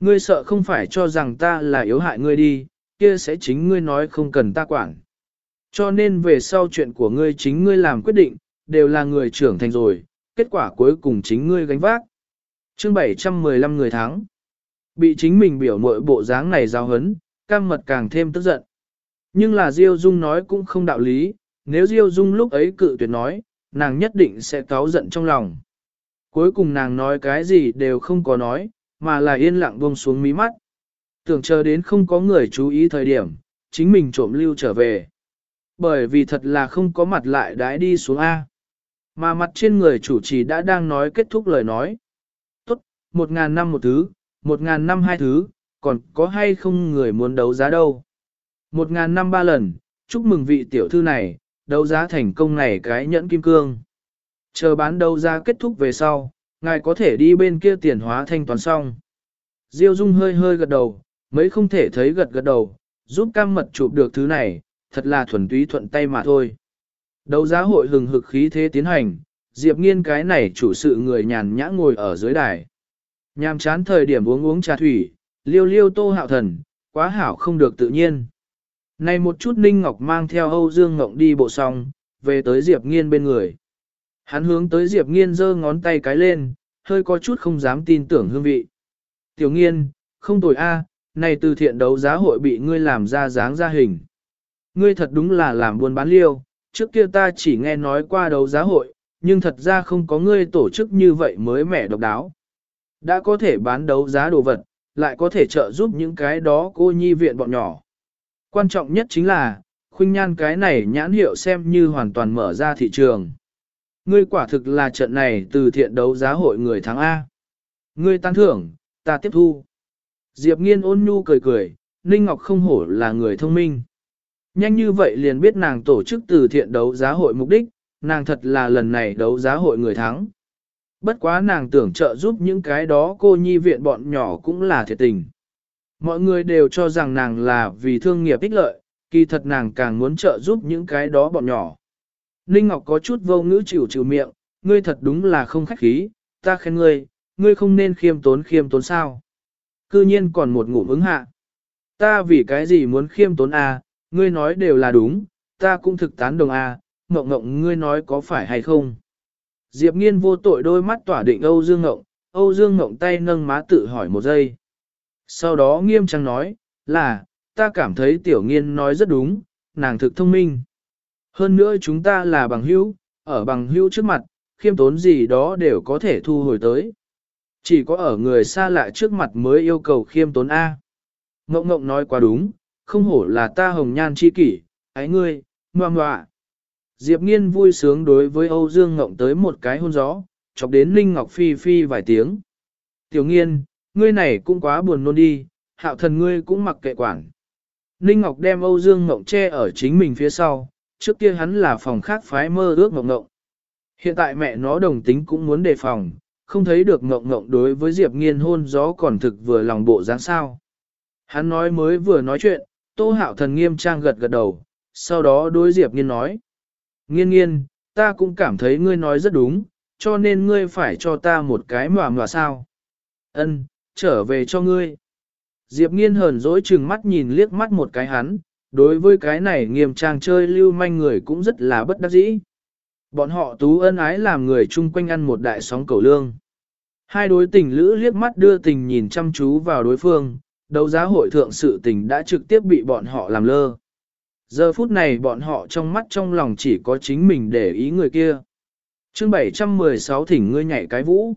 Ngươi sợ không phải cho rằng ta là yếu hại ngươi đi, kia sẽ chính ngươi nói không cần ta quản. Cho nên về sau chuyện của ngươi chính ngươi làm quyết định, đều là người trưởng thành rồi, kết quả cuối cùng chính ngươi gánh vác. Chương 715 người thắng. Bị chính mình biểu mội bộ dáng này giao hấn, cam mật càng thêm tức giận. Nhưng là Diêu Dung nói cũng không đạo lý, nếu Diêu Dung lúc ấy cự tuyệt nói, nàng nhất định sẽ cáu giận trong lòng. Cuối cùng nàng nói cái gì đều không có nói, mà là yên lặng buông xuống mí mắt. Tưởng chờ đến không có người chú ý thời điểm, chính mình trộm lưu trở về. Bởi vì thật là không có mặt lại đái đi xuống A. Mà mặt trên người chủ trì đã đang nói kết thúc lời nói. Tốt, một ngàn năm một thứ, một ngàn năm hai thứ, còn có hay không người muốn đấu giá đâu. Một ngàn năm ba lần, chúc mừng vị tiểu thư này, đấu giá thành công này cái nhẫn kim cương. Chờ bán đấu giá kết thúc về sau, ngài có thể đi bên kia tiền hóa thanh toán xong. Diêu Dung hơi hơi gật đầu, mấy không thể thấy gật gật đầu, giúp cam mật chụp được thứ này, thật là thuần túy thuận tay mà thôi. Đấu giá hội hừng hực khí thế tiến hành, Diệp Nghiên cái này chủ sự người nhàn nhã ngồi ở dưới đài. Nhàm chán thời điểm uống uống trà thủy, liêu liêu tô hạo thần, quá hảo không được tự nhiên. Này một chút Ninh Ngọc mang theo Âu Dương Ngọc đi bộ xong, về tới Diệp Nghiên bên người. Hắn hướng tới Diệp Nghiên giơ ngón tay cái lên, hơi có chút không dám tin tưởng hương vị. Tiểu Nghiên, không tồi a, này từ thiện đấu giá hội bị ngươi làm ra dáng ra hình. Ngươi thật đúng là làm buôn bán liêu, trước kia ta chỉ nghe nói qua đấu giá hội, nhưng thật ra không có ngươi tổ chức như vậy mới mẻ độc đáo. Đã có thể bán đấu giá đồ vật, lại có thể trợ giúp những cái đó cô nhi viện bọn nhỏ. Quan trọng nhất chính là, khuynh nhan cái này nhãn hiệu xem như hoàn toàn mở ra thị trường. Ngươi quả thực là trận này từ thiện đấu giá hội người thắng A. Ngươi tan thưởng, ta tiếp thu. Diệp nghiên ôn nhu cười cười, Ninh Ngọc không hổ là người thông minh. Nhanh như vậy liền biết nàng tổ chức từ thiện đấu giá hội mục đích, nàng thật là lần này đấu giá hội người thắng. Bất quá nàng tưởng trợ giúp những cái đó cô nhi viện bọn nhỏ cũng là thiệt tình. Mọi người đều cho rằng nàng là vì thương nghiệp ích lợi, kỳ thật nàng càng muốn trợ giúp những cái đó bọn nhỏ. Ninh Ngọc có chút vô ngữ chịu chịu miệng, ngươi thật đúng là không khách khí, ta khen ngươi, ngươi không nên khiêm tốn khiêm tốn sao. Cư nhiên còn một ngủ ứng hạ. Ta vì cái gì muốn khiêm tốn à, ngươi nói đều là đúng, ta cũng thực tán đồng à, ngộng ngộng ngươi nói có phải hay không. Diệp nghiên vô tội đôi mắt tỏa định Âu Dương Ngộng, Âu Dương Ngộng tay nâng má tự hỏi một giây. Sau đó nghiêm trang nói, là, ta cảm thấy tiểu nghiên nói rất đúng, nàng thực thông minh. Hơn nữa chúng ta là bằng hữu, ở bằng hữu trước mặt, khiêm tốn gì đó đều có thể thu hồi tới. Chỉ có ở người xa lạ trước mặt mới yêu cầu khiêm tốn A. Ngộng ngộng nói quá đúng, không hổ là ta hồng nhan chi kỷ, ái ngươi, ngoa ngoạ. Diệp nghiên vui sướng đối với Âu Dương Ngộng tới một cái hôn gió, chọc đến Ninh Ngọc Phi Phi vài tiếng. Tiểu nghiên, ngươi này cũng quá buồn nôn đi, hạo thần ngươi cũng mặc kệ quản. Ninh Ngọc đem Âu Dương Ngộng che ở chính mình phía sau, trước kia hắn là phòng khác phái mơ ước Ngộng Ngộng. Hiện tại mẹ nó đồng tính cũng muốn đề phòng, không thấy được Ngộng Ngộng đối với Diệp nghiên hôn gió còn thực vừa lòng bộ dáng sao. Hắn nói mới vừa nói chuyện, Tô Hạo Thần nghiêm trang gật gật đầu, sau đó đối Diệp Nghiên nói. Nghiên nghiên, ta cũng cảm thấy ngươi nói rất đúng, cho nên ngươi phải cho ta một cái mòa mòa sao. Ân, trở về cho ngươi. Diệp Nghiên hờn dỗi chừng mắt nhìn liếc mắt một cái hắn, đối với cái này nghiêm trang chơi lưu manh người cũng rất là bất đắc dĩ. Bọn họ tú ân ái làm người chung quanh ăn một đại sóng cầu lương. Hai đối tình lữ liếc mắt đưa tình nhìn chăm chú vào đối phương, đấu giá hội thượng sự tình đã trực tiếp bị bọn họ làm lơ. Giờ phút này bọn họ trong mắt trong lòng chỉ có chính mình để ý người kia. chương 716 thỉnh ngươi nhảy cái vũ.